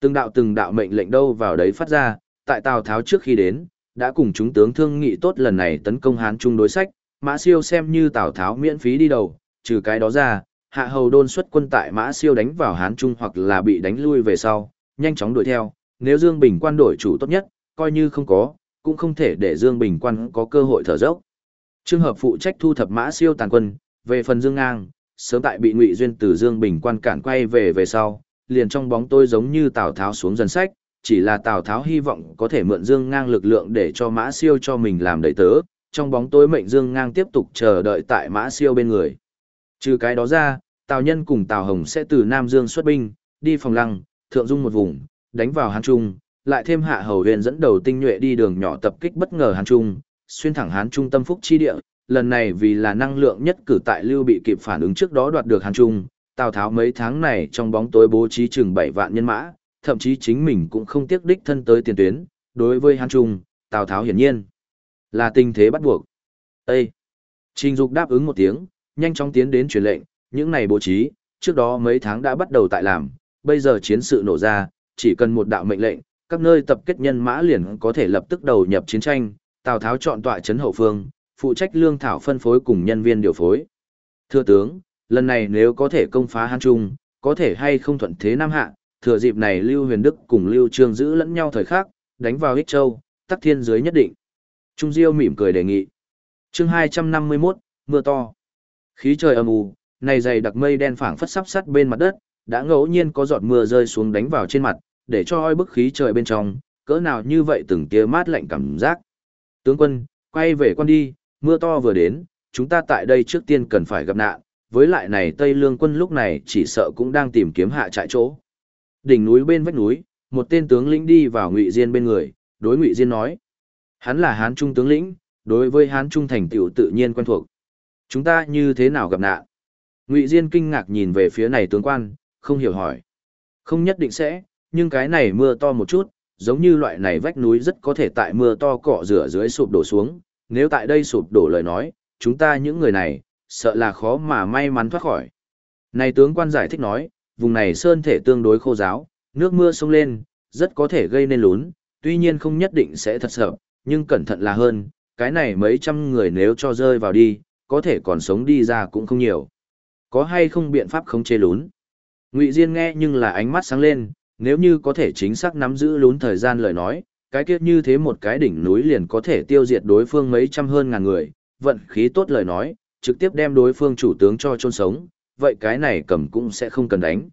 Speaker 1: Từng đạo từng đạo mệnh lệnh đâu vào đấy phát ra, tại Tào Tháo trước khi đến, đã cùng chúng tướng thương nghị tốt lần này tấn công Hán Trung đối sách, Mã Siêu xem như Tào Tháo miễn phí đi đầu, trừ cái đó ra, hạ hầu đôn xuất quân tại Mã Siêu đánh vào Hán Trung hoặc là bị đánh lui về sau, nhanh chóng đuổi theo, nếu Dương Bình quan đổi chủ tốt nhất, coi như không có, cũng không thể để Dương Bình quan có cơ hội thở dốc. Trường hợp phụ trách thu thập Mã Siêu tàn quân, về phần Dương Ngang, sớm tại bị Ngụy Duyên từ Dương Bình quan cản quay về về sau, liền trong bóng tôi giống như Tào Tháo xuống dần sách, chỉ là Tào Tháo hy vọng có thể mượn Dương Ngang lực lượng để cho Mã Siêu cho mình làm đầy tớ, trong bóng tối mệnh Dương Ngang tiếp tục chờ đợi tại Mã Siêu bên người. Trừ cái đó ra, Tào Nhân cùng Tào Hồng sẽ từ Nam Dương xuất binh, đi phòng lăng, thượng dung một vùng, đánh vào Hán Trung, lại thêm hạ hầu huyền dẫn đầu tinh nhuệ đi đường nhỏ tập kích bất ngờ Hán Trung, xuyên thẳng Hán Trung tâm phúc chi địa, lần này vì là năng lượng nhất cử tại lưu bị kịp phản ứng trước đó đoạt được Hàn Trung, Tào Tháo mấy tháng này trong bóng tối bố trí chừng bảy vạn nhân mã, thậm chí chính mình cũng không tiếc đích thân tới tiền tuyến, đối với Hán Trung, Tào Tháo hiển nhiên là tình thế bắt buộc. â Trình Dục đáp ứng một tiếng, nhanh chóng tiến đến truyền lệnh, những này bố trí, trước đó mấy tháng đã bắt đầu tại làm, bây giờ chiến sự nổ ra, chỉ cần một đạo mệnh lệnh, các nơi tập kết nhân mã liền có thể lập tức đầu nhập chiến tranh, Tào Tháo chọn tọa trấn hậu phương, phụ trách lương thảo phân phối cùng nhân viên điều phối. Thưa tướng, lần này nếu có thể công phá Hán Trung, có thể hay không thuận thế Nam Hạ, thừa dịp này Lưu Huyền Đức cùng Lưu Trương giữ lẫn nhau thời khắc, đánh vào Hích Châu, tắc thiên giới nhất định. Trung Diêu mỉm cười đề nghị. chương 251, mưa to. Khí trời âm u, này dày đặc mây đen phảng phất sắp sắt bên mặt đất, đã ngẫu nhiên có giọt mưa rơi xuống đánh vào trên mặt, để cho oi bức khí trời bên trong, cỡ nào như vậy từng tia mát lạnh cảm giác. Tướng quân, quay về quan đi, mưa to vừa đến, chúng ta tại đây trước tiên cần phải gặp nạn, với lại này Tây Lương quân lúc này chỉ sợ cũng đang tìm kiếm hạ trại chỗ. Đỉnh núi bên vách núi, một tên tướng lĩnh đi vào Ngụy Diên bên người, đối Ngụy Diên nói: "Hắn là Hán Trung tướng lĩnh, đối với Hán Trung thành tựu tự nhiên quen thuộc. Chúng ta như thế nào gặp nạn?" Ngụy Diên kinh ngạc nhìn về phía này tướng quan, không hiểu hỏi. "Không nhất định sẽ, nhưng cái này mưa to một chút, giống như loại này vách núi rất có thể tại mưa to cọ rửa dưới sụp đổ xuống, nếu tại đây sụp đổ lời nói, chúng ta những người này, sợ là khó mà may mắn thoát khỏi. Này tướng quan giải thích nói, vùng này sơn thể tương đối khô giáo, nước mưa sông lên, rất có thể gây nên lún, tuy nhiên không nhất định sẽ thật sợ, nhưng cẩn thận là hơn, cái này mấy trăm người nếu cho rơi vào đi, có thể còn sống đi ra cũng không nhiều. Có hay không biện pháp không chê lún? Ngụy Diên nghe nhưng là ánh mắt sáng lên, nếu như có thể chính xác nắm giữ lún thời gian lời nói, cái kia như thế một cái đỉnh núi liền có thể tiêu diệt đối phương mấy trăm hơn ngàn người, vận khí tốt lời nói, trực tiếp đem đối phương chủ tướng cho chôn sống, vậy cái này cầm cũng sẽ không cần đánh.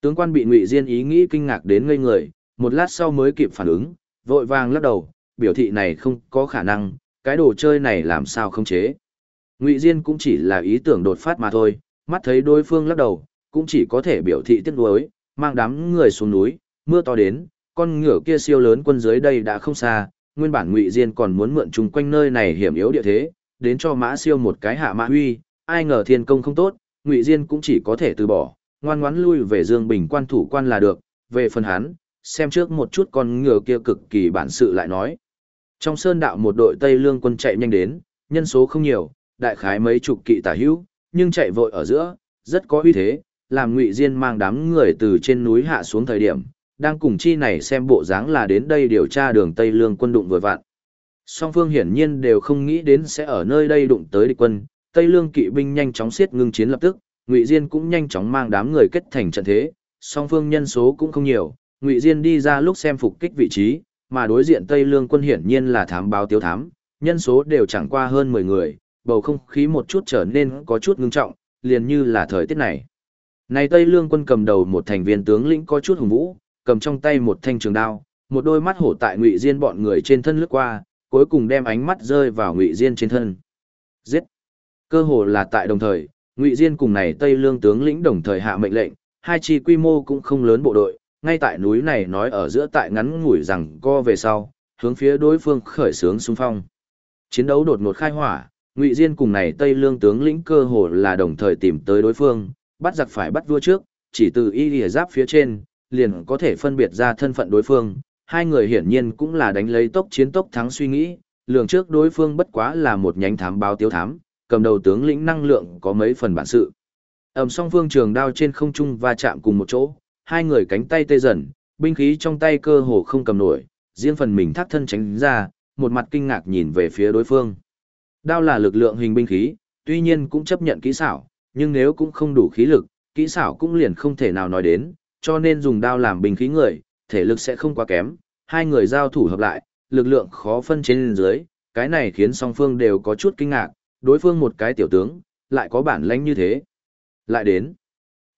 Speaker 1: Tướng quan bị Ngụy Diên ý nghĩ kinh ngạc đến ngây người, một lát sau mới kịp phản ứng, vội vàng lắc đầu, biểu thị này không có khả năng, cái đồ chơi này làm sao không chế. Ngụy Diên cũng chỉ là ý tưởng đột phát mà thôi, mắt thấy đối phương lắc đầu, cũng chỉ có thể biểu thị tiếc nuối, mang đám người xuống núi, mưa to đến, con ngựa kia siêu lớn quân dưới đây đã không xa, nguyên bản Ngụy Diên còn muốn mượn chung quanh nơi này hiểm yếu địa thế, đến cho Mã Siêu một cái hạ mã huy, ai ngờ thiên công không tốt, Ngụy Diên cũng chỉ có thể từ bỏ, ngoan ngoãn lui về Dương Bình quan thủ quan là được, về phần hắn, xem trước một chút con ngựa kia cực kỳ bản sự lại nói. Trong sơn đạo một đội Tây Lương quân chạy nhanh đến, nhân số không nhiều, đại khái mấy chục kỵ tả hữu, nhưng chạy vội ở giữa, rất có uy thế, làm Ngụy Diên mang đám người từ trên núi hạ xuống thời điểm, đang cùng chi này xem bộ dáng là đến đây điều tra đường Tây Lương quân đụng vừa vặn. Song phương hiển nhiên đều không nghĩ đến sẽ ở nơi đây đụng tới địch quân, Tây Lương kỵ binh nhanh chóng xiết ngưng chiến lập tức, Ngụy Diên cũng nhanh chóng mang đám người kết thành trận thế, song phương nhân số cũng không nhiều, Ngụy Diên đi ra lúc xem phục kích vị trí, mà đối diện Tây Lương quân hiển nhiên là thám báo tiêu thám, nhân số đều chẳng qua hơn 10 người, bầu không khí một chút trở nên có chút ngưng trọng, liền như là thời tiết này. Này Tây Lương quân cầm đầu một thành viên tướng lĩnh có chút hùng vũ, cầm trong tay một thanh trường đao, một đôi mắt hổ tại Ngụy Diên bọn người trên thân lướt qua, cuối cùng đem ánh mắt rơi vào Ngụy Diên trên thân. Giết! Cơ hồ là tại đồng thời, Ngụy Diên cùng này Tây Lương tướng lĩnh đồng thời hạ mệnh lệnh, hai chi quy mô cũng không lớn bộ đội, ngay tại núi này nói ở giữa tại ngắn ngủi rằng co về sau, hướng phía đối phương khởi xướng xung phong. Chiến đấu đột ngột khai hỏa, Ngụy Diên cùng này Tây Lương tướng lĩnh cơ hồ là đồng thời tìm tới đối phương, bắt giặc phải bắt vua trước, chỉ từ y lìa giáp phía trên, liền có thể phân biệt ra thân phận đối phương. Hai người hiển nhiên cũng là đánh lấy tốc chiến tốc thắng suy nghĩ, lường trước đối phương bất quá là một nhánh thám báo tiêu thám, cầm đầu tướng lĩnh năng lượng có mấy phần bản sự. Ầm song phương trường đao trên không trung va chạm cùng một chỗ, hai người cánh tay tê dần, binh khí trong tay cơ hồ không cầm nổi, riêng phần mình thác thân tránh ra, một mặt kinh ngạc nhìn về phía đối phương. Đao là lực lượng hình binh khí, tuy nhiên cũng chấp nhận kỹ xảo, nhưng nếu cũng không đủ khí lực, kỹ xảo cũng liền không thể nào nói đến, cho nên dùng đao làm binh khí người, thể lực sẽ không quá kém, hai người giao thủ hợp lại, lực lượng khó phân trên dưới, cái này khiến song phương đều có chút kinh ngạc, đối phương một cái tiểu tướng, lại có bản lãnh như thế. Lại đến,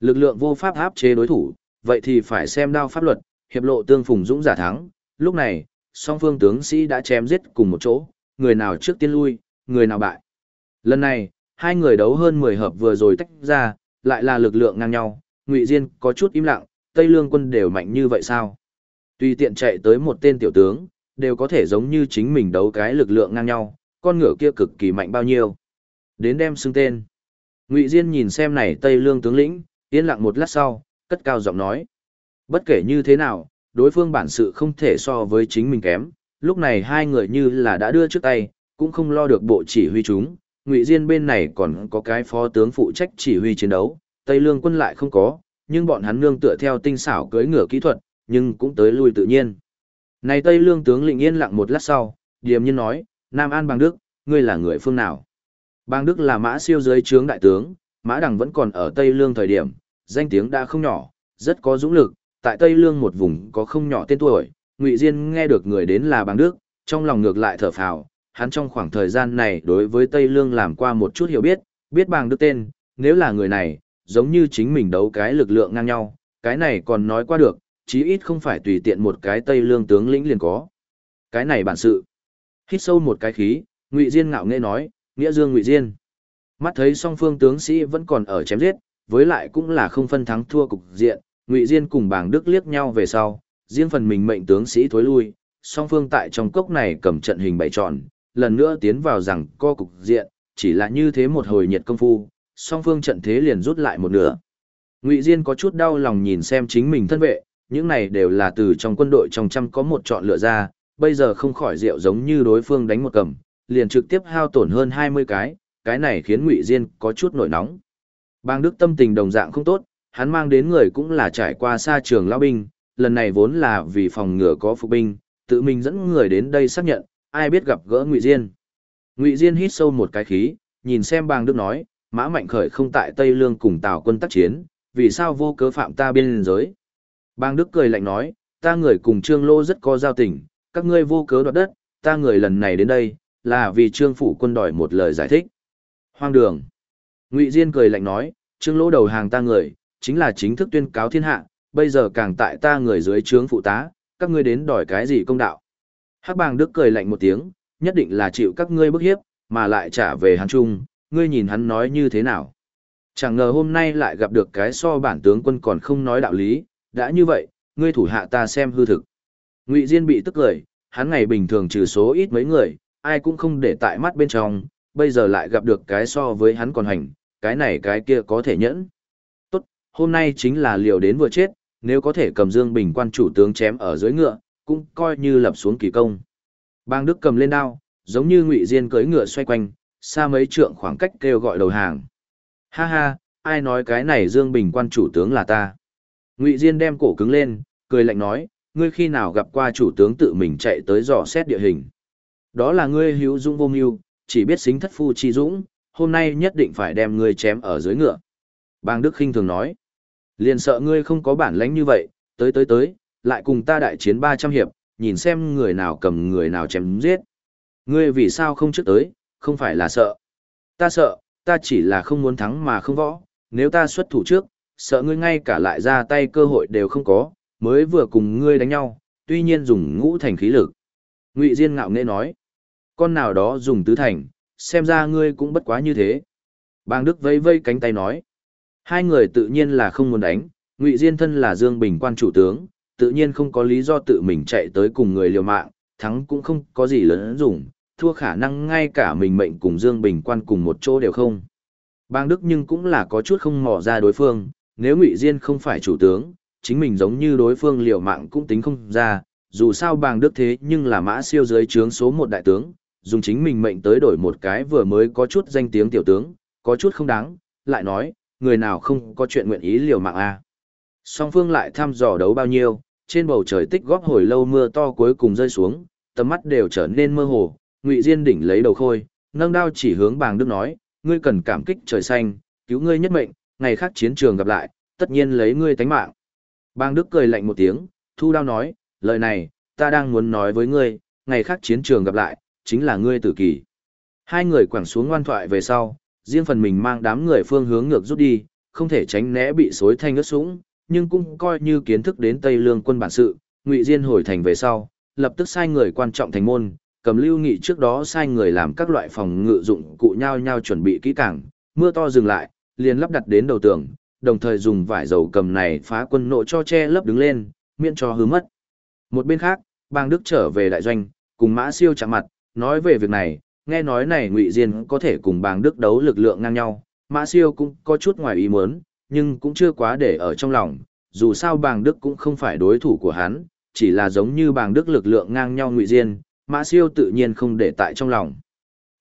Speaker 1: lực lượng vô pháp áp chế đối thủ, vậy thì phải xem đao pháp luật, hiệp lộ tương phùng dũng giả thắng, lúc này, song phương tướng sĩ đã chém giết cùng một chỗ, người nào trước tiên lui, người nào bại. Lần này, hai người đấu hơn 10 hợp vừa rồi tách ra, lại là lực lượng ngang nhau, Ngụy Diên có chút im lặng, Tây Lương quân đều mạnh như vậy sao? Tùy tiện chạy tới một tên tiểu tướng, đều có thể giống như chính mình đấu cái lực lượng ngang nhau, con ngựa kia cực kỳ mạnh bao nhiêu. Đến đem xưng tên. Ngụy Diên nhìn xem này Tây Lương tướng lĩnh, yên lặng một lát sau, cất cao giọng nói. Bất kể như thế nào, đối phương bản sự không thể so với chính mình kém, lúc này hai người như là đã đưa trước tay, cũng không lo được bộ chỉ huy chúng. Ngụy Diên bên này còn có cái phó tướng phụ trách chỉ huy chiến đấu, Tây Lương quân lại không có, nhưng bọn hắn nương tựa theo tinh xảo cưỡi ngựa kỹ thuật, nhưng cũng tới lui tự nhiên. Này Tây Lương tướng lĩnh yên lặng một lát sau, điềm nhiên nói, Nam An Bang Đức, ngươi là người phương nào? Bang Đức là mã siêu dưới trướng đại tướng, mã đằng vẫn còn ở Tây Lương thời điểm, danh tiếng đã không nhỏ, rất có dũng lực, tại Tây Lương một vùng có không nhỏ tên tuổi, Ngụy Diên nghe được người đến là Bang Đức, trong lòng ngược lại thở phào, hắn trong khoảng thời gian này đối với Tây Lương làm qua một chút hiểu biết, biết Bang Đức tên, nếu là người này, giống như chính mình đấu cái lực lượng ngang nhau, cái này còn nói qua được, chí ít không phải tùy tiện một cái Tây Lương tướng lĩnh liền có. Cái này bản sự. Hít sâu một cái khí, Ngụy Diên ngạo nghễ nói, nghĩa dương Ngụy Diên. Mắt thấy song phương tướng sĩ vẫn còn ở chém giết, với lại cũng là không phân thắng thua cục diện, Ngụy Diên cùng Bàng Đức liếc nhau về sau, riêng phần mình mệnh tướng sĩ thối lui, song phương tại trong cốc này cầm trận hình bảy tròn, lần nữa tiến vào rằng co cục diện, chỉ là như thế một hồi nhiệt công phu, song phương trận thế liền rút lại một nửa. Ngụy Diên có chút đau lòng nhìn xem chính mình thân vệ, những này đều là từ trong quân đội trong trăm có một chọn lựa ra, bây giờ không khỏi rượu giống như đối phương đánh một cầm, liền trực tiếp hao tổn hơn 20 cái, cái này khiến Ngụy Diên có chút nổi nóng. Bang Đức tâm tình đồng dạng không tốt, hắn mang đến người cũng là trải qua xa trường lao binh, lần này vốn là vì phòng ngừa có phục binh, tự mình dẫn người đến đây xác nhận, ai biết gặp gỡ Ngụy Diên. Ngụy Diên hít sâu một cái khí, nhìn xem Bang Đức nói, Mã Mạnh Khởi không tại Tây Lương cùng Tào quân tác chiến, vì sao vô cớ phạm ta biên giới? Bang Đức cười lạnh nói, ta người cùng Trương Lô rất có giao tình, các ngươi vô cớ đoạt đất, ta người lần này đến đây, là vì Trương Phủ quân đòi một lời giải thích. Hoang đường. Ngụy Diên cười lạnh nói, Trương Lô đầu hàng ta người, chính là chính thức tuyên cáo thiên hạ, bây giờ càng tại ta người dưới trướng phụ tá, các ngươi đến đòi cái gì công đạo. Hắc bang Đức cười lạnh một tiếng, nhất định là chịu các ngươi bức hiếp, mà lại trả về hán trung, ngươi nhìn hắn nói như thế nào. Chẳng ngờ hôm nay lại gặp được cái so bản tướng quân còn không nói đạo lý, đã như vậy, ngươi thủ hạ ta xem hư thực. Ngụy Diên bị tức cười, hắn ngày bình thường trừ số ít mấy người, ai cũng không để tại mắt bên trong, bây giờ lại gặp được cái so với hắn còn hành, cái này cái kia có thể nhẫn. Tốt, hôm nay chính là liều đến vừa chết, nếu có thể cầm Dương Bình quan chủ tướng chém ở dưới ngựa, cũng coi như lập xuống kỳ công. Bang Đức cầm lên đao, giống như Ngụy Diên cưỡi ngựa xoay quanh, xa mấy trượng khoảng cách kêu gọi đầu hàng. Ha ha, ai nói cái này Dương Bình quan chủ tướng là ta? Ngụy Diên đem cổ cứng lên, cười lạnh nói, ngươi khi nào gặp qua chủ tướng tự mình chạy tới dò xét địa hình. Đó là ngươi hữu dung vô mưu, chỉ biết xính thất phu chi dũng, hôm nay nhất định phải đem ngươi chém ở dưới ngựa. Bang Đức khinh thường nói, liền sợ ngươi không có bản lãnh như vậy, tới tới tới, lại cùng ta đại chiến 300 hiệp, nhìn xem người nào cầm người nào chém giết. Ngươi vì sao không trước tới, không phải là sợ. Ta sợ, ta chỉ là không muốn thắng mà không võ, nếu ta xuất thủ trước, sợ ngươi ngay cả lại ra tay cơ hội đều không có, mới vừa cùng ngươi đánh nhau, tuy nhiên dùng ngũ thành khí lực. Ngụy Diên ngạo nghễ nói, con nào đó dùng tứ thành, xem ra ngươi cũng bất quá như thế. Bang Đức vây vây cánh tay nói, hai người tự nhiên là không muốn đánh, Ngụy Diên thân là Dương Bình quan chủ tướng, tự nhiên không có lý do tự mình chạy tới cùng người liều mạng, thắng cũng không có gì lớn dùng, thua khả năng ngay cả mình mệnh cùng Dương Bình quan cùng một chỗ đều không. Bang Đức nhưng cũng là có chút không mò ra đối phương, nếu Ngụy Diên không phải chủ tướng, chính mình giống như đối phương liều mạng cũng tính không ra, dù sao bang đức thế nhưng là mã siêu dưới trướng số một đại tướng, dùng chính mình mệnh tới đổi một cái vừa mới có chút danh tiếng tiểu tướng, có chút không đáng, lại nói, người nào không có chuyện nguyện ý liều mạng a. Song phương lại thăm dò đấu bao nhiêu, trên bầu trời tích góp hồi lâu mưa to cuối cùng rơi xuống, tầm mắt đều trở nên mơ hồ, Ngụy Diên đỉnh lấy đầu khôi, nâng đao chỉ hướng Bàng Đức nói, ngươi cần cảm kích trời xanh, cứu ngươi nhất mệnh, ngày khác chiến trường gặp lại, tất nhiên lấy ngươi tánh mạng. Bàng Đức cười lạnh một tiếng, thu đao nói, lời này, ta đang muốn nói với ngươi, ngày khác chiến trường gặp lại, chính là ngươi tử kỳ. Hai người quẳng xuống ngoan thoại về sau, riêng phần mình mang đám người phương hướng ngược rút đi, không thể tránh né bị xối thanh ướt sũng, nhưng cũng coi như kiến thức đến Tây Lương quân bản sự, Ngụy Diên hồi thành về sau, lập tức sai người quan trọng thành môn, cầm lưu nghị trước đó sai người làm các loại phòng ngự dụng cụ nhau nhau chuẩn bị kỹ càng, mưa to dừng lại, liền lắp đặt đến đầu tường, đồng thời dùng vải dầu cầm này phá quân nộ cho che lấp đứng lên, miễn cho hứa mất. Một bên khác, bang Đức trở về đại doanh, cùng Mã Siêu chạm mặt, nói về việc này, nghe nói này Ngụy Diên có thể cùng bang Đức đấu lực lượng ngang nhau, Mã Siêu cũng có chút ngoài ý muốn, nhưng cũng chưa quá để ở trong lòng, dù sao bang Đức cũng không phải đối thủ của hắn, chỉ là giống như bang Đức lực lượng ngang nhau Ngụy Diên, Mã Siêu tự nhiên không để tại trong lòng.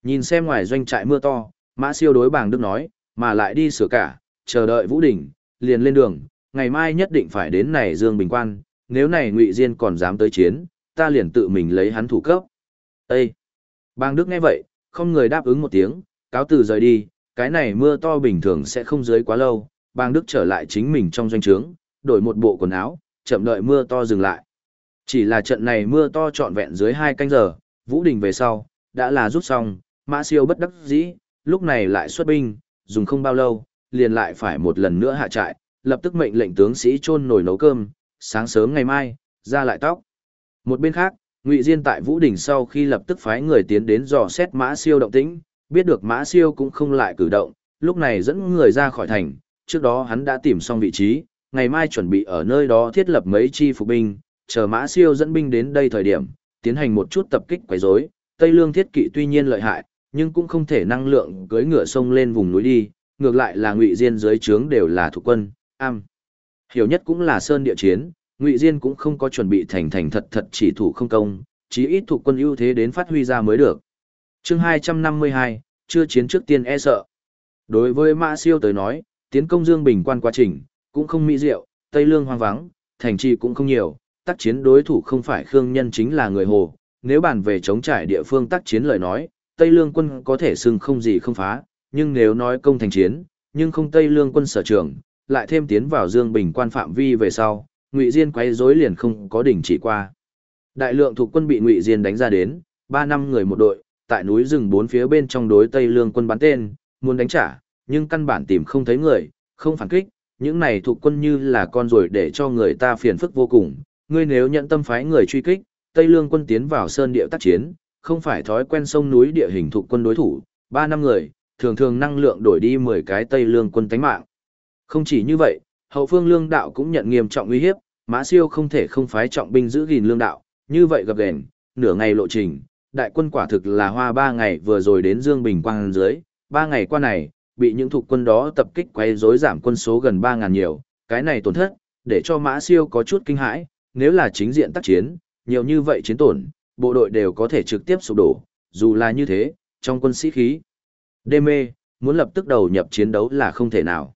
Speaker 1: Nhìn xem ngoài doanh trại mưa to, Mã Siêu đối bang Đức nói, mà lại đi sửa cả, chờ đợi Vũ Đình, liền lên đường, ngày mai nhất định phải đến này Dương Bình Quan, nếu này Ngụy Diên còn dám tới chiến, ta liền tự mình lấy hắn thủ cấp. Ê! Bang Đức nghe vậy, không người đáp ứng một tiếng, cáo từ rời đi, cái này mưa to bình thường sẽ không dưới quá lâu, bang Đức trở lại chính mình trong doanh trướng, đổi một bộ quần áo, chậm đợi mưa to dừng lại. Chỉ là trận này mưa to trọn vẹn dưới hai canh giờ, Vũ Đình về sau, đã là rút xong, Mã Siêu bất đắc dĩ, lúc này lại xuất binh, dùng không bao lâu, liền lại phải một lần nữa hạ trại, lập tức mệnh lệnh tướng sĩ chôn nồi nấu cơm, sáng sớm ngày mai, ra lại tóc. Một bên khác, Ngụy Diên tại Vũ Đình sau khi lập tức phái người tiến đến dò xét Mã Siêu động tĩnh, biết được Mã Siêu cũng không lại cử động, lúc này dẫn người ra khỏi thành, trước đó hắn đã tìm xong vị trí, ngày mai chuẩn bị ở nơi đó thiết lập mấy chi phục binh, chờ Mã Siêu dẫn binh đến đây thời điểm, tiến hành một chút tập kích quấy rối. Tây Lương thiết kỵ tuy nhiên lợi hại, nhưng cũng không thể năng lượng cưỡi ngựa sông lên vùng núi đi, ngược lại là Ngụy Diên dưới trướng đều là thuộc quân, am. Hiểu nhất cũng là sơn địa chiến, Ngụy Diên cũng không có chuẩn bị thành thành thật thật chỉ thủ không công, chí ít thuộc quân ưu thế đến phát huy ra mới được. Chương 252, chưa chiến trước tiên e sợ. Đối với Mã Siêu tới nói, tiến công Dương Bình quan quá trình, cũng không mỹ diệu, Tây Lương hoang vắng, thành trì cũng không nhiều, tác chiến đối thủ không phải Khương Nhân chính là người Hồ. Nếu bàn về chống trải địa phương tác chiến lời nói, Tây Lương quân có thể xưng không gì không phá, nhưng nếu nói công thành chiến, nhưng không Tây Lương quân sở trường, lại thêm tiến vào Dương Bình quan phạm vi về sau, Ngụy Diên quấy rối liền không có đỉnh chỉ qua. Đại lượng thuộc quân bị Ngụy Diên đánh ra đến, ba năm người một đội, tại núi rừng bốn phía bên trong đối Tây Lương quân bắn tên, muốn đánh trả, nhưng căn bản tìm không thấy người, không phản kích, những này thuộc quân như là con rồi để cho người ta phiền phức vô cùng, ngươi nếu nhận tâm phái người truy kích, Tây Lương quân tiến vào sơn địa tác chiến, không phải thói quen sông núi địa hình thuộc quân đối thủ, ba năm người, thường thường năng lượng đổi đi 10 cái Tây Lương quân tánh mạng. Không chỉ như vậy, hậu phương lương đạo cũng nhận nghiêm trọng uy hiếp, Mã Siêu không thể không phái trọng binh giữ gìn lương đạo, như vậy gặp gền, nửa ngày lộ trình, đại quân quả thực là hoa ba ngày vừa rồi đến Dương Bình Quang dưới, ba ngày qua này, bị những thuộc quân đó tập kích quay rối giảm quân số gần 3000 nhiều, cái này tổn thất, để cho Mã Siêu có chút kinh hãi, nếu là chính diện tác chiến, nhiều như vậy chiến tổn, bộ đội đều có thể trực tiếp sụp đổ, dù là như thế, trong quân sĩ khí. Đê mê, muốn lập tức đầu nhập chiến đấu là không thể nào.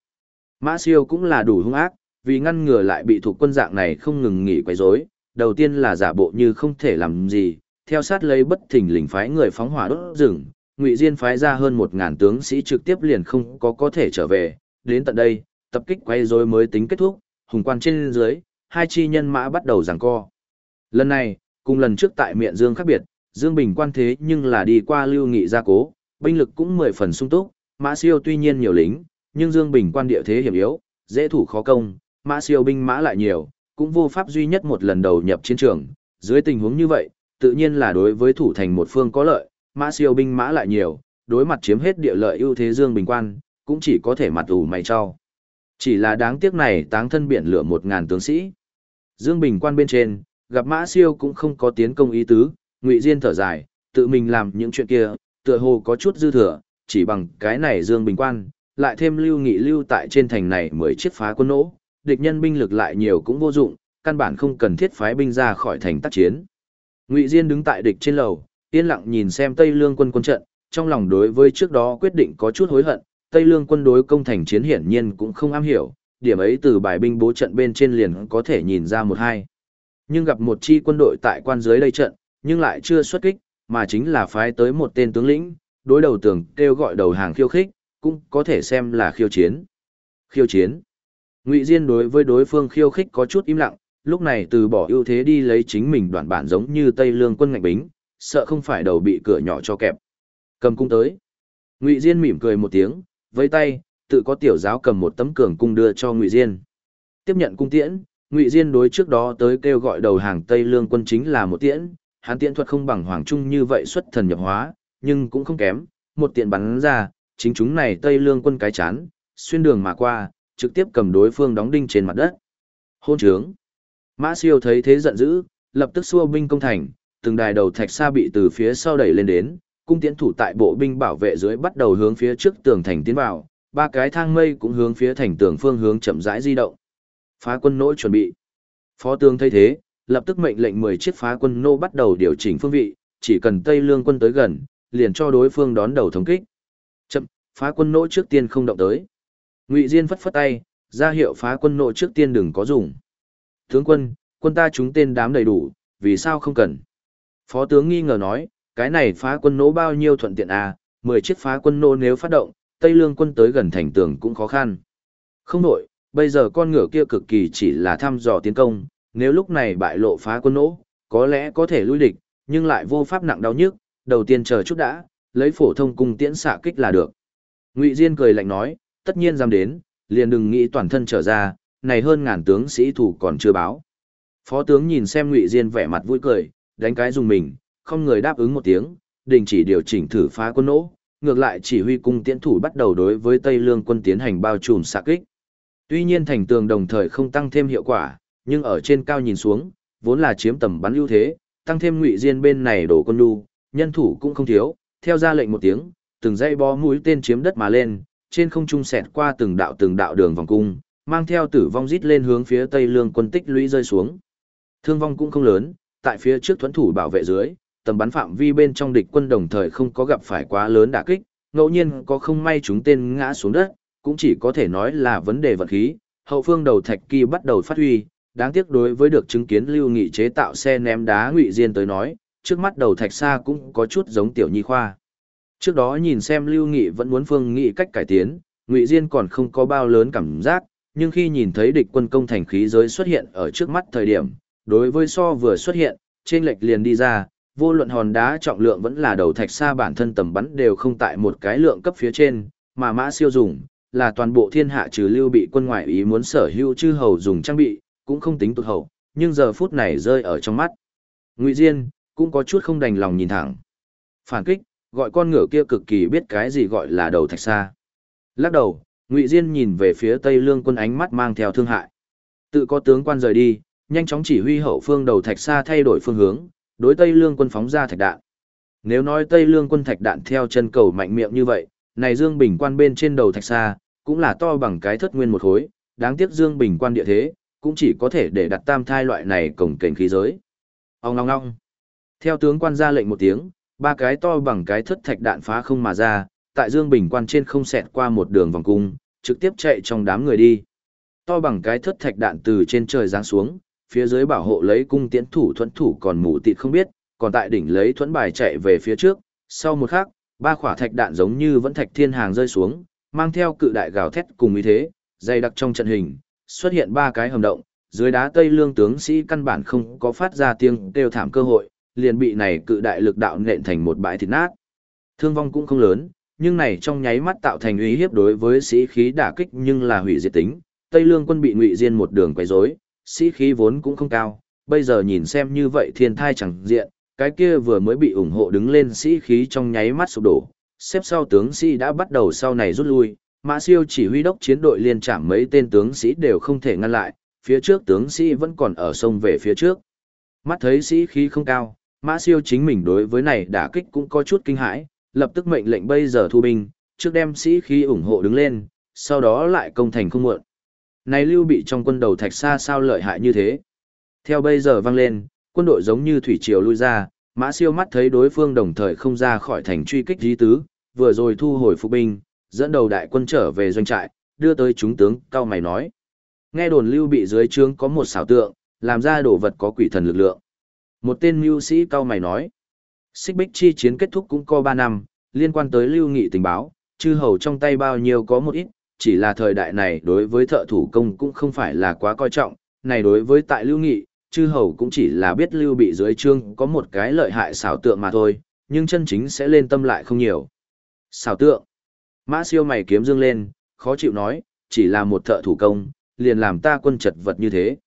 Speaker 1: Mã siêu cũng là đủ hung ác, vì ngăn ngừa lại bị thuộc quân dạng này không ngừng nghỉ quấy rối. đầu tiên là giả bộ như không thể làm gì, theo sát lấy bất thình lình phái người phóng hỏa đốt rừng, Ngụy Diên phái ra hơn một ngàn tướng sĩ trực tiếp liền không có có thể trở về, đến tận đây, tập kích quay rối mới tính kết thúc, hùng quan trên dưới, hai chi nhân mã bắt đầu giằng co. Lần này, cùng lần trước tại miệng Dương khác biệt, Dương Bình quan thế nhưng là đi qua lưu nghị gia cố, binh lực cũng mười phần sung túc, mã siêu tuy nhiên nhiều lính, nhưng Dương Bình quan địa thế hiểm yếu, dễ thủ khó công, mã siêu binh mã lại nhiều, cũng vô pháp duy nhất một lần đầu nhập chiến trường. Dưới tình huống như vậy, tự nhiên là đối với thủ thành một phương có lợi, mã siêu binh mã lại nhiều, đối mặt chiếm hết địa lợi ưu thế Dương Bình quan, cũng chỉ có thể mặt ủ mày cho. Chỉ là đáng tiếc này táng thân biển lửa một ngàn tướng sĩ. Dương Bình quan bên trên, gặp mã siêu cũng không có tiến công ý tứ, ngụy Diên thở dài, tự mình làm những chuyện kia, tựa hồ có chút dư thừa, chỉ bằng cái này Dương Bình quan, lại thêm lưu nghị lưu tại trên thành này mới chiết phá quân nỗ, địch nhân binh lực lại nhiều cũng vô dụng, căn bản không cần thiết phái binh ra khỏi thành tác chiến. Ngụy Diên đứng tại địch trên lầu, yên lặng nhìn xem Tây Lương quân quân trận, trong lòng đối với trước đó quyết định có chút hối hận, Tây Lương quân đối công thành chiến hiển nhiên cũng không am hiểu, điểm ấy từ bài binh bố trận bên trên liền có thể nhìn ra một hai. Nhưng gặp một chi quân đội tại quan dưới đây trận, nhưng lại chưa xuất kích, mà chính là phái tới một tên tướng lĩnh, đối đầu tưởng kêu gọi đầu hàng khiêu khích, cũng có thể xem là khiêu chiến. Khiêu chiến. Ngụy Diên đối với đối phương khiêu khích có chút im lặng, lúc này từ bỏ ưu thế đi lấy chính mình đoạn bản giống như Tây Lương quân ngạch bính, sợ không phải đầu bị cửa nhỏ cho kẹp. Cầm cung tới. Ngụy Diên mỉm cười một tiếng, với tay, tự có tiểu giáo cầm một tấm cường cung đưa cho Ngụy Diên. Tiếp nhận cung tiễn, Ngụy Diên đối trước đó tới kêu gọi đầu hàng Tây Lương quân chính là một tiễn, hắn tiễn thuật không bằng Hoàng Trung như vậy xuất thần nhập hóa, nhưng cũng không kém, một tiện bắn ra, chính chúng này Tây Lương quân cái chán, xuyên đường mà qua, trực tiếp cầm đối phương đóng đinh trên mặt đất. Hôn trướng. Mã siêu thấy thế giận dữ, lập tức xua binh công thành, từng đài đầu thạch xa bị từ phía sau đẩy lên đến, cung tiễn thủ tại bộ binh bảo vệ dưới bắt đầu hướng phía trước tường thành tiến vào, ba cái thang mây cũng hướng phía thành tường phương hướng chậm rãi di động. Phá quân nỗ chuẩn bị. Phó tướng thấy thế, lập tức mệnh lệnh 10 chiếc phá quân nô bắt đầu điều chỉnh phương vị, chỉ cần Tây Lương quân tới gần, liền cho đối phương đón đầu thống kích. Chậm, phá quân nỗ trước tiên không động tới. Ngụy Diên phất phất tay, ra hiệu phá quân nỗ trước tiên đừng có dùng. Tướng quân, quân ta chúng tên đám đầy đủ, vì sao không cần? Phó tướng nghi ngờ nói, cái này phá quân nỗ bao nhiêu thuận tiện à, 10 chiếc phá quân nỗ nếu phát động, Tây Lương quân tới gần thành tường cũng khó khăn. Không đổi, bây giờ con ngựa kia cực kỳ chỉ là thăm dò tiến công, nếu lúc này bại lộ phá quân nỗ, có lẽ có thể lui địch, nhưng lại vô pháp nặng đau nhức, đầu tiên chờ chút đã, lấy phổ thông cung tiễn xạ kích là được. Ngụy Diên cười lạnh nói, tất nhiên dám đến, liền đừng nghĩ toàn thân trở ra, này hơn ngàn tướng sĩ thủ còn chưa báo. Phó tướng nhìn xem Ngụy Diên vẻ mặt vui cười, đánh cái dùng mình, không người đáp ứng một tiếng, đình chỉ điều chỉnh thử phá quân nỗ, ngược lại chỉ huy cung tiễn thủ bắt đầu đối với Tây Lương quân tiến hành bao trùm xạ kích. Tuy nhiên thành tường đồng thời không tăng thêm hiệu quả, nhưng ở trên cao nhìn xuống, vốn là chiếm tầm bắn ưu thế, tăng thêm Ngụy Diên bên này đổ quân nhu, nhân thủ cũng không thiếu, theo ra lệnh một tiếng, từng dây bó mũi tên chiếm đất mà lên, trên không trung xẹt qua từng đạo từng đạo đường vòng cung, mang theo tử vong rít lên hướng phía Tây Lương quân tích lũy rơi xuống. Thương vong cũng không lớn, tại phía trước thuẫn thủ bảo vệ dưới, tầm bắn phạm vi bên trong địch quân đồng thời không có gặp phải quá lớn đả kích, ngẫu nhiên có không may chúng tên ngã xuống đất, cũng chỉ có thể nói là vấn đề vật khí. Hậu phương đầu thạch kỳ bắt đầu phát huy, đáng tiếc đối với được chứng kiến lưu nghị chế tạo xe ném đá ngụy diên tới nói, trước mắt đầu thạch xa cũng có chút giống tiểu nhi khoa. Trước đó nhìn xem lưu nghị vẫn muốn phương nghị cách cải tiến, ngụy diên còn không có bao lớn cảm giác, nhưng khi nhìn thấy địch quân công thành khí giới xuất hiện ở trước mắt thời điểm, đối với so vừa xuất hiện, trên lệch liền đi ra, vô luận hòn đá trọng lượng vẫn là đầu thạch xa bản thân tầm bắn đều không tại một cái lượng cấp phía trên, mà mã siêu dùng, là toàn bộ thiên hạ trừ lưu bị quân ngoại ý muốn sở hữu chư hầu dùng trang bị, cũng không tính tụt hậu, nhưng giờ phút này rơi ở trong mắt. Ngụy Diên, cũng có chút không đành lòng nhìn thẳng. Phản kích, gọi con ngựa kia cực kỳ biết cái gì gọi là đầu thạch xa. Lắc đầu, Ngụy Diên nhìn về phía Tây Lương quân ánh mắt mang theo thương hại. Tự có tướng quan rời đi, nhanh chóng chỉ huy hậu phương đầu thạch xa thay đổi phương hướng, đối Tây Lương quân phóng ra thạch đạn. Nếu nói Tây Lương quân thạch đạn theo chân cầu mạnh miệng như vậy, này Dương Bình quan bên trên đầu thạch xa, cũng là to bằng cái thất nguyên một khối, đáng tiếc Dương Bình quan địa thế, cũng chỉ có thể để đặt tam thai loại này cổng kềnh khí giới. Ông ngong ngong. Theo tướng quan ra lệnh một tiếng, ba cái to bằng cái thất thạch đạn phá không mà ra, tại Dương Bình quan trên không xẹt qua một đường vòng cung, trực tiếp chạy trong đám người đi. To bằng cái thất thạch đạn từ trên trời giáng xuống, phía dưới bảo hộ lấy cung tiễn thủ thuẫn thủ còn mù tịt không biết, còn tại đỉnh lấy thuẫn bài chạy về phía trước, sau một khắc, ba khỏa thạch đạn giống như vẫn thạch thiên hàng rơi xuống, mang theo cự đại gào thét cùng ý thế, dày đặc trong trận hình, xuất hiện ba cái hầm động, dưới đá tây lương tướng sĩ căn bản không có phát ra tiếng kêu thảm cơ hội, liền bị này cự đại lực đạo nện thành một bãi thịt nát. Thương vong cũng không lớn, nhưng này trong nháy mắt tạo thành uy hiếp đối với sĩ khí đả kích nhưng là hủy diệt tính. Tây lương quân bị ngụy diên một đường quấy rối, sĩ khí vốn cũng không cao, bây giờ nhìn xem như vậy thiên thai chẳng diện, cái kia vừa mới bị ủng hộ đứng lên sĩ khí trong nháy mắt sụp đổ, xếp sau tướng sĩ đã bắt đầu sau này rút lui, Mã Siêu chỉ huy đốc chiến đội liên chạm mấy tên tướng sĩ đều không thể ngăn lại, phía trước tướng sĩ vẫn còn ở sông về phía trước. Mắt thấy sĩ khí không cao, Mã Siêu chính mình đối với này đả kích cũng có chút kinh hãi, lập tức mệnh lệnh bây giờ thu binh, trước đem sĩ khí ủng hộ đứng lên, sau đó lại công thành không muộn. Này lưu bị trong quân đầu thạch xa sao lợi hại như thế. Theo bây giờ vang lên, quân đội giống như thủy triều lui ra, mã siêu mắt thấy đối phương đồng thời không ra khỏi thành truy kích dí tứ, vừa rồi thu hồi phục binh, dẫn đầu đại quân trở về doanh trại, đưa tới chúng tướng, cao mày nói. Nghe đồn lưu bị dưới trướng có một xảo tượng, làm ra đồ vật có quỷ thần lực lượng. Một tên mưu sĩ cao mày nói. Xích bích chi chiến kết thúc cũng có 3 năm, liên quan tới lưu nghị tình báo, chư hầu trong tay bao nhiêu có một ít, chỉ là thời đại này đối với thợ thủ công cũng không phải là quá coi trọng, này đối với tại lưu nghị, chư hầu cũng chỉ là biết lưu bị dưới trương có một cái lợi hại xảo tượng mà thôi, nhưng chân chính sẽ lên tâm lại không nhiều. Xảo tượng. Mã siêu mày kiếm dương lên, khó chịu nói, chỉ là một thợ thủ công, liền làm ta quân chật vật như thế.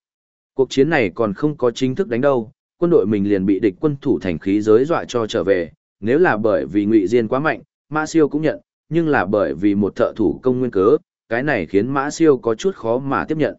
Speaker 1: Cuộc chiến này còn không có chính thức đánh đâu, quân đội mình liền bị địch quân thủ thành khí giới dọa cho trở về, nếu là bởi vì ngụy diên quá mạnh, Mã Siêu cũng nhận, nhưng là bởi vì một thợ thủ công nguyên cớ, cái này khiến Mã Siêu có chút khó mà tiếp nhận.